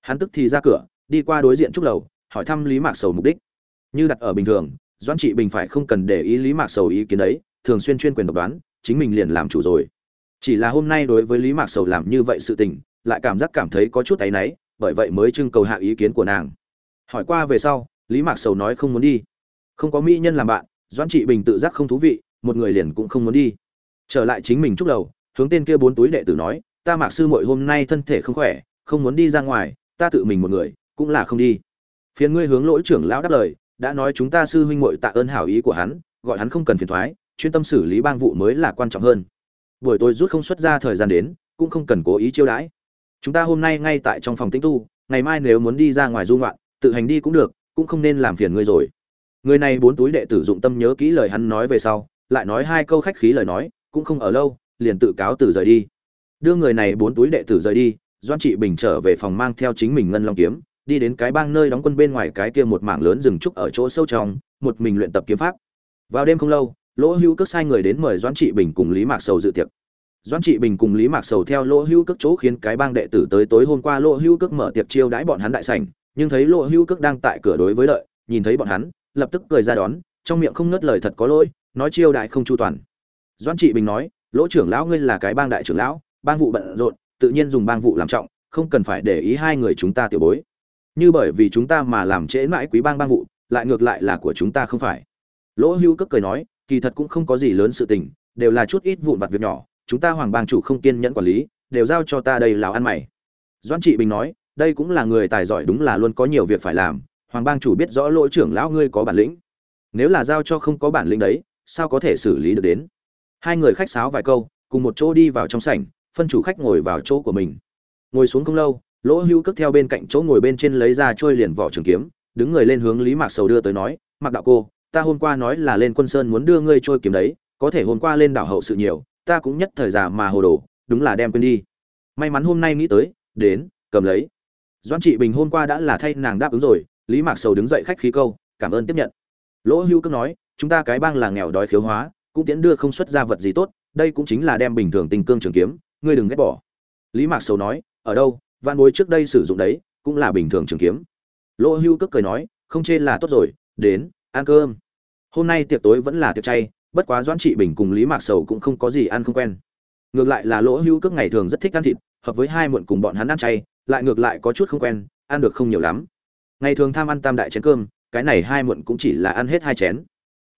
Hắn tức thì ra cửa, đi qua đối diện trúc lầu hỏi thăm lý mạc sầu mục đích. Như đặt ở bình thường doan trị bình phải không cần để ý lý mạc sầu ý kiến ấy, thường xuyên chuyên quyền độc đoán chính mình liền làm chủ rồi. Chỉ là hôm nay đối với lý mạc sầu làm như vậy sự tình lại cảm giác cảm thấy có chút áy náy bởi vậy mới trưng cầu hạ ý kiến của nàng. Hỏi qua về sau lý mạc sầu nói không muốn đi. Không có mỹ nhân làm bạn doan trị bình tự giác không thú vị một người liền cũng không muốn đi. Trở lại chính mình chúc đầu hướng tên kia bốn túi đệ tử nói ta mạc sư Mội hôm nay thân thể không khỏe không muốn đi ra ngoài ta tự mình một người cũng là không đi phiền ngươi hướng lỗi trưởng lão đáp lời, đã nói chúng ta sư huynh muội tạ ơn hảo ý của hắn, gọi hắn không cần phiền thoái, chuyên tâm xử lý bang vụ mới là quan trọng hơn. Buổi tối rút không xuất ra thời gian đến, cũng không cần cố ý chiêu đãi. Chúng ta hôm nay ngay tại trong phòng tĩnh tu, ngày mai nếu muốn đi ra ngoài du ngoạn, tự hành đi cũng được, cũng không nên làm phiền ngươi rồi. Người này bốn túi đệ tử dụng tâm nhớ kỹ lời hắn nói về sau, lại nói hai câu khách khí lời nói, cũng không ở lâu, liền tự cáo từ rời đi. Đưa người này bốn túi đệ tử rời đi doan trị bình trở về phòng mang theo chính mình ngân long kiếm đi đến cái bang nơi đóng quân bên ngoài cái kia một mảng lớn rừng trúc ở chỗ sâu trong, một mình luyện tập kiếm pháp. Vào đêm không lâu, lỗ hữu cước sai người đến mời doãn trị bình cùng lý mạc sầu dự tiệc. Doãn trị bình cùng lý mạc sầu theo lỗ hữu cước chỗ khiến cái bang đệ tử tới tối hôm qua lỗ hữu cước mở tiệc chiêu đãi bọn hắn đại sảnh, nhưng thấy lỗ hữu cước đang tại cửa đối với lợi, nhìn thấy bọn hắn, lập tức cười ra đón, trong miệng không ngớt lời thật có lỗi, nói chiêu đại không chu toàn. Doãn trị bình nói, lỗ trưởng lão ngươi là cái bang đại trưởng lão, bang vụ bận rộn, tự nhiên dùng bang vụ làm trọng, không cần phải để ý hai người chúng ta tiểu bối như bởi vì chúng ta mà làm trễ mãi quý bang bang vụ, lại ngược lại là của chúng ta không phải. Lỗ hưu cất cười nói, kỳ thật cũng không có gì lớn sự tình, đều là chút ít vụn vặt việc nhỏ, chúng ta hoàng bang chủ không kiên nhẫn quản lý, đều giao cho ta đây lào ăn mày. Doan trị bình nói, đây cũng là người tài giỏi đúng là luôn có nhiều việc phải làm, hoàng bang chủ biết rõ lỗ trưởng lão ngươi có bản lĩnh. Nếu là giao cho không có bản lĩnh đấy, sao có thể xử lý được đến? Hai người khách sáo vài câu, cùng một chỗ đi vào trong sảnh, phân chủ khách ngồi vào chỗ của mình. Ngồi xuống không lâu lỗ hưu cất theo bên cạnh chỗ ngồi bên trên lấy ra trôi liền vỏ trường kiếm, đứng người lên hướng lý mạc sầu đưa tới nói mặc đạo cô, ta hôm qua nói là lên quân sơn muốn đưa ngươi trôi kiếm đấy, có thể hôm qua lên đảo hậu sự nhiều, ta cũng nhất thời già mà hồ đồ, đúng là đem quên đi. May mắn hôm nay nghĩ tới, đến, cầm lấy. Doan trị bình hôm qua đã là thay nàng đáp ứng rồi, lý mạc sầu đứng dậy khách khí câu, cảm ơn tiếp nhận. Lỗ hưu cất nói, chúng ta cái bang là nghèo đói khiếu hóa, cũng tiễn đưa không xuất ra vật gì tốt, đây cũng chính là đem bình thường tình cương trường kiếm, ngươi đừng ghét bỏ. Lý mạc sầu nói, ở đâu văn bối trước đây sử dụng đấy, cũng là bình thường trường kiếm. Lỗ hưu cất cười nói, không chê là tốt rồi, đến, ăn cơm. Hôm nay tiệc tối vẫn là tiệc chay, bất quá doãn trị bình cùng lý mạc sầu cũng không có gì ăn không quen. Ngược lại là lỗ hưu cước ngày thường rất thích ăn thịt, hợp với hai muộn cùng bọn hắn ăn chay, lại ngược lại có chút không quen, ăn được không nhiều lắm. Ngày thường tham ăn tam đại chén cơm, cái này hai muộn cũng chỉ là ăn hết hai chén.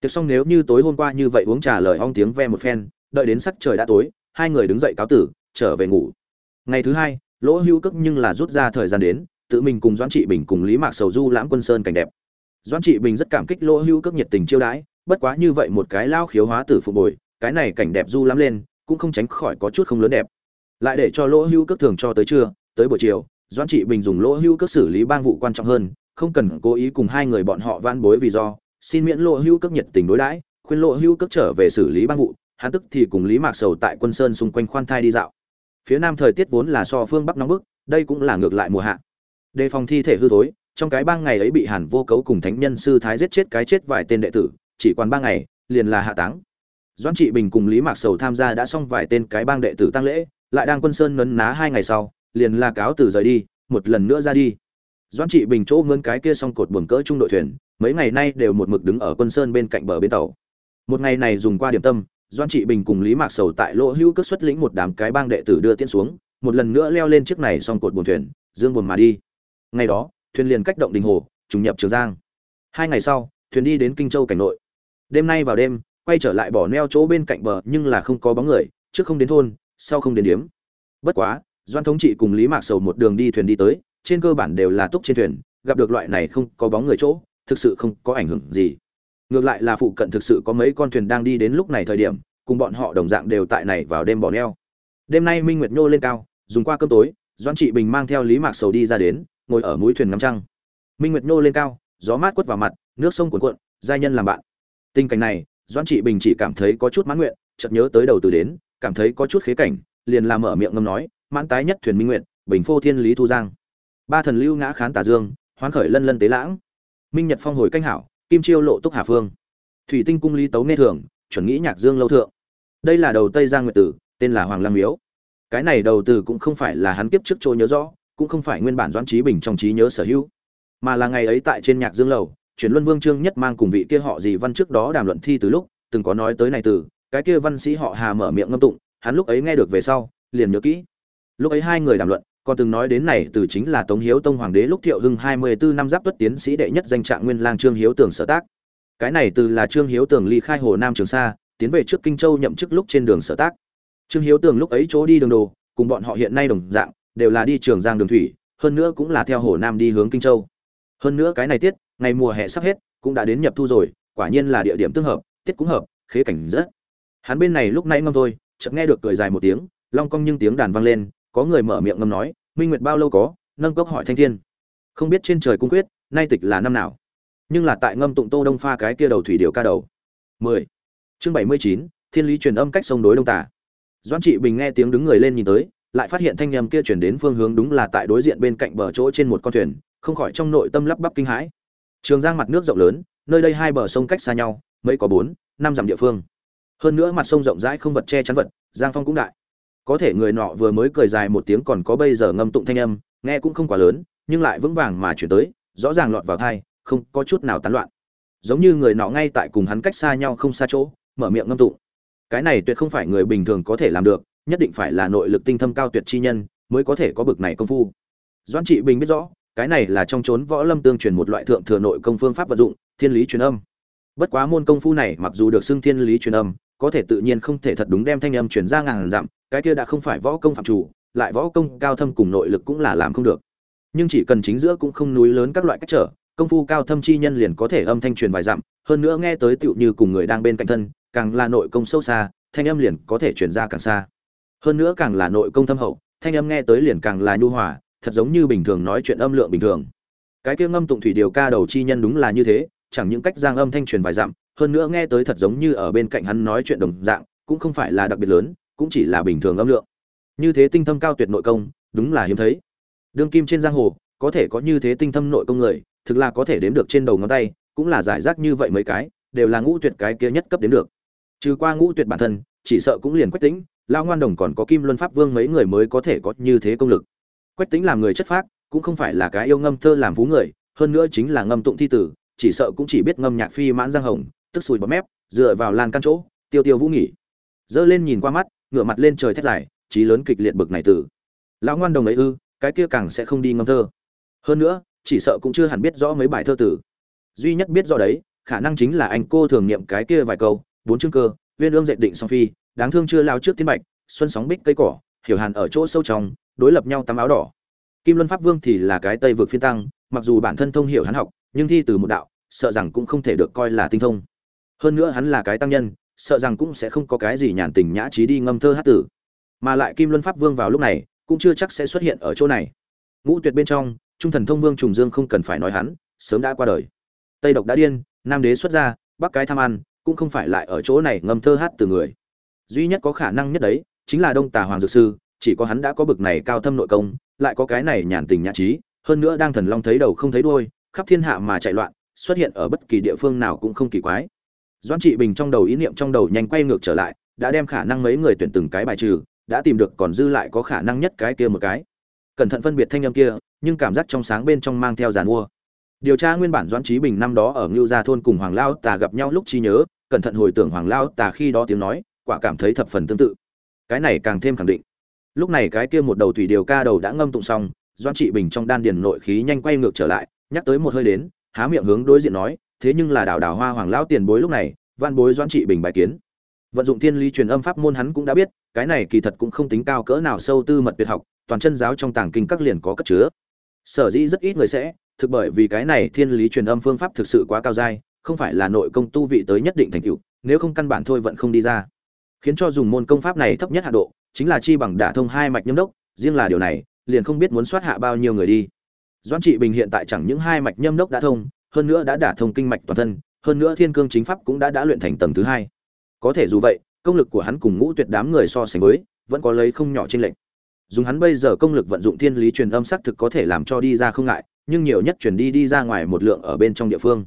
Tiệc xong nếu như tối hôm qua như vậy uống trà lời ong tiếng ve một phen, đợi đến sắc trời đã tối, hai người đứng dậy cáo tử, trở về ngủ. Ngày thứ hai lỗ hưu cước nhưng là rút ra thời gian đến, tự mình cùng doãn trị bình cùng lý mạc sầu du lãm quân sơn cảnh đẹp. Doãn trị bình rất cảm kích lỗ hưu cước nhiệt tình chiêu đãi, bất quá như vậy một cái lao khiếu hóa tử phục bồi, cái này cảnh đẹp du lãm lên, cũng không tránh khỏi có chút không lớn đẹp. Lại để cho lỗ hưu cước thường cho tới trưa, tới buổi chiều, doãn trị bình dùng lỗ hưu cước xử lý bang vụ quan trọng hơn, không cần cố ý cùng hai người bọn họ van bối vì do, xin miễn Lỗ hưu cước nhiệt tình đối đãi, khuyên Lỗ hưu cước trở về xử lý bang vụ, hắn tức thì cùng lý mạc sầu tại quân sơn xung quanh khoan thai đi dạo phía nam thời tiết vốn là so phương bắc nóng bức, đây cũng là ngược lại mùa hạ. Đề phòng thi thể hư thối, trong cái bang ngày ấy bị hàn vô cấu cùng thánh nhân sư thái giết chết cái chết vài tên đệ tử, chỉ còn ba ngày, liền là hạ táng. Doãn trị bình cùng lý mạc sầu tham gia đã xong vài tên cái bang đệ tử tăng lễ, lại đang quân sơn nấn ná hai ngày sau, liền là cáo từ rời đi, một lần nữa ra đi. Doãn trị bình chỗ ngân cái kia xong cột buồng cỡ trung đội thuyền, mấy ngày nay đều một mực đứng ở quân sơn bên cạnh bờ bến tàu. Một ngày này dùng qua điểm tâm doan trị bình cùng lý mạc sầu tại lỗ hữu cất xuất lĩnh một đám cái bang đệ tử đưa tiến xuống, một lần nữa leo lên chiếc này xong cột buồn thuyền, dương buồn mà đi. Ngày đó, thuyền liền cách động đình hồ, trùng nhập trường giang. Hai ngày sau, thuyền đi đến kinh châu cảnh nội. Đêm nay vào đêm, quay trở lại bỏ neo chỗ bên cạnh bờ, nhưng là không có bóng người, trước không đến thôn, sau không đến điểm. bất quá, doan thống trị cùng lý mạc sầu một đường đi thuyền đi tới, trên cơ bản đều là túc trên thuyền, gặp được loại này không có bóng người chỗ, thực sự không có ảnh hưởng gì ngược lại là phụ cận thực sự có mấy con thuyền đang đi đến lúc này thời điểm, cùng bọn họ đồng dạng đều tại này vào đêm bỏ neo. Đêm nay minh nguyệt nhô lên cao, dùng qua cơm tối doan trị bình mang theo lý mạc sầu đi ra đến, ngồi ở mũi thuyền ngắm trăng. Minh nguyệt nhô lên cao, gió mát quất vào mặt, nước sông cuồn cuộn, giai nhân làm bạn. Tình cảnh này doan trị bình chỉ cảm thấy có chút mãn nguyện, chợt nhớ tới đầu từ đến, cảm thấy có chút khế cảnh, liền làm mở miệng ngâm nói, mãn tái nhất thuyền minh nguyện bình phô thiên lý thu giang. Ba thần lưu ngã khán tà dương, hoán khởi lân lân tế lãng. Minh nhật phong hồi canh hảo kim chiêu lộ túc hà phương. Thủy tinh cung lý tấu nghe thường chuẩn nghĩ nhạc dương lâu thượng. Đây là đầu tây giang nguyệt tử, tên là hoàng lam miếu. Cái này đầu từ cũng không phải là hắn kiếp trước chỗ nhớ rõ, cũng không phải nguyên bản doãn trí bình trong trí nhớ sở hữu, mà là ngày ấy tại trên nhạc dương lầu, chuyển luân vương trương nhất mang cùng vị kia họ gì văn trước đó đàm luận thi từ lúc, từng có nói tới này từ, cái kia văn sĩ họ hà mở miệng ngâm tụng, hắn lúc ấy nghe được về sau, liền nhớ kỹ. Lúc ấy hai người đàm luận còn từng nói đến này từ chính là tống hiếu tông hoàng đế lúc thiệu hưng hai mươi bốn năm giáp tuất tiến sĩ đệ nhất danh trạng nguyên lang trương hiếu tường sở tác. Cái này từ là trương hiếu tường ly khai hồ nam trường sa, tiến về trước kinh châu nhậm chức lúc trên đường sở tác. Trương hiếu tường lúc ấy chỗ đi đường đồ, cùng bọn họ hiện nay đồng dạng, đều là đi trường giang đường thủy, hơn nữa cũng là theo hồ nam đi hướng kinh châu. Hơn nữa cái này tiết, ngày mùa hè sắp hết, cũng đã đến nhập thu rồi, quả nhiên là địa điểm tương hợp, tiết cũng hợp, khế cảnh rất. Hắn bên này lúc nãy ngâm thôi, chợt nghe được cười dài một tiếng, long cong nhưng tiếng đàn vang lên có người mở miệng ngâm nói minh nguyệt bao lâu có? Nâng cốc hỏi thanh thiên. Không biết trên trời cung quyết nay tịch là năm nào? Nhưng là tại ngâm tụng tô đông pha cái kia đầu thủy điều ca đầu. 10. chương 79, thiên lý truyền âm cách sông đối đông tả doãn trị bình nghe tiếng đứng người lên nhìn tới lại phát hiện thanh âm kia chuyển đến phương hướng đúng là tại đối diện bên cạnh bờ chỗ trên một con thuyền không khỏi trong nội tâm lắp bắp kinh hãi. Trường giang mặt nước rộng lớn nơi đây hai bờ sông cách xa nhau mấy có bốn năm dặm địa phương. Hơn nữa mặt sông rộng rãi không vật che chắn vật giang phong cũng đại có thể người nọ vừa mới cười dài một tiếng còn có bây giờ ngâm tụng thanh âm, nghe cũng không quá lớn, nhưng lại vững vàng mà chuyển tới, rõ ràng lọt vào thai không có chút nào tán loạn. Giống như người nọ ngay tại cùng hắn cách xa nhau không xa chỗ, mở miệng ngâm tụng. Cái này tuyệt không phải người bình thường có thể làm được, nhất định phải là nội lực tinh thâm cao tuyệt chi nhân mới có thể có bực này công phu. Doan trị bình biết rõ, cái này là trong chốn võ lâm tương truyền một loại thượng thừa nội công phương pháp vận dụng, thiên lý truyền âm. Bất quá môn công phu này mặc dù được xưng thiên lý truyền âm có thể tự nhiên không thể thật đúng đem thanh âm truyền ra ngàn dặm, cái kia đã không phải võ công phạm chủ, lại võ công cao thâm cùng nội lực cũng là làm không được. Nhưng chỉ cần chính giữa cũng không núi lớn các loại cách trở, công phu cao thâm chi nhân liền có thể âm thanh truyền vài dặm, hơn nữa nghe tới tựu như cùng người đang bên cạnh thân, càng là nội công sâu xa, thanh âm liền có thể truyền ra càng xa. Hơn nữa càng là nội công thâm hậu, thanh âm nghe tới liền càng là nhu hòa, thật giống như bình thường nói chuyện âm lượng bình thường. Cái kia ngâm tụng thủy điều ca đầu chi nhân đúng là như thế, chẳng những cách giang âm thanh truyền vài dặm hơn nữa nghe tới thật giống như ở bên cạnh hắn nói chuyện đồng dạng, cũng không phải là đặc biệt lớn, cũng chỉ là bình thường âm lượng. Như thế tinh thâm cao tuyệt nội công, đúng là hiếm thấy. Đương kim trên giang hồ, có thể có như thế tinh thâm nội công người, thực là có thể đếm được trên đầu ngón tay, cũng là giải rác như vậy mấy cái, đều là ngũ tuyệt cái kia nhất cấp đến được. Trừ qua ngũ tuyệt bản thân, chỉ sợ cũng liền quách tính lao ngoan đồng còn có kim luân pháp vương mấy người mới có thể có như thế công lực. Quách tính làm người chất phác, cũng không phải là cái yêu ngâm thơ làm phú người, hơn nữa chính là ngâm tụng thi tử, chỉ sợ cũng chỉ biết ngâm nhạc phi mãn giang hồng tức sùi bọt mép, dựa vào lan căn chỗ, tiêu tiêu vũ nghỉ. Giơ lên nhìn qua mắt, ngửa mặt lên trời thét dài, trí lớn kịch liệt bực này tử. Lão ngoan đồng ấy ư, cái kia càng sẽ không đi ngâm thơ. Hơn nữa, chỉ sợ cũng chưa hẳn biết rõ mấy bài thơ tử. Duy nhất biết rõ đấy, khả năng chính là anh cô thường niệm cái kia vài câu, bốn chương cơ viên ương dệt định song phi, đáng thương chưa lao trước tiên bạch, xuân sóng bích cây cỏ, hiểu hàn ở chỗ sâu trong, đối lập nhau tắm áo đỏ. Kim luân pháp vương thì là cái tây vực phiên tăng, mặc dù bản thân thông hiểu hắn học, nhưng thi từ một đạo, sợ rằng cũng không thể được coi là tinh thông hơn nữa hắn là cái tăng nhân, sợ rằng cũng sẽ không có cái gì nhàn tình nhã trí đi ngâm thơ hát tử. Mà lại kim luân pháp vương vào lúc này, cũng chưa chắc sẽ xuất hiện ở chỗ này. Ngũ tuyệt bên trong, trung thần thông vương trùng dương không cần phải nói hắn, sớm đã qua đời. Tây độc đã điên, nam đế xuất ra, bắc cái tham ăn, cũng không phải lại ở chỗ này ngâm thơ hát từ người. Duy nhất có khả năng nhất đấy, chính là đông tà hoàng dược sư, chỉ có hắn đã có bực này cao thâm nội công, lại có cái này nhàn tình nhã trí, hơn nữa đang thần long thấy đầu không thấy đuôi, khắp thiên hạ mà chạy loạn, xuất hiện ở bất kỳ địa phương nào cũng không kỳ quái doãn trị bình trong đầu ý niệm trong đầu nhanh quay ngược trở lại, đã đem khả năng mấy người tuyển từng cái bài trừ, đã tìm được còn dư lại có khả năng nhất cái kia một cái. Cẩn thận phân biệt thanh âm kia, nhưng cảm giác trong sáng bên trong mang theo giàn mua. Điều tra nguyên bản doãn trí bình năm đó ở ngưu gia thôn cùng hoàng lao tà gặp nhau lúc trí nhớ, cẩn thận hồi tưởng hoàng lao tà khi đó tiếng nói, quả cảm thấy thập phần tương tự. Cái này càng thêm khẳng định. Lúc này cái kia một đầu thủy điều ca đầu đã ngâm tụng xong, doãn trị bình trong đan điền nội khí nhanh quay ngược trở lại, nhắc tới một hơi đến, há miệng hướng đối diện nói thế nhưng là đảo đảo hoa hoàng lão tiền bối lúc này, văn bối doãn trị bình bài kiến. Vận dụng thiên lý truyền âm pháp môn hắn cũng đã biết, cái này kỳ thật cũng không tính cao cỡ nào sâu tư mật tuyệt học, toàn chân giáo trong tàng kinh các liền có cất chứa. Sở dĩ rất ít người sẽ, thực bởi vì cái này thiên lý truyền âm phương pháp thực sự quá cao dai, không phải là nội công tu vị tới nhất định thành tựu, nếu không căn bản thôi vẫn không đi ra. Khiến cho dùng môn công pháp này thấp nhất hạ độ, chính là chi bằng đả thông hai mạch nhâm đốc, riêng là điều này, liền không biết muốn soát hạ bao nhiêu người đi. Doãn trị bình hiện tại chẳng những hai mạch nhâm đốc đã thông hơn nữa đã đả thông kinh mạch toàn thân, hơn nữa thiên cương chính pháp cũng đã đã luyện thành tầng thứ hai. Có thể dù vậy, công lực của hắn cùng ngũ tuyệt đám người so sánh với, vẫn có lấy không nhỏ trên lệnh dùng hắn bây giờ công lực vận dụng thiên lý truyền âm xác thực có thể làm cho đi ra không ngại, nhưng nhiều nhất truyền đi đi ra ngoài một lượng ở bên trong địa phương.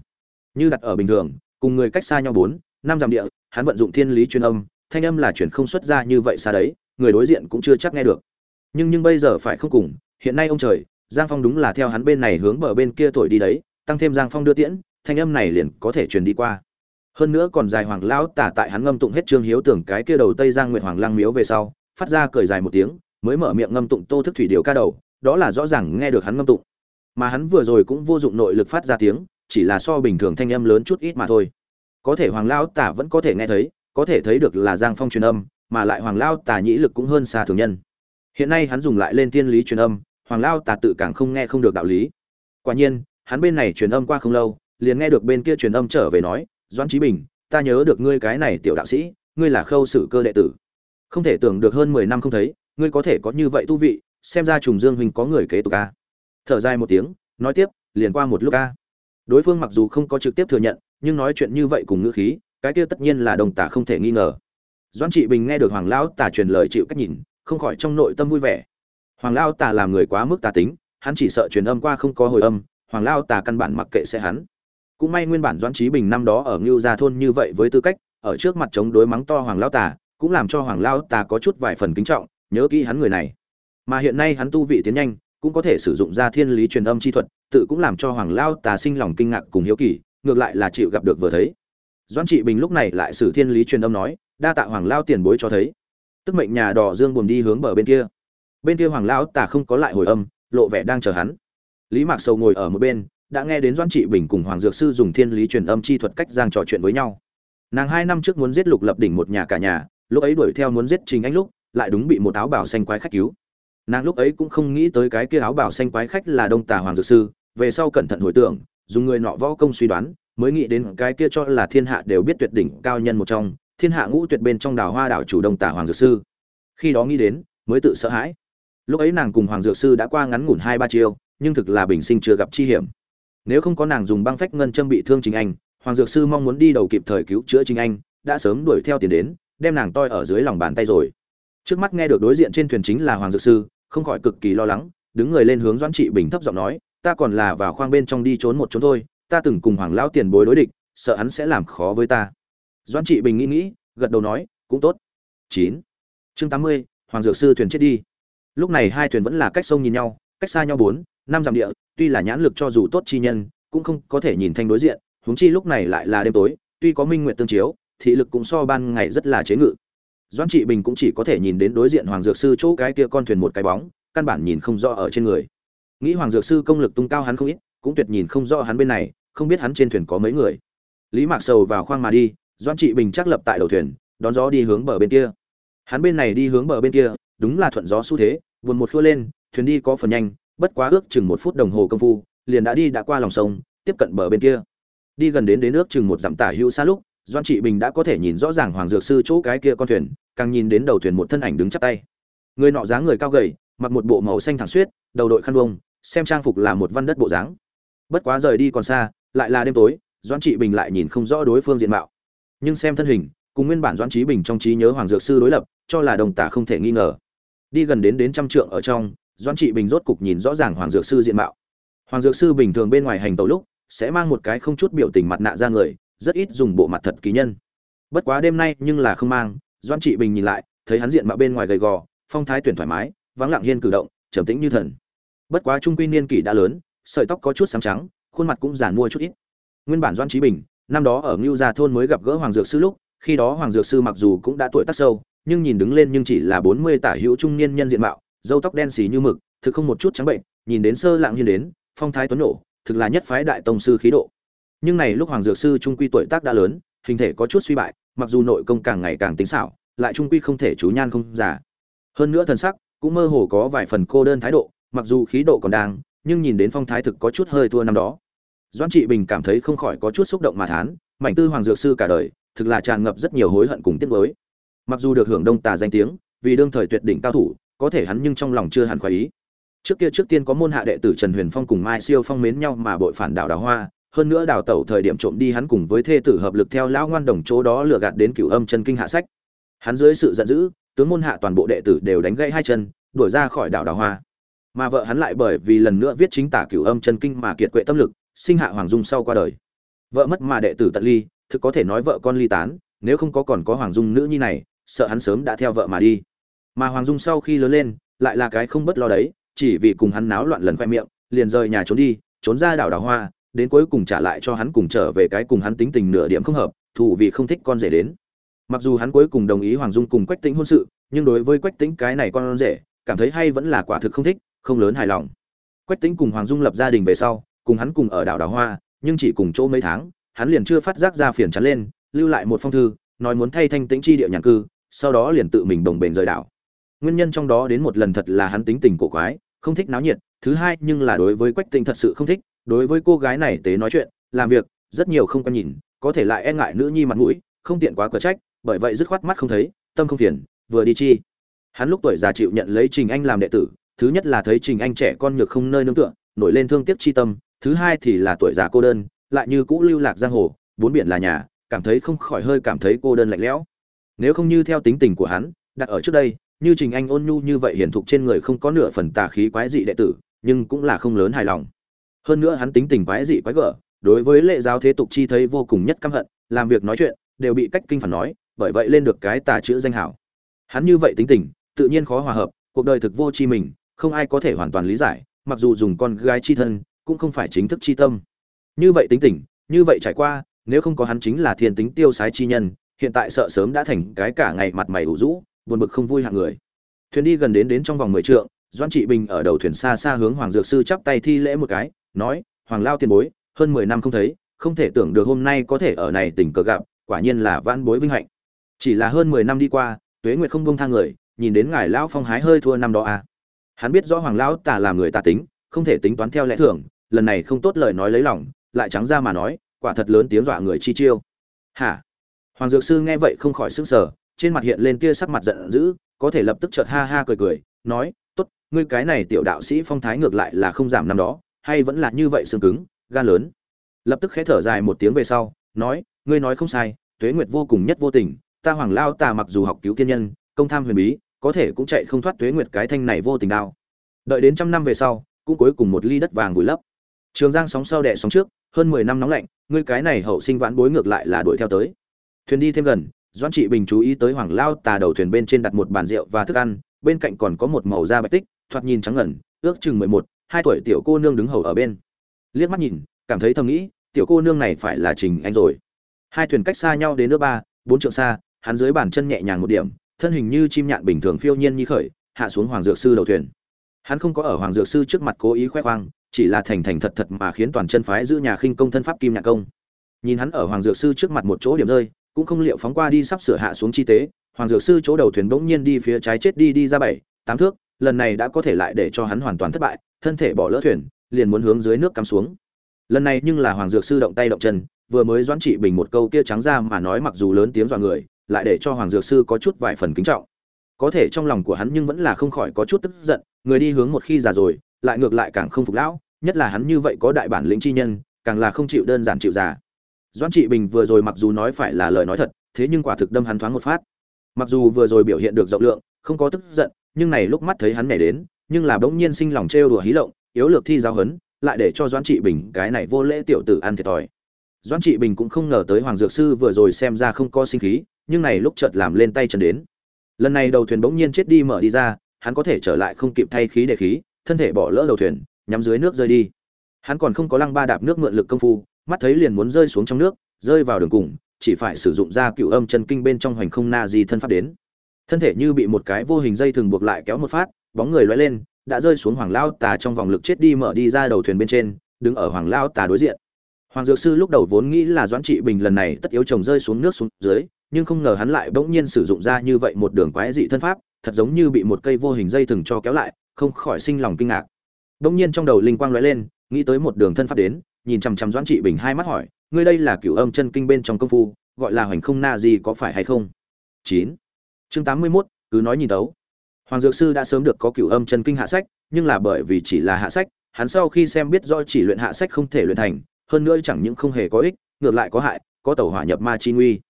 Như đặt ở bình thường, cùng người cách xa nhau bốn, năm dặm địa, hắn vận dụng thiên lý truyền âm, thanh âm là truyền không xuất ra như vậy xa đấy, người đối diện cũng chưa chắc nghe được. Nhưng nhưng bây giờ phải không cùng, hiện nay ông trời, giang phong đúng là theo hắn bên này hướng bờ bên kia thổi đi đấy tăng thêm giang phong đưa tiễn, thanh âm này liền có thể truyền đi qua. Hơn nữa còn dài hoàng lão tả tại hắn ngâm tụng hết trương hiếu tưởng cái kia đầu tây giang nguyệt hoàng lang miếu về sau, phát ra cười dài một tiếng, mới mở miệng ngâm tụng tô thức thủy điều ca đầu, đó là rõ ràng nghe được hắn ngâm tụng. Mà hắn vừa rồi cũng vô dụng nội lực phát ra tiếng, chỉ là so bình thường thanh âm lớn chút ít mà thôi. Có thể hoàng lão tả vẫn có thể nghe thấy, có thể thấy được là giang phong truyền âm, mà lại hoàng lão tả nhĩ lực cũng hơn xa thường nhân. Hiện nay hắn dùng lại lên tiên lý truyền âm, hoàng lão tả tự càng không nghe không được đạo lý. Quả nhiên hắn bên này truyền âm qua không lâu, liền nghe được bên kia truyền âm trở về nói, doãn Chí bình, ta nhớ được ngươi cái này tiểu đạo sĩ, ngươi là khâu sử cơ đệ tử không thể tưởng được hơn mười năm không thấy, ngươi có thể có như vậy tu vị, xem ra trùng dương huynh có người kế tục a. thở dài một tiếng, nói tiếp, liền qua một lúc a. đối phương mặc dù không có trực tiếp thừa nhận, nhưng nói chuyện như vậy cùng ngữ khí, cái kia tất nhiên là đồng tả không thể nghi ngờ doãn trị bình nghe được hoàng lão tả truyền lời chịu cách nhìn, không khỏi trong nội tâm vui vẻ hoàng lão tả làm người quá mức tà tính, hắn chỉ sợ truyền âm qua không có hồi âm hoàng lão tả căn bản mặc kệ sẽ hắn. Cũng may nguyên bản doãn trí bình năm đó ở ngưu gia thôn như vậy với tư cách, ở trước mặt chống đối mắng to hoàng lão tả cũng làm cho hoàng lão tả có chút vài phần kính trọng, nhớ kỹ hắn người này. Mà hiện nay hắn tu vị tiến nhanh, cũng có thể sử dụng ra thiên lý truyền âm chi thuật, tự cũng làm cho hoàng lao tà sinh lòng kinh ngạc cùng hiếu kỳ, ngược lại là chịu gặp được vừa thấy. Doãn trị bình lúc này lại sử thiên lý truyền âm nói, đa tạ hoàng lao tiền bối cho thấy. Tức mệnh nhà đỏ dương buồn đi hướng bờ bên kia. Bên kia hoàng lao tà không có lại hồi âm, lộ vẻ đang chờ hắn lý mạc sầu ngồi ở một bên, đã nghe đến doãn trị bình cùng hoàng dược sư dùng thiên lý truyền âm chi thuật cách giang trò chuyện với nhau. Nàng hai năm trước muốn giết lục lập đỉnh một nhà cả nhà, lúc ấy đuổi theo muốn giết trình anh lúc, lại đúng bị một áo bảo xanh quái khách cứu. Nàng lúc ấy cũng không nghĩ tới cái kia áo bảo xanh quái khách là đông tà hoàng dược sư, về sau cẩn thận hồi tưởng, dùng người nọ võ công suy đoán, mới nghĩ đến cái kia cho là thiên hạ đều biết tuyệt đỉnh cao nhân một trong, thiên hạ ngũ tuyệt bên trong đào hoa đảo chủ đông tả hoàng dược sư. Khi đó nghĩ đến, mới tự sợ hãi. Lúc ấy nàng cùng hoàng dược sư đã qua ngắn ngủn hai ba chiêu nhưng thực là bình sinh chưa gặp chi hiểm. Nếu không có nàng dùng băng phách ngân châm bị thương chính anh, hoàng dược sư mong muốn đi đầu kịp thời cứu chữa chính anh, đã sớm đuổi theo tiền đến, đem nàng toi ở dưới lòng bàn tay rồi. Trước mắt nghe được đối diện trên thuyền chính là hoàng dược sư, không khỏi cực kỳ lo lắng, đứng người lên hướng doãn trị bình thấp giọng nói, ta còn là vào khoang bên trong đi trốn một trốn thôi, ta từng cùng hoàng lão tiền bối đối địch, sợ hắn sẽ làm khó với ta. Doãn trị bình nghĩ nghĩ, gật đầu nói, cũng tốt. Chín. Chương tám mươi, hoàng dược sư thuyền chết đi. Lúc này hai thuyền vẫn là cách sông nhìn nhau, cách xa nhau bốn năm dặm địa, tuy là nhãn lực cho dù tốt chi nhân, cũng không có thể nhìn thanh đối diện, huống chi lúc này lại là đêm tối, tuy có minh nguyện tương chiếu, thị lực cũng so ban ngày rất là chế ngự. Doãn trị bình cũng chỉ có thể nhìn đến đối diện hoàng dược sư chỗ cái kia con thuyền một cái bóng, căn bản nhìn không rõ ở trên người. Nghĩ hoàng dược sư công lực tung cao hắn không ít, cũng tuyệt nhìn không rõ hắn bên này, không biết hắn trên thuyền có mấy người. Lý mạc sầu vào khoang mà đi, doãn trị bình chắc lập tại đầu thuyền, đón gió đi hướng bờ bên kia. Hắn bên này đi hướng bờ bên kia, đúng là thuận gió xu thế vườn một khua lên, thuyền đi có phần nhanh bất quá ước chừng một phút đồng hồ công phu, liền đã đi đã qua lòng sông, tiếp cận bờ bên kia. Đi gần đến đến nước chừng một dặm tả hữu xa lúc, doan trị bình đã có thể nhìn rõ ràng hoàng dược sư chỗ cái kia con thuyền, càng nhìn đến đầu thuyền một thân ảnh đứng chắp tay. Người nọ dáng người cao gầy, mặc một bộ màu xanh thẳng suýt đầu đội khăn vông xem trang phục là một văn đất bộ dáng. Bất quá rời đi còn xa, lại là đêm tối, doan trị bình lại nhìn không rõ đối phương diện mạo. Nhưng xem thân hình, cùng nguyên bản doan trí bình trong trí nhớ hoàng dược sư đối lập, cho là đồng tả không thể nghi ngờ. Đi gần đến đến trăm trượng ở trong doan trị bình rốt cục nhìn rõ ràng hoàng dược sư diện mạo. Hoàng dược sư bình thường bên ngoài hành tàu lúc, sẽ mang một cái không chút biểu tình mặt nạ ra người, rất ít dùng bộ mặt thật kỳ nhân. Bất quá đêm nay nhưng là không mang doan trị bình nhìn lại, thấy hắn diện mạo bên ngoài gầy gò, phong thái tuyển thoải mái, vắng lặng hiên cử động, trầm tĩnh như thần. Bất quá trung quy niên kỷ đã lớn, sợi tóc có chút sáng trắng, khuôn mặt cũng giản mua chút ít. Nguyên bản doan trí bình, năm đó ở ngưu gia thôn mới gặp gỡ hoàng dược sư lúc, khi đó hoàng dược sư mặc dù cũng đã tuổi tác sâu, nhưng nhìn đứng lên nhưng chỉ là bốn mươi tả hữu trung niên nhân diện mạo râu tóc đen xì như mực, thực không một chút trắng bệnh, nhìn đến sơ lạng hiên đến, phong thái tuấn nổ thực là nhất phái đại tông sư khí độ. Nhưng này lúc hoàng dược sư trung quy tuổi tác đã lớn, hình thể có chút suy bại, mặc dù nội công càng ngày càng tính xảo, lại trung quy không thể chú nhan không giả hơn nữa thần sắc cũng mơ hồ có vài phần cô đơn thái độ, mặc dù khí độ còn đang, nhưng nhìn đến phong thái thực có chút hơi thua năm đó. Doãn trị bình cảm thấy không khỏi có chút xúc động mà thán, mảnh tư hoàng dược sư cả đời, thực là tràn ngập rất nhiều hối hận cùng tiếc nuối. Mặc dù được hưởng đông tà danh tiếng, vì đương thời tuyệt đỉnh cao thủ có thể hắn nhưng trong lòng chưa hẳn khoái ý. Trước kia trước tiên có môn hạ đệ tử trần huyền phong cùng mai siêu phong mến nhau mà bội phản đảo đào hoa, hơn nữa đào tẩu thời điểm trộm đi hắn cùng với thê tử hợp lực theo lão ngoan đồng chỗ đó lừa gạt đến cửu âm chân kinh hạ sách. Hắn dưới sự giận dữ, tướng môn hạ toàn bộ đệ tử đều đánh gãy hai chân, đuổi ra khỏi đảo đào hoa. Mà vợ hắn lại bởi vì lần nữa viết chính tả cửu âm chân kinh mà kiệt quệ tâm lực, sinh hạ hoàng dung sau qua đời. Vợ mất mà đệ tử tận ly, thực có thể nói vợ con ly tán, nếu không có còn có hoàng dung nữ nhi này, sợ hắn sớm đã theo vợ mà đi mà hoàng dung sau khi lớn lên, lại là cái không bất lo đấy, chỉ vì cùng hắn náo loạn lần khoe miệng, liền rời nhà trốn đi, trốn ra đảo đào hoa, đến cuối cùng trả lại cho hắn cùng trở về cái cùng hắn tính tình nửa điểm không hợp thủ vì không thích con rể đến. Mặc dù hắn cuối cùng đồng ý hoàng dung cùng quách tĩnh hôn sự, nhưng đối với quách tĩnh cái này con rể, cảm thấy hay vẫn là quả thực không thích, không lớn hài lòng. Quách tĩnh cùng hoàng dung lập gia đình về sau, cùng hắn cùng ở đảo đào hoa, nhưng chỉ cùng chỗ mấy tháng, hắn liền chưa phát giác ra phiền chán lên, lưu lại một phong thư, nói muốn thay thanh tĩnh chi địa nhàn cư, sau đó liền tự mình đồng bền rời đảo nguyên nhân trong đó đến một lần thật là hắn tính tình cổ quái, không thích náo nhiệt, thứ hai nhưng là đối với quách Tinh thật sự không thích, đối với cô gái này tế nói chuyện, làm việc, rất nhiều không có nhìn, có thể lại e ngại nữ nhi mặt mũi, không tiện quá cửa trách, bởi vậy dứt khoát mắt không thấy, tâm không phiền, vừa đi chi. Hắn lúc tuổi già chịu nhận lấy trình anh làm đệ tử, thứ nhất là thấy trình anh trẻ con nhược không nơi nương tựa, nổi lên thương tiếc chi tâm, thứ hai thì là tuổi già cô đơn, lại như cũ lưu lạc giang hồ, bốn biển là nhà, cảm thấy không khỏi hơi cảm thấy cô đơn lạnh lẽo. Nếu không như theo tính tình của hắn, đặt ở trước đây như trình anh ôn nhu như vậy hiển thục trên người không có nửa phần tà khí quái dị đệ tử, nhưng cũng là không lớn hài lòng. Hơn nữa hắn tính tình quái dị quái gở, đối với lệ giáo thế tục chi thấy vô cùng nhất căm hận, làm việc nói chuyện, đều bị cách kinh phản nói, bởi vậy lên được cái tà chữ danh hảo. Hắn như vậy tính tình, tự nhiên khó hòa hợp, cuộc đời thực vô chi mình, không ai có thể hoàn toàn lý giải, mặc dù dùng con gái chi thân, cũng không phải chính thức chi tâm. Như vậy tính tình, như vậy trải qua, nếu không có hắn chính là thiên tính tiêu sái chi nhân, hiện tại sợ sớm đã thành cái cả ngày mặt mày ủ rũ buồn bực không vui hạng người. Thuyền đi gần đến đến trong vòng mười trượng doan trị bình ở đầu thuyền xa xa hướng hoàng dược sư chắp tay thi lễ một cái, nói, hoàng lao tiền bối, hơn mười năm không thấy, không thể tưởng được hôm nay có thể ở này tình cờ gặp, quả nhiên là vãn bối vinh hạnh. Chỉ là hơn mười năm đi qua, tuế nguyệt không buông thang người, nhìn đến ngài lão phong hái hơi thua năm đó à. hắn biết rõ hoàng lão tà làm người tà tính, không thể tính toán theo lẽ thường, lần này không tốt lời nói lấy lòng, lại trắng ra mà nói, quả thật lớn tiếng dọa người chi chiêu. Hả? Hoàng dược sư nghe vậy không khỏi sức sở trên mặt hiện lên tia sắc mặt giận dữ, có thể lập tức chợt ha ha cười cười, nói, tốt, ngươi cái này tiểu đạo sĩ phong thái ngược lại là không giảm năm đó, hay vẫn là như vậy xương cứng gan lớn. Lập tức khẽ thở dài một tiếng về sau, nói, ngươi nói không sai, tuế nguyệt vô cùng nhất vô tình, ta hoàng lao tà mặc dù học cứu thiên nhân, công tham huyền bí, có thể cũng chạy không thoát tuế nguyệt cái thanh này vô tình đao. Đợi đến trăm năm về sau, cũng cuối cùng một ly đất vàng vùi lấp. Trường giang sóng sau đẻ sóng trước, hơn mười năm nóng lạnh, ngươi cái này hậu sinh vãn bối ngược lại là đuổi theo tới. Thuyền đi thêm gần doãn trị bình chú ý tới hoàng lao tà đầu thuyền bên trên đặt một bàn rượu và thức ăn, bên cạnh còn có một màu da bạch tích, thoạt nhìn trắng ngẩn ước chừng mười một, hai tuổi tiểu cô nương đứng hầu ở bên. Liếc mắt nhìn, cảm thấy thầm nghĩ, tiểu cô nương này phải là trình anh rồi. Hai thuyền cách xa nhau đến nước ba, bốn trượng xa, hắn dưới bàn chân nhẹ nhàng một điểm, thân hình như chim nhạn bình thường phiêu nhiên như khởi, hạ xuống hoàng dược sư đầu thuyền. Hắn không có ở hoàng dược sư trước mặt cố ý khoe khoang, chỉ là thành thành thật thật mà khiến toàn chân phái giữ nhà khinh công thân pháp kim nhạc công. Nhìn hắn ở hoàng dược sư trước mặt một chỗ điểm rơi cũng không liệu phóng qua đi sắp sửa hạ xuống chi tế, hoàng dược sư chỗ đầu thuyền bỗng nhiên đi phía trái chết đi đi ra bảy, tám thước, lần này đã có thể lại để cho hắn hoàn toàn thất bại, thân thể bỏ lỡ thuyền, liền muốn hướng dưới nước cắm xuống. Lần này nhưng là hoàng dược sư động tay động chân, vừa mới doãn trị bình một câu kia trắng ra mà nói mặc dù lớn tiếng dọa người, lại để cho hoàng dược sư có chút vài phần kính trọng. Có thể trong lòng của hắn nhưng vẫn là không khỏi có chút tức giận, người đi hướng một khi già rồi, lại ngược lại càng không phục lão, nhất là hắn như vậy có đại bản lĩnh chi nhân, càng là không chịu đơn giản chịu già doãn trị bình vừa rồi mặc dù nói phải là lời nói thật, thế nhưng quả thực đâm hắn thoáng một phát. Mặc dù vừa rồi biểu hiện được rộng lượng, không có tức giận, nhưng này lúc mắt thấy hắn nhảy đến, nhưng là bỗng nhiên sinh lòng trêu đùa hí lộng, yếu lược thi giao hấn lại để cho doãn trị bình cái này vô lễ tiểu tử ăn thiệt thòi. Doãn trị bình cũng không ngờ tới hoàng dược sư vừa rồi xem ra không có sinh khí, nhưng này lúc chợt làm lên tay chân đến. Lần này đầu thuyền bỗng nhiên chết đi mở đi ra, hắn có thể trở lại không kịp thay khí để khí, thân thể bỏ lỡ đầu thuyền, nhắm dưới nước rơi đi. Hắn còn không có lăng ba đạp nước mượn lực công phu mắt thấy liền muốn rơi xuống trong nước, rơi vào đường cùng, chỉ phải sử dụng ra cựu âm chân kinh bên trong hoành không na di thân pháp đến. Thân thể như bị một cái vô hình dây thường buộc lại kéo một phát, bóng người loay lên, đã rơi xuống hoàng lao tà trong vòng lực chết đi mở đi ra đầu thuyền bên trên, đứng ở hoàng lao tà đối diện. Hoàng dược sư lúc đầu vốn nghĩ là doãn trị bình lần này tất yếu chồng rơi xuống nước xuống dưới, nhưng không ngờ hắn lại bỗng nhiên sử dụng ra như vậy một đường quái dị thân pháp, thật giống như bị một cây vô hình dây thừng cho kéo lại, không khỏi sinh lòng kinh ngạc. Bỗng nhiên trong đầu linh quang lóe lên, nghĩ tới một đường thân pháp đến nhìn chằm chằm doãn trị bình hai mắt hỏi ngươi đây là cửu âm chân kinh bên trong công phu gọi là hoành không na gì có phải hay không? Chín. Chương tám mươi 81, cứ nói nhìn tấu. Hoàng dược sư đã sớm được có cửu âm chân kinh hạ sách nhưng là bởi vì chỉ là hạ sách hắn sau khi xem biết do chỉ luyện hạ sách không thể luyện thành hơn nữa chẳng những không hề có ích ngược lại có hại có tẩu hỏa nhập ma chi nguy.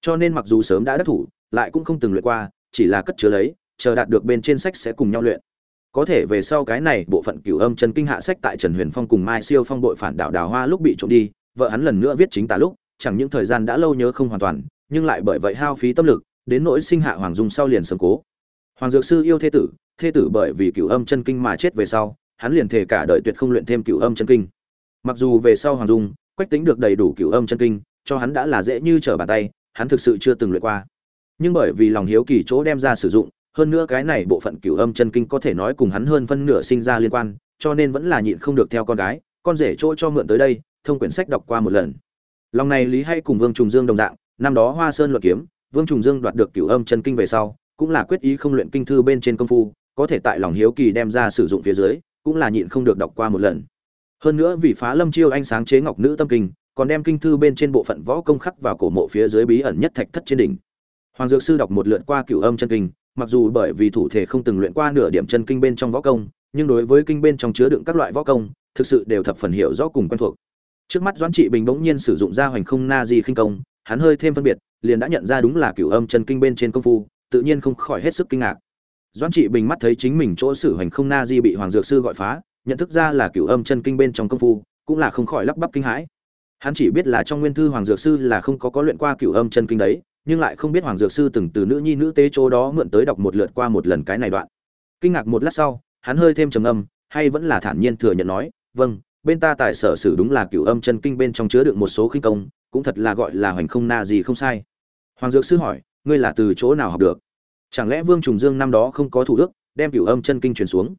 Cho nên mặc dù sớm đã đắc thủ lại cũng không từng luyện qua chỉ là cất chứa lấy chờ đạt được bên trên sách sẽ cùng nhau luyện có thể về sau cái này bộ phận cửu âm chân kinh hạ sách tại trần huyền phong cùng mai siêu phong bội phản đảo đào hoa lúc bị trộm đi, vợ hắn lần nữa viết chính tả lúc, chẳng những thời gian đã lâu nhớ không hoàn toàn, nhưng lại bởi vậy hao phí tâm lực, đến nỗi sinh hạ hoàng dung sau liền sầm cố. Hoàng dược sư yêu thê tử thê tử bởi vì cửu âm chân kinh mà chết về sau, hắn liền thể cả đời tuyệt không luyện thêm cửu âm chân kinh. Mặc dù về sau hoàng dung, quách tính được đầy đủ cửu âm chân kinh, cho hắn đã là dễ như trở bàn tay, hắn thực sự chưa từng luyện qua. Nhưng bởi vì lòng hiếu kỳ chỗ đem ra sử dụng hơn nữa cái này bộ phận cửu âm chân kinh có thể nói cùng hắn hơn phân nửa sinh ra liên quan, cho nên vẫn là nhịn không được theo con gái, con rể chỗ cho mượn tới đây, thông quyển sách đọc qua một lần. Lòng này lý hay cùng vương trùng dương đồng dạng, năm đó hoa sơn luận kiếm, vương trùng dương đoạt được cửu âm chân kinh về sau, cũng là quyết ý không luyện kinh thư bên trên công phu, có thể tại lòng hiếu kỳ đem ra sử dụng phía dưới, cũng là nhịn không được đọc qua một lần. Hơn nữa vì phá lâm chiêu anh sáng chế ngọc nữ tâm kinh, còn đem kinh thư bên trên bộ phận võ công khắc vào cổ mộ phía dưới bí ẩn nhất thạch thất trên đỉnh. Hoàng dược sư đọc một lượt qua cửu âm chân kinh mặc dù bởi vì thủ thể không từng luyện qua nửa điểm chân kinh bên trong võ công, nhưng đối với kinh bên trong chứa đựng các loại võ công, thực sự đều thập phần hiểu rõ cùng quen thuộc. Trước mắt doãn trị bình bỗng nhiên sử dụng ra hoành không na di khinh công, hắn hơi thêm phân biệt, liền đã nhận ra đúng là cửu âm chân kinh bên trên công phu, tự nhiên không khỏi hết sức kinh ngạc. Doãn trị bình mắt thấy chính mình chỗ sử hoành không na di bị hoàng dược sư gọi phá, nhận thức ra là cửu âm chân kinh bên trong công phu, cũng là không khỏi lắp bắp kinh hãi. Hắn chỉ biết là trong nguyên thư hoàng dược sư là không có có luyện qua cửu âm chân kinh đấy nhưng lại không biết hoàng dược sư từng từ nữ nhi nữ tế chỗ đó mượn tới đọc một lượt qua một lần cái này đoạn. Kinh ngạc một lát sau, hắn hơi thêm trầm âm hay vẫn là thản nhiên thừa nhận nói vâng bên ta tại sở sử đúng là cửu âm chân kinh bên trong chứa đựng một số khinh công, cũng thật là gọi là hoành không na gì không sai. Hoàng dược sư hỏi, ngươi là từ chỗ nào học được? Chẳng lẽ vương trùng dương năm đó không có thủ đức đem cửu âm chân kinh truyền xuống?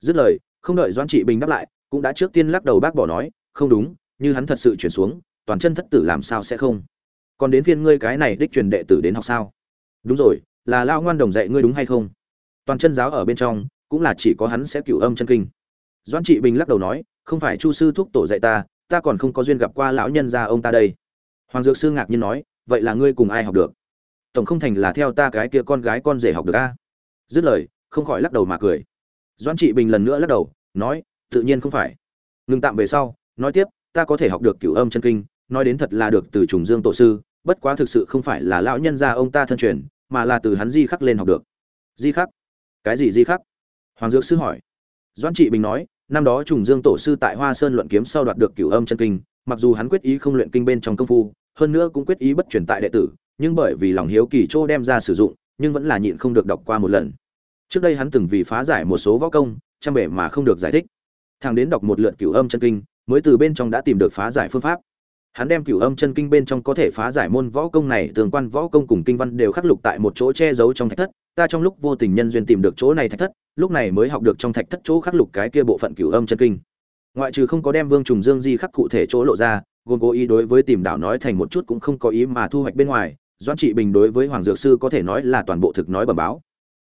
Dứt lời, không đợi doãn trị bình đáp lại, cũng đã trước tiên lắc đầu bác bỏ nói, không đúng, như hắn thật sự truyền xuống, toàn chân thất tử làm sao sẽ không? Còn đến phiên ngươi cái này đích truyền đệ tử đến học sao? Đúng rồi, là lao ngoan đồng dạy ngươi đúng hay không? Toàn chân giáo ở bên trong, cũng là chỉ có hắn sẽ cửu âm chân kinh. Doãn trị bình lắc đầu nói, không phải chu sư thúc tổ dạy ta ta còn không có duyên gặp qua lão nhân gia ông ta đây. Hoàng dược sư ngạc nhiên nói, vậy là ngươi cùng ai học được? Tổng không thành là theo ta cái kia con gái con rể học được a? Dứt lời, không khỏi lắc đầu mà cười. Doãn trị bình lần nữa lắc đầu, nói, tự nhiên không phải. Ngừng tạm về sau, nói tiếp, ta có thể học được cửu âm chân kinh, nói đến thật là được từ trùng dương tổ sư bất quá thực sự không phải là lão nhân gia ông ta thân truyền, mà là từ hắn di khắc lên học được. Di khắc? Cái gì di khắc? Hoàng dược sư hỏi. Doãn trị bình nói, năm đó trùng dương tổ sư tại hoa sơn luận kiếm sau đoạt được cửu âm chân kinh, mặc dù hắn quyết ý không luyện kinh bên trong công phu, hơn nữa cũng quyết ý bất truyền tại đệ tử, nhưng bởi vì lòng hiếu kỳ châu đem ra sử dụng, nhưng vẫn là nhịn không được đọc qua một lần. Trước đây hắn từng vì phá giải một số võ công, trăm bể mà không được giải thích. Thằng đến đọc một lượt cửu âm chân kinh, mới từ bên trong đã tìm được phá giải phương pháp hắn đem cửu âm chân kinh bên trong có thể phá giải môn võ công này tương quan võ công cùng kinh văn đều khắc lục tại một chỗ che giấu trong thạch thất. Ta trong lúc vô tình nhân duyên tìm được chỗ này thạch thất, lúc này mới học được trong thạch thất chỗ khắc lục cái kia bộ phận cửu âm chân kinh. Ngoại trừ không có đem vương trùng dương di khắc cụ thể chỗ lộ ra, gồm cố ý đối với tìm đảo nói thành một chút cũng không có ý mà thu hoạch bên ngoài, doãn trị bình đối với hoàng dược sư có thể nói là toàn bộ thực nói bẩm báo.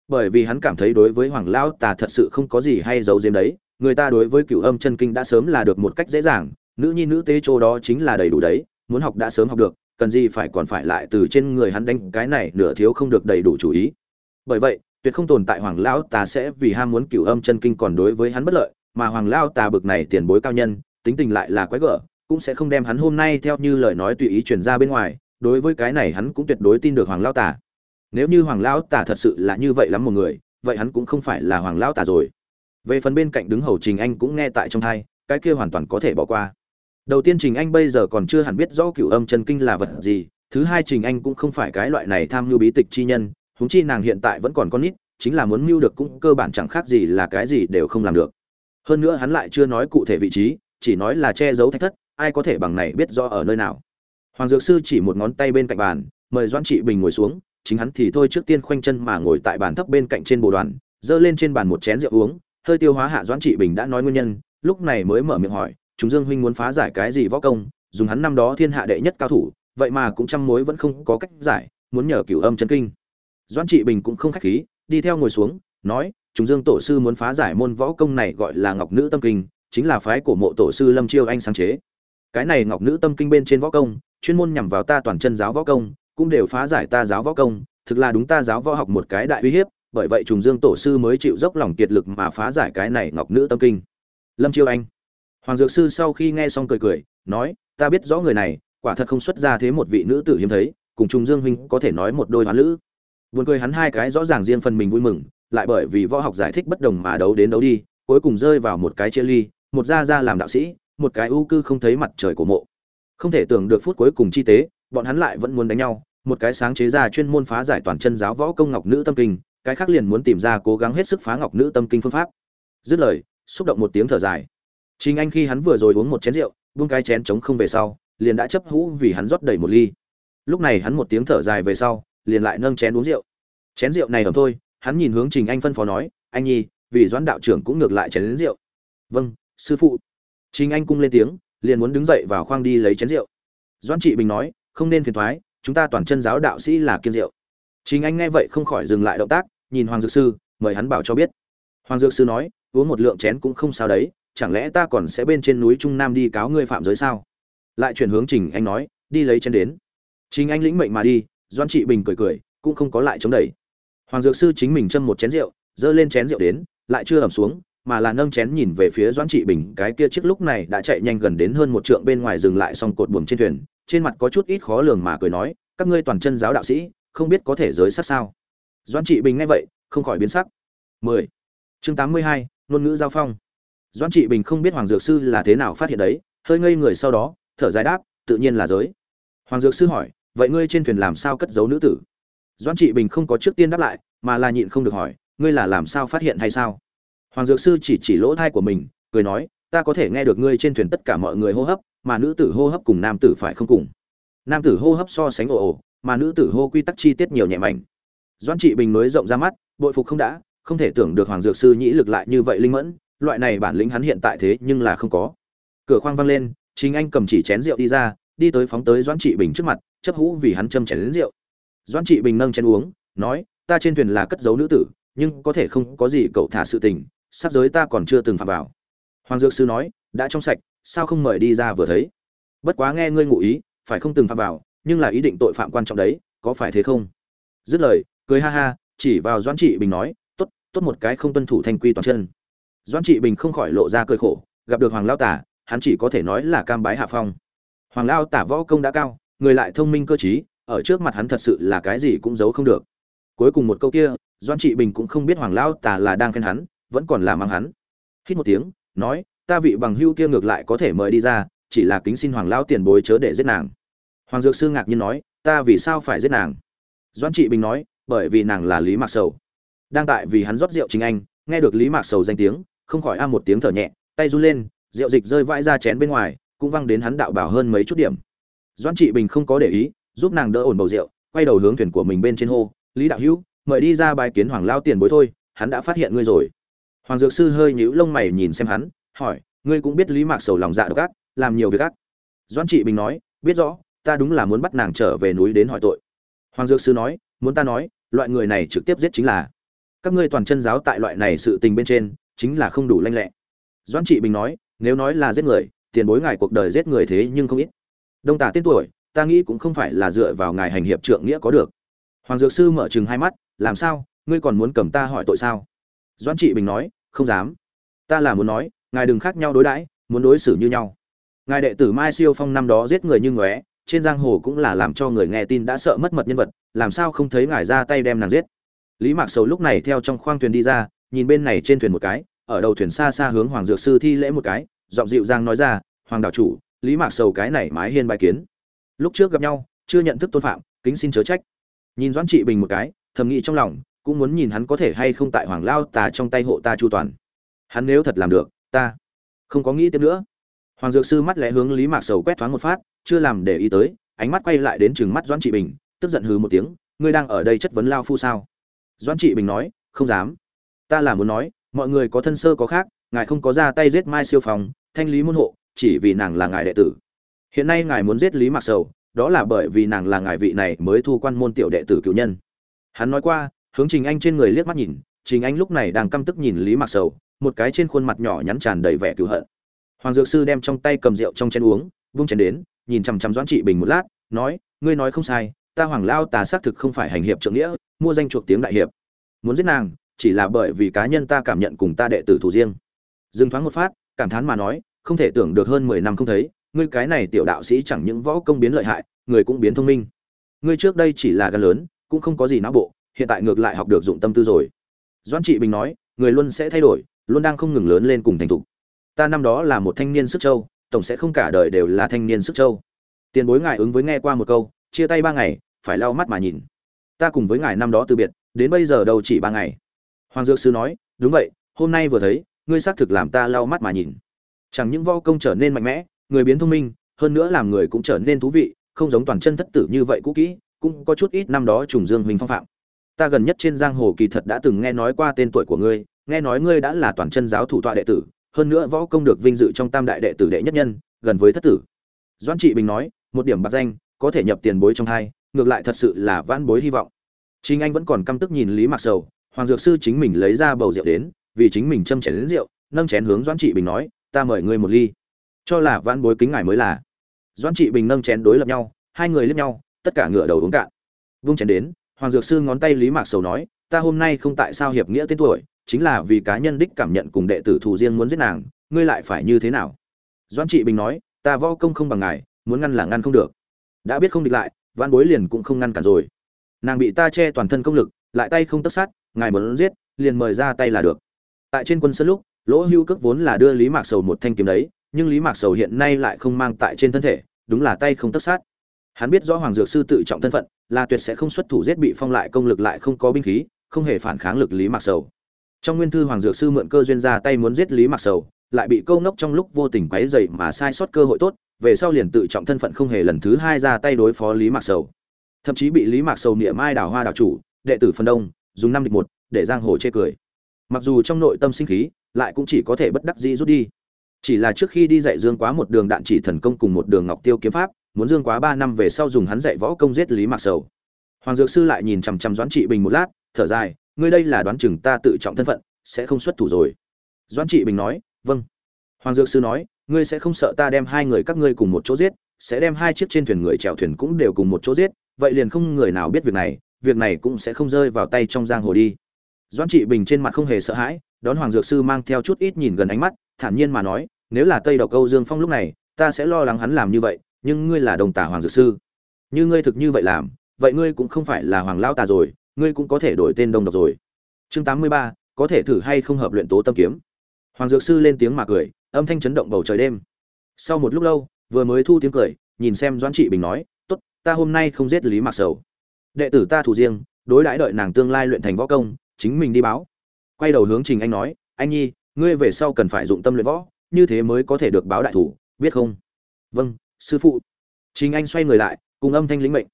Bởi vì hắn cảm thấy đối với hoàng lão tà thật sự không có gì hay giấu giếm đấy, người ta đối với cửu âm chân kinh đã sớm là được một cách dễ dàng nữ nhi nữ tế chỗ đó chính là đầy đủ đấy, muốn học đã sớm học được, cần gì phải còn phải lại từ trên người hắn đánh cái này, nửa thiếu không được đầy đủ chủ ý. Bởi vậy, tuyệt không tồn tại hoàng lão tà sẽ vì ham muốn cửu âm chân kinh còn đối với hắn bất lợi, mà hoàng lão tà bực này tiền bối cao nhân, tính tình lại là quái gở, cũng sẽ không đem hắn hôm nay theo như lời nói tùy ý truyền ra bên ngoài, đối với cái này hắn cũng tuyệt đối tin được hoàng lão tà. Nếu như hoàng lão tà thật sự là như vậy lắm một người, vậy hắn cũng không phải là hoàng lão tà rồi. Về phần bên cạnh đứng hầu trình anh cũng nghe tại trong thai cái kia hoàn toàn có thể bỏ qua đầu tiên trình anh bây giờ còn chưa hẳn biết rõ cửu âm chân kinh là vật gì, thứ hai trình anh cũng không phải cái loại này tham mưu bí tịch chi nhân, huống chi nàng hiện tại vẫn còn con nít, chính là muốn mưu được cũng cơ bản chẳng khác gì là cái gì đều không làm được. Hơn nữa hắn lại chưa nói cụ thể vị trí, chỉ nói là che giấu thách thất, ai có thể bằng này biết rõ ở nơi nào. Hoàng dược sư chỉ một ngón tay bên cạnh bàn, mời doãn trị bình ngồi xuống, chính hắn thì thôi trước tiên khoanh chân mà ngồi tại bàn thấp bên cạnh trên bồ đoàn, giơ lên trên bàn một chén rượu uống, hơi tiêu hóa hạ doãn trị bình đã nói nguyên nhân, lúc này mới mở miệng hỏi chúng dương huynh muốn phá giải cái gì võ công, dùng hắn năm đó thiên hạ đệ nhất cao thủ, vậy mà cũng trăm mối vẫn không có cách giải, muốn nhờ cửu âm chân kinh. Doãn trị bình cũng không khách khí, đi theo ngồi xuống, nói, chúng dương tổ sư muốn phá giải môn võ công này gọi là ngọc nữ tâm kinh, chính là phái của mộ tổ sư lâm chiêu anh sáng chế. Cái này ngọc nữ tâm kinh bên trên võ công, chuyên môn nhằm vào ta toàn chân giáo võ công, cũng đều phá giải ta giáo võ công, thực là đúng ta giáo võ học một cái đại uy hiếp, bởi vậy trùng dương tổ sư mới chịu dốc lòng kiệt lực mà phá giải cái này ngọc nữ tâm kinh. Lâm chiêu anh hoàng dược sư sau khi nghe xong cười cười, nói, ta biết rõ người này, quả thật không xuất ra thế một vị nữ tử hiếm thấy, cùng Trung dương huynh có thể nói một đôi hoán lữ. Buồn cười hắn hai cái rõ ràng riêng phần mình vui mừng, lại bởi vì võ học giải thích bất đồng mà đấu đến đấu đi, cuối cùng rơi vào một cái chia ly, một gia gia làm đạo sĩ, một cái ưu cư không thấy mặt trời của mộ. Không thể tưởng được phút cuối cùng chi tế, bọn hắn lại vẫn muốn đánh nhau, một cái sáng chế ra chuyên môn phá giải toàn chân giáo võ công ngọc nữ tâm kinh, cái khác liền muốn tìm ra cố gắng hết sức phá ngọc nữ tâm kinh phương pháp. Dứt lời, xúc động một tiếng thở dài chính anh khi hắn vừa rồi uống một chén rượu, buông cái chén trống không về sau, liền đã chấp hũ vì hắn rót đầy một ly. Lúc này hắn một tiếng thở dài về sau, liền lại nâng chén uống rượu. Chén rượu này ẩm thôi, hắn nhìn hướng trình anh phân phó nói, anh nhi, vì doãn đạo trưởng cũng ngược lại chén đến rượu. Vâng sư phụ. Trình anh cung lên tiếng, liền muốn đứng dậy vào khoang đi lấy chén rượu. Doãn trị bình nói, không nên phiền thoái, chúng ta toàn chân giáo đạo sĩ là kiêng rượu. Trình anh nghe vậy không khỏi dừng lại động tác, nhìn hoàng dược sư, mời hắn bảo cho biết. Hoàng dược sư nói, uống một lượng chén cũng không sao đấy chẳng lẽ ta còn sẽ bên trên núi trung nam đi cáo ngươi phạm giới sao? Lại chuyển hướng trình anh nói đi lấy chén đến. Chính anh lĩnh mệnh mà đi doan trị bình cười cười cũng không có lại chống đẩy. Hoàng dược sư chính mình châm một chén rượu dơ lên chén rượu đến lại chưa ẩm xuống mà là nâng chén nhìn về phía doãn trị bình cái kia chiếc lúc này đã chạy nhanh gần đến hơn một trượng bên ngoài dừng lại xong cột buồm trên thuyền trên mặt có chút ít khó lường mà cười nói các ngươi toàn chân giáo đạo sĩ không biết có thể giới sát sao? Doãn trị bình nghe vậy không khỏi biến sắc. 10. chương 82, ngôn ngữ giao phong doãn trị bình không biết hoàng dược sư là thế nào phát hiện đấy, hơi ngây người sau đó, thở dài đáp, tự nhiên là giới. Hoàng dược sư hỏi, vậy ngươi trên thuyền làm sao cất giấu nữ tử? Doãn trị bình không có trước tiên đáp lại, mà là nhịn không được hỏi, ngươi là làm sao phát hiện hay sao? Hoàng dược sư chỉ chỉ lỗ thai của mình, cười nói, ta có thể nghe được ngươi trên thuyền tất cả mọi người hô hấp, mà nữ tử hô hấp cùng nam tử phải không cùng. Nam tử hô hấp so sánh ồ ồ, mà nữ tử hô quy tắc chi tiết nhiều nhẹ mảnh. Doãn trị bình nối rộng ra mắt, bội phục không đã, không thể tưởng được hoàng dược sư nhĩ lực lại như vậy linh mẫn loại này bản lĩnh hắn hiện tại thế nhưng là không có. Cửa khoang văng lên chính anh cầm chỉ chén rượu đi ra, đi tới phóng tới doãn trị bình trước mặt, chấp hũ vì hắn châm chén đến rượu. Doãn trị bình nâng chén uống, nói, ta trên thuyền là cất giấu nữ tử, nhưng có thể không có gì cậu thả sự tình, sắp giới ta còn chưa từng phạm vào. Hoàng dược sư nói, đã trong sạch, sao không mời đi ra vừa thấy? Bất quá nghe ngươi ngụ ý, phải không từng phạm vào, nhưng là ý định tội phạm quan trọng đấy, có phải thế không? Dứt lời, cười ha ha, chỉ vào doãn trị bình nói, tốt tốt một cái không tuân thủ thanh quy toàn chân doãn trị bình không khỏi lộ ra cơi khổ, gặp được hoàng lao tả, hắn chỉ có thể nói là cam bái hạ phong. Hoàng lao tả võ công đã cao, người lại thông minh cơ t ở trước mặt hắn thật sự là cái gì cũng giấu không được. Cuối cùng một câu kia doan trị bình cũng không biết hoàng lao tả là đang khen hắn, vẫn còn là mang hắn. Hít một tiếng, nói, ta vị bằng hưu kia ngược lại có thể mời đi ra, chỉ là kính xin hoàng lao tiền bối chớ để giết nàng. Hoàng dược sư ngạc nhiên nói, ta vì sao phải giết nàng? Doan trị bình nói, bởi vì nàng là lý mạc sầu. Đang tại vì hắn rót rượu chính anh, nghe được lý mạc sầu danh tiếng không khỏi a một tiếng thở nhẹ, tay run lên, rượu dịch rơi vãi ra chén bên ngoài, cũng văng đến hắn đạo bảo hơn mấy chút điểm. Doan trị bình không có để ý, giúp nàng đỡ ổn bầu rượu, quay đầu hướng thuyền của mình bên trên hô, lý đạo hữu, mời đi ra bài kiến hoàng lao tiền bối thôi, hắn đã phát hiện ngươi rồi. Hoàng dược sư hơi nhíu lông mày nhìn xem hắn, hỏi, ngươi cũng biết lý mạc sầu lòng dạ độc ác, làm nhiều việc ác? Doan trị bình nói, biết rõ, ta đúng là muốn bắt nàng trở về núi đến hỏi tội. Hoàng dược sư nói, muốn ta nói, loại người này trực tiếp giết chính là các ngươi toàn chân giáo tại loại này sự tình bên trên chính là không đủ lanh lẹ. Doan trị bình nói, nếu nói là giết người, tiền bối ngài cuộc đời giết người thế nhưng không ít. Đông tả tên tuổi, ta nghĩ cũng không phải là dựa vào ngài hành hiệp trượng nghĩa có được. Hoàng dược sư mở chừng hai mắt, làm sao? Ngươi còn muốn cầm ta hỏi tội sao? Doan trị bình nói, không dám. Ta là muốn nói, ngài đừng khác nhau đối đãi, muốn đối xử như nhau. Ngài đệ tử mai siêu phong năm đó giết người như ngóe, trên giang hồ cũng là làm cho người nghe tin đã sợ mất mật nhân vật, làm sao không thấy ngài ra tay đem nàng giết? Lý mạc sầu lúc này theo trong khoang thuyền đi ra nhìn bên này trên thuyền một cái, ở đầu thuyền xa xa hướng hoàng dược sư thi lễ một cái, giọng dịu dàng nói ra, hoàng đạo chủ, lý mạc sầu cái này mái hiên bài kiến. Lúc trước gặp nhau, chưa nhận thức tôn phạm, kính xin chớ trách. Nhìn doãn trị bình một cái, thầm nghĩ trong lòng, cũng muốn nhìn hắn có thể hay không tại hoàng lao tà trong tay hộ ta chu toàn. Hắn nếu thật làm được, ta không có nghĩ tiếp nữa. Hoàng dược sư mắt lẽ hướng lý mạc sầu quét thoáng một phát, chưa làm để ý tới, ánh mắt quay lại đến chừng mắt doãn trị bình, tức giận hừ một tiếng, ngươi đang ở đây chất vấn lao phu sao? Doãn trị bình nói, không dám ta là muốn nói, mọi người có thân sơ có khác, ngài không có ra tay giết mai siêu phòng thanh lý môn hộ, chỉ vì nàng là ngài đệ tử. Hiện nay ngài muốn giết lý mạc sầu, đó là bởi vì nàng là ngài vị này mới thu quan môn tiểu đệ tử cựu nhân. Hắn nói qua, hướng trình anh trên người liếc mắt nhìn, trình anh lúc này đang căm tức nhìn lý mạc sầu, một cái trên khuôn mặt nhỏ nhắn tràn đầy vẻ cựu hận. Hoàng dược sư đem trong tay cầm rượu trong chén uống, vung chén đến, nhìn chằm chằm doãn trị bình một lát, nói, ngươi nói không sai, ta hoàng lao tà xác thực không phải hành hiệp trượng nghĩa, mua danh chuộc tiếng đại hiệp. Muốn giết nàng chỉ là bởi vì cá nhân ta cảm nhận cùng ta đệ tử thủ riêng. Dừng thoáng một phát, cảm thán mà nói, không thể tưởng được hơn mười năm không thấy, ngươi cái này tiểu đạo sĩ chẳng những võ công biến lợi hại, người cũng biến thông minh. Ngươi trước đây chỉ là gan lớn, cũng không có gì não bộ, hiện tại ngược lại học được dụng tâm tư rồi. Doãn trị bình nói, người luôn sẽ thay đổi, luôn đang không ngừng lớn lên cùng thành thục. Ta năm đó là một thanh niên sức châu tổng sẽ không cả đời đều là thanh niên sức châu tiền bối ngài ứng với nghe qua một câu, chia tay ba ngày, phải lau mắt mà nhìn. Ta cùng với ngài năm đó từ biệt, đến bây giờ đâu chỉ ba ngày hoàng dược sư nói, đúng vậy, hôm nay vừa thấy, ngươi xác thực làm ta lau mắt mà nhìn. Chẳng những vo công trở nên mạnh mẽ, người biến thông minh, hơn nữa làm người cũng trở nên thú vị, không giống toàn chân thất tử như vậy cũ kỹ, cũng có chút ít năm đó trùng dương huỳnh phong phạm. Ta gần nhất trên giang hồ kỳ thật đã từng nghe nói qua tên tuổi của ngươi, nghe nói ngươi đã là toàn chân giáo thủ tọa đệ tử, hơn nữa võ công được vinh dự trong tam đại đệ tử đệ nhất nhân, gần với thất tử. Doãn trị bình nói, một điểm bạc danh, có thể nhập tiền bối trong hai, ngược lại thật sự là vãn bối hy vọng. Chính anh vẫn còn căm tức nhìn lý mạc sầu hoàng dược sư chính mình lấy ra bầu rượu đến, vì chính mình châm chén đến rượu, nâng chén hướng doãn trị bình nói, ta mời ngươi một ly. Cho là vãn bối kính ngài mới là. Doãn trị bình nâng chén đối lập nhau, hai người liếc nhau, tất cả ngựa đầu uống cạn. Vung chén đến, hoàng dược sư ngón tay lý mạc sầu nói, ta hôm nay không tại sao hiệp nghĩa tên tuổi, chính là vì cá nhân đích cảm nhận cùng đệ tử thù riêng muốn giết nàng, ngươi lại phải như thế nào? Doãn trị bình nói, ta võ công không bằng ngài, muốn ngăn là ngăn không được. Đã biết không địch lại, vãn bối liền cũng không ngăn cản rồi. Nàng bị ta che toàn thân công lực, lại tay không tất sát ngài muốn giết, liền mời ra tay là được. Tại trên quân sơn lúc, lỗ hưu cước vốn là đưa lý mạc sầu một thanh kiếm đấy, nhưng lý mạc sầu hiện nay lại không mang tại trên thân thể, đúng là tay không tất sát. Hắn biết rõ hoàng dược sư tự trọng thân phận, là tuyệt sẽ không xuất thủ giết bị phong lại công lực lại không có binh khí, không hề phản kháng lực lý mạc sầu. Trong nguyên thư hoàng dược sư mượn cơ duyên ra tay muốn giết lý mạc sầu, lại bị câu ngốc trong lúc vô tình quấy rầy mà sai sót cơ hội tốt, về sau liền tự trọng thân phận không hề lần thứ hai ra tay đối phó lý mạc sầu. Thậm chí bị lý mạc sầu niệm mai đào hoa đảo chủ, đệ tử phân đông dùng năm địch một, để giang hồ chê cười. Mặc dù trong nội tâm sinh khí, lại cũng chỉ có thể bất đắc dĩ rút đi. Chỉ là trước khi đi dạy dương quá một đường đạn chỉ thần công cùng một đường ngọc tiêu kiếm pháp, muốn dương quá ba năm về sau dùng hắn dạy võ công giết lý mạc sầu. Hoàng dược sư lại nhìn chằm chằm doãn trị bình một lát, thở dài, ngươi đây là đoán chừng ta tự trọng thân phận, sẽ không xuất thủ rồi. Doãn trị bình nói vâng. Hoàng dược sư nói, ngươi sẽ không sợ ta đem hai người các ngươi cùng một chỗ giết, sẽ đem hai chiếc trên thuyền người chèo thuyền cũng đều cùng một chỗ giết, vậy liền không người nào biết việc này việc này cũng sẽ không rơi vào tay trong giang hồ đi. Doãn trị bình trên mặt không hề sợ hãi, đón hoàng dược sư mang theo chút ít nhìn gần ánh mắt, thản nhiên mà nói, nếu là tây độc câu dương phong lúc này, ta sẽ lo lắng hắn làm như vậy, nhưng ngươi là đồng tả hoàng dược sư. Như ngươi thực như vậy làm, vậy ngươi cũng không phải là hoàng lão tà rồi, ngươi cũng có thể đổi tên đông độc rồi. Chương tám mươi ba, có thể thử hay không hợp luyện tố tâm kiếm. Hoàng dược sư lên tiếng mà cười, âm thanh chấn động bầu trời đêm. Sau một lúc lâu, vừa mới thu tiếng cười, nhìn xem doãn trị bình nói, tốt, ta hôm nay không giết lý mạc sầu đệ tử ta thủ riêng, đối đãi đợi nàng tương lai luyện thành võ công, chính mình đi báo. Quay đầu hướng trình anh nói, anh nhi, ngươi về sau cần phải dụng tâm luyện võ, như thế mới có thể được báo đại thủ, biết không? Vâng sư phụ. Trình anh xoay người lại, cùng âm thanh lĩnh mệnh.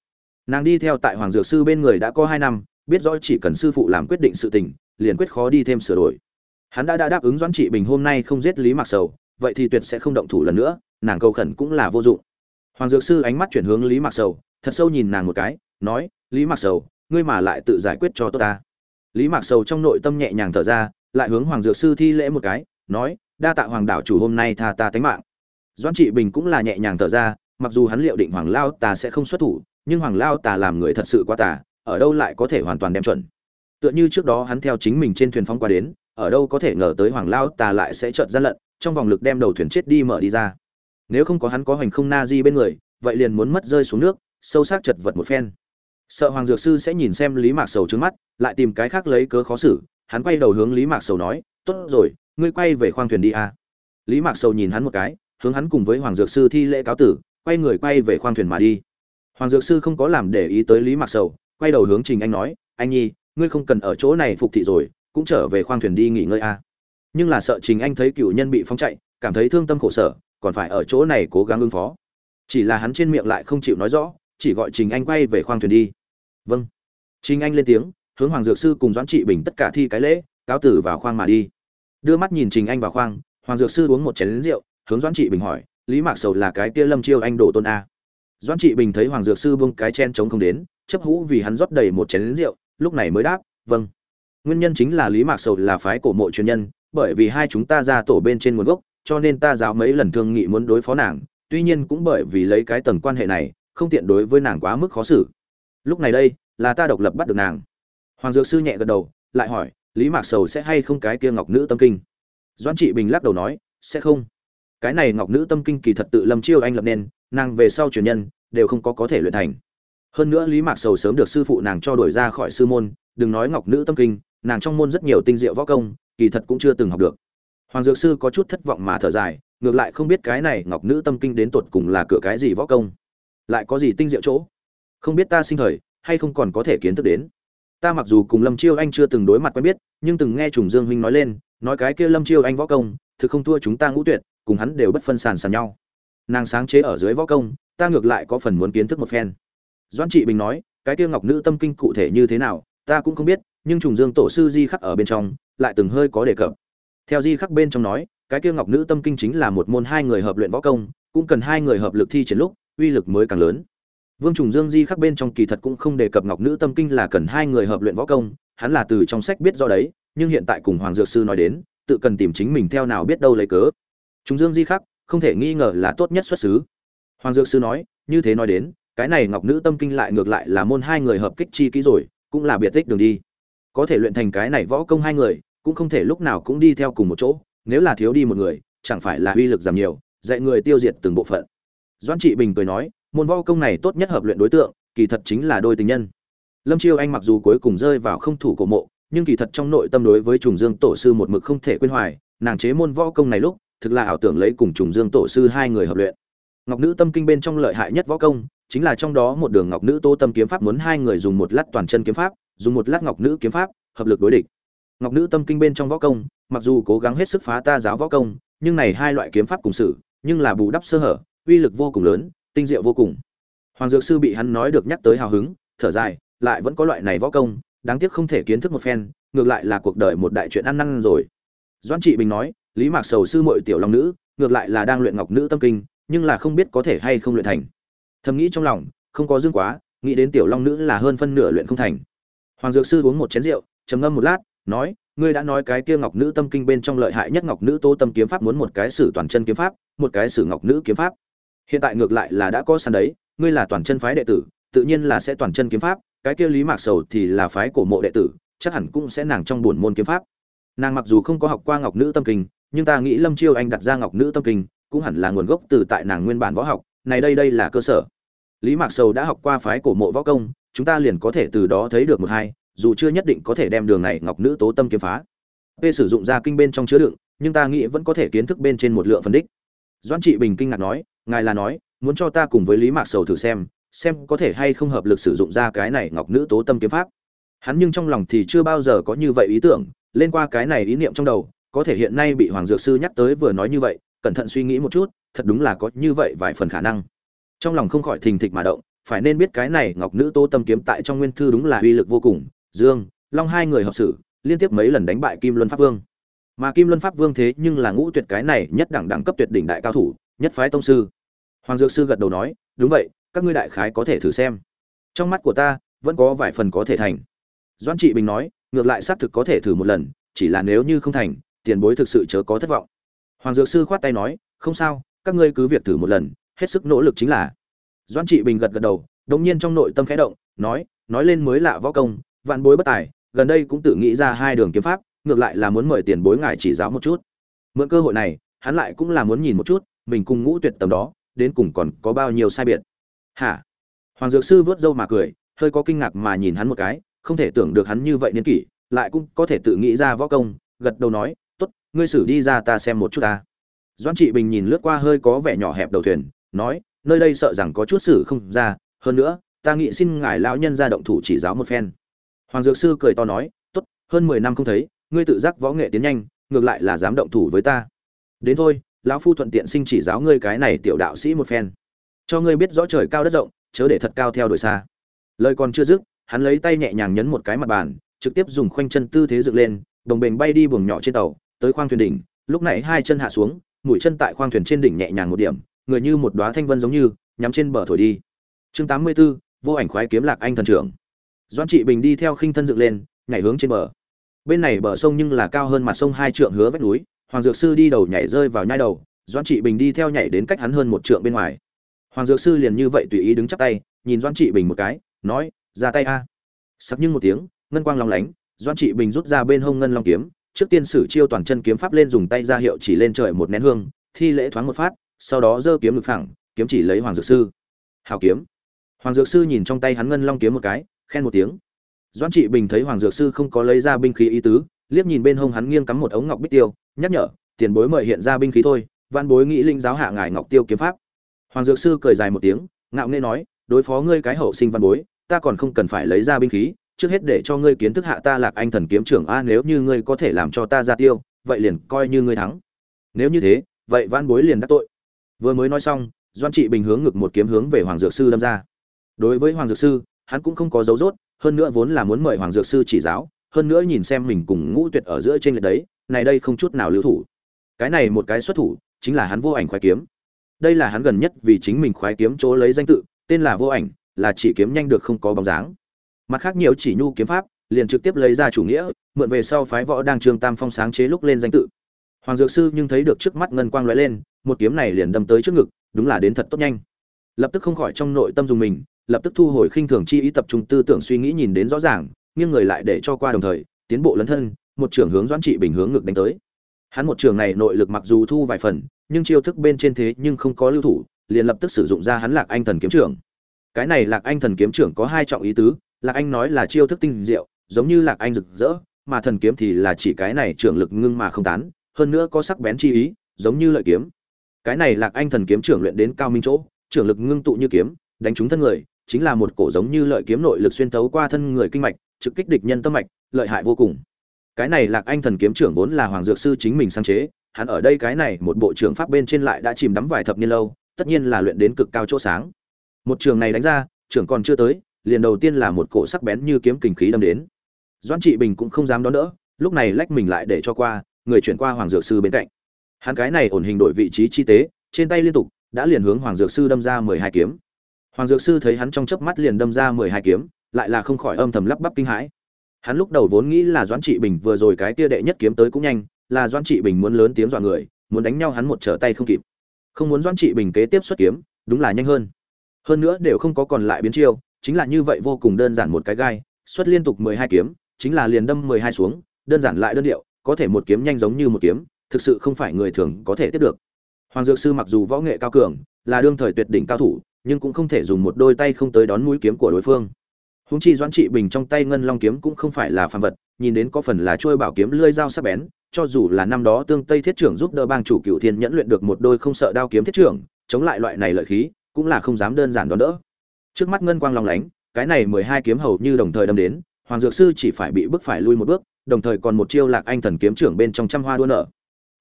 Nàng đi theo tại hoàng dược sư bên người đã có hai năm, biết rõ chỉ cần sư phụ làm quyết định sự tình, liền quyết khó đi thêm sửa đổi. Hắn đã đã đáp ứng doãn trị bình hôm nay không giết lý mạc sầu, vậy thì tuyệt sẽ không động thủ lần nữa, nàng cầu khẩn cũng là vô dụng. Hoàng dược sư ánh mắt chuyển hướng lý mạc sầu, thật sâu nhìn nàng một cái, nói lý mạc sầu, ngươi mà lại tự giải quyết cho tốt ta. Lý mạc sầu trong nội tâm nhẹ nhàng thở ra, lại hướng hoàng dược sư thi lễ một cái, nói, đa tạ hoàng đảo chủ hôm nay tha ta tánh mạng. Doãn trị bình cũng là nhẹ nhàng thở ra, mặc dù hắn liệu định hoàng lao tà sẽ không xuất thủ, nhưng hoàng lao tà làm người thật sự quá tà, ở đâu lại có thể hoàn toàn đem chuẩn. Tựa như trước đó hắn theo chính mình trên thuyền phóng qua đến, ở đâu có thể ngờ tới hoàng lao tà lại sẽ trợn gian lận trong vòng lực đem đầu thuyền chết đi mở đi ra. Nếu không có hắn có hoành không na di bên người, vậy liền muốn mất rơi xuống nước, sâu sắc chật vật một phen sợ hoàng dược sư sẽ nhìn xem lý mạc sầu trứng mắt, lại tìm cái khác lấy cớ khó xử, hắn quay đầu hướng lý mạc sầu nói, tốt rồi, ngươi quay về khoang thuyền đi à. lý mạc sầu nhìn hắn một cái, hướng hắn cùng với hoàng dược sư thi lễ cáo tử, quay người quay về khoang thuyền mà đi. Hoàng dược sư không có làm để ý tới lý mạc sầu, quay đầu hướng trình anh nói, anh nhi, ngươi không cần ở chỗ này phục thị rồi, cũng trở về khoang thuyền đi nghỉ ngơi a. Nhưng là sợ trình anh thấy cựu nhân bị phóng chạy, cảm thấy thương tâm khổ sở, còn phải ở chỗ này cố gắng ứng phó. Chỉ là hắn trên miệng lại không chịu nói rõ, chỉ gọi trình anh quay về khoang thuyền đi vâng. Trình anh lên tiếng, hướng hoàng dược sư cùng doãn trị bình tất cả thi cái lễ, cáo tử vào khoang mà đi. Đưa mắt nhìn trình anh vào khoang, hoàng dược sư uống một chén lính rượu, hướng doãn trị bình hỏi, lý mạc sầu là cái kia lâm chiêu anh đổ tôn a? Doãn trị bình thấy hoàng dược sư buông cái chen chống không đến, chấp hũ vì hắn rót đầy một chén lính rượu, lúc này mới đáp vâng. Nguyên nhân chính là lý mạc sầu là phái cổ mộ truyền nhân, bởi vì hai chúng ta ra tổ bên trên nguồn gốc, cho nên ta giáo mấy lần thương nghị muốn đối phó nàng, tuy nhiên cũng bởi vì lấy cái tầng quan hệ này, không tiện đối với nàng quá mức khó xử lúc này đây, là ta độc lập bắt được nàng. Hoàng dược sư nhẹ gật đầu, lại hỏi, lý mạc sầu sẽ hay không cái kia ngọc nữ tâm kinh? Doãn trị bình lắc đầu nói, sẽ không. Cái này ngọc nữ tâm kinh kỳ thật tự lâm chiêu anh lập nên, nàng về sau truyền nhân, đều không có có thể luyện thành. Hơn nữa lý mạc sầu sớm được sư phụ nàng cho đuổi ra khỏi sư môn, đừng nói ngọc nữ tâm kinh, nàng trong môn rất nhiều tinh diệu võ công, kỳ thật cũng chưa từng học được. Hoàng dược sư có chút thất vọng mà thở dài, ngược lại không biết cái này ngọc nữ tâm kinh đến tột cùng là cửa cái gì võ công? Lại có gì tinh diệu chỗ? Không biết ta sinh thời, hay không còn có thể kiến thức đến. Ta mặc dù cùng lâm chiêu anh chưa từng đối mặt quen biết, nhưng từng nghe trùng dương huynh nói lên, nói cái kia lâm chiêu anh võ công, thực không thua chúng ta ngũ tuyệt, cùng hắn đều bất phân sàn sàn nhau. Nàng sáng chế ở dưới võ công, ta ngược lại có phần muốn kiến thức một phen. Doãn trị bình nói, cái kia ngọc nữ tâm kinh cụ thể như thế nào, ta cũng không biết, nhưng trùng dương tổ sư di khắc ở bên trong, lại từng hơi có đề cập. Theo di khắc bên trong nói, cái kia ngọc nữ tâm kinh chính là một môn hai người hợp luyện võ công, cũng cần hai người hợp lực thi triển lúc, uy lực mới càng lớn vương trùng dương di khắc bên trong kỳ thật cũng không đề cập ngọc nữ tâm kinh là cần hai người hợp luyện võ công, hắn là từ trong sách biết do đấy, nhưng hiện tại cùng hoàng dược sư nói đến, tự cần tìm chính mình theo nào biết đâu lấy cớ. Trùng dương di khắc, không thể nghi ngờ là tốt nhất xuất xứ. Hoàng dược sư nói, như thế nói đến, cái này ngọc nữ tâm kinh lại ngược lại là môn hai người hợp kích chi kỹ rồi, cũng là biệt tích đường đi. Có thể luyện thành cái này võ công hai người, cũng không thể lúc nào cũng đi theo cùng một chỗ, nếu là thiếu đi một người, chẳng phải là uy lực giảm nhiều, dạy người tiêu diệt từng bộ phận. Doãn trị bình cười nói môn võ công này tốt nhất hợp luyện đối tượng, kỳ thật chính là đôi tình nhân. Lâm chiêu anh mặc dù cuối cùng rơi vào không thủ cổ mộ, nhưng kỳ thật trong nội tâm đối với trùng dương tổ sư một mực không thể quên hoài, nàng chế môn võ công này lúc, thực là ảo tưởng lấy cùng trùng dương tổ sư hai người hợp luyện. Ngọc nữ tâm kinh bên trong lợi hại nhất võ công, chính là trong đó một đường ngọc nữ tô tâm kiếm pháp muốn hai người dùng một lát toàn chân kiếm pháp, dùng một lát ngọc nữ kiếm pháp, hợp lực đối địch. Ngọc nữ tâm kinh bên trong võ công, mặc dù cố gắng hết sức phá ta giáo võ công, nhưng này hai loại kiếm pháp cùng sự, nhưng là bù đắp sơ hở, uy lực vô cùng lớn tinh diệu vô cùng. Hoàng dược sư bị hắn nói được nhắc tới hào hứng, thở dài, lại vẫn có loại này võ công, đáng tiếc không thể kiến thức một phen, ngược lại là cuộc đời một đại chuyện ăn năn rồi. Doãn trị bình nói, lý mạc sầu sư muội tiểu long nữ, ngược lại là đang luyện ngọc nữ tâm kinh, nhưng là không biết có thể hay không luyện thành. Thầm nghĩ trong lòng, không có dương quá, nghĩ đến tiểu long nữ là hơn phân nửa luyện không thành. Hoàng dược sư uống một chén rượu, trầm ngâm một lát, nói, ngươi đã nói cái kia ngọc nữ tâm kinh bên trong lợi hại nhất ngọc nữ tô tâm kiếm pháp muốn một cái sử toàn chân kiếm pháp, một cái sử ngọc nữ kiếm pháp hiện tại ngược lại là đã có sẵn đấy, ngươi là toàn chân phái đệ tử, tự nhiên là sẽ toàn chân kiếm pháp, cái kia lý mạc sầu thì là phái cổ mộ đệ tử, chắc hẳn cũng sẽ nàng trong buồn môn kiếm pháp. Nàng mặc dù không có học qua ngọc nữ tâm kinh, nhưng ta nghĩ lâm chiêu anh đặt ra ngọc nữ tâm kinh, cũng hẳn là nguồn gốc từ tại nàng nguyên bản võ học, này đây đây là cơ sở. Lý mạc sầu đã học qua phái cổ mộ võ công, chúng ta liền có thể từ đó thấy được một hai, dù chưa nhất định có thể đem đường này ngọc nữ tố tâm kiếm phá. P sử dụng ra kinh bên trong chứa đựng, nhưng ta nghĩ vẫn có thể kiến thức bên trên một lượng phân đích doãn trị bình kinh ngạc nói ngài là nói muốn cho ta cùng với lý mạc sầu thử xem xem có thể hay không hợp lực sử dụng ra cái này ngọc nữ tố tâm kiếm pháp. Hắn nhưng trong lòng thì chưa bao giờ có như vậy ý tưởng lên qua cái này ý niệm trong đầu có thể hiện nay bị hoàng dược sư nhắc tới vừa nói như vậy cẩn thận suy nghĩ một chút thật đúng là có như vậy vài phần khả năng. Trong lòng không khỏi thình thịch mà động phải nên biết cái này ngọc nữ tô tâm kiếm tại trong nguyên thư đúng là uy lực vô cùng. Dương long hai người hợp sự, liên tiếp mấy lần đánh bại kim luân pháp vương mà kim luân pháp vương thế nhưng là ngũ tuyệt cái này nhất đẳng đẳng cấp tuyệt đỉnh đại cao thủ, nhất phái tông sư. Hoàng dược sư gật đầu nói, đúng vậy, các ngươi đại khái có thể thử xem. Trong mắt của ta, vẫn có vài phần có thể thành. Doan trị bình nói, ngược lại xác thực có thể thử một lần, chỉ là nếu như không thành, tiền bối thực sự chớ có thất vọng. Hoàng dược sư khoát tay nói, không sao, các ngươi cứ việc thử một lần, hết sức nỗ lực chính là. Doan trị bình gật gật đầu đống nhiên trong nội tâm khẽ động, nói nói lên mới lạ võ công, vạn bối bất tài, gần đây cũng tự nghĩ ra hai đường kiếm pháp ngược lại là muốn mời tiền bối ngài chỉ giáo một chút. Mượn cơ hội này, hắn lại cũng là muốn nhìn một chút, mình cùng ngũ tuyệt tầm đó, đến cùng còn có bao nhiêu sai biệt. Hả? Hoàng dược sư vớt râu mà cười, hơi có kinh ngạc mà nhìn hắn một cái, không thể tưởng được hắn như vậy niên kỷ, lại cũng có thể tự nghĩ ra võ công, gật đầu nói, tốt, ngươi xử đi ra ta xem một chút ta. Doan trị bình nhìn lướt qua hơi có vẻ nhỏ hẹp đầu thuyền, nói, nơi đây sợ rằng có chút xử không ra, hơn nữa, ta nghĩ xin ngài lão nhân ra động thủ chỉ giáo một phen. Hoàng dược sư cười to nói, tốt, hơn mười năm không thấy ngươi tự giác võ nghệ tiến nhanh ngược lại là dám động thủ với ta. Đến thôi lão phu thuận tiện sinh chỉ giáo ngươi cái này tiểu đạo sĩ một phen. Cho ngươi biết rõ trời cao đất rộng chớ để thật cao theo đuổi xa. Lời còn chưa dứt hắn lấy tay nhẹ nhàng nhấn một cái mặt bàn trực tiếp dùng khoanh chân tư thế dựng lên đồng bình bay đi buồng nhỏ trên tàu tới khoang thuyền đỉnh lúc này hai chân hạ xuống mũi chân tại khoang thuyền trên đỉnh nhẹ nhàng một điểm người như một đóa thanh vân giống như nhắm trên bờ thổi đi. Chương tám mươi 84, vô ảnh khoái kiếm lạc anh thần trưởng. Doan trị bình đi theo khinh thân dựng lên nhảy hướng trên bờ bên này bờ sông nhưng là cao hơn mặt sông hai trượng hứa vách núi, hoàng dược sư đi đầu nhảy rơi vào nhai đầu doan trị bình đi theo nhảy đến cách hắn hơn một trượng bên ngoài. Hoàng dược sư liền như vậy tùy ý đứng chắp tay, nhìn doan trị bình một cái, nói, ra tay a. Sắc nhưng một tiếng, ngân quang long lánh doan trị bình rút ra bên hông ngân long kiếm, trước tiên sử chiêu toàn chân kiếm pháp lên dùng tay ra hiệu chỉ lên trời một nén hương, thi lễ thoáng một phát, sau đó giơ kiếm ngực phẳng, kiếm chỉ lấy hoàng dược sư. Hào kiếm. Hoàng dược sư nhìn trong tay hắn ngân long kiếm một cái, khen một tiếng doan trị bình thấy hoàng dược sư không có lấy ra binh khí ý tứ, liếc nhìn bên hông hắn nghiêng cắm một ống ngọc bích tiêu, nhắc nhở, tiền bối mời hiện ra binh khí thôi văn bối nghĩ linh giáo hạ ngài ngọc tiêu kiếm pháp. Hoàng dược sư cười dài một tiếng, ngạo nghễ nói, đối phó ngươi cái hậu sinh văn bối, ta còn không cần phải lấy ra binh khí, trước hết để cho ngươi kiến thức hạ ta lạc anh thần kiếm trưởng a, nếu như ngươi có thể làm cho ta ra tiêu, vậy liền coi như ngươi thắng. Nếu như thế, vậy văn bối liền đắc tội. Vừa mới nói xong doan trị bình hướng ngực một kiếm hướng về hoàng dược sư đâm ra. Đối với hoàng dược sư, hắn cũng không có dấu dốt hơn nữa vốn là muốn mời hoàng dược sư chỉ giáo, hơn nữa nhìn xem mình cùng ngũ tuyệt ở giữa trên lệch đấy, này đây không chút nào lưu thủ. Cái này một cái xuất thủ, chính là hắn vô ảnh khoái kiếm. Đây là hắn gần nhất vì chính mình khoái kiếm chỗ lấy danh tự, tên là vô ảnh, là chỉ kiếm nhanh được không có bóng dáng. Mặt khác nhiều chỉ nhu kiếm pháp, liền trực tiếp lấy ra chủ nghĩa, mượn về sau phái võ đang trương tam phong sáng chế lúc lên danh tự. Hoàng dược sư nhưng thấy được trước mắt ngân quang lóe lên, một kiếm này liền đâm tới trước ngực, đúng là đến thật tốt nhanh. Lập tức không khỏi trong nội tâm dùng mình lập tức thu hồi khinh thường chi ý tập trung tư tưởng suy nghĩ nhìn đến rõ ràng nghiêng người lại để cho qua đồng thời, tiến bộ lấn thân, một trưởng hướng doãn trị bình hướng ngực đánh tới. Hắn một trường này nội lực mặc dù thu vài phần, nhưng chiêu thức bên trên thế nhưng không có lưu thủ, liền lập tức sử dụng ra hắn lạc anh thần kiếm trưởng. Cái này lạc anh thần kiếm trưởng có hai trọng ý tứ, lạc anh nói là chiêu thức tinh diệu, giống như lạc anh rực rỡ, mà thần kiếm thì là chỉ cái này trưởng lực ngưng mà không tán, hơn nữa có sắc bén chi ý, giống như lợi kiếm. Cái này lạc anh thần kiếm trưởng luyện đến cao minh chỗ, trưởng lực ngưng tụ như kiếm, đánh trúng thân người chính là một cổ giống như lợi kiếm nội lực xuyên thấu qua thân người kinh mạch, trực kích địch nhân tâm mạch, lợi hại vô cùng. Cái này lạc anh thần kiếm trưởng vốn là hoàng dược sư chính mình sáng chế, hắn ở đây cái này một bộ trưởng pháp bên trên lại đã chìm đắm vài thập niên lâu, tất nhiên là luyện đến cực cao chỗ sáng. Một trường này đánh ra, trưởng còn chưa tới, liền đầu tiên là một cổ sắc bén như kiếm kình khí đâm đến. Doãn trị bình cũng không dám đón đỡ, lúc này lách mình lại để cho qua, người chuyển qua hoàng dược sư bên cạnh. Hắn cái này ổn hình đổi vị trí chi tế, trên tay liên tục, đã liền hướng hoàng dược sư đâm ra mười hai kiếm hoàng dược sư thấy hắn trong chớp mắt liền đâm ra mười hai kiếm, lại là không khỏi âm thầm lắp bắp kinh hãi. Hắn lúc đầu vốn nghĩ là doãn trị bình vừa rồi cái tia đệ nhất kiếm tới cũng nhanh, là doãn trị bình muốn lớn tiếng dọa người, muốn đánh nhau hắn một trở tay không kịp. Không muốn doãn trị bình kế tiếp xuất kiếm, đúng là nhanh hơn. Hơn nữa đều không có còn lại biến chiêu, chính là như vậy vô cùng đơn giản một cái gai, xuất liên tục mười hai kiếm, chính là liền đâm mười hai xuống, đơn giản lại đơn điệu, có thể một kiếm nhanh giống như một kiếm, thực sự không phải người thường có thể tiếp được. Hoàng dược sư mặc dù võ nghệ cao cường, là đương thời tuyệt đỉnh cao thủ nhưng cũng không thể dùng một đôi tay không tới đón mũi kiếm của đối phương. Húng chi doãn trị bình trong tay ngân long kiếm cũng không phải là phàm vật, nhìn đến có phần là trôi bảo kiếm lưỡi dao sắc bén, cho dù là năm đó tương tây thiết trưởng giúp đỡ bang chủ cựu thiên nhẫn luyện được một đôi không sợ đao kiếm thiết trưởng, chống lại loại này lợi khí, cũng là không dám đơn giản đón đỡ. Trước mắt ngân quang long lánh, cái này mười hai kiếm hầu như đồng thời đâm đến, hoàng dược sư chỉ phải bị bức phải lui một bước, đồng thời còn một chiêu lạc anh thần kiếm trưởng bên trong trăm hoa đua nở.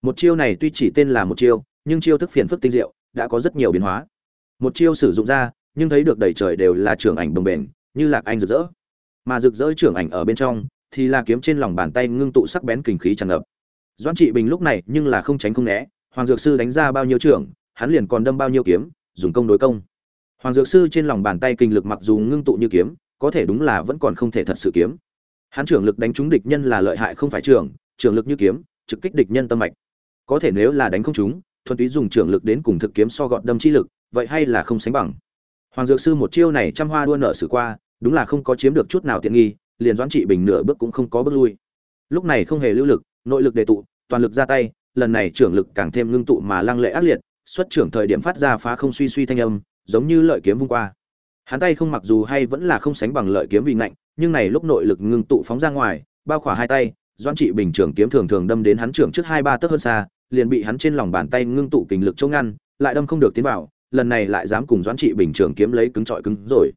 Một chiêu này tuy chỉ tên là một chiêu, nhưng chiêu thức phiền phức tinh diệu, đã có rất nhiều biến hóa một chiêu sử dụng ra, nhưng thấy được đầy trời đều là trưởng ảnh đồng bền, như lạc anh rực rỡ. Mà rực rỡ trưởng ảnh ở bên trong, thì là kiếm trên lòng bàn tay ngưng tụ sắc bén kình khí tràn ngập. Doãn trị bình lúc này nhưng là không tránh không né, hoàng dược sư đánh ra bao nhiêu trưởng, hắn liền còn đâm bao nhiêu kiếm, dùng công đối công. Hoàng dược sư trên lòng bàn tay kinh lực mặc dù ngưng tụ như kiếm, có thể đúng là vẫn còn không thể thật sự kiếm. Hắn trưởng lực đánh trúng địch nhân là lợi hại không phải trưởng trưởng lực như kiếm, trực kích địch nhân tâm mạch. Có thể nếu là đánh không trúng, thuần túy dùng trưởng lực đến cùng thực kiếm so gọt đâm chi lực vậy hay là không sánh bằng? Hoàng dược sư một chiêu này trăm hoa đua nợ xử qua, đúng là không có chiếm được chút nào tiện nghi, liền doãn trị bình nửa bước cũng không có bước lui. Lúc này không hề lưu lực, nội lực đề tụ, toàn lực ra tay, lần này trưởng lực càng thêm ngưng tụ mà lăng lệ ác liệt, xuất trưởng thời điểm phát ra phá không suy suy thanh âm, giống như lợi kiếm vung qua. Hắn tay không mặc dù hay vẫn là không sánh bằng lợi kiếm vì ngạnh, nhưng này lúc nội lực ngưng tụ phóng ra ngoài, bao khỏa hai tay, doãn trị bình trưởng kiếm thường thường đâm đến hắn trưởng trước hai ba tấc hơn xa, liền bị hắn trên lòng bàn tay ngưng tụ kình lực chống ngăn, lại đâm không được tiến vào lần này lại dám cùng doãn trị bình trưởng kiếm lấy cứng trọi cứng rồi.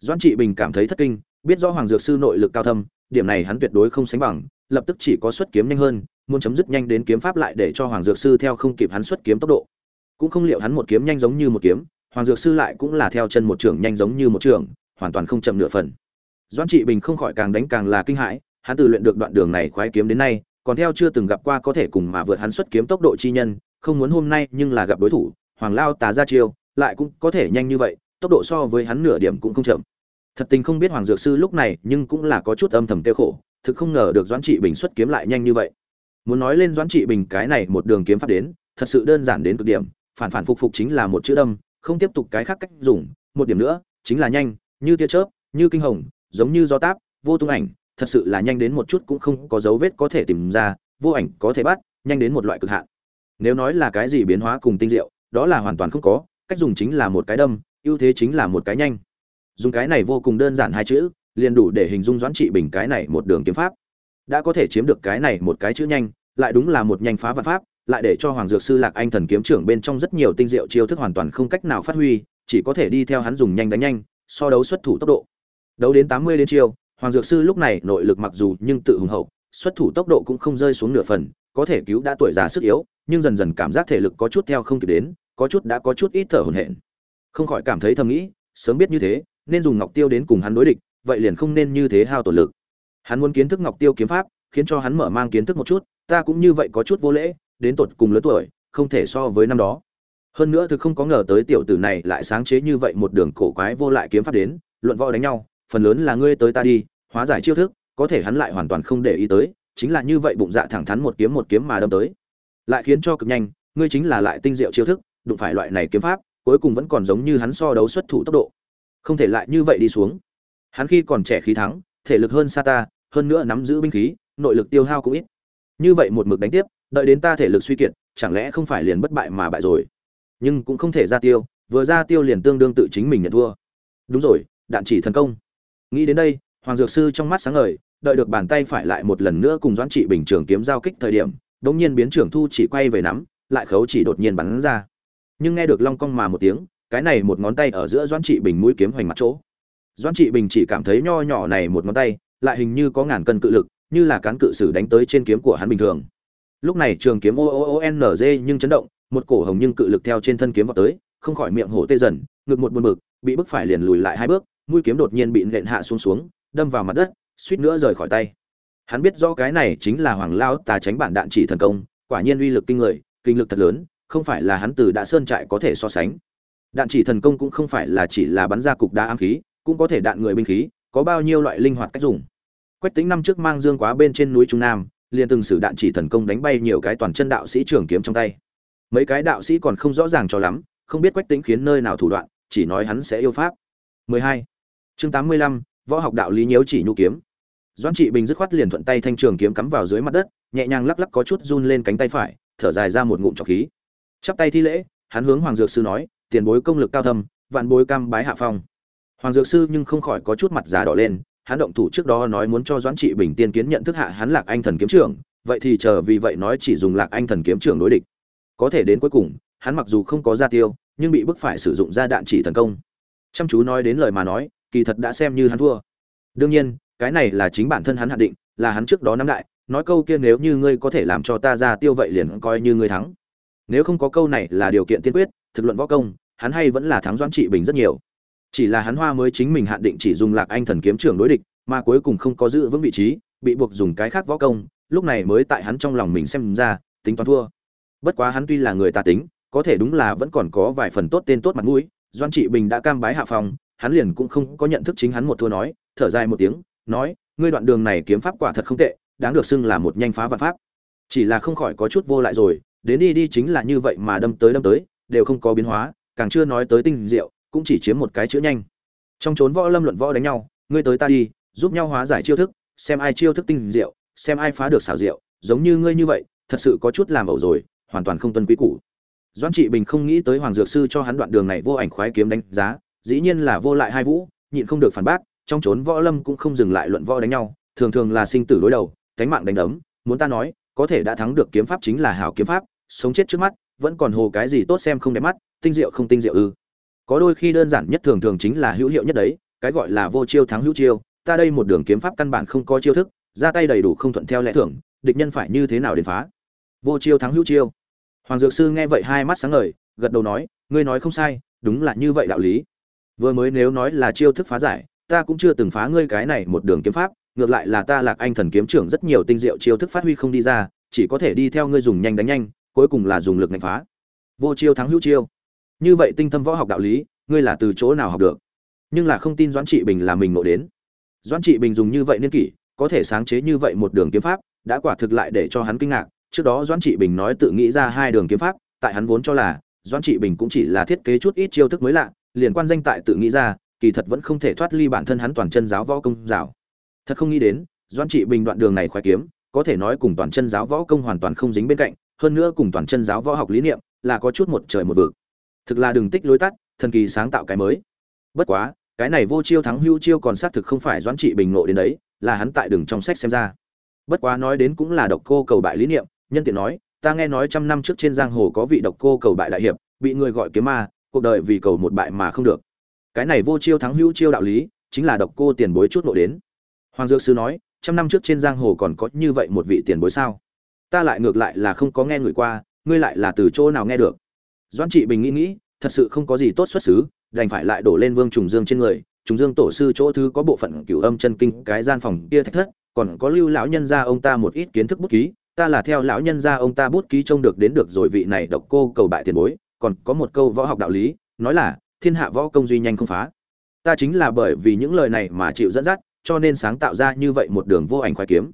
Doãn trị bình cảm thấy thất kinh, biết rõ hoàng dược sư nội lực cao thâm, điểm này hắn tuyệt đối không sánh bằng, lập tức chỉ có xuất kiếm nhanh hơn, muốn chấm dứt nhanh đến kiếm pháp lại để cho hoàng dược sư theo không kịp hắn xuất kiếm tốc độ. Cũng không liệu hắn một kiếm nhanh giống như một kiếm, hoàng dược sư lại cũng là theo chân một trưởng nhanh giống như một trưởng, hoàn toàn không chậm nửa phần. Doãn trị bình không khỏi càng đánh càng là kinh hãi, hắn từ luyện được đoạn đường này khoái kiếm đến nay, còn theo chưa từng gặp qua có thể cùng mà vượt hắn xuất kiếm tốc độ chi nhân, không muốn hôm nay nhưng là gặp đối thủ hoàng lao tà ra chiêu, lại cũng có thể nhanh như vậy, tốc độ so với hắn nửa điểm cũng không chậm. Thật tình không biết hoàng dược sư lúc này nhưng cũng là có chút âm thầm tiêu khổ, thực không ngờ được doãn trị bình xuất kiếm lại nhanh như vậy. Muốn nói lên doãn trị bình cái này một đường kiếm pháp đến, thật sự đơn giản đến cực điểm, phản phản phục phục chính là một chữ đâm, không tiếp tục cái khác cách dùng, một điểm nữa, chính là nhanh, như tia chớp, như kinh hồng, giống như gió táp, vô tung ảnh, thật sự là nhanh đến một chút cũng không có dấu vết có thể tìm ra, vô ảnh có thể bắt, nhanh đến một loại cực hạn. Nếu nói là cái gì biến hóa cùng tinh diệu đó là hoàn toàn không có, cách dùng chính là một cái đâm, ưu thế chính là một cái nhanh. Dùng cái này vô cùng đơn giản hai chữ, liền đủ để hình dung doãn trị bình cái này một đường kiếm pháp. Đã có thể chiếm được cái này một cái chữ nhanh, lại đúng là một nhanh phá vạn pháp, lại để cho hoàng dược sư lạc anh thần kiếm trưởng bên trong rất nhiều tinh diệu chiêu thức hoàn toàn không cách nào phát huy, chỉ có thể đi theo hắn dùng nhanh đánh nhanh, so đấu xuất thủ tốc độ. Đấu đến tám mươi đến chiêu, hoàng dược sư lúc này nội lực mặc dù nhưng tự hùng hậu, xuất thủ tốc độ cũng không rơi xuống nửa phần, có thể cứu đã tuổi già sức yếu, nhưng dần dần cảm giác thể lực có chút theo không kịp đến có chút đã có chút ít thở hổn hển. Không khỏi cảm thấy thầm nghĩ, sớm biết như thế, nên dùng ngọc tiêu đến cùng hắn đối địch, vậy liền không nên như thế hao tổn lực. Hắn muốn kiến thức ngọc tiêu kiếm pháp, khiến cho hắn mở mang kiến thức một chút, ta cũng như vậy có chút vô lễ, đến tột cùng lớn tuổi, không thể so với năm đó. Hơn nữa thực không có ngờ tới tiểu tử này lại sáng chế như vậy một đường cổ quái vô lại kiếm pháp đến, luận võ đánh nhau, phần lớn là ngươi tới ta đi, hóa giải chiêu thức, có thể hắn lại hoàn toàn không để ý tới, chính là như vậy bụng dạ thẳng thắn một kiếm một kiếm mà đâm tới. Lại khiến cho cực nhanh, ngươi chính là lại tinh diệu chiêu thức đụng phải loại này kiếm pháp, cuối cùng vẫn còn giống như hắn so đấu xuất thủ tốc độ. Không thể lại như vậy đi xuống. Hắn khi còn trẻ khí thắng, thể lực hơn xa ta hơn nữa nắm giữ binh khí, nội lực tiêu hao cũng ít. Như vậy một mực đánh tiếp, đợi đến ta thể lực suy kiệt, chẳng lẽ không phải liền bất bại mà bại rồi? Nhưng cũng không thể ra tiêu, vừa ra tiêu liền tương đương tự chính mình nhận thua. Đúng rồi, đạn chỉ thần công. Nghĩ đến đây, hoàng dược sư trong mắt sáng ngời, đợi được bàn tay phải lại một lần nữa cùng doãn trị bình trường kiếm giao kích thời điểm, đống nhiên biến trưởng thu chỉ quay về nắm, lại khấu chỉ đột nhiên bắn ra nhưng nghe được long cong mà một tiếng, cái này một ngón tay ở giữa doãn trị bình mũi kiếm hoành mặt chỗ. Doãn trị bình chỉ cảm thấy nho nhỏ này một ngón tay, lại hình như có ngàn cân cự lực, như là cán cự sử đánh tới trên kiếm của hắn bình thường. Lúc này trường kiếm o o o n g nhưng chấn động, một cổ hồng nhưng cự lực theo trên thân kiếm vào tới, không khỏi miệng hổ tê dần, ngực một buồn bực, bị bức phải liền lùi lại hai bước, mũi kiếm đột nhiên bị nện hạ xuống xuống, đâm vào mặt đất, suýt nữa rời khỏi tay. Hắn biết rõ cái này chính là hoàng lao tà tránh bản đạn chỉ thần công, quả nhiên uy lực kinh người, kinh lực thật lớn không phải là hắn từ đã sơn trại có thể so sánh. Đạn chỉ thần công cũng không phải là chỉ là bắn ra cục đá ám khí cũng có thể đạn người binh khí có bao nhiêu loại linh hoạt cách dùng. Quách tính năm trước mang dương quá bên trên núi trung nam liền từng sử đạn chỉ thần công đánh bay nhiều cái toàn chân đạo sĩ trường kiếm trong tay. Mấy cái đạo sĩ còn không rõ ràng cho lắm không biết quách tính khiến nơi nào thủ đoạn chỉ nói hắn sẽ yêu pháp. 12. chương 85, võ học đạo lý nhiễu chỉ nhu kiếm. Doãn trị bình dứt khoát liền thuận tay thanh trường kiếm cắm vào dưới mặt đất nhẹ nhàng lắc lắc có chút run lên cánh tay phải thở dài ra một ngụm trọc khí chắp tay thi lễ, hắn hướng hoàng dược sư nói, tiền bối công lực cao thâm, vạn bối cam bái hạ phong. Hoàng dược sư nhưng không khỏi có chút mặt già đỏ lên, hắn động thủ trước đó nói muốn cho doãn trị bình tiên kiến nhận thức hạ hắn lạc anh thần kiếm trưởng, vậy thì chờ vì vậy nói chỉ dùng lạc anh thần kiếm trưởng đối địch. Có thể đến cuối cùng, hắn mặc dù không có ra tiêu, nhưng bị bức phải sử dụng ra đạn chỉ thần công. Chăm chú nói đến lời mà nói, kỳ thật đã xem như hắn thua. Đương nhiên, cái này là chính bản thân hắn hạn định, là hắn trước đó nắm đại, nói câu kia nếu như ngươi có thể làm cho ta ra tiêu vậy liền coi như ngươi thắng nếu không có câu này là điều kiện tiên quyết, thực luận võ công, hắn hay vẫn là thắng doãn trị bình rất nhiều. Chỉ là hắn hoa mới chính mình hạn định chỉ dùng lạc anh thần kiếm trưởng đối địch, mà cuối cùng không có giữ vững vị trí, bị buộc dùng cái khác võ công, lúc này mới tại hắn trong lòng mình xem ra, tính toán thua. Bất quá hắn tuy là người ta tính, có thể đúng là vẫn còn có vài phần tốt tên tốt mặt mũi doan trị bình đã cam bái hạ phòng hắn liền cũng không có nhận thức chính hắn một thua nói, thở dài một tiếng, nói, ngươi đoạn đường này kiếm pháp quả thật không tệ, đáng được xưng là một nhanh phá vạn pháp. Chỉ là không khỏi có chút vô lại rồi đến đi đi chính là như vậy mà đâm tới đâm tới, đều không có biến hóa, càng chưa nói tới tinh diệu, cũng chỉ chiếm một cái chữ nhanh. Trong trốn võ lâm luận võ đánh nhau, ngươi tới ta đi, giúp nhau hóa giải chiêu thức, xem ai chiêu thức tinh diệu, xem ai phá được xảo diệu, giống như ngươi như vậy, thật sự có chút làm ẩu rồi, hoàn toàn không tuân quý cũ doãn trị bình không nghĩ tới hoàng dược sư cho hắn đoạn đường này vô ảnh khoái kiếm đánh giá, dĩ nhiên là vô lại hai vũ, nhịn không được phản bác, trong trốn võ lâm cũng không dừng lại luận võ đánh nhau, thường thường là sinh tử đối đầu, cánh mạng đánh đấm, muốn ta nói, có thể đã thắng được kiếm pháp chính là hảo kiếm pháp sống chết trước mắt, vẫn còn hồ cái gì tốt xem không đẹp mắt, tinh diệu không tinh diệu ư. Có đôi khi đơn giản nhất thường thường chính là hữu hiệu nhất đấy, cái gọi là vô chiêu thắng hữu chiêu, ta đây một đường kiếm pháp căn bản không có chiêu thức, ra tay đầy đủ không thuận theo lẽ thường, địch nhân phải như thế nào đến phá? Vô chiêu thắng hữu chiêu. Hoàng dược sư nghe vậy hai mắt sáng ngời, gật đầu nói, ngươi nói không sai, đúng là như vậy đạo lý. Vừa mới nếu nói là chiêu thức phá giải, ta cũng chưa từng phá ngươi cái này một đường kiếm pháp, ngược lại là ta lạc anh thần kiếm trưởng rất nhiều tinh diệu chiêu thức phát huy không đi ra, chỉ có thể đi theo ngươi dùng nhanh đánh nhanh cuối cùng là dùng lực đánh phá. Vô chiêu thắng hữu chiêu. Như vậy tinh thâm võ học đạo lý, ngươi là từ chỗ nào học được? Nhưng là không tin doãn trị bình là mình ngộ đến. Doãn trị bình dùng như vậy niên kỷ, có thể sáng chế như vậy một đường kiếm pháp, đã quả thực lại để cho hắn kinh ngạc. Trước đó doãn trị bình nói tự nghĩ ra hai đường kiếm pháp, tại hắn vốn cho là doãn trị bình cũng chỉ là thiết kế chút ít chiêu thức mới lạ, liền quan danh tại tự nghĩ ra, kỳ thật vẫn không thể thoát ly bản thân hắn toàn chân giáo võ công rào. Thật không nghĩ đến, doãn trị bình đoạn đường này khoái kiếm, có thể nói cùng toàn chân giáo võ công hoàn toàn không dính bên cạnh hơn nữa cùng toàn chân giáo võ học lý niệm là có chút một trời một vực. Thực là đường tích lối tắt, thần kỳ sáng tạo cái mới. Bất quá, cái này vô chiêu thắng hưu chiêu còn xác thực không phải doãn trị bình nộ đến đấy, là hắn tại đường trong sách xem ra. Bất quá nói đến cũng là độc cô cầu bại lý niệm, nhân tiện nói, ta nghe nói trăm năm trước trên giang hồ có vị độc cô cầu bại đại hiệp, bị người gọi kiếm ma, cuộc đời vì cầu một bại mà không được. Cái này vô chiêu thắng hữu chiêu đạo lý, chính là độc cô tiền bối chút nộ đến. Hoàng dược sư nói, trăm năm trước trên giang hồ còn có như vậy một vị tiền bối sao? Ta lại ngược lại là không có nghe người qua, ngươi lại là từ chỗ nào nghe được? Doan trị bình nghĩ nghĩ, thật sự không có gì tốt xuất xứ, đành phải lại đổ lên vương trùng dương trên người. Trùng dương tổ sư chỗ thứ có bộ phận cửu âm chân kinh, cái gian phòng kia thách thất, còn có lưu lão nhân gia ông ta một ít kiến thức bút ký. Ta là theo lão nhân gia ông ta bút ký trông được đến được rồi, vị này độc cô cầu bại tiền bối, còn có một câu võ học đạo lý, nói là, thiên hạ võ công duy nhanh không phá. Ta chính là bởi vì những lời này mà chịu dẫn dắt, cho nên sáng tạo ra như vậy một đường vô ảnh khoái kiếm.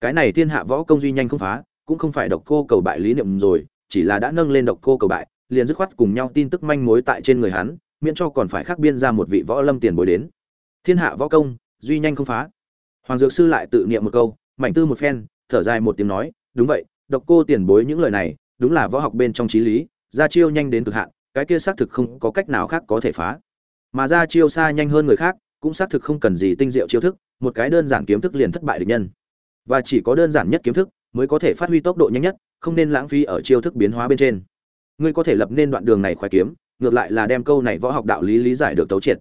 Cái này thiên hạ võ công duy nhanh không phá cũng không phải độc cô cầu bại lý niệm rồi, chỉ là đã nâng lên độc cô cầu bại, liền dứt khoát cùng nhau tin tức manh mối tại trên người hắn, miễn cho còn phải khắc biên ra một vị võ lâm tiền bối đến. Thiên hạ võ công, duy nhanh không phá. Hoàng dược sư lại tự niệm một câu, mảnh tư một phen, thở dài một tiếng nói, đúng vậy, độc cô tiền bối những lời này, đúng là võ học bên trong trí lý, ra chiêu nhanh đến cực hạn, cái kia xác thực không có cách nào khác có thể phá. Mà ra chiêu xa nhanh hơn người khác, cũng xác thực không cần gì tinh diệu chiêu thức, một cái đơn giản kiếm thức liền thất bại địch nhân. Và chỉ có đơn giản nhất kiếm thức mới có thể phát huy tốc độ nhanh nhất, không nên lãng phí ở chiêu thức biến hóa bên trên. Ngươi có thể lập nên đoạn đường này khoái kiếm, ngược lại là đem câu này võ học đạo lý lý giải được tấu triệt.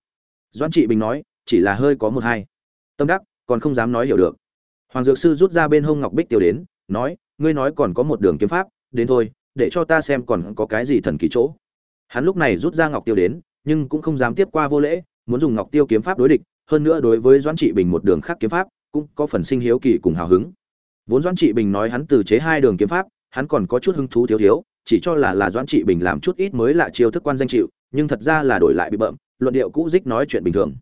Doan trị bình nói, chỉ là hơi có một hai. Tâm đắc, còn không dám nói hiểu được. Hoàng dược sư rút ra bên hông ngọc bích tiêu đến, nói, ngươi nói còn có một đường kiếm pháp, đến thôi, để cho ta xem còn có cái gì thần kỳ chỗ. Hắn lúc này rút ra ngọc tiêu đến, nhưng cũng không dám tiếp qua vô lễ, muốn dùng ngọc tiêu kiếm pháp đối địch, hơn nữa đối với doãn trị bình một đường khác kiếm pháp, cũng có phần sinh hiếu kỳ cùng hào hứng vốn doãn trị bình nói hắn từ chế hai đường kiếm pháp, hắn còn có chút hứng thú thiếu thiếu, chỉ cho là là doãn trị bình làm chút ít mới lạ chiêu thức quan danh chịu, nhưng thật ra là đổi lại bị bậm. luận điệu cũ dích nói chuyện bình thường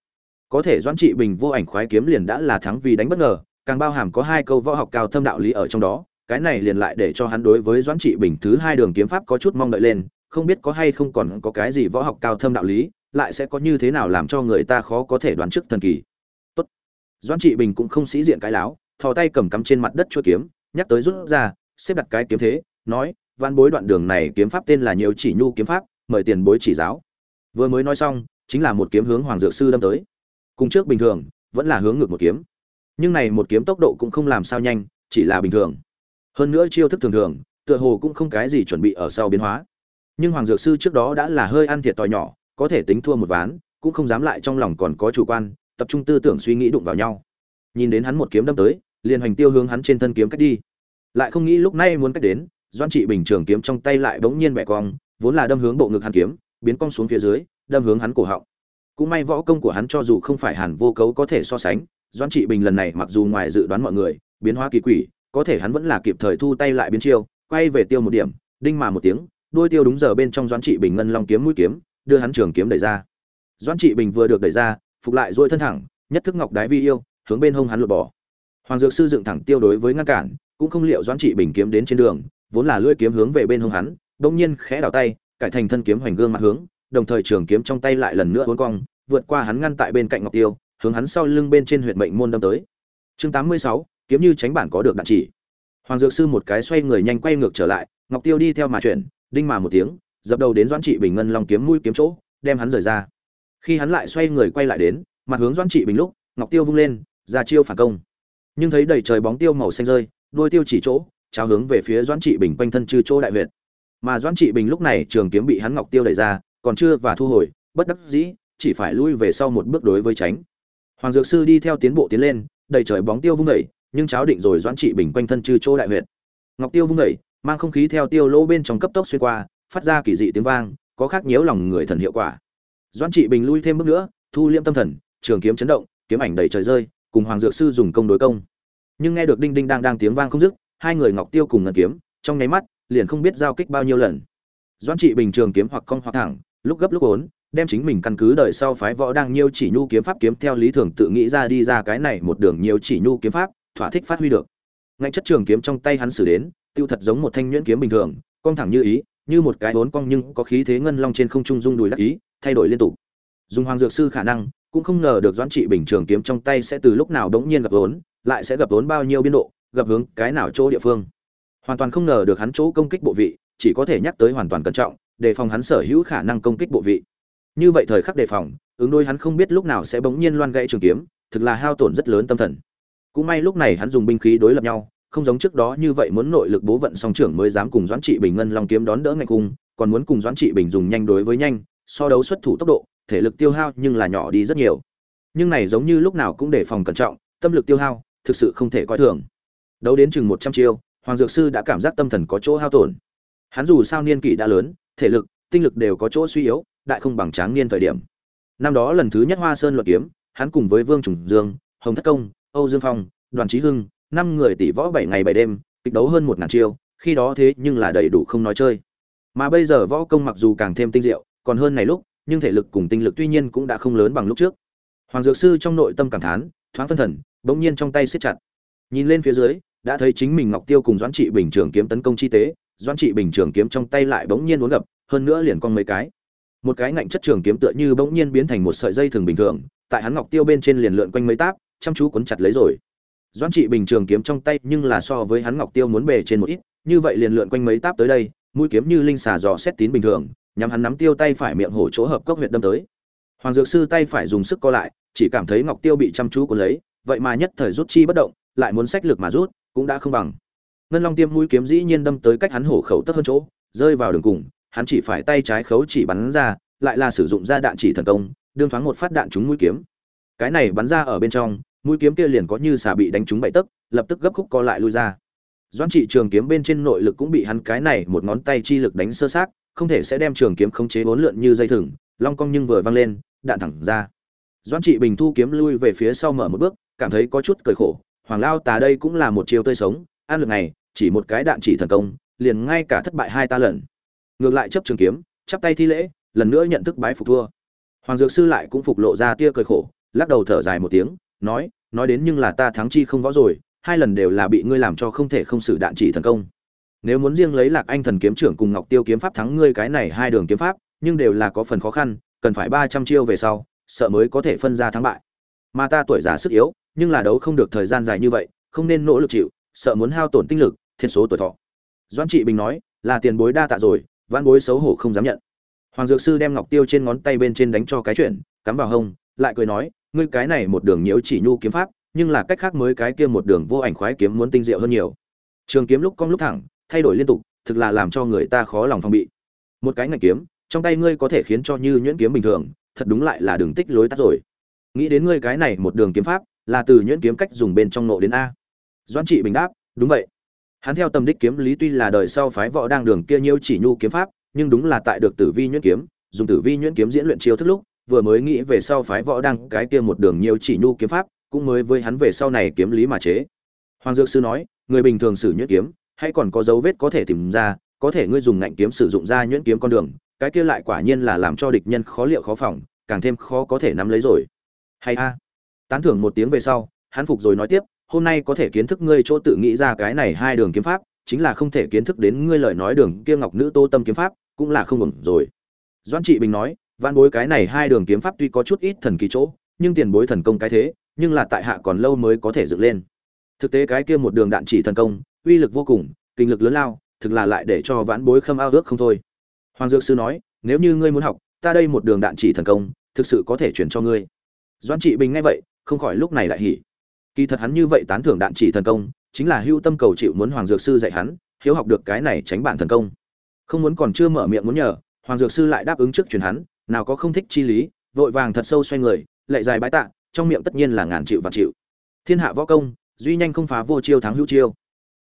có thể doãn trị bình vô ảnh khoái kiếm liền đã là thắng vì đánh bất ngờ, càng bao hàm có hai câu võ học cao thâm đạo lý ở trong đó, cái này liền lại để cho hắn đối với doãn trị bình thứ hai đường kiếm pháp có chút mong đợi lên, không biết có hay không còn có cái gì võ học cao thâm đạo lý, lại sẽ có như thế nào làm cho người ta khó có thể đoán trước thần kỳ tốt doãn trị bình cũng không sĩ diện cái láo thò tay cầm cắm trên mặt đất chuôi kiếm, nhắc tới rút ra, xếp đặt cái kiếm thế, nói, "Vạn bối đoạn đường này kiếm pháp tên là nhiều chỉ nhu kiếm pháp, mời tiền bối chỉ giáo. Vừa mới nói xong, chính là một kiếm hướng hoàng dược sư đâm tới. Cùng trước bình thường, vẫn là hướng ngược một kiếm. Nhưng này một kiếm tốc độ cũng không làm sao nhanh, chỉ là bình thường. Hơn nữa chiêu thức thường thường, tựa hồ cũng không cái gì chuẩn bị ở sau biến hóa. Nhưng hoàng dược sư trước đó đã là hơi ăn thiệt tỏi nhỏ, có thể tính thua một ván, cũng không dám lại trong lòng còn có chủ quan, tập trung tư tưởng suy nghĩ đụng vào nhau. Nhìn đến hắn một kiếm đâm tới liền hành tiêu hướng hắn trên thân kiếm cách đi. Lại không nghĩ lúc này muốn cách đến doan trị bình trường kiếm trong tay lại bỗng nhiên bẻ cong, vốn là đâm hướng bộ ngực hắn kiếm, biến cong xuống phía dưới, đâm hướng hắn cổ họng. Cũng may võ công của hắn cho dù không phải hẳn vô cấu có thể so sánh doan trị bình lần này mặc dù ngoài dự đoán mọi người, biến hóa kỳ quỷ, có thể hắn vẫn là kịp thời thu tay lại biến chiêu, quay về tiêu một điểm, đinh mà một tiếng, đuôi tiêu đúng giờ bên trong doãn trị bình ngân long kiếm mũi kiếm, đưa hắn trường kiếm đẩy ra. Doãn trị bình vừa được đẩy ra, phục lại duỗi thân thẳng, nhất thức ngọc đái vi yêu, hướng bên hông hắn lột bỏ hoàng dược sư dựng thẳng tiêu đối với ngăn cản cũng không liệu doãn trị bình kiếm đến trên đường vốn là lưỡi kiếm hướng về bên hông hắn đông nhiên khẽ đảo tay cải thành thân kiếm hoành gương mặt hướng đồng thời trường kiếm trong tay lại lần nữa uốn cong vượt qua hắn ngăn tại bên cạnh ngọc tiêu hướng hắn sau lưng bên trên huyện mệnh môn đâm tới. Chương 86, kiếm như tránh bản có được đạn chỉ. Hoàng dược sư một cái xoay người nhanh quay ngược trở lại ngọc tiêu đi theo mà chuyển đinh mà một tiếng dập đầu đến doãn trị bình ngân long kiếm mũi kiếm chỗ đem hắn rời ra. Khi hắn lại xoay người quay lại đến mặt hướng doãn trị bình lúc ngọc tiêu vung lên ra chiêu phản công nhưng thấy đầy trời bóng tiêu màu xanh rơi đuôi tiêu chỉ chỗ trao hướng về phía doãn trị bình quanh thân chư chỗ đại huyệt. Mà doãn trị bình lúc này trường kiếm bị hắn ngọc tiêu đẩy ra còn chưa và thu hồi bất đắc dĩ chỉ phải lui về sau một bước đối với tránh. Hoàng dược sư đi theo tiến bộ tiến lên đầy trời bóng tiêu vung đẩy, nhưng cháo định rồi doãn trị bình quanh thân chư chỗ đại huyệt. Ngọc tiêu vung đẩy, mang không khí theo tiêu lỗ bên trong cấp tốc xuyên qua phát ra kỳ dị tiếng vang có khác nhiễu lòng người thần hiệu quả. Doãn trị bình lui thêm bước nữa thu liêm tâm thần trường kiếm chấn động kiếm ảnh đầy trời rơi cùng hoàng dược sư dùng công đối công. Nhưng nghe được đinh đinh đang đang tiếng vang không dứt, hai người ngọc tiêu cùng ngân kiếm, trong nháy mắt, liền không biết giao kích bao nhiêu lần. Doan trị bình trường kiếm hoặc cong hoặc thẳng, lúc gấp lúc ốn đem chính mình căn cứ đời sau phái võ đang nhiêu chỉ nhu kiếm pháp kiếm theo lý thường tự nghĩ ra đi ra cái này một đường nhiều chỉ nhu kiếm pháp, thỏa thích phát huy được. Ngạnh chất trường kiếm trong tay hắn xử đến, tiêu thật giống một thanh nhuyễn kiếm bình thường, cong thẳng như ý, như một cái vốn cong nhưng có khí thế ngân long trên không trung dung đùi đắc ý, thay đổi liên tục. Dùng hoàng dược sư khả năng cũng không ngờ được doãn trị bình trường kiếm trong tay sẽ từ lúc nào đống nhiên gặp vốn, lại sẽ gặp vốn bao nhiêu biên độ, gặp hướng cái nào chỗ địa phương. Hoàn toàn không ngờ được hắn chỗ công kích bộ vị, chỉ có thể nhắc tới hoàn toàn cẩn trọng, đề phòng hắn sở hữu khả năng công kích bộ vị. Như vậy thời khắc đề phòng, ứng đôi hắn không biết lúc nào sẽ bỗng nhiên loan gãy trường kiếm, thực là hao tổn rất lớn tâm thần. Cũng may lúc này hắn dùng binh khí đối lập nhau, không giống trước đó như vậy muốn nội lực bố vận song trưởng mới dám cùng doãn trị bình ngân long kiếm đón đỡ ngay cung, còn muốn cùng doãn trị bình dùng nhanh đối với nhanh, so đấu xuất thủ tốc độ thể lực tiêu hao nhưng là nhỏ đi rất nhiều. Nhưng này giống như lúc nào cũng đề phòng cẩn trọng, tâm lực tiêu hao, thực sự không thể coi thường. Đấu đến chừng một trăm chiêu, hoàng dược sư đã cảm giác tâm thần có chỗ hao tổn. Hắn dù sao niên kỷ đã lớn, thể lực, tinh lực đều có chỗ suy yếu, đại không bằng tráng niên thời điểm. Năm đó lần thứ nhất hoa sơn luận kiếm, hắn cùng với vương trùng dương, hồng thất công, âu dương phong, đoàn trí hưng, năm người tỷ võ bảy ngày bảy đêm, kịch đấu hơn một ngàn chiêu, khi đó thế nhưng là đầy đủ không nói chơi. Mà bây giờ võ công mặc dù càng thêm tinh diệu, còn hơn này lúc nhưng thể lực cùng tinh lực tuy nhiên cũng đã không lớn bằng lúc trước. Hoàng dược sư trong nội tâm cảm thán, thoáng phân thần, bỗng nhiên trong tay siết chặt. Nhìn lên phía dưới, đã thấy chính mình ngọc tiêu cùng doãn trị bình trường kiếm tấn công chi tế, doãn trị bình trường kiếm trong tay lại bỗng nhiên uốn gập, hơn nữa liền cong mấy cái. Một cái ngạnh chất trường kiếm tựa như bỗng nhiên biến thành một sợi dây thường bình thường, tại hắn ngọc tiêu bên trên liền lượn quanh mấy táp, chăm chú cuốn chặt lấy rồi. Doãn trị bình trường kiếm trong tay nhưng là so với hắn ngọc tiêu muốn bề trên một ít, như vậy liền lượn quanh mấy táp tới đây, mũi kiếm như linh xà dò xét tín bình thường nhằm hắn nắm tiêu tay phải miệng hổ chỗ hợp cốc huyệt đâm tới. Hoàng dược sư tay phải dùng sức co lại, chỉ cảm thấy ngọc tiêu bị chăm chú cuốn lấy, vậy mà nhất thời rút chi bất động, lại muốn sách lực mà rút, cũng đã không bằng. Ngân long tiêm mũi kiếm dĩ nhiên đâm tới cách hắn hổ khẩu tấp hơn chỗ, rơi vào đường cùng, hắn chỉ phải tay trái khấu chỉ bắn ra, lại là sử dụng ra đạn chỉ thần công, đương thoáng một phát đạn trúng mũi kiếm. Cái này bắn ra ở bên trong, mũi kiếm kia liền có như xà bị đánh trúng bảy tấc, lập tức gấp khúc co lại lui ra. Doãn trị trường kiếm bên trên nội lực cũng bị hắn cái này một ngón tay chi lực đánh sơ sát không thể sẽ đem trường kiếm khống chế bốn lượn như dây thừng, long cong nhưng vừa văng lên, đạn thẳng ra. Doãn trị bình thu kiếm lui về phía sau mở một bước, cảm thấy có chút cười khổ, hoàng lao tà đây cũng là một chiêu tươi sống an lực này, chỉ một cái đạn chỉ thần công, liền ngay cả thất bại hai ta lần. Ngược lại chấp trường kiếm, chắp tay thi lễ, lần nữa nhận thức bái phục thua. Hoàng dược sư lại cũng phục lộ ra tia cười khổ, lắc đầu thở dài một tiếng, nói nói đến nhưng là ta thắng chi không võ rồi, hai lần đều là bị ngươi làm cho không thể không xử đạn chỉ thần công nếu muốn riêng lấy lạc anh thần kiếm trưởng cùng ngọc tiêu kiếm pháp thắng ngươi cái này hai đường kiếm pháp, nhưng đều là có phần khó khăn, cần phải ba trăm chiêu về sau, sợ mới có thể phân ra thắng bại. Mà ta tuổi già sức yếu, nhưng là đấu không được thời gian dài như vậy, không nên nỗ lực chịu, sợ muốn hao tổn tinh lực thiên số tuổi thọ. Doan trị bình nói, là tiền bối đa tạ rồi văn bối xấu hổ không dám nhận. Hoàng dược sư đem ngọc tiêu trên ngón tay bên trên đánh cho cái chuyện, cắm vào hông, lại cười nói, ngươi cái này một đường nhiễu chỉ nhu kiếm pháp, nhưng là cách khác mới cái kia một đường vô ảnh khoái kiếm muốn tinh diệu hơn nhiều. Trường kiếm lúc cong lúc thẳng thay đổi liên tục, thực là làm cho người ta khó lòng phòng bị. Một cái ngạch kiếm, trong tay ngươi có thể khiến cho như nhuyễn kiếm bình thường, thật đúng lại là đường tích lối tắt rồi. Nghĩ đến ngươi cái này một đường kiếm pháp, là từ nhuyễn kiếm cách dùng bên trong nộ đến a. Doãn trị bình đáp, đúng vậy. Hắn theo tâm đích kiếm lý tuy là đời sau phái võ đang đường kia nhiêu chỉ nhu kiếm pháp, nhưng đúng là tại được tử vi nhuyễn kiếm, dùng tử vi nhuyễn kiếm diễn luyện chiêu thức lúc, vừa mới nghĩ về sau phái võ đang cái kia một đường nhiêu chỉ nhu kiếm pháp, cũng mới với hắn về sau này kiếm lý mà chế. Hoàng dược sư nói, người bình thường sử nhuyễn kiếm hay còn có dấu vết có thể tìm ra, có thể ngươi dùng ngạnh kiếm sử dụng ra nhuyễn kiếm con đường, cái kia lại quả nhiên là làm cho địch nhân khó liệu khó phòng, càng thêm khó có thể nắm lấy rồi. Hay a. Tán thưởng một tiếng về sau, hắn phục rồi nói tiếp, hôm nay có thể kiến thức ngươi chỗ tự nghĩ ra cái này hai đường kiếm pháp, chính là không thể kiến thức đến ngươi lời nói đường kia ngọc nữ tô tâm kiếm pháp, cũng là không ổn rồi. Doãn trị bình nói văn bối cái này hai đường kiếm pháp tuy có chút ít thần kỳ chỗ, nhưng tiền bối thần công cái thế, nhưng là tại hạ còn lâu mới có thể dựng lên. Thực tế cái kia một đường đạn chỉ thần công uy lực vô cùng, kinh lực lớn lao, thực là lại để cho vãn bối khâm ao ước không thôi. Hoàng dược sư nói, nếu như ngươi muốn học, ta đây một đường đạn chỉ thần công, thực sự có thể chuyển cho ngươi. Doan trị bình nghe vậy, không khỏi lúc này lại hỉ. Kỳ thật hắn như vậy tán thưởng đạn chỉ thần công, chính là hưu tâm cầu chịu muốn hoàng dược sư dạy hắn, hiếu học được cái này tránh bản thần công. Không muốn còn chưa mở miệng muốn nhờ, hoàng dược sư lại đáp ứng trước truyền hắn, nào có không thích chi lý, vội vàng thật sâu xoay người lệ dài bái tạ, trong miệng tất nhiên là ngàn chịu và chịu. thiên hạ võ công, duy nhanh không phá vô chiêu thắng hữu chiêu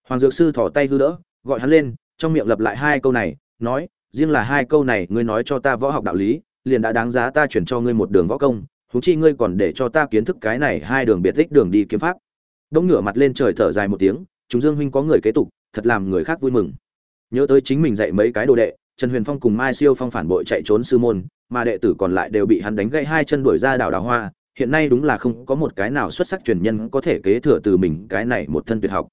hoàng dược sư thỏ tay hư đỡ, gọi hắn lên, trong miệng lặp lại hai câu này, nói, riêng là hai câu này, ngươi nói cho ta võ học đạo lý, liền đã đáng giá ta chuyển cho ngươi một đường võ công thú chi ngươi còn để cho ta kiến thức cái này hai đường biệt tích đường đi kiếm pháp. Đống ngửa mặt lên trời thở dài một tiếng, chúng dương huynh có người kế tục, thật làm người khác vui mừng. Nhớ tới chính mình dạy mấy cái đồ đệ, trần huyền phong cùng mai siêu phong phản bội chạy trốn sư môn, mà đệ tử còn lại đều bị hắn đánh gãy hai chân đuổi ra đảo đào hoa, hiện nay đúng là không có một cái nào xuất sắc truyền nhân có thể kế thừa từ mình cái này một thân tuyệt học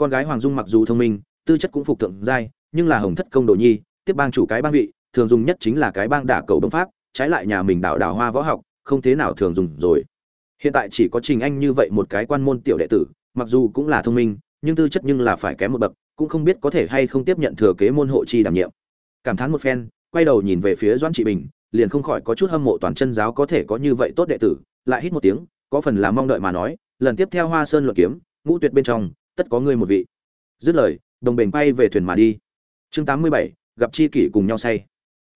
con gái hoàng dung mặc dù thông minh, tư chất cũng phục thượng giai, nhưng là hồng thất công đồ nhi, tiếp bang chủ cái bang vị, thường dùng nhất chính là cái bang đả cầu bấm pháp, trái lại nhà mình đảo đảo hoa võ học, không thế nào thường dùng rồi. Hiện tại chỉ có trình anh như vậy một cái quan môn tiểu đệ tử, mặc dù cũng là thông minh, nhưng tư chất nhưng là phải kém một bậc, cũng không biết có thể hay không tiếp nhận thừa kế môn hộ chi đảm nhiệm. Cảm thán một phen, quay đầu nhìn về phía doãn trị bình, liền không khỏi có chút hâm mộ toàn chân giáo có thể có như vậy tốt đệ tử, lại hít một tiếng, có phần là mong đợi mà nói, lần tiếp theo hoa sơn luận kiếm, ngũ tuyệt bên trong tất có ngươi một vị. Dứt lời, đồng bền bay về thuyền mà đi. Chương tám mươi bảy, gặp chi kỷ cùng nhau say.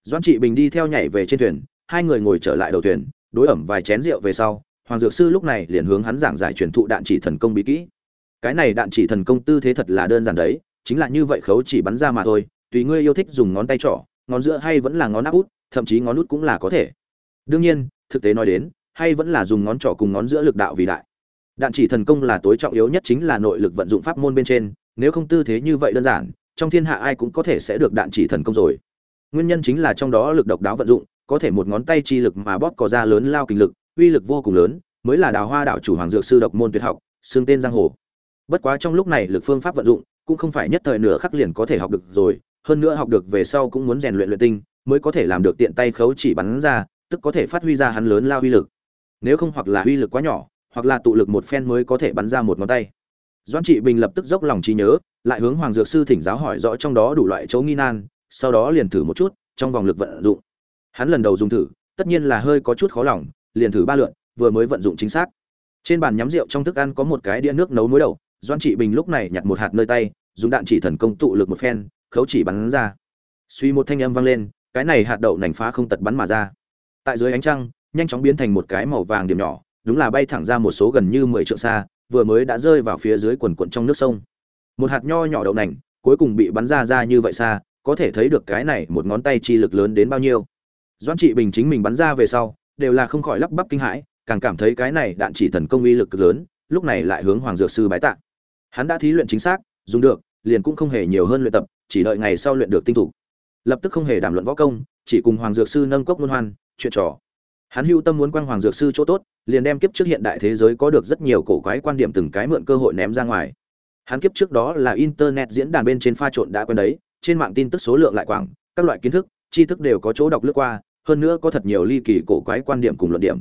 Doãn trị bình đi theo nhảy về trên thuyền, hai người ngồi trở lại đầu thuyền, đối ẩm vài chén rượu về sau, hoàng dược sư lúc này liền hướng hắn giảng giải truyền thụ đạn chỉ thần công bí kỹ. Cái này đạn chỉ thần công tư thế thật là đơn giản đấy, chính là như vậy khấu chỉ bắn ra mà thôi, tùy ngươi yêu thích dùng ngón tay trỏ, ngón giữa hay vẫn là ngón áp út, thậm chí ngón út cũng là có thể. Đương nhiên, thực tế nói đến, hay vẫn là dùng ngón trỏ cùng ngón giữa lực đạo vì đại đạn chỉ thần công là tối trọng yếu nhất chính là nội lực vận dụng pháp môn bên trên, nếu không tư thế như vậy đơn giản, trong thiên hạ ai cũng có thể sẽ được đạn chỉ thần công rồi. Nguyên nhân chính là trong đó lực độc đáo vận dụng, có thể một ngón tay chi lực mà bóp có ra lớn lao kinh lực, uy lực vô cùng lớn, mới là đào hoa đạo chủ hoàng dược sư độc môn tuyệt học xương tên giang hồ. Bất quá trong lúc này lực phương pháp vận dụng, cũng không phải nhất thời nửa khắc liền có thể học được rồi, hơn nữa học được về sau cũng muốn rèn luyện luyện tinh, mới có thể làm được tiện tay khấu chỉ bắn ra, tức có thể phát huy ra hắn lớn lao uy lực. Nếu không hoặc là uy lực quá nhỏ hoặc là tụ lực một phen mới có thể bắn ra một ngón tay. Doãn trị bình lập tức dốc lòng trí nhớ, lại hướng hoàng dược sư thỉnh giáo hỏi rõ trong đó đủ loại chỗ nghi nan, sau đó liền thử một chút, trong vòng lực vận dụng. Hắn lần đầu dùng thử, tất nhiên là hơi có chút khó lòng, liền thử ba lượn, vừa mới vận dụng chính xác. Trên bàn nhắm rượu trong thức ăn có một cái đĩa nước nấu muối đầu doan trị bình lúc này nhặt một hạt nơi tay, dùng đạn chỉ thần công tụ lực một phen, khấu chỉ bắn ra. Suy một thanh âm vang lên, cái này hạt đậu nành phá không tật bắn mà ra. Tại dưới ánh trăng, nhanh chóng biến thành một cái màu vàng điểm nhỏ đúng là bay thẳng ra một số gần như mười trượng xa, vừa mới đã rơi vào phía dưới quần quần trong nước sông. Một hạt nho nhỏ đậu nành, cuối cùng bị bắn ra ra như vậy xa, có thể thấy được cái này một ngón tay chi lực lớn đến bao nhiêu. Doãn trị bình chính mình bắn ra về sau, đều là không khỏi lắp bắp kinh hãi, càng cảm thấy cái này đạn chỉ thần công uy lực cực lớn, lúc này lại hướng hoàng dược sư bái tạ. Hắn đã thí luyện chính xác, dùng được, liền cũng không hề nhiều hơn luyện tập, chỉ đợi ngày sau luyện được tinh thủ. Lập tức không hề đàm luận võ công, chỉ cùng hoàng dược sư nâng cốc luân hoan, chuyện trò hắn hưu tâm muốn quang hoàng dược sư chỗ tốt, liền đem kiếp trước hiện đại thế giới có được rất nhiều cổ quái quan điểm từng cái mượn cơ hội ném ra ngoài. Hắn kiếp trước đó là internet diễn đàn bên trên pha trộn đã quen đấy, trên mạng tin tức số lượng lại quảng, các loại kiến thức, tri thức đều có chỗ đọc lướt qua, hơn nữa có thật nhiều ly kỳ cổ quái quan điểm cùng luận điểm.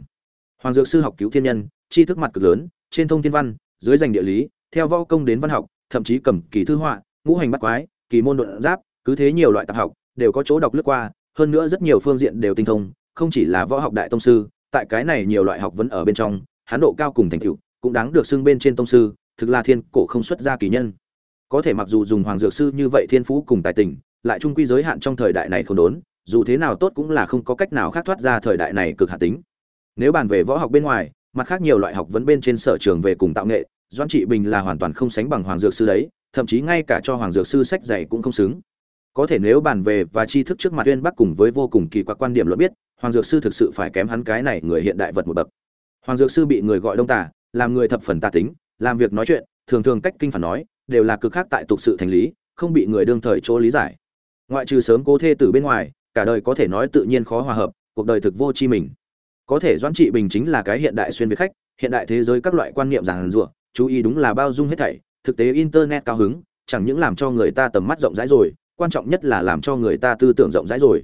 Hoàng dược sư học cứu thiên nhân, tri thức mặt cực lớn, trên thông thiên văn, dưới dành địa lý, theo võ công đến văn học, thậm chí cầm kỳ thư họa, ngũ hành bắt quái, kỳ môn luận giáp, cứ thế nhiều loại tạp học, đều có chỗ đọc lướt qua, hơn nữa rất nhiều phương diện đều tinh thông không chỉ là võ học đại tông sư, tại cái này nhiều loại học vẫn ở bên trong, hắn độ cao cùng thành tựu cũng đáng được xưng bên trên tông sư, thực là thiên cổ không xuất ra kỳ nhân. Có thể mặc dù dùng hoàng dược sư như vậy thiên phú cùng tài tình, lại trung quy giới hạn trong thời đại này không đốn, dù thế nào tốt cũng là không có cách nào khác thoát ra thời đại này cực hạn tính. Nếu bàn về võ học bên ngoài, mặt khác nhiều loại học vấn bên trên sở trường về cùng tạo nghệ, doãn trị bình là hoàn toàn không sánh bằng hoàng dược sư đấy, thậm chí ngay cả cho hoàng dược sư sách dạy cũng không xứng có thể nếu bàn về và tri thức trước mặt uyên bắc cùng với vô cùng kỳ quặc quan điểm luận biết, hoàng dược sư thực sự phải kém hắn cái này người hiện đại vật một bậc. Hoàng dược sư bị người gọi đông tả làm người thập phần tà tính, làm việc nói chuyện, thường thường cách kinh phản nói, đều là cực khác tại tục sự thành lý, không bị người đương thời chỗ lý giải. Ngoại trừ sớm cố thê từ bên ngoài, cả đời có thể nói tự nhiên khó hòa hợp, cuộc đời thực vô chi mình. Có thể doãn trị bình chính là cái hiện đại xuyên việt khách, hiện đại thế giới các loại quan niệm giản rủa chú ý đúng là bao dung hết thảy, thực tế internet cao hứng, chẳng những làm cho người ta tầm mắt rộng rãi rồi quan trọng nhất là làm cho người ta tư tưởng rộng rãi rồi.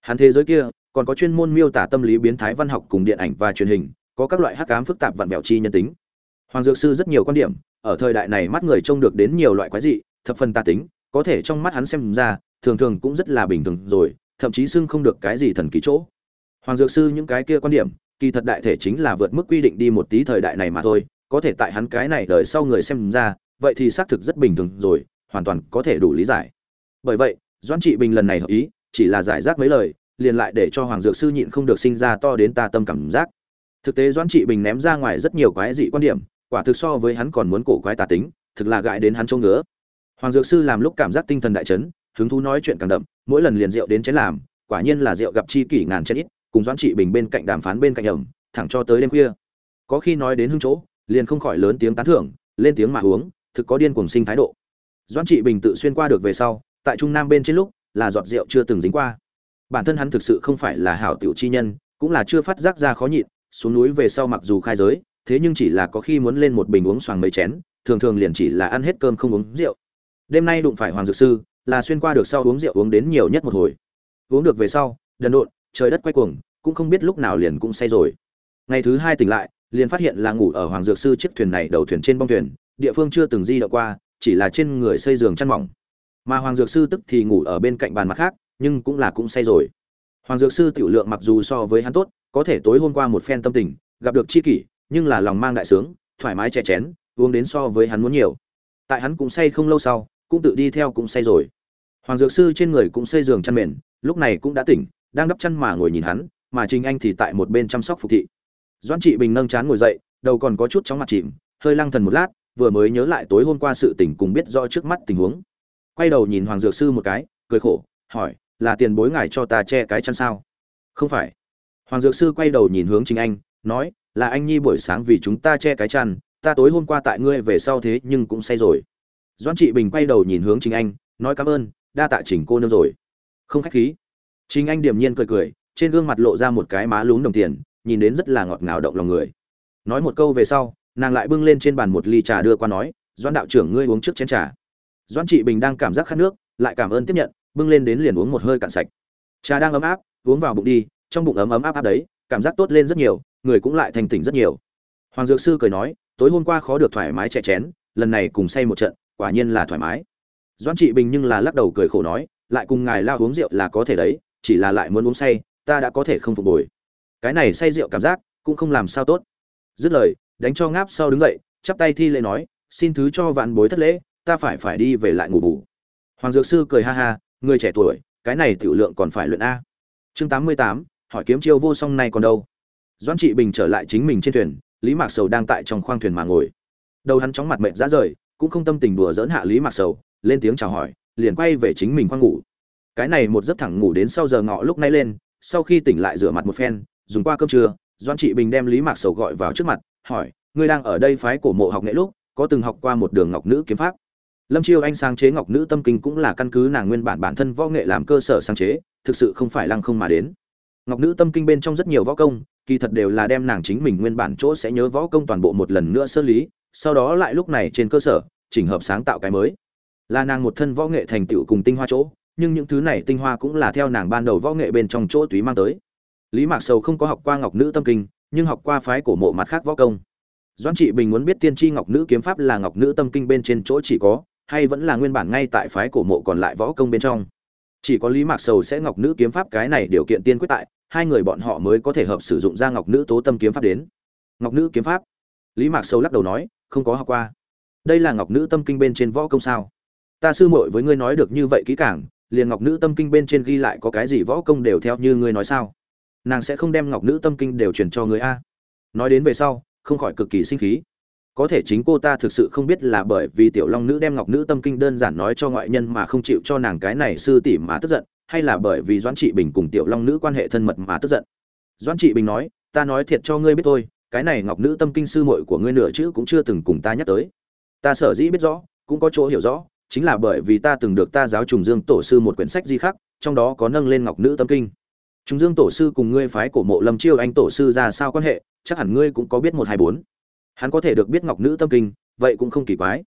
Hắn thế giới kia, còn có chuyên môn miêu tả tâm lý biến thái văn học cùng điện ảnh và truyền hình, có các loại hắc ám phức tạp vặn vẹo chi nhân tính. Hoàng dược sư rất nhiều quan điểm, ở thời đại này mắt người trông được đến nhiều loại quái dị, thập phần ta tính, có thể trong mắt hắn xem ra, thường thường cũng rất là bình thường rồi, thậm chí xưng không được cái gì thần kỳ chỗ. Hoàng dược sư những cái kia quan điểm, kỳ thật đại thể chính là vượt mức quy định đi một tí thời đại này mà thôi, có thể tại hắn cái này đời sau người xem ra, vậy thì xác thực rất bình thường rồi, hoàn toàn có thể đủ lý giải bởi vậy, doãn trị bình lần này hợp ý, chỉ là giải rác mấy lời, liền lại để cho hoàng dược sư nhịn không được sinh ra to đến ta tâm cảm giác. Thực tế doãn trị bình ném ra ngoài rất nhiều quái dị quan điểm, quả thực so với hắn còn muốn cổ quái tà tính, thực là gãi đến hắn trông ngứa. Hoàng dược sư làm lúc cảm giác tinh thần đại chấn, hứng thú nói chuyện càng đậm, mỗi lần liền rượu đến chén làm, quả nhiên là rượu gặp chi kỷ ngàn chén ít, cùng doãn trị bình bên cạnh đàm phán bên cạnh ẩm, thẳng cho tới đêm khuya. Có khi nói đến hưng chỗ, liền không khỏi lớn tiếng tán thưởng, lên tiếng mà uống, thực có điên cuồng sinh thái độ. Doãn trị bình tự xuyên qua được về sau tại trung nam bên trên lúc, là giọt rượu chưa từng dính qua. Bản thân hắn thực sự không phải là hảo tiểu chi nhân, cũng là chưa phát giác ra khó nhịn, xuống núi về sau mặc dù khai giới, thế nhưng chỉ là có khi muốn lên một bình uống xoàng mấy chén, thường thường liền chỉ là ăn hết cơm không uống rượu. Đêm nay đụng phải hoàng dược sư, là xuyên qua được sau uống rượu uống đến nhiều nhất một hồi. Uống được về sau, đần độn, trời đất quay cuồng, cũng không biết lúc nào liền cũng say rồi. Ngày thứ hai tỉnh lại, liền phát hiện là ngủ ở hoàng dược sư chiếc thuyền này đầu thuyền trên bong thuyền, địa phương chưa từng di động qua, chỉ là trên người xây giường chăn mỏng mà hoàng dược sư tức thì ngủ ở bên cạnh bàn mặt khác, nhưng cũng là cũng say rồi. Hoàng dược sư tiểu lượng mặc dù so với hắn tốt, có thể tối hôm qua một phen tâm tình, gặp được chi kỷ, nhưng là lòng mang đại sướng, thoải mái chè chén, uống đến so với hắn muốn nhiều. Tại hắn cũng say không lâu sau, cũng tự đi theo cũng say rồi. Hoàng dược sư trên người cũng xây giường chăn mền, lúc này cũng đã tỉnh, đang đắp chăn mà ngồi nhìn hắn, mà trình anh thì tại một bên chăm sóc phục thị. Doãn trị bình nâng chán ngồi dậy, đầu còn có chút chóng mặt chìm, hơi lăng thần một lát, vừa mới nhớ lại tối hôm qua sự tình cùng biết rõ trước mắt tình huống quay đầu nhìn hoàng dược sư một cái, cười khổ, hỏi, là tiền bối ngài cho ta che cái chăn sao? Không phải. Hoàng dược sư quay đầu nhìn hướng chính anh, nói, là anh nhi buổi sáng vì chúng ta che cái chăn, ta tối hôm qua tại ngươi về sau thế nhưng cũng say rồi. Doãn trị bình quay đầu nhìn hướng chính anh, nói, cảm ơn, đa tạ chỉnh cô nương rồi. Không khách khí. Chính anh điềm nhiên cười cười, trên gương mặt lộ ra một cái má lún đồng tiền, nhìn đến rất là ngọt ngào động lòng người. Nói một câu về sau, nàng lại bưng lên trên bàn một ly trà đưa qua nói, doãn đạo trưởng ngươi uống trước chén trà doãn trị bình đang cảm giác khát nước, lại cảm ơn tiếp nhận, bưng lên đến liền uống một hơi cạn sạch. Trà đang ấm áp, uống vào bụng đi, trong bụng ấm ấm áp áp đấy, cảm giác tốt lên rất nhiều, người cũng lại thành tỉnh rất nhiều. Hoàng dược sư cười nói, tối hôm qua khó được thoải mái chè chén, lần này cùng say một trận, quả nhiên là thoải mái. Doãn trị bình nhưng là lắc đầu cười khổ nói, lại cùng ngài lao uống rượu là có thể đấy, chỉ là lại muốn uống say, ta đã có thể không phục hồi. Cái này say rượu cảm giác, cũng không làm sao tốt. Dứt lời, đánh cho ngáp sau đứng dậy, chắp tay thi lễ nói, xin thứ cho vạn bối thất lễ ta phải phải đi về lại ngủ bù. Hoàng dược sư cười ha ha, người trẻ tuổi, cái này tiểu lượng còn phải luyện a. Chương tám mươi tám, hỏi kiếm chiêu vô song này còn đâu? Doãn trị bình trở lại chính mình trên thuyền, lý mạc sầu đang tại trong khoang thuyền mà ngồi. Đầu hắn chóng mặt mệt ra rời, cũng không tâm tình đùa dỡn hạ lý mạc sầu, lên tiếng chào hỏi, liền quay về chính mình khoang ngủ. Cái này một giấc thẳng ngủ đến sau giờ ngọ lúc nay lên, sau khi tỉnh lại rửa mặt một phen, dùng qua cơm trưa, doãn trị bình đem lý mạc sầu gọi vào trước mặt, hỏi, ngươi đang ở đây phái cổ mộ học nghệ lúc, có từng học qua một đường ngọc nữ kiếm pháp? Lâm chiêu anh sáng chế ngọc nữ tâm kinh cũng là căn cứ nàng nguyên bản bản thân võ nghệ làm cơ sở sáng chế, thực sự không phải lăng không mà đến. Ngọc nữ tâm kinh bên trong rất nhiều võ công, kỳ thật đều là đem nàng chính mình nguyên bản chỗ sẽ nhớ võ công toàn bộ một lần nữa sơ lý, sau đó lại lúc này trên cơ sở, chỉnh hợp sáng tạo cái mới. Là nàng một thân võ nghệ thành tựu cùng tinh hoa chỗ, nhưng những thứ này tinh hoa cũng là theo nàng ban đầu võ nghệ bên trong chỗ túy mang tới. Lý mạc sầu không có học qua ngọc nữ tâm kinh, nhưng học qua phái cổ mộ mặt khác võ công. Doãn trị bình muốn biết tiên tri ngọc nữ kiếm pháp là ngọc nữ tâm kinh bên trên chỗ chỉ có hay vẫn là nguyên bản ngay tại phái cổ mộ còn lại võ công bên trong? Chỉ có lý mạc sầu sẽ ngọc nữ kiếm pháp cái này điều kiện tiên quyết tại, hai người bọn họ mới có thể hợp sử dụng ra ngọc nữ tố tâm kiếm pháp đến. Ngọc nữ kiếm pháp? Lý mạc sầu lắc đầu nói, không có học qua. Đây là ngọc nữ tâm kinh bên trên võ công sao? Ta sư muội với ngươi nói được như vậy kỹ càng, liền ngọc nữ tâm kinh bên trên ghi lại có cái gì võ công đều theo như ngươi nói sao? Nàng sẽ không đem ngọc nữ tâm kinh đều truyền cho ngươi a. Nói đến về sau, không khỏi cực kỳ sinh khí có thể chính cô ta thực sự không biết là bởi vì tiểu long nữ đem ngọc nữ tâm kinh đơn giản nói cho ngoại nhân mà không chịu cho nàng cái này sư tỷ mà tức giận, hay là bởi vì doãn trị bình cùng tiểu long nữ quan hệ thân mật mà tức giận. Doãn trị bình nói, ta nói thiệt cho ngươi biết thôi, cái này ngọc nữ tâm kinh sư muội của ngươi nửa chữ cũng chưa từng cùng ta nhắc tới. Ta sở dĩ biết rõ, cũng có chỗ hiểu rõ, chính là bởi vì ta từng được ta giáo trùng dương tổ sư một quyển sách di khắc, trong đó có nâng lên ngọc nữ tâm kinh. Trùng dương tổ sư cùng ngươi phái cổ mộ lâm chiêu anh tổ sư ra sao quan hệ, chắc hẳn ngươi cũng có biết một hai bốn hắn có thể được biết ngọc nữ tâm kinh, vậy cũng không kỳ quái.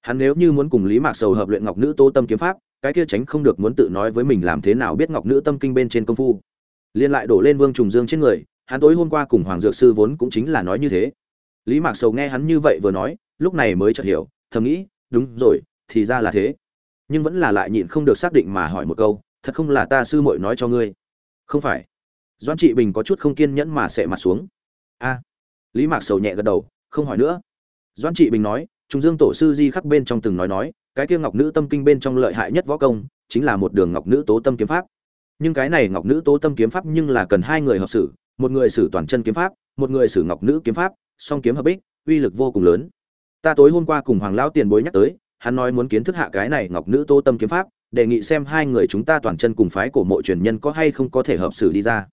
Hắn nếu như muốn cùng lý mạc sầu hợp luyện ngọc nữ tô tâm kiếm pháp, cái kia tránh không được muốn tự nói với mình làm thế nào biết ngọc nữ tâm kinh bên trên công phu. Liên lại đổ lên vương trùng dương trên người, hắn tối hôm qua cùng hoàng dược sư vốn cũng chính là nói như thế. Lý mạc sầu nghe hắn như vậy vừa nói, lúc này mới chợt hiểu, thầm nghĩ, đúng rồi, thì ra là thế. Nhưng vẫn là lại nhịn không được xác định mà hỏi một câu, thật không là ta sư muội nói cho ngươi? Không phải. Doan trị bình có chút không kiên nhẫn mà sệ mặt xuống. A. Lý mạc sầu nhẹ gật đầu không hỏi nữa. Doan trị bình nói trung dương tổ sư di khắc bên trong từng nói nói, cái kia ngọc nữ tâm kinh bên trong lợi hại nhất võ công, chính là một đường ngọc nữ tố tâm kiếm pháp. Nhưng cái này ngọc nữ tố tâm kiếm pháp nhưng là cần hai người hợp sử một người sử toàn chân kiếm pháp, một người sử ngọc nữ kiếm pháp, song kiếm hợp ích uy lực vô cùng lớn. Ta tối hôm qua cùng hoàng lão tiền bối nhắc tới, hắn nói muốn kiến thức hạ cái này ngọc nữ tố tâm kiếm pháp, đề nghị xem hai người chúng ta toàn chân cùng phái cổ mộ truyền nhân có hay không có thể hợp sử đi ra.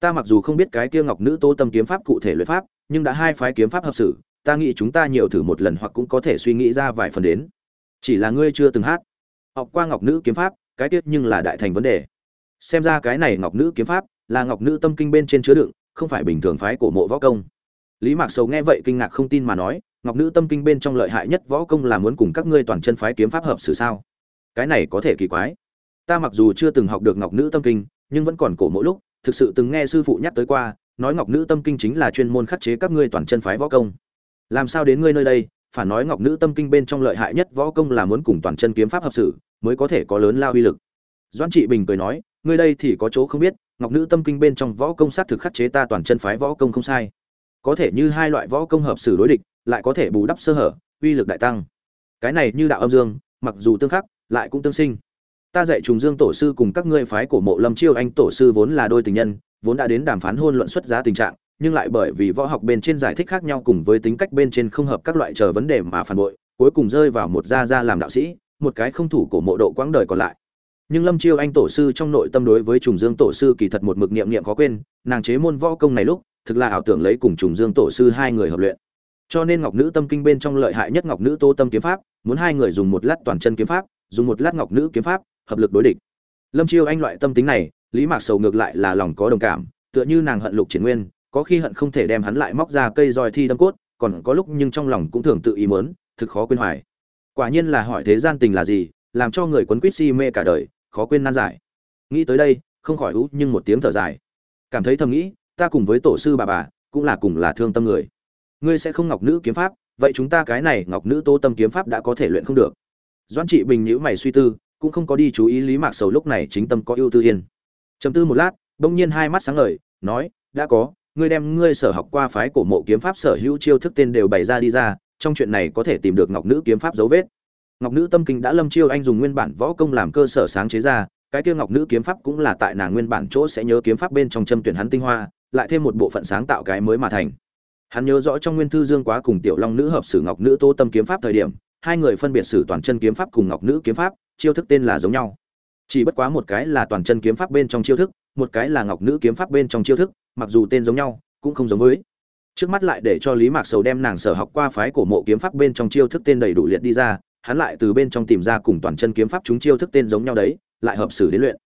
Ta mặc dù không biết cái kia ngọc nữ tố tâm kiếm pháp cụ thể luyện pháp nhưng đã hai phái kiếm pháp hợp sử ta nghĩ chúng ta nhiều thử một lần hoặc cũng có thể suy nghĩ ra vài phần đến. Chỉ là ngươi chưa từng hát. Học qua ngọc nữ kiếm pháp, cái tiết nhưng là đại thành vấn đề. Xem ra cái này ngọc nữ kiếm pháp là ngọc nữ tâm kinh bên trên chứa đựng, không phải bình thường phái cổ mộ võ công. Lý mạc sầu nghe vậy kinh ngạc không tin mà nói, ngọc nữ tâm kinh bên trong lợi hại nhất võ công là muốn cùng các ngươi toàn chân phái kiếm pháp hợp xử sao? Cái này có thể kỳ quái. Ta mặc dù chưa từng học được ngọc nữ tâm kinh, nhưng vẫn còn cổ mỗi lúc, thực sự từng nghe sư phụ nhắc tới qua nói ngọc nữ tâm kinh chính là chuyên môn khắc chế các ngươi toàn chân phái võ công. Làm sao đến ngươi nơi đây, phản nói ngọc nữ tâm kinh bên trong lợi hại nhất võ công là muốn cùng toàn chân kiếm pháp hợp sử mới có thể có lớn lao uy lực. Doãn trị bình cười nói, ngươi đây thì có chỗ không biết, ngọc nữ tâm kinh bên trong võ công sát thực khắc chế ta toàn chân phái võ công không sai. Có thể như hai loại võ công hợp sử đối địch, lại có thể bù đắp sơ hở, uy lực đại tăng. Cái này như đạo âm dương, mặc dù tương khắc, lại cũng tương sinh. Ta dạy trùng dương tổ sư cùng các ngươi phái của mộ lâm chiêu anh tổ sư vốn là đôi tình nhân vốn đã đến đàm phán hôn luận xuất giá tình trạng, nhưng lại bởi vì võ học bên trên giải thích khác nhau cùng với tính cách bên trên không hợp các loại chờ vấn đề mà phản bội, cuối cùng rơi vào một gia gia làm đạo sĩ, một cái không thủ của mộ độ quãng đời còn lại. Nhưng lâm chiêu anh tổ sư trong nội tâm đối với trùng dương tổ sư kỳ thật một mực niệm niệm khó quên, nàng chế môn võ công này lúc, thực là ảo tưởng lấy cùng trùng dương tổ sư hai người hợp luyện. Cho nên ngọc nữ tâm kinh bên trong lợi hại nhất ngọc nữ tô tâm kiếm pháp, muốn hai người dùng một lát toàn chân kiếm pháp, dùng một lát ngọc nữ kiếm pháp, hợp lực đối địch. Lâm chiêu anh loại tâm tính này lý mạc sầu ngược lại là lòng có đồng cảm, tựa như nàng hận lục triển nguyên, có khi hận không thể đem hắn lại móc ra cây roi thi đâm cốt, còn có lúc nhưng trong lòng cũng thường tự ý mớn thực khó quên hoài. Quả nhiên là hỏi thế gian tình là gì, làm cho người quấn quýt si mê cả đời, khó quên nan giải. Nghĩ tới đây, không khỏi ú nhưng một tiếng thở dài. Cảm thấy thầm nghĩ, ta cùng với tổ sư bà bà, cũng là cùng là thương tâm người. Ngươi sẽ không ngọc nữ kiếm pháp, vậy chúng ta cái này ngọc nữ tô tâm kiếm pháp đã có thể luyện không được. Doan trị bình nhữ mày suy tư, cũng không có đi chú ý lý mạc sầu lúc này chính tâm có ưu tư yên chấm tư một lát, bỗng nhiên hai mắt sáng ngời, nói, đã có, ngươi đem ngươi sở học qua phái cổ mộ kiếm pháp sở hữu chiêu thức tên đều bày ra đi ra, trong chuyện này có thể tìm được ngọc nữ kiếm pháp dấu vết. Ngọc nữ tâm kinh đã lâm chiêu anh dùng nguyên bản võ công làm cơ sở sáng chế ra, cái kia ngọc nữ kiếm pháp cũng là tại nàng nguyên bản chỗ sẽ nhớ kiếm pháp bên trong châm tuyển hắn tinh hoa, lại thêm một bộ phận sáng tạo cái mới mà thành. Hắn nhớ rõ trong nguyên thư dương quá cùng tiểu long nữ hợp sử ngọc nữ tô tâm kiếm pháp thời điểm, hai người phân biệt sử toàn chân kiếm pháp cùng ngọc nữ kiếm pháp, chiêu thức tên là giống nhau chỉ bất quá một cái là toàn chân kiếm pháp bên trong chiêu thức, một cái là ngọc nữ kiếm pháp bên trong chiêu thức, mặc dù tên giống nhau, cũng không giống với. Trước mắt lại để cho lý mạc sầu đem nàng sở học qua phái cổ mộ kiếm pháp bên trong chiêu thức tên đầy đủ liệt đi ra, hắn lại từ bên trong tìm ra cùng toàn chân kiếm pháp chúng chiêu thức tên giống nhau đấy, lại hợp xử đến luyện.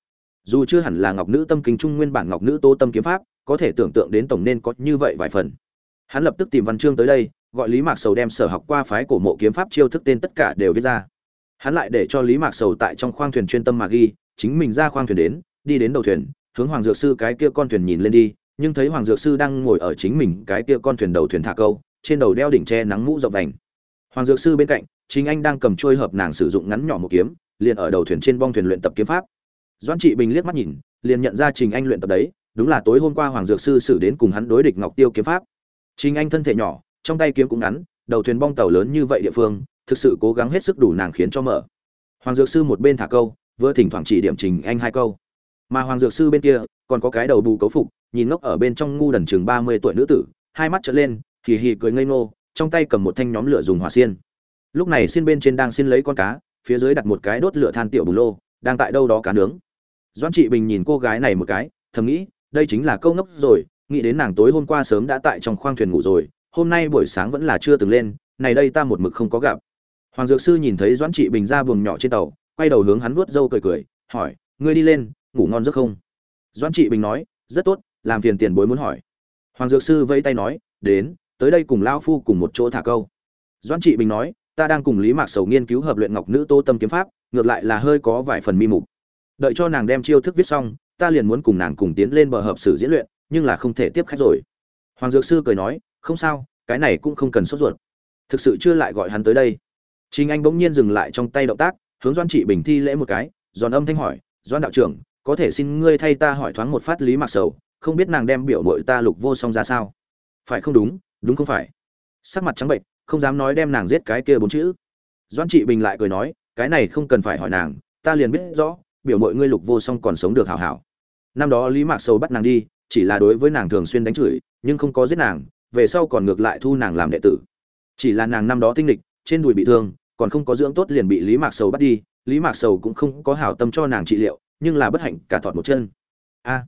Dù chưa hẳn là ngọc nữ tâm kính trung nguyên bản ngọc nữ tô tâm kiếm pháp, có thể tưởng tượng đến tổng nên có như vậy vài phần. Hắn lập tức tìm văn chương tới đây, gọi lý mạc sầu đem sở học qua phái cổ mộ kiếm pháp chiêu thức tên tất cả đều viết ra hắn lại để cho lý mạc sầu tại trong khoang thuyền chuyên tâm mà ghi, chính mình ra khoang thuyền đến, đi đến đầu thuyền, hướng hoàng dược sư cái kia con thuyền nhìn lên đi, nhưng thấy hoàng dược sư đang ngồi ở chính mình cái kia con thuyền đầu thuyền thả câu, trên đầu đeo đỉnh tre nắng mũ rộng vành. Hoàng dược sư bên cạnh, chính anh đang cầm trôi hợp nàng sử dụng ngắn nhỏ một kiếm, liền ở đầu thuyền trên bong thuyền luyện tập kiếm pháp. Doãn trị bình liếc mắt nhìn, liền nhận ra trình anh luyện tập đấy, đúng là tối hôm qua hoàng dược sư xử đến cùng hắn đối địch ngọc tiêu kiếm pháp. Trình anh thân thể nhỏ, trong tay kiếm cũng ngắn, đầu thuyền bong tàu lớn như vậy địa phương thực sự cố gắng hết sức đủ nàng khiến cho mở. Hoàng dược sư một bên thả câu, vừa thỉnh thoảng chỉ điểm trình anh hai câu. Mà hoàng dược sư bên kia, còn có cái đầu bù cấu phục, nhìn ngốc ở bên trong ngu đần chừng ba mươi tuổi nữ tử, hai mắt trở lên, hì hì cười ngây ngô, trong tay cầm một thanh nhóm lửa dùng hỏa xiên. Lúc này xiên bên trên đang xin lấy con cá, phía dưới đặt một cái đốt lửa than tiểu bù lô, đang tại đâu đó cá nướng. Doan trị bình nhìn cô gái này một cái, thầm nghĩ, đây chính là câu ngốc rồi, nghĩ đến nàng tối hôm qua sớm đã tại trong khoang thuyền ngủ rồi, hôm nay buổi sáng vẫn là chưa từng lên, này đây ta một mực không có gặp hoàng dược sư nhìn thấy doãn trị bình ra buồng nhỏ trên tàu, quay đầu hướng hắn vuốt râu cười cười, hỏi, ngươi đi lên, ngủ ngon giấc không? Doãn trị bình nói, rất tốt, làm phiền tiền bối muốn hỏi. Hoàng dược sư vẫy tay nói, đến, tới đây cùng lao phu cùng một chỗ thả câu. Doãn trị bình nói, ta đang cùng lý mạc sầu nghiên cứu hợp luyện ngọc nữ tô tâm kiếm pháp, ngược lại là hơi có vài phần mi mục. Đợi cho nàng đem chiêu thức viết xong, ta liền muốn cùng nàng cùng tiến lên bờ hợp sử diễn luyện, nhưng là không thể tiếp khách rồi. Hoàng dược sư cười nói, không sao, cái này cũng không cần sốt ruột. Thực sự chưa lại gọi hắn tới đây. Trình anh bỗng nhiên dừng lại trong tay động tác, hướng doan trị bình thi lễ một cái, giòn âm thanh hỏi doan đạo trưởng, có thể xin ngươi thay ta hỏi thoáng một phát lý mạc sầu, không biết nàng đem biểu muội ta lục vô song ra sao? Phải không đúng đúng không phải. Sắc mặt trắng bệnh không dám nói đem nàng giết cái kia bốn chữ. Doan trị bình lại cười nói, cái này không cần phải hỏi nàng, ta liền biết rõ, biểu muội ngươi lục vô song còn sống được hảo hảo. Năm đó lý mạc sầu bắt nàng đi, chỉ là đối với nàng thường xuyên đánh chửi, nhưng không có giết nàng, về sau còn ngược lại thu nàng làm đệ tử. Chỉ là nàng năm đó tinh lịch, trên đùi bị thương còn không có dưỡng tốt liền bị lý mạc sầu bắt đi, lý mạc sầu cũng không có hảo tâm cho nàng trị liệu, nhưng là bất hạnh cả thọt một chân. A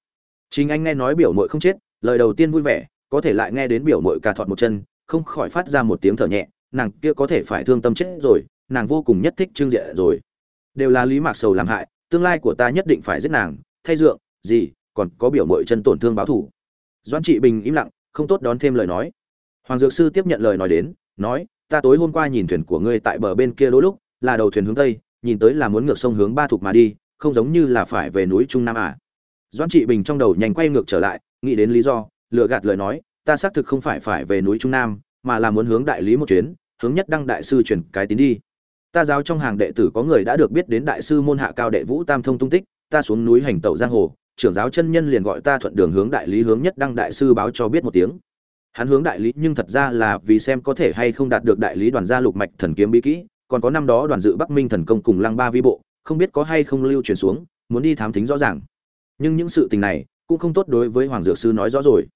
chính anh nghe nói biểu mội không chết, lời đầu tiên vui vẻ, có thể lại nghe đến biểu mội cả thọt một chân, không khỏi phát ra một tiếng thở nhẹ, nàng kia có thể phải thương tâm chết rồi, nàng vô cùng nhất thích trương diện rồi. Đều là lý mạc sầu làm hại, tương lai của ta nhất định phải giết nàng, thay dượng, gì, còn có biểu mội chân tổn thương báo thủ. Doan trị bình im lặng, không tốt đón thêm lời nói. Hoàng dược sư tiếp nhận lời nói đến, nói ta tối hôm qua nhìn thuyền của ngươi tại bờ bên kia đôi lúc, là đầu thuyền hướng tây, nhìn tới là muốn ngược sông hướng ba thục mà đi, không giống như là phải về núi trung nam à. Doãn trị bình trong đầu nhanh quay ngược trở lại, nghĩ đến lý do lựa gạt lời nói, ta xác thực không phải phải về núi trung nam, mà là muốn hướng đại lý một chuyến, hướng nhất đăng đại sư chuyển cái tín đi ta giáo trong hàng đệ tử có người đã được biết đến đại sư môn hạ cao đệ vũ tam thông tung tích, ta xuống núi hành tẩu giang hồ, trưởng giáo chân nhân liền gọi ta thuận đường hướng đại lý hướng nhất đăng đại sư báo cho biết một tiếng hắn hướng đại lý nhưng thật ra là vì xem có thể hay không đạt được đại lý đoàn gia lục mạch thần kiếm bí kỹ, còn có năm đó đoàn dự bắc minh thần công cùng lăng ba vi bộ, không biết có hay không lưu truyền xuống, muốn đi thám thính rõ ràng. Nhưng những sự tình này cũng không tốt đối với hoàng dược sư nói rõ rồi.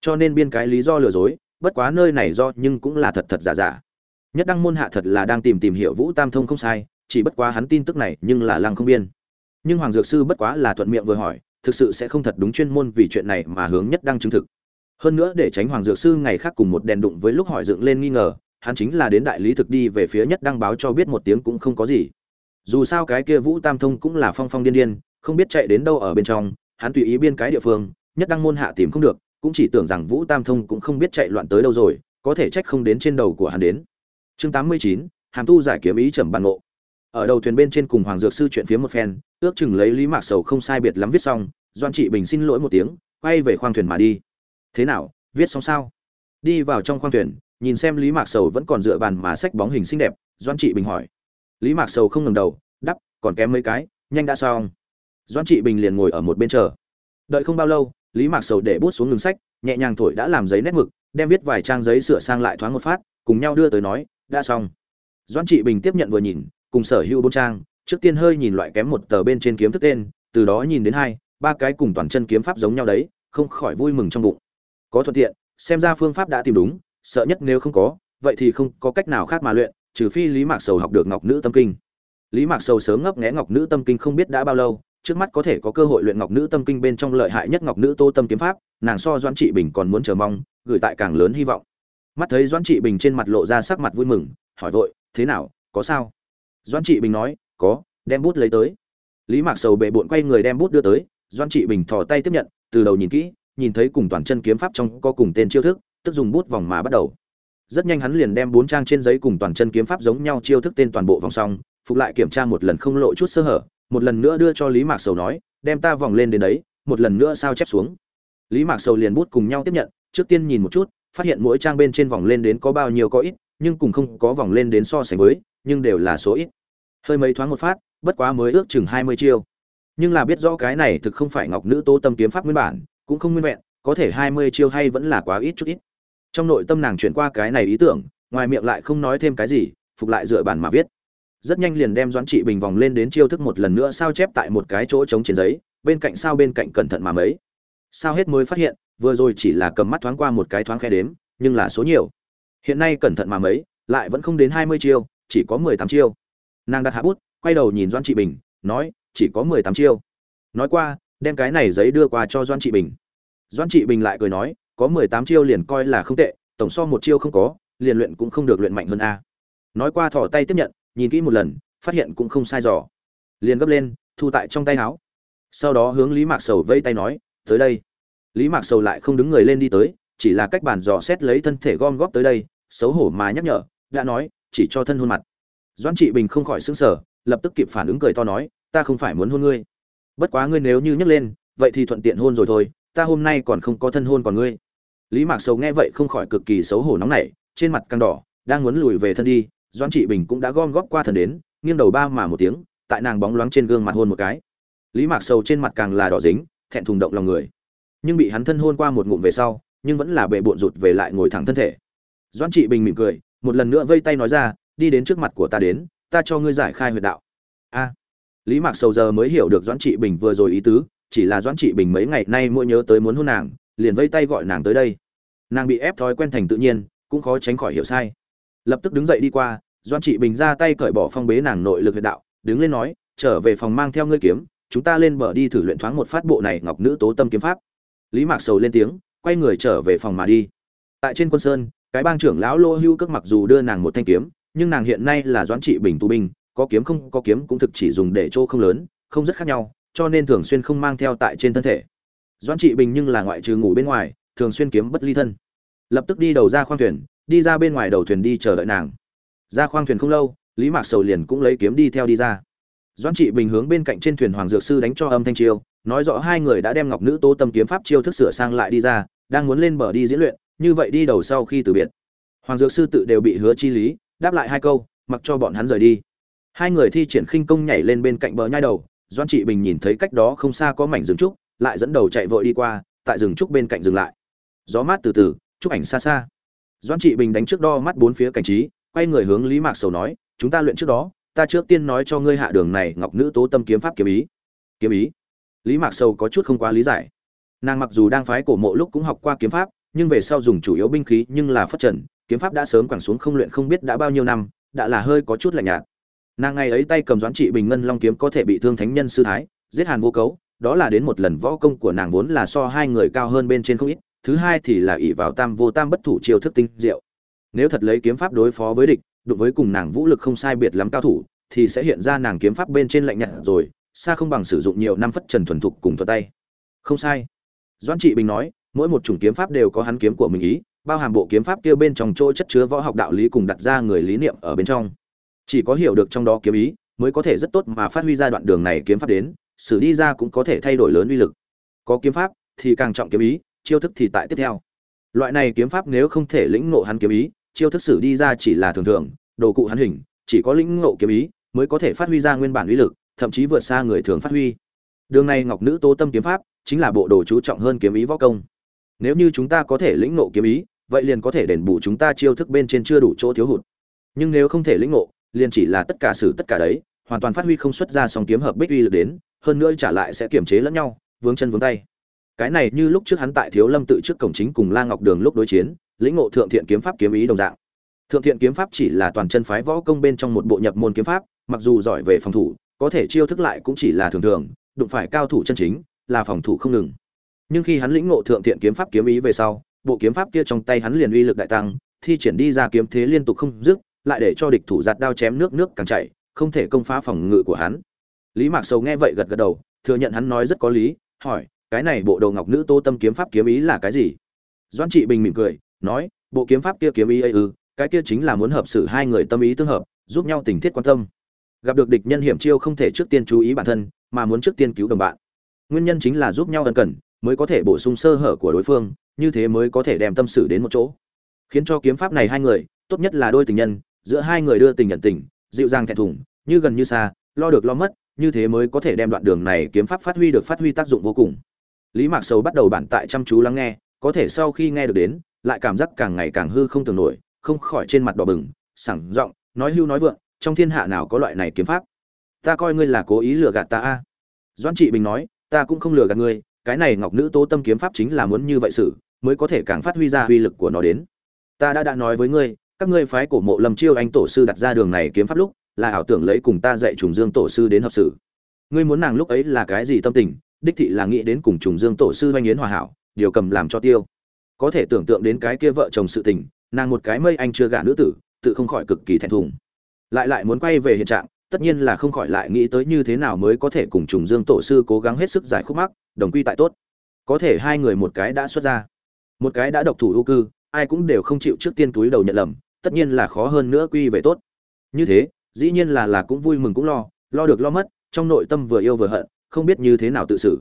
Cho nên biên cái lý do lừa dối, bất quá nơi này do nhưng cũng là thật thật giả giả. Nhất đăng môn hạ thật là đang tìm tìm hiểu vũ tam thông không sai, chỉ bất quá hắn tin tức này nhưng là lăng không biên. Nhưng hoàng dược sư bất quá là thuận miệng vừa hỏi, thực sự sẽ không thật đúng chuyên môn vì chuyện này mà hướng nhất đăng chứng thực hơn nữa để tránh hoàng dược sư ngày khác cùng một đèn đụng với lúc hỏi dựng lên nghi ngờ, hắn chính là đến đại lý thực đi về phía nhất đăng báo cho biết một tiếng cũng không có gì. Dù sao cái kia vũ tam thông cũng là phong phong điên điên, không biết chạy đến đâu ở bên trong, hắn tùy ý biên cái địa phương, nhất đăng môn hạ tìm không được, cũng chỉ tưởng rằng vũ tam thông cũng không biết chạy loạn tới đâu rồi, có thể trách không đến trên đầu của hắn đến. Chương tám mươi chín, hàm tu giải kiếm ý trầm bàn ngộ. Ở đầu thuyền bên trên cùng hoàng dược sư chuyện phía một phen, ước chừng lấy lý mạc sầu không sai biệt lắm viết xong, doan trị bình xin lỗi một tiếng, quay về khoang thuyền mà đi thế nào, viết xong sao? Đi vào trong khoang thuyền, nhìn xem lý mạc sầu vẫn còn dựa bàn mà sách bóng hình xinh đẹp doan trị bình hỏi. Lý mạc sầu không ngừng đầu, đắp, còn kém mấy cái, nhanh đã xong. Doan trị bình liền ngồi ở một bên chờ. Đợi không bao lâu, lý mạc sầu để bút xuống ngừng sách, nhẹ nhàng thổi đã làm giấy nét mực, đem viết vài trang giấy sửa sang lại thoáng một phát, cùng nhau đưa tới nói, đã xong. Doan trị bình tiếp nhận vừa nhìn, cùng sở hữu bốn trang, trước tiên hơi nhìn loại kém một tờ bên trên kiếm thức tên, từ đó nhìn đến hai, ba cái cùng toàn chân kiếm pháp giống nhau đấy, không khỏi vui mừng trong bụng có thuận tiện, xem ra phương pháp đã tìm đúng, sợ nhất nếu không có, vậy thì không có cách nào khác mà luyện, trừ phi lý mạc sầu học được ngọc nữ tâm kinh. Lý mạc sầu sớm ngấp nghẽ ngọc nữ tâm kinh không biết đã bao lâu, trước mắt có thể có cơ hội luyện ngọc nữ tâm kinh bên trong lợi hại nhất ngọc nữ tô tâm kiếm pháp, nàng so doãn trị bình còn muốn chờ mong, gửi tại càng lớn hy vọng. Mắt thấy doãn trị bình trên mặt lộ ra sắc mặt vui mừng, hỏi vội, thế nào, có sao? Doãn trị bình nói, có, đem bút lấy tới. Lý mạc sầu bệ bụn quay người đem bút đưa tới, doãn trị bình thò tay tiếp nhận, từ đầu nhìn kỹ nhìn thấy cùng toàn chân kiếm pháp trong có cùng tên chiêu thức, tức dùng bút vòng mà bắt đầu. Rất nhanh hắn liền đem bốn trang trên giấy cùng toàn chân kiếm pháp giống nhau chiêu thức tên toàn bộ vòng xong, phục lại kiểm tra một lần không lộ chút sơ hở, một lần nữa đưa cho lý mạc sầu nói, đem ta vòng lên đến đấy, một lần nữa sao chép xuống. Lý mạc sầu liền bút cùng nhau tiếp nhận, trước tiên nhìn một chút, phát hiện mỗi trang bên trên vòng lên đến có bao nhiêu có ít, nhưng cùng không có vòng lên đến so sánh với, nhưng đều là số ít. Hơi mấy thoáng một phát, bất quá mới ước chừng hai mươi chiêu. Nhưng là biết rõ cái này thực không phải ngọc nữ Tố tâm kiếm pháp nguyên bản cũng không nguyên vẹn, có thể hai mươi chiêu hay vẫn là quá ít chút ít. Trong nội tâm nàng chuyển qua cái này ý tưởng, ngoài miệng lại không nói thêm cái gì, phục lại dựa bàn mà viết. Rất nhanh liền đem doãn trị bình vòng lên đến chiêu thức một lần nữa sao chép tại một cái chỗ trống trên giấy, bên cạnh sao bên cạnh cẩn thận mà mấy. Sao hết mới phát hiện, vừa rồi chỉ là cầm mắt thoáng qua một cái thoáng khe đếm, nhưng là số nhiều. Hiện nay cẩn thận mà mấy, lại vẫn không đến hai mươi chiêu, chỉ có mười tám chiêu. Nàng đặt hạ bút, quay đầu nhìn doãn trị bình, nói, chỉ có mười tám chiêu. Nói qua đem cái này giấy đưa qua cho doãn trị bình. Doãn trị bình lại cười nói, có mười tám chiêu liền coi là không tệ, tổng so một chiêu không có, liền luyện cũng không được luyện mạnh hơn a. Nói qua thỏ tay tiếp nhận, nhìn kỹ một lần, phát hiện cũng không sai dò. Liền gấp lên, thu tại trong tay áo. Sau đó hướng lý mạc sầu vây tay nói, tới đây. Lý mạc sầu lại không đứng người lên đi tới, chỉ là cách bàn dò xét lấy thân thể gom góp tới đây, xấu hổ mà nhắc nhở, đã nói, chỉ cho thân hôn mặt. Doãn trị bình không khỏi xứng sở lập tức kịp phản ứng cười to nói, ta không phải muốn hôn ngươi bất quá ngươi nếu như nhấc lên, vậy thì thuận tiện hôn rồi thôi, ta hôm nay còn không có thân hôn còn ngươi. Lý mạc sầu nghe vậy không khỏi cực kỳ xấu hổ nóng nảy, trên mặt căng đỏ, đang muốn lùi về thân đi, doãn trị bình cũng đã gom góp qua thần đến, nghiêng đầu ba mà một tiếng, tại nàng bóng loáng trên gương mặt hôn một cái. Lý mạc sầu trên mặt càng là đỏ dính, thẹn thùng động lòng người. Nhưng bị hắn thân hôn qua một ngụm về sau, nhưng vẫn là bệ bộn rụt về lại ngồi thẳng thân thể. Doãn trị bình mỉm cười, một lần nữa vây tay nói ra, đi đến trước mặt của ta đến, ta cho ngươi giải khai huyệt đạo lý mạc sầu giờ mới hiểu được doãn trị bình vừa rồi ý tứ, chỉ là doãn trị bình mấy ngày nay mỗi nhớ tới muốn hôn nàng, liền vây tay gọi nàng tới đây. Nàng bị ép thói quen thành tự nhiên, cũng khó tránh khỏi hiểu sai. Lập tức đứng dậy đi qua, Doãn trị bình ra tay cởi bỏ phong bế nàng nội lực huyệt đạo, đứng lên nói, trở về phòng mang theo ngươi kiếm, chúng ta lên bờ đi thử luyện thoáng một phát bộ này ngọc nữ tố tâm kiếm pháp. Lý mạc sầu lên tiếng, quay người trở về phòng mà đi. Tại trên quân sơn, cái bang trưởng lão lô hưu cước mặc dù đưa nàng một thanh kiếm, nhưng nàng hiện nay là doãn trị bình tu binh có kiếm không, có kiếm cũng thực chỉ dùng để chỗ không lớn, không rất khác nhau, cho nên thường xuyên không mang theo tại trên thân thể. Doãn trị bình nhưng là ngoại trừ ngủ bên ngoài, thường xuyên kiếm bất ly thân. Lập tức đi đầu ra khoang thuyền, đi ra bên ngoài đầu thuyền đi chờ đợi nàng. Ra khoang thuyền không lâu, lý mạc sầu liền cũng lấy kiếm đi theo đi ra. Doãn trị bình hướng bên cạnh trên thuyền hoàng dược sư đánh cho âm thanh chiêu, nói rõ hai người đã đem ngọc nữ tố tâm kiếm pháp chiêu thức sửa sang lại đi ra, đang muốn lên bờ đi diễn luyện, như vậy đi đầu sau khi từ biệt. Hoàng dược sư tự đều bị hứa chi lý, đáp lại hai câu, mặc cho bọn hắn rời đi hai người thi triển khinh công nhảy lên bên cạnh bờ nhai đầu doan trị bình nhìn thấy cách đó không xa có mảnh rừng trúc, lại dẫn đầu chạy vội đi qua, tại rừng trúc bên cạnh dừng lại. Gió mát từ từ chúc ảnh xa xa. Doan trị bình đánh trước đo mắt bốn phía cảnh trí, quay người hướng lý mạc sầu nói, chúng ta luyện trước đó, ta trước tiên nói cho ngươi hạ đường này, ngọc nữ tố tâm kiếm pháp kiếm ý. Kiếm ý? Lý mạc sầu có chút không quá lý giải. Nàng mặc dù đang phái cổ mộ lúc cũng học qua kiếm pháp, nhưng về sau dùng chủ yếu binh khí nhưng là phất trần, kiếm pháp đã sớm quẳng xuống không luyện không biết đã bao nhiêu năm, đã là hơi có chút lạnh nhạt nàng ngày ấy tay cầm doãn trị bình ngân long kiếm có thể bị thương thánh nhân sư thái, giết hàn vô cấu, đó là đến một lần võ công của nàng vốn là so hai người cao hơn bên trên không ít, thứ hai thì là ỷ vào tam vô tam bất thủ chiêu thức tinh diệu. Nếu thật lấy kiếm pháp đối phó với địch, đụng với cùng nàng vũ lực không sai biệt lắm cao thủ, thì sẽ hiện ra nàng kiếm pháp bên trên lạnh nhạt rồi, xa không bằng sử dụng nhiều năm phất trần thuần thục cùng thuật tay. Không sai. Doãn trị bình nói, mỗi một chủng kiếm pháp đều có hắn kiếm của mình ý, bao hàm bộ kiếm pháp kia bên trong chỗ chất chứa võ học đạo lý cùng đặt ra người lý niệm ở bên trong chỉ có hiểu được trong đó kiếm ý, mới có thể rất tốt mà phát huy ra đoạn đường này kiếm pháp đến, xử đi ra cũng có thể thay đổi lớn uy lực. Có kiếm pháp thì càng trọng kiếm ý, chiêu thức thì tại tiếp theo. Loại này kiếm pháp nếu không thể lĩnh ngộ hắn kiếm ý, chiêu thức xử đi ra chỉ là thường thường, đồ cụ hắn hình, chỉ có lĩnh ngộ kiếm ý mới có thể phát huy ra nguyên bản uy lực, thậm chí vượt xa người thường phát huy. Đường này ngọc nữ tố tâm kiếm pháp chính là bộ đồ chú trọng hơn kiếm ý võ công. Nếu như chúng ta có thể lĩnh ngộ kiếm ý, vậy liền có thể đền bù chúng ta chiêu thức bên trên chưa đủ chỗ thiếu hụt. Nhưng nếu không thể lĩnh ngộ liền chỉ là tất cả xử tất cả đấy, hoàn toàn phát huy không xuất ra song kiếm hợp bích uy lực đến, hơn nữa trả lại sẽ kiềm chế lẫn nhau, vướng chân vướng tay. Cái này như lúc trước hắn tại thiếu lâm tự trước cổng chính cùng la ngọc đường lúc đối chiến, lĩnh ngộ thượng thiện kiếm pháp kiếm ý đồng dạng. Thượng thiện kiếm pháp chỉ là toàn chân phái võ công bên trong một bộ nhập môn kiếm pháp, mặc dù giỏi về phòng thủ, có thể chiêu thức lại cũng chỉ là thường thường, đụng phải cao thủ chân chính, là phòng thủ không ngừng. Nhưng khi hắn lĩnh ngộ thượng thiện kiếm pháp kiếm ý về sau, bộ kiếm pháp kia trong tay hắn liền uy lực đại tăng, thi triển đi ra kiếm thế liên tục không dứt lại để cho địch thủ giạt đao chém nước nước càng chảy, không thể công phá phòng ngự của hắn. Lý mạc sầu nghe vậy gật gật đầu, thừa nhận hắn nói rất có lý, hỏi, cái này bộ đầu ngọc nữ tô tâm kiếm pháp kiếm ý là cái gì? Doãn trị bình mỉm cười, nói, bộ kiếm pháp kia kiếm ý ấy ư, cái kia chính là muốn hợp xử hai người tâm ý tương hợp, giúp nhau tình thiết quan tâm. Gặp được địch nhân hiểm chiêu không thể trước tiên chú ý bản thân, mà muốn trước tiên cứu đồng bạn. Nguyên nhân chính là giúp nhau ân cần, mới có thể bổ sung sơ hở của đối phương, như thế mới có thể đem tâm sự đến một chỗ. Khiến cho kiếm pháp này hai người, tốt nhất là đôi tình nhân giữa hai người đưa tình nhận tình, dịu dàng thẹn thùng, như gần như xa, lo được lo mất, như thế mới có thể đem đoạn đường này kiếm pháp phát huy được phát huy tác dụng vô cùng. Lý mạc sầu bắt đầu bản tại chăm chú lắng nghe, có thể sau khi nghe được đến, lại cảm giác càng ngày càng hư không tưởng nổi, không khỏi trên mặt đỏ bừng, sảng giọng, nói hưu nói vượng, trong thiên hạ nào có loại này kiếm pháp? Ta coi ngươi là cố ý lừa gạt ta a. Doan trị bình nói, ta cũng không lừa gạt ngươi, cái này ngọc nữ tố tâm kiếm pháp chính là muốn như vậy xử, mới có thể càng phát huy ra uy lực của nó đến. Ta đã đã nói với ngươi các ngươi phái cổ mộ lâm chiêu anh tổ sư đặt ra đường này kiếm pháp lúc, là ảo tưởng lấy cùng ta dạy trùng dương tổ sư đến hợp sự. Ngươi muốn nàng lúc ấy là cái gì tâm tình, đích thị là nghĩ đến cùng trùng dương tổ sư oanh yến hòa hảo, điều cầm làm cho tiêu. Có thể tưởng tượng đến cái kia vợ chồng sự tình, nàng một cái mây anh chưa gả nữ tử, tự không khỏi cực kỳ thẹn thùng. Lại lại muốn quay về hiện trạng, tất nhiên là không khỏi lại nghĩ tới như thế nào mới có thể cùng trùng dương tổ sư cố gắng hết sức giải khúc mắc, đồng quy tại tốt. Có thể hai người một cái đã xuất ra. Một cái đã độc thủ ưu cư, ai cũng đều không chịu trước tiên túi đầu nhận lầm tất nhiên là khó hơn nữa quy về tốt. Như thế, dĩ nhiên là là cũng vui mừng cũng lo lo được lo mất, trong nội tâm vừa yêu vừa hận, không biết như thế nào tự xử.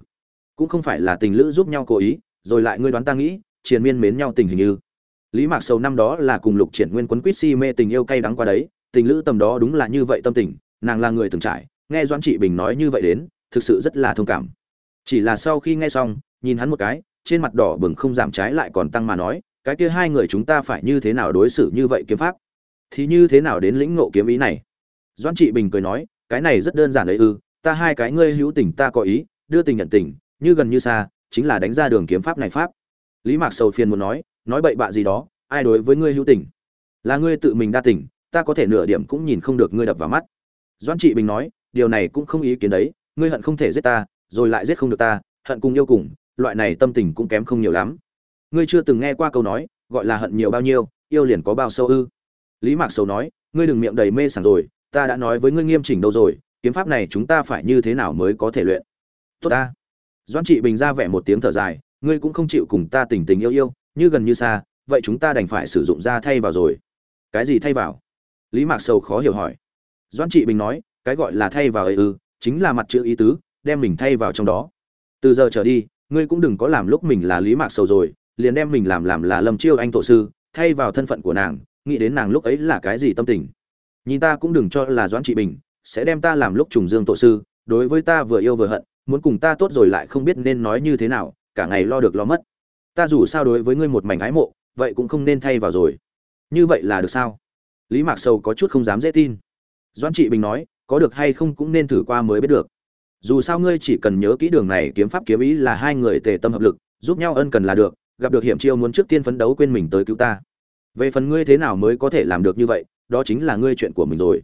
Cũng không phải là tình lữ giúp nhau cố ý, rồi lại ngươi đoán ta nghĩ, triền miên mến nhau tình hình như. Lý mạc sầu năm đó là cùng lục triển nguyên quấn quýt si mê tình yêu cay đắng qua đấy, tình lữ tầm đó đúng là như vậy tâm tình, nàng là người từng trải, nghe doãn trị bình nói như vậy đến, thực sự rất là thông cảm. Chỉ là sau khi nghe xong, nhìn hắn một cái, trên mặt đỏ bừng không giảm trái lại còn tăng mà nói cái kia hai người chúng ta phải như thế nào đối xử như vậy kiếm pháp? Thì như thế nào đến lĩnh ngộ kiếm ý này? Doãn trị bình cười nói, cái này rất đơn giản đấy ư, ta hai cái ngươi hữu tình ta có ý, đưa tình nhận tình, như gần như xa, chính là đánh ra đường kiếm pháp này pháp. Lý mạc sầu phiền muốn nói nói bậy bạ gì đó, ai đối với ngươi hữu tình? Là ngươi tự mình đa tình, ta có thể nửa điểm cũng nhìn không được ngươi đập vào mắt. Doãn trị bình nói, điều này cũng không ý kiến đấy, ngươi hận không thể giết ta, rồi lại giết không được ta, hận cùng yêu cùng, loại này tâm tình cũng kém không nhiều lắm ngươi chưa từng nghe qua câu nói, gọi là hận nhiều bao nhiêu, yêu liền có bao sâu ư. Lý mạc sầu nói, ngươi đừng miệng đầy mê sảng rồi, ta đã nói với ngươi nghiêm chỉnh đâu rồi, kiếm pháp này chúng ta phải như thế nào mới có thể luyện? Tốt ta. Doãn trị bình ra vẻ một tiếng thở dài, ngươi cũng không chịu cùng ta tình tình yêu yêu, như gần như xa, vậy chúng ta đành phải sử dụng ra thay vào rồi. Cái gì thay vào? Lý mạc sầu khó hiểu hỏi. Doãn trị bình nói, cái gọi là thay vào ấy ư, chính là mặt chữ ý tứ, đem mình thay vào trong đó. Từ giờ trở đi, ngươi cũng đừng có làm lúc mình là lý mạc sầu rồi liền đem mình làm làm là lâm chiêu anh tổ sư, thay vào thân phận của nàng, nghĩ đến nàng lúc ấy là cái gì tâm tình. Nhìn ta cũng đừng cho là doãn trị bình, sẽ đem ta làm lúc trùng dương tổ sư, đối với ta vừa yêu vừa hận, muốn cùng ta tốt rồi lại không biết nên nói như thế nào, cả ngày lo được lo mất. Ta dù sao đối với ngươi một mảnh ái mộ, vậy cũng không nên thay vào rồi. Như vậy là được sao? Lý mạc sầu có chút không dám dễ tin. Doãn trị bình nói, có được hay không cũng nên thử qua mới biết được. Dù sao ngươi chỉ cần nhớ kỹ đường này kiếm pháp kiếm ý là hai người tề tâm hợp lực, giúp nhau ân cần là được gặp được hiểm chiêu muốn trước tiên phấn đấu quên mình tới cứu ta. Về phần ngươi thế nào mới có thể làm được như vậy, đó chính là ngươi chuyện của mình rồi.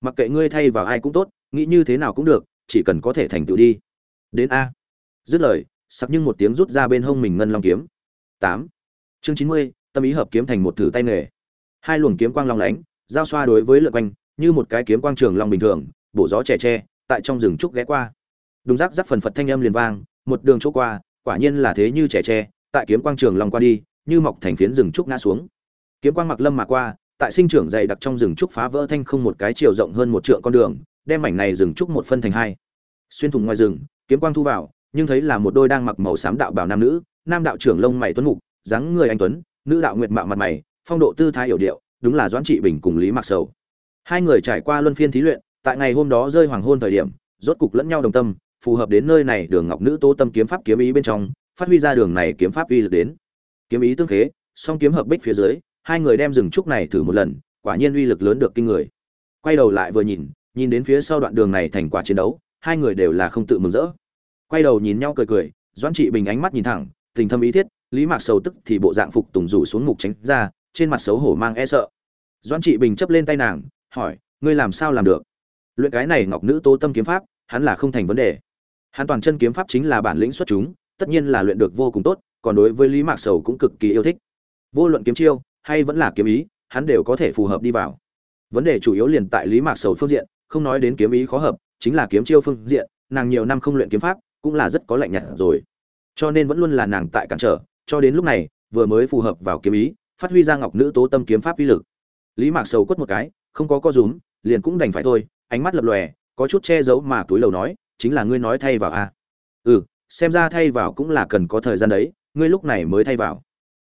Mặc kệ ngươi thay vào ai cũng tốt, nghĩ như thế nào cũng được, chỉ cần có thể thành tựu đi. Đến a. Dứt lời sắc nhưng một tiếng rút ra bên hông mình ngân long kiếm. Tám. Chương chín mươi, tâm ý hợp kiếm thành một thử tay nghề. Hai luồng kiếm quang long lánh, giao xoa đối với lượt quanh, như một cái kiếm quang trường long bình thường, bổ gió trẻ tre tại trong rừng trúc ghé qua. Đúng rắc rắc phần phật thanh âm liền vang, một đường chỗ qua, quả nhiên là thế như trẻ tre tại kiếm quang trường long qua đi, như mọc thành phiến rừng trúc ngã xuống. Kiếm quang mặc lâm mà qua, tại sinh trưởng dày đặc trong rừng trúc phá vỡ thanh không một cái chiều rộng hơn một trượng con đường, đem mảnh này rừng trúc một phân thành hai. Xuyên thủng ngoài rừng, kiếm quang thu vào, nhưng thấy là một đôi đang mặc màu xám đạo bào nam nữ, nam đạo trưởng lông mày tuấn mục, dáng người anh tuấn, nữ đạo nguyệt mạo mặt mày, phong độ tư thái hiểu điệu, đúng là doãn trị bình cùng lý mặc sầu. Hai người trải qua luân phiên thí luyện, tại ngày hôm đó rơi hoàng hôn thời điểm, rốt cục lẫn nhau đồng tâm, phù hợp đến nơi này đường ngọc nữ tố tâm kiếm pháp kiếm ý bên trong phát huy ra đường này kiếm pháp uy lực đến. Kiếm ý tương khế, song kiếm hợp bích phía dưới, hai người đem rừng trúc này thử một lần, quả nhiên uy lực lớn được kinh người. Quay đầu lại vừa nhìn nhìn đến phía sau đoạn đường này thành quả chiến đấu, hai người đều là không tự mừng rỡ. Quay đầu nhìn nhau cười cười, doãn trị bình ánh mắt nhìn thẳng, tình thâm ý thiết, lý mạc sầu tức thì bộ dạng phục tùng rủ xuống mục tránh ra, trên mặt xấu hổ mang e sợ. Doãn trị bình chấp lên tay nàng, hỏi, ngươi làm sao làm được? Luyện cái này ngọc nữ tố tâm kiếm pháp, hắn là không thành vấn đề. Hắn toàn chân kiếm pháp chính là bản lĩnh xuất chúng tất nhiên là luyện được vô cùng tốt, còn đối với lý mạc sầu cũng cực kỳ yêu thích. Vô luận kiếm chiêu, hay vẫn là kiếm ý, hắn đều có thể phù hợp đi vào. Vấn đề chủ yếu liền tại lý mạc sầu phương diện, không nói đến kiếm ý khó hợp, chính là kiếm chiêu phương diện, nàng nhiều năm không luyện kiếm pháp, cũng là rất có lạnh nhạt rồi. Cho nên vẫn luôn là nàng tại cản trở, cho đến lúc này, vừa mới phù hợp vào kiếm ý, phát huy ra ngọc nữ tố tâm kiếm pháp uy lực. Lý mạc sầu quất một cái, không có co rúm, liền cũng đành phải thôi, ánh mắt lập lòe, có chút che giấu mà túi lầu nói, chính là ngươi nói thay vào a à? ừ xem ra thay vào cũng là cần có thời gian đấy, ngươi lúc này mới thay vào.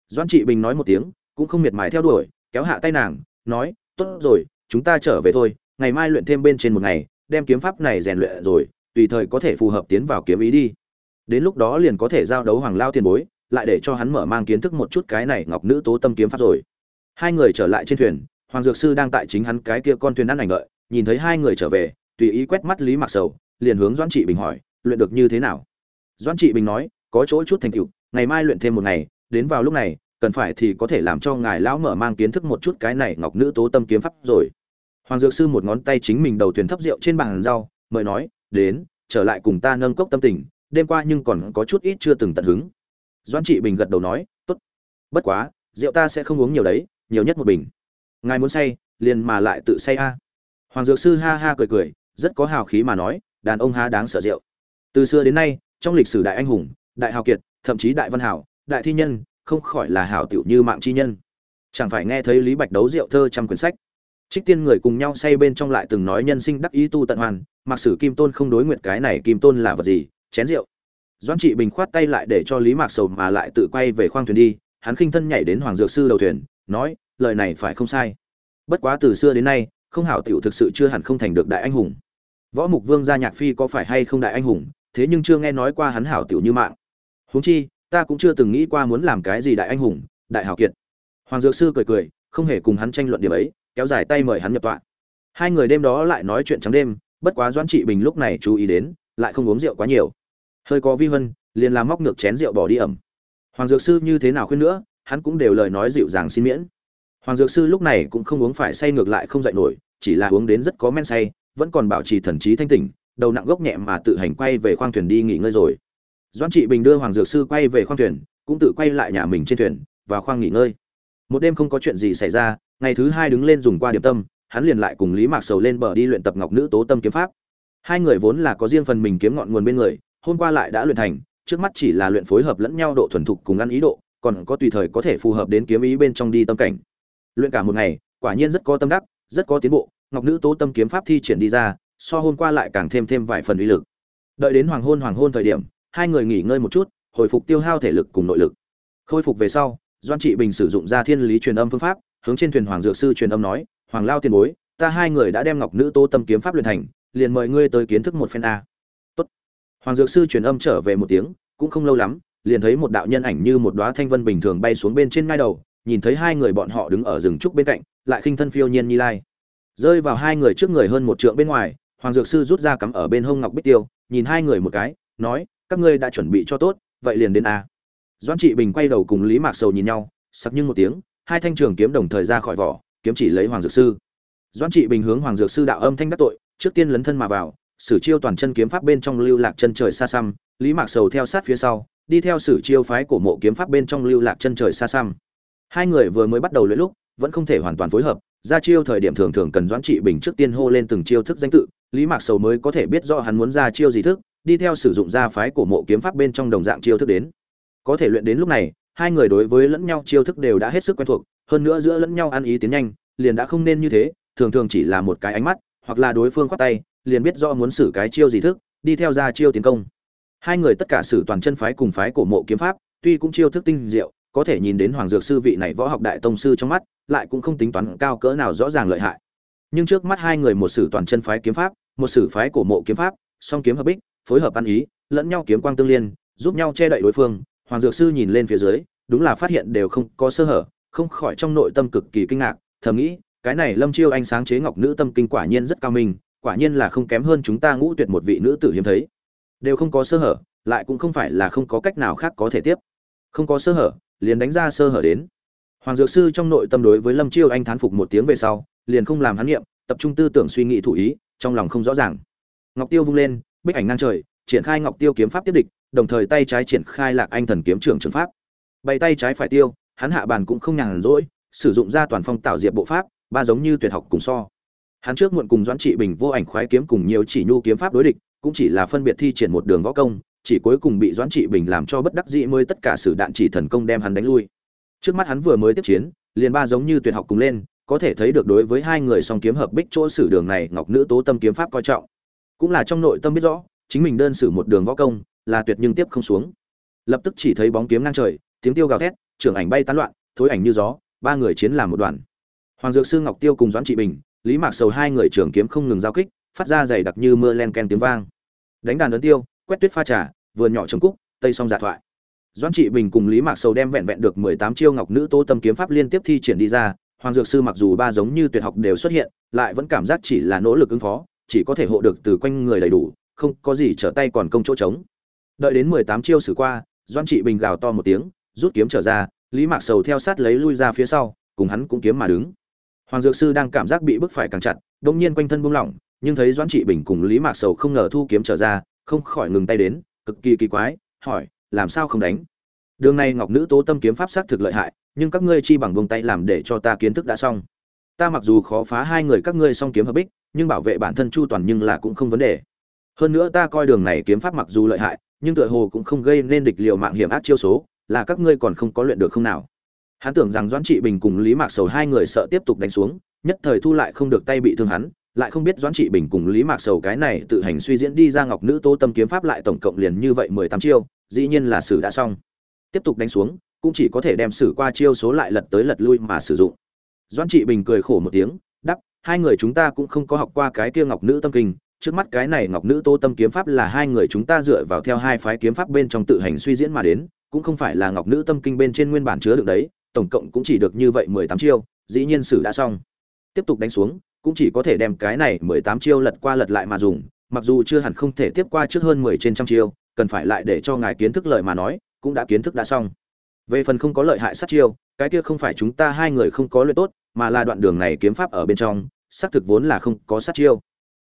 Doan trị bình nói một tiếng, cũng không miệt mài theo đuổi, kéo hạ tay nàng, nói, tốt rồi, chúng ta trở về thôi, ngày mai luyện thêm bên trên một ngày, đem kiếm pháp này rèn luyện rồi, tùy thời có thể phù hợp tiến vào kiếm ý đi. Đến lúc đó liền có thể giao đấu hoàng lao tiền bối, lại để cho hắn mở mang kiến thức một chút cái này ngọc nữ tố tâm kiếm pháp rồi. Hai người trở lại trên thuyền, hoàng dược sư đang tại chính hắn cái kia con thuyền ăn ảnh lợi nhìn thấy hai người trở về, tùy ý quét mắt lý mặc sầu, liền hướng doãn trị bình hỏi, luyện được như thế nào? Doãn trị bình nói, có chỗ chút thành tựu, ngày mai luyện thêm một ngày, đến vào lúc này, cần phải thì có thể làm cho ngài lão mở mang kiến thức một chút cái này ngọc nữ tố tâm kiếm pháp rồi. Hoàng dược sư một ngón tay chính mình đầu thuyền thấp rượu trên bàn rau mời nói, đến, trở lại cùng ta nâng cốc tâm tình, đêm qua nhưng còn có chút ít chưa từng tận hứng. Doan trị bình gật đầu nói, tốt, bất quá, rượu ta sẽ không uống nhiều đấy, nhiều nhất một bình. Ngài muốn say, liền mà lại tự say a. Hoàng dược sư ha ha cười cười, rất có hào khí mà nói, đàn ông ha đáng sợ rượu. Từ xưa đến nay trong lịch sử đại anh hùng, đại hào kiệt, thậm chí đại văn hảo, đại thi nhân, không khỏi là hảo tiểu như mạng chi nhân. Chẳng phải nghe thấy lý bạch đấu rượu thơ trăm quyển sách? Trích tiên người cùng nhau say bên trong lại từng nói nhân sinh đắc ý tu tận hoàn mặc sử kim tôn không đối nguyện cái này kim tôn là vật gì? Chén rượu. Doãn trị bình khoát tay lại để cho lý mạc sầu mà lại tự quay về khoang thuyền đi, hắn khinh thân nhảy đến hoàng dược sư đầu thuyền, nói, lời này phải không sai. Bất quá từ xưa đến nay, không hảo tiểu thực sự chưa hẳn không thành được đại anh hùng. Võ mục vương gia nhạc phi có phải hay không đại anh hùng? Thế nhưng chưa nghe nói qua hắn hảo tiểu như mạng. Huống chi, ta cũng chưa từng nghĩ qua muốn làm cái gì đại anh hùng, đại hảo kiệt. Hoàng dược sư cười cười, không hề cùng hắn tranh luận điểm ấy, kéo dài tay mời hắn nhập tọa. Hai người đêm đó lại nói chuyện trắng đêm, bất quá doãn trị bình lúc này chú ý đến, lại không uống rượu quá nhiều. Hơi có vi vân liền làm móc ngược chén rượu bỏ đi ẩm. Hoàng dược sư như thế nào khuyên nữa, hắn cũng đều lời nói dịu dàng xin miễn. Hoàng dược sư lúc này cũng không uống phải say ngược lại không dậy nổi, chỉ là uống đến rất có men say, vẫn còn bảo trì thần trí thanh tỉnh đầu nặng gốc nhẹ mà tự hành quay về khoang thuyền đi nghỉ ngơi rồi. Doan trị bình đưa hoàng dược sư quay về khoang thuyền, cũng tự quay lại nhà mình trên thuyền và khoang nghỉ ngơi. Một đêm không có chuyện gì xảy ra, ngày thứ hai đứng lên dùng qua điểm tâm, hắn liền lại cùng lý mạc sầu lên bờ đi luyện tập ngọc nữ tố tâm kiếm pháp. Hai người vốn là có riêng phần mình kiếm ngọn nguồn bên người, hôm qua lại đã luyện thành, trước mắt chỉ là luyện phối hợp lẫn nhau độ thuần thục cùng ăn ý độ, còn có tùy thời có thể phù hợp đến kiếm ý bên trong đi tâm cảnh. Luyện cả một ngày, quả nhiên rất có tâm đắc, rất có tiến bộ, ngọc nữ tố tâm kiếm pháp thi triển đi ra so hôm qua lại càng thêm thêm vài phần uy lực. Đợi đến hoàng hôn hoàng hôn thời điểm, hai người nghỉ ngơi một chút, hồi phục tiêu hao thể lực cùng nội lực. Khôi phục về sau, doan trị bình sử dụng ra thiên lý truyền âm phương pháp, hướng trên thuyền hoàng dược sư truyền âm nói, hoàng lao tiền bối, ta hai người đã đem ngọc nữ tô tâm kiếm pháp luyện thành, liền mời ngươi tới kiến thức một phen a. Tốt. hoàng dược sư truyền âm trở về một tiếng, cũng không lâu lắm, liền thấy một đạo nhân ảnh như một đóa thanh vân bình thường bay xuống bên trên ngai đầu, nhìn thấy hai người bọn họ đứng ở rừng trúc bên cạnh, lại khinh thân phiêu nhiên như lai. Rơi vào hai người trước người hơn một trượng bên ngoài hoàng dược sư rút ra cắm ở bên hông ngọc bích tiêu, nhìn hai người một cái, nói, các ngươi đã chuẩn bị cho tốt, vậy liền đến a. Doãn trị bình quay đầu cùng lý mạc sầu nhìn nhau, sặc nhưng một tiếng, hai thanh trường kiếm đồng thời ra khỏi vỏ, kiếm chỉ lấy hoàng dược sư. Doãn trị bình hướng hoàng dược sư đạo âm thanh đắc tội, trước tiên lấn thân mà vào, sử chiêu toàn chân kiếm pháp bên trong lưu lạc chân trời xa xăm, lý mạc sầu theo sát phía sau, đi theo sử chiêu phái cổ mộ kiếm pháp bên trong lưu lạc chân trời xa xăm. Hai người vừa mới bắt đầu luyện lúc, vẫn không thể hoàn toàn phối hợp, ra chiêu thời điểm thường thường cần doãn trị bình trước tiên hô lên từng chiêu thức danh tự lý mạc sầu mới có thể biết rõ hắn muốn ra chiêu gì thức, đi theo sử dụng gia phái cổ mộ kiếm pháp bên trong đồng dạng chiêu thức đến. Có thể luyện đến lúc này, hai người đối với lẫn nhau chiêu thức đều đã hết sức quen thuộc, hơn nữa giữa lẫn nhau ăn ý tiến nhanh, liền đã không nên như thế, thường thường chỉ là một cái ánh mắt, hoặc là đối phương khoát tay, liền biết rõ muốn xử cái chiêu gì thức, đi theo ra chiêu tiến công. Hai người tất cả sử toàn chân phái cùng phái cổ mộ kiếm pháp, tuy cũng chiêu thức tinh diệu, có thể nhìn đến hoàng dược sư vị này võ học đại tông sư trong mắt, lại cũng không tính toán cao cỡ nào rõ ràng lợi hại nhưng trước mắt hai người một sử toàn chân phái kiếm pháp, một sử phái cổ mộ kiếm pháp, song kiếm hợp bích, phối hợp ăn ý, lẫn nhau kiếm quang tương liên, giúp nhau che đậy đối phương. Hoàng dược sư nhìn lên phía dưới, đúng là phát hiện đều không có sơ hở, không khỏi trong nội tâm cực kỳ kinh ngạc, thầm nghĩ, cái này lâm chiêu anh sáng chế ngọc nữ tâm kinh quả nhiên rất cao minh, quả nhiên là không kém hơn chúng ta ngũ tuyệt một vị nữ tử hiếm thấy. Đều không có sơ hở, lại cũng không phải là không có cách nào khác có thể tiếp. Không có sơ hở, liền đánh ra sơ hở đến. Hoàng dược sư trong nội tâm đối với lâm chiêu anh thán phục một tiếng về sau liền không làm hắn nghiệm, tập trung tư tưởng suy nghĩ thủ ý, trong lòng không rõ ràng. Ngọc tiêu vung lên, bích ảnh ngang trời, triển khai ngọc tiêu kiếm pháp tiếp địch, đồng thời tay trái triển khai lạc anh thần kiếm trưởng trường pháp. Bày tay trái phải tiêu, hắn hạ bàn cũng không nhàn rỗi, sử dụng ra toàn phong tạo diệp bộ pháp, ba giống như tuyệt học cùng so. Hắn trước muộn cùng doãn trị bình vô ảnh khoái kiếm cùng nhiều chỉ nhu kiếm pháp đối địch, cũng chỉ là phân biệt thi triển một đường võ công, chỉ cuối cùng bị doãn trị bình làm cho bất đắc dĩ mới tất cả sử đạn chỉ thần công đem hắn đánh lui. Trước mắt hắn vừa mới tiếp chiến, liền ba giống như tuyệt học cùng lên có thể thấy được đối với hai người song kiếm hợp bích chỗ sử đường này, ngọc nữ tố tâm kiếm pháp coi trọng. Cũng là trong nội tâm biết rõ, chính mình đơn sử một đường võ công, là tuyệt nhưng tiếp không xuống. Lập tức chỉ thấy bóng kiếm ngang trời, tiếng tiêu gào thét trưởng ảnh bay tán loạn, thối ảnh như gió, ba người chiến làm một đoàn. Hoàng dược sư ngọc tiêu cùng doãn trị bình, lý mạc sầu hai người trưởng kiếm không ngừng giao kích, phát ra dày đặc như mưa len ken tiếng vang. Đánh đàn ấn tiêu, quét tuyết pha trà, vườn nhỏ trồng cúc, tây song giả thoại. Doãn trị bình cùng lý mạc sầu đem vẹn vẹn được mười tám chiêu ngọc nữ tô tâm kiếm pháp liên tiếp thi triển đi ra hoàng dược sư mặc dù ba giống như tuyệt học đều xuất hiện, lại vẫn cảm giác chỉ là nỗ lực ứng phó, chỉ có thể hộ được từ quanh người đầy đủ, không có gì trở tay còn công chỗ trống. Đợi đến mười tám chiêu xử qua, doãn trị bình gào to một tiếng, rút kiếm trở ra, lý mạc sầu theo sát lấy lui ra phía sau, cùng hắn cũng kiếm mà đứng. Hoàng dược sư đang cảm giác bị bức phải càng chặt, đông nhiên quanh thân buông lỏng, nhưng thấy doãn trị bình cùng lý mạc sầu không ngờ thu kiếm trở ra, không khỏi ngừng tay đến, cực kỳ kỳ quái, hỏi, làm sao không đánh? Đường này ngọc nữ tố tâm kiếm pháp xác thực lợi hại nhưng các ngươi chi bằng buông tay làm để cho ta kiến thức đã xong. Ta mặc dù khó phá hai người các ngươi song kiếm hợp bích, nhưng bảo vệ bản thân chu toàn nhưng là cũng không vấn đề. Hơn nữa ta coi đường này kiếm pháp mặc dù lợi hại, nhưng tựa hồ cũng không gây nên địch liệu mạng hiểm ác chiêu số, là các ngươi còn không có luyện được không nào. Hắn tưởng rằng doãn trị bình cùng lý mạc sầu hai người sợ tiếp tục đánh xuống, nhất thời thu lại không được tay bị thương hắn, lại không biết doãn trị bình cùng lý mạc sầu cái này tự hành suy diễn đi ra ngọc nữ tô tâm kiếm pháp lại tổng cộng liền như vậy mười tám chiêu, dĩ nhiên là sử đã xong. Tiếp tục đánh xuống cũng chỉ có thể đem sử qua chiêu số lại lật tới lật lui mà sử dụng. Doãn trị bình cười khổ một tiếng đắp hai người chúng ta cũng không có học qua cái kia ngọc nữ tâm kinh, trước mắt cái này ngọc nữ tô tâm kiếm pháp là hai người chúng ta dựa vào theo hai phái kiếm pháp bên trong tự hành suy diễn mà đến, cũng không phải là ngọc nữ tâm kinh bên trên nguyên bản chứa được đấy, tổng cộng cũng chỉ được như vậy mười tám chiêu, dĩ nhiên sử đã xong. Tiếp tục đánh xuống, cũng chỉ có thể đem cái này mười tám chiêu lật qua lật lại mà dùng, mặc dù chưa hẳn không thể tiếp qua trước hơn mười trên trăm chiêu, cần phải lại để cho ngài kiến thức lợi mà nói, cũng đã kiến thức đã xong về phần không có lợi hại sát chiêu, cái kia không phải chúng ta hai người không có luyện tốt, mà là đoạn đường này kiếm pháp ở bên trong, xác thực vốn là không có sát chiêu.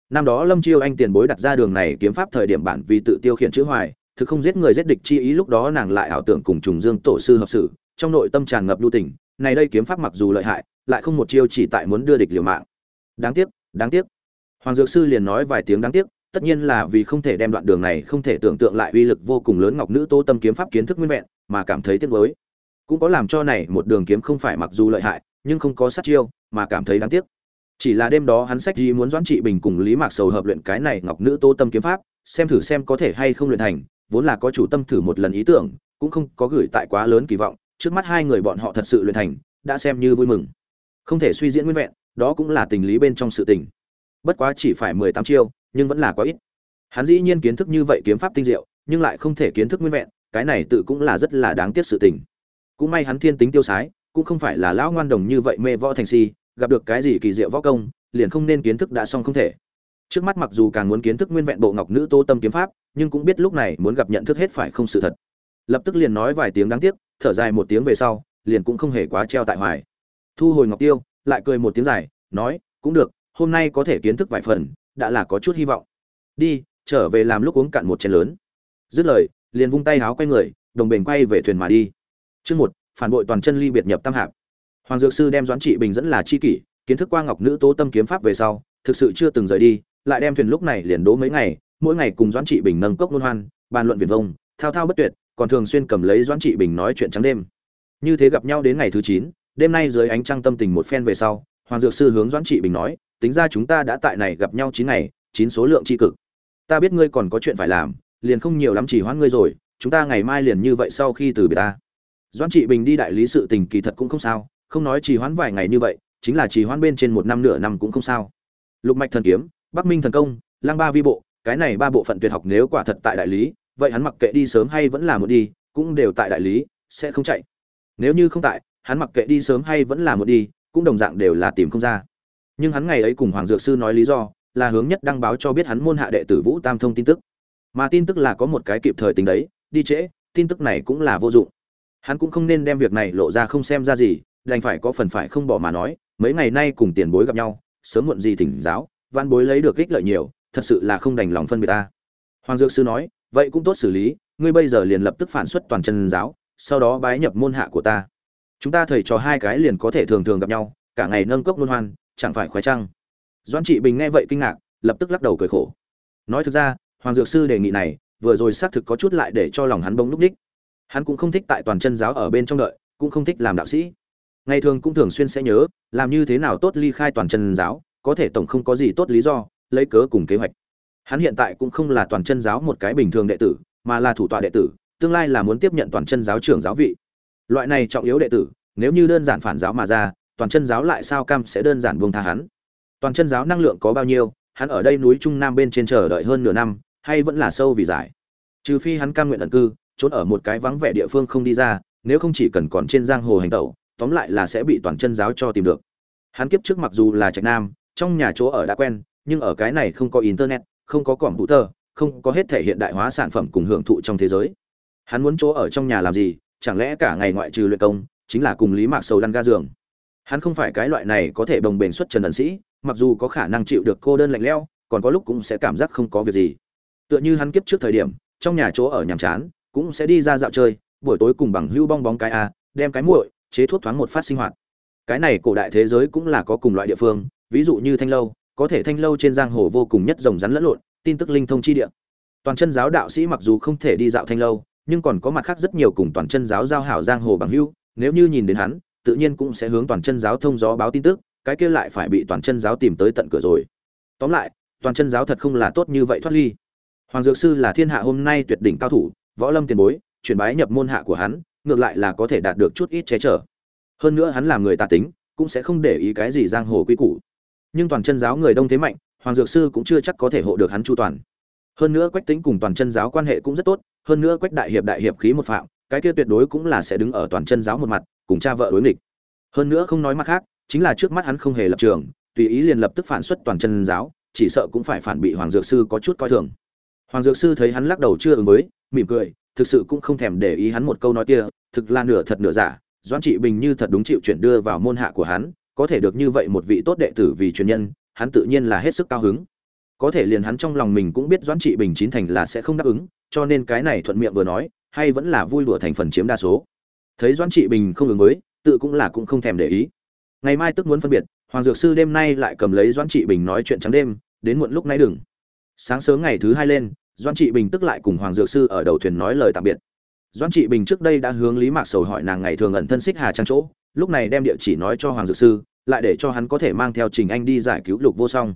Năm đó lâm chiêu anh tiền bối đặt ra đường này kiếm pháp thời điểm bản vì tự tiêu khiển chữ hoài, thực không giết người giết địch chi ý lúc đó nàng lại ảo tưởng cùng trùng dương tổ sư hợp sự trong nội tâm tràn ngập lưu tình, này đây kiếm pháp mặc dù lợi hại, lại không một chiêu chỉ tại muốn đưa địch liều mạng. Đáng tiếc đáng tiếc. Hoàng dược sư liền nói vài tiếng đáng tiếc tất nhiên là vì không thể đem đoạn đường này không thể tưởng tượng lại uy lực vô cùng lớn ngọc nữ tô tâm kiếm pháp kiến thức nguyên vẹn, mà cảm thấy tiếc nuối. Cũng có làm cho này một đường kiếm không phải mặc dù lợi hại, nhưng không có sát chiêu, mà cảm thấy đáng tiếc. Chỉ là đêm đó hắn sách gì muốn doãn trị bình cùng lý mạc sầu hợp luyện cái này ngọc nữ tô tâm kiếm pháp, xem thử xem có thể hay không luyện thành, vốn là có chủ tâm thử một lần ý tưởng, cũng không có gửi tại quá lớn kỳ vọng, trước mắt hai người bọn họ thật sự luyện thành, đã xem như vui mừng. Không thể suy diễn nguyên vẹn, đó cũng là tình lý bên trong sự tình. Bất quá chỉ phải mười tám chiêu nhưng vẫn là quá ít. Hắn dĩ nhiên kiến thức như vậy kiếm pháp tinh diệu, nhưng lại không thể kiến thức nguyên vẹn, cái này tự cũng là rất là đáng tiếc sự tình. Cũng may hắn thiên tính tiêu sái, cũng không phải là lão ngoan đồng như vậy mê võ thành si, gặp được cái gì kỳ diệu võ công, liền không nên kiến thức đã xong không thể. Trước mắt mặc dù càng muốn kiến thức nguyên vẹn bộ ngọc nữ tô tâm kiếm pháp, nhưng cũng biết lúc này muốn gặp nhận thức hết phải không sự thật. Lập tức liền nói vài tiếng đáng tiếc, thở dài một tiếng về sau, liền cũng không hề quá treo tại hoài. Thu hồi ngọc tiêu, lại cười một tiếng dài, nói, cũng được, hôm nay có thể kiến thức vài phần đã là có chút hy vọng. Đi, trở về làm lúc uống cạn một chén lớn. Dứt lời, liền vung tay háo quay người, đồng bền quay về thuyền mà đi. Chương một, phản bội toàn chân ly biệt nhập tam hạp. Hoàng dược sư đem doãn trị bình dẫn là chi kỷ, kiến thức qua ngọc nữ tố tâm kiếm pháp về sau, thực sự chưa từng rời đi, lại đem thuyền lúc này liền đố mấy ngày, mỗi ngày cùng doãn trị bình nâng cốc luân hoan, bàn luận viền vông, thao thao bất tuyệt, còn thường xuyên cầm lấy doãn trị bình nói chuyện trắng đêm. Như thế gặp nhau đến ngày thứ chín, đêm nay dưới ánh trăng tâm tình một phen về sau, hoàng dược sư hướng doãn trị bình nói tính ra chúng ta đã tại này gặp nhau chín ngày, chín số lượng tri cực. Ta biết ngươi còn có chuyện phải làm, liền không nhiều lắm chỉ hoãn ngươi rồi, chúng ta ngày mai liền như vậy sau khi từ biệt ta. Doãn trị bình đi đại lý sự tình kỳ thật cũng không sao, không nói chỉ hoãn vài ngày như vậy, chính là chỉ hoãn bên trên một năm nửa năm cũng không sao. Lục mạch thần kiếm, bắc minh thần công, lang ba vi bộ, cái này ba bộ phận tuyệt học nếu quả thật tại đại lý, vậy hắn mặc kệ đi sớm hay vẫn là một đi, cũng đều tại đại lý, sẽ không chạy. Nếu như không tại, hắn mặc kệ đi sớm hay vẫn là một đi, cũng đồng dạng đều là tìm không ra nhưng hắn ngày ấy cùng hoàng dược sư nói lý do là hướng nhất đăng báo cho biết hắn môn hạ đệ tử vũ tam thông tin tức. Mà tin tức là có một cái kịp thời tính đấy, đi trễ, tin tức này cũng là vô dụng. Hắn cũng không nên đem việc này lộ ra không xem ra gì, đành phải có phần phải không bỏ mà nói, mấy ngày nay cùng tiền bối gặp nhau, sớm muộn gì thỉnh giáo văn bối lấy được ích lợi nhiều, thật sự là không đành lòng phân biệt ta. Hoàng dược sư nói, vậy cũng tốt xử lý, ngươi bây giờ liền lập tức phản xuất toàn chân giáo, sau đó bái nhập môn hạ của ta. Chúng ta thầy trò hai cái liền có thể thường thường gặp nhau, cả ngày nâng cốc luân hoan chẳng phải khoái trăng. Doãn trị bình nghe vậy kinh ngạc, lập tức lắc đầu cười khổ. Nói thực ra, hoàng dược sư đề nghị này, vừa rồi xác thực có chút lại để cho lòng hắn bỗng lúc đích hắn cũng không thích tại toàn chân giáo ở bên trong đợi, cũng không thích làm đạo sĩ. Ngày thường cũng thường xuyên sẽ nhớ, làm như thế nào tốt ly khai toàn chân giáo, có thể tổng không có gì tốt lý do, lấy cớ cùng kế hoạch. Hắn hiện tại cũng không là toàn chân giáo một cái bình thường đệ tử, mà là thủ tọa đệ tử, tương lai là muốn tiếp nhận toàn chân giáo trưởng giáo vị. Loại này trọng yếu đệ tử, nếu như đơn giản phản giáo mà ra toàn chân giáo lại sao cam sẽ đơn giản buông tha hắn? Toàn chân giáo năng lượng có bao nhiêu? Hắn ở đây núi trung nam bên trên chờ đợi hơn nửa năm, hay vẫn là sâu vì giải? Trừ phi hắn cam nguyện ẩn cư, trốn ở một cái vắng vẻ địa phương không đi ra, nếu không chỉ cần còn trên giang hồ hành tẩu, tóm lại là sẽ bị toàn chân giáo cho tìm được. Hắn kiếp trước mặc dù là trạch nam, trong nhà chỗ ở đã quen, nhưng ở cái này không có internet, không có cỏm hữu tơ không có hết thể hiện đại hóa sản phẩm cùng hưởng thụ trong thế giới. Hắn muốn chỗ ở trong nhà làm gì? Chẳng lẽ cả ngày ngoại trừ luyện công, chính là cùng lý mạc sầu lăn ga giường? Hắn không phải cái loại này có thể bồng bềnh xuất trần ẩn sĩ, mặc dù có khả năng chịu được cô đơn lạnh lẽo, còn có lúc cũng sẽ cảm giác không có việc gì. Tựa như hắn kiếp trước thời điểm, trong nhà chỗ ở nhàm chán, cũng sẽ đi ra dạo chơi, buổi tối cùng bằng hưu bong bóng cái a, đem cái muội, chế thuốc thoáng một phát sinh hoạt. Cái này cổ đại thế giới cũng là có cùng loại địa phương, ví dụ như thanh lâu, có thể thanh lâu trên giang hồ vô cùng nhất rồng rắn lẫn lộn, tin tức linh thông chi địa. Toàn chân giáo đạo sĩ mặc dù không thể đi dạo thanh lâu, nhưng còn có mặt khác rất nhiều cùng toàn chân giáo giao hảo giang hồ bằng hưu, nếu như nhìn đến hắn tự nhiên cũng sẽ hướng toàn chân giáo thông gió báo tin tức, cái kia lại phải bị toàn chân giáo tìm tới tận cửa rồi. Tóm lại, toàn chân giáo thật không là tốt như vậy thoát ly. Hoàng dược sư là thiên hạ hôm nay tuyệt đỉnh cao thủ, võ lâm tiền bối, chuyển bái nhập môn hạ của hắn, ngược lại là có thể đạt được chút ít che chở. Hơn nữa hắn làm người ta tính, cũng sẽ không để ý cái gì giang hồ quy củ. Nhưng toàn chân giáo người đông thế mạnh, hoàng dược sư cũng chưa chắc có thể hộ được hắn chu toàn. Hơn nữa quách Tĩnh cùng toàn chân giáo quan hệ cũng rất tốt, hơn nữa quách đại hiệp đại hiệp khí một phạm cái kia tuyệt đối cũng là sẽ đứng ở toàn chân giáo một mặt, cùng cha vợ đối nghịch. Hơn nữa không nói mặt khác, chính là trước mắt hắn không hề lập trường, tùy ý liền lập tức phản xuất toàn chân giáo, chỉ sợ cũng phải phản bị hoàng dược sư có chút coi thường. Hoàng dược sư thấy hắn lắc đầu chưa ứng với, mỉm cười, thực sự cũng không thèm để ý hắn một câu nói kia, thực là nửa thật nửa giả, doãn trị bình như thật đúng chịu chuyển đưa vào môn hạ của hắn, có thể được như vậy một vị tốt đệ tử vì truyền nhân, hắn tự nhiên là hết sức cao hứng. Có thể liền hắn trong lòng mình cũng biết doãn trị bình chín thành là sẽ không đáp ứng, cho nên cái này thuận miệng vừa nói hay vẫn là vui đùa thành phần chiếm đa số. Thấy doãn trị bình không ứng với, tự cũng là cũng không thèm để ý. Ngày mai tức muốn phân biệt, hoàng dược sư đêm nay lại cầm lấy doãn trị bình nói chuyện trắng đêm, đến muộn lúc nay đừng. Sáng sớm ngày thứ hai lên, doãn trị bình tức lại cùng hoàng dược sư ở đầu thuyền nói lời tạm biệt. Doãn trị bình trước đây đã hướng lý mạc sầu hỏi nàng ngày thường ẩn thân xích hà trang chỗ, lúc này đem địa chỉ nói cho hoàng dược sư, lại để cho hắn có thể mang theo trình anh đi giải cứu lục vô song.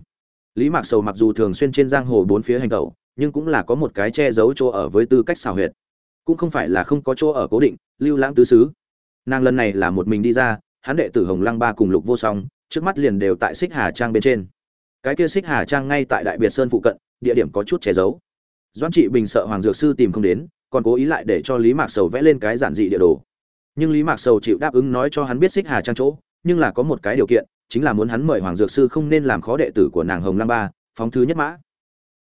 Lý mạc sầu mặc dù thường xuyên trên giang hồ bốn phía hành tẩu, nhưng cũng là có một cái che giấu chỗ ở với tư cách xào huyệt cũng không phải là không có chỗ ở cố định, lưu lãng tứ xứ. Nàng lần này là một mình đi ra, hắn đệ tử hồng lăng ba cùng lục vô song, trước mắt liền đều tại xích hà trang bên trên. Cái kia xích hà trang ngay tại đại biệt sơn phụ cận, địa điểm có chút che giấu. Doan trị bình sợ hoàng dược sư tìm không đến, còn cố ý lại để cho lý mạc sầu vẽ lên cái giản dị địa đồ. Nhưng lý mạc sầu chịu đáp ứng nói cho hắn biết xích hà trang chỗ, nhưng là có một cái điều kiện, chính là muốn hắn mời hoàng dược sư không nên làm khó đệ tử của nàng hồng lăng ba, phóng thứ nhất mã.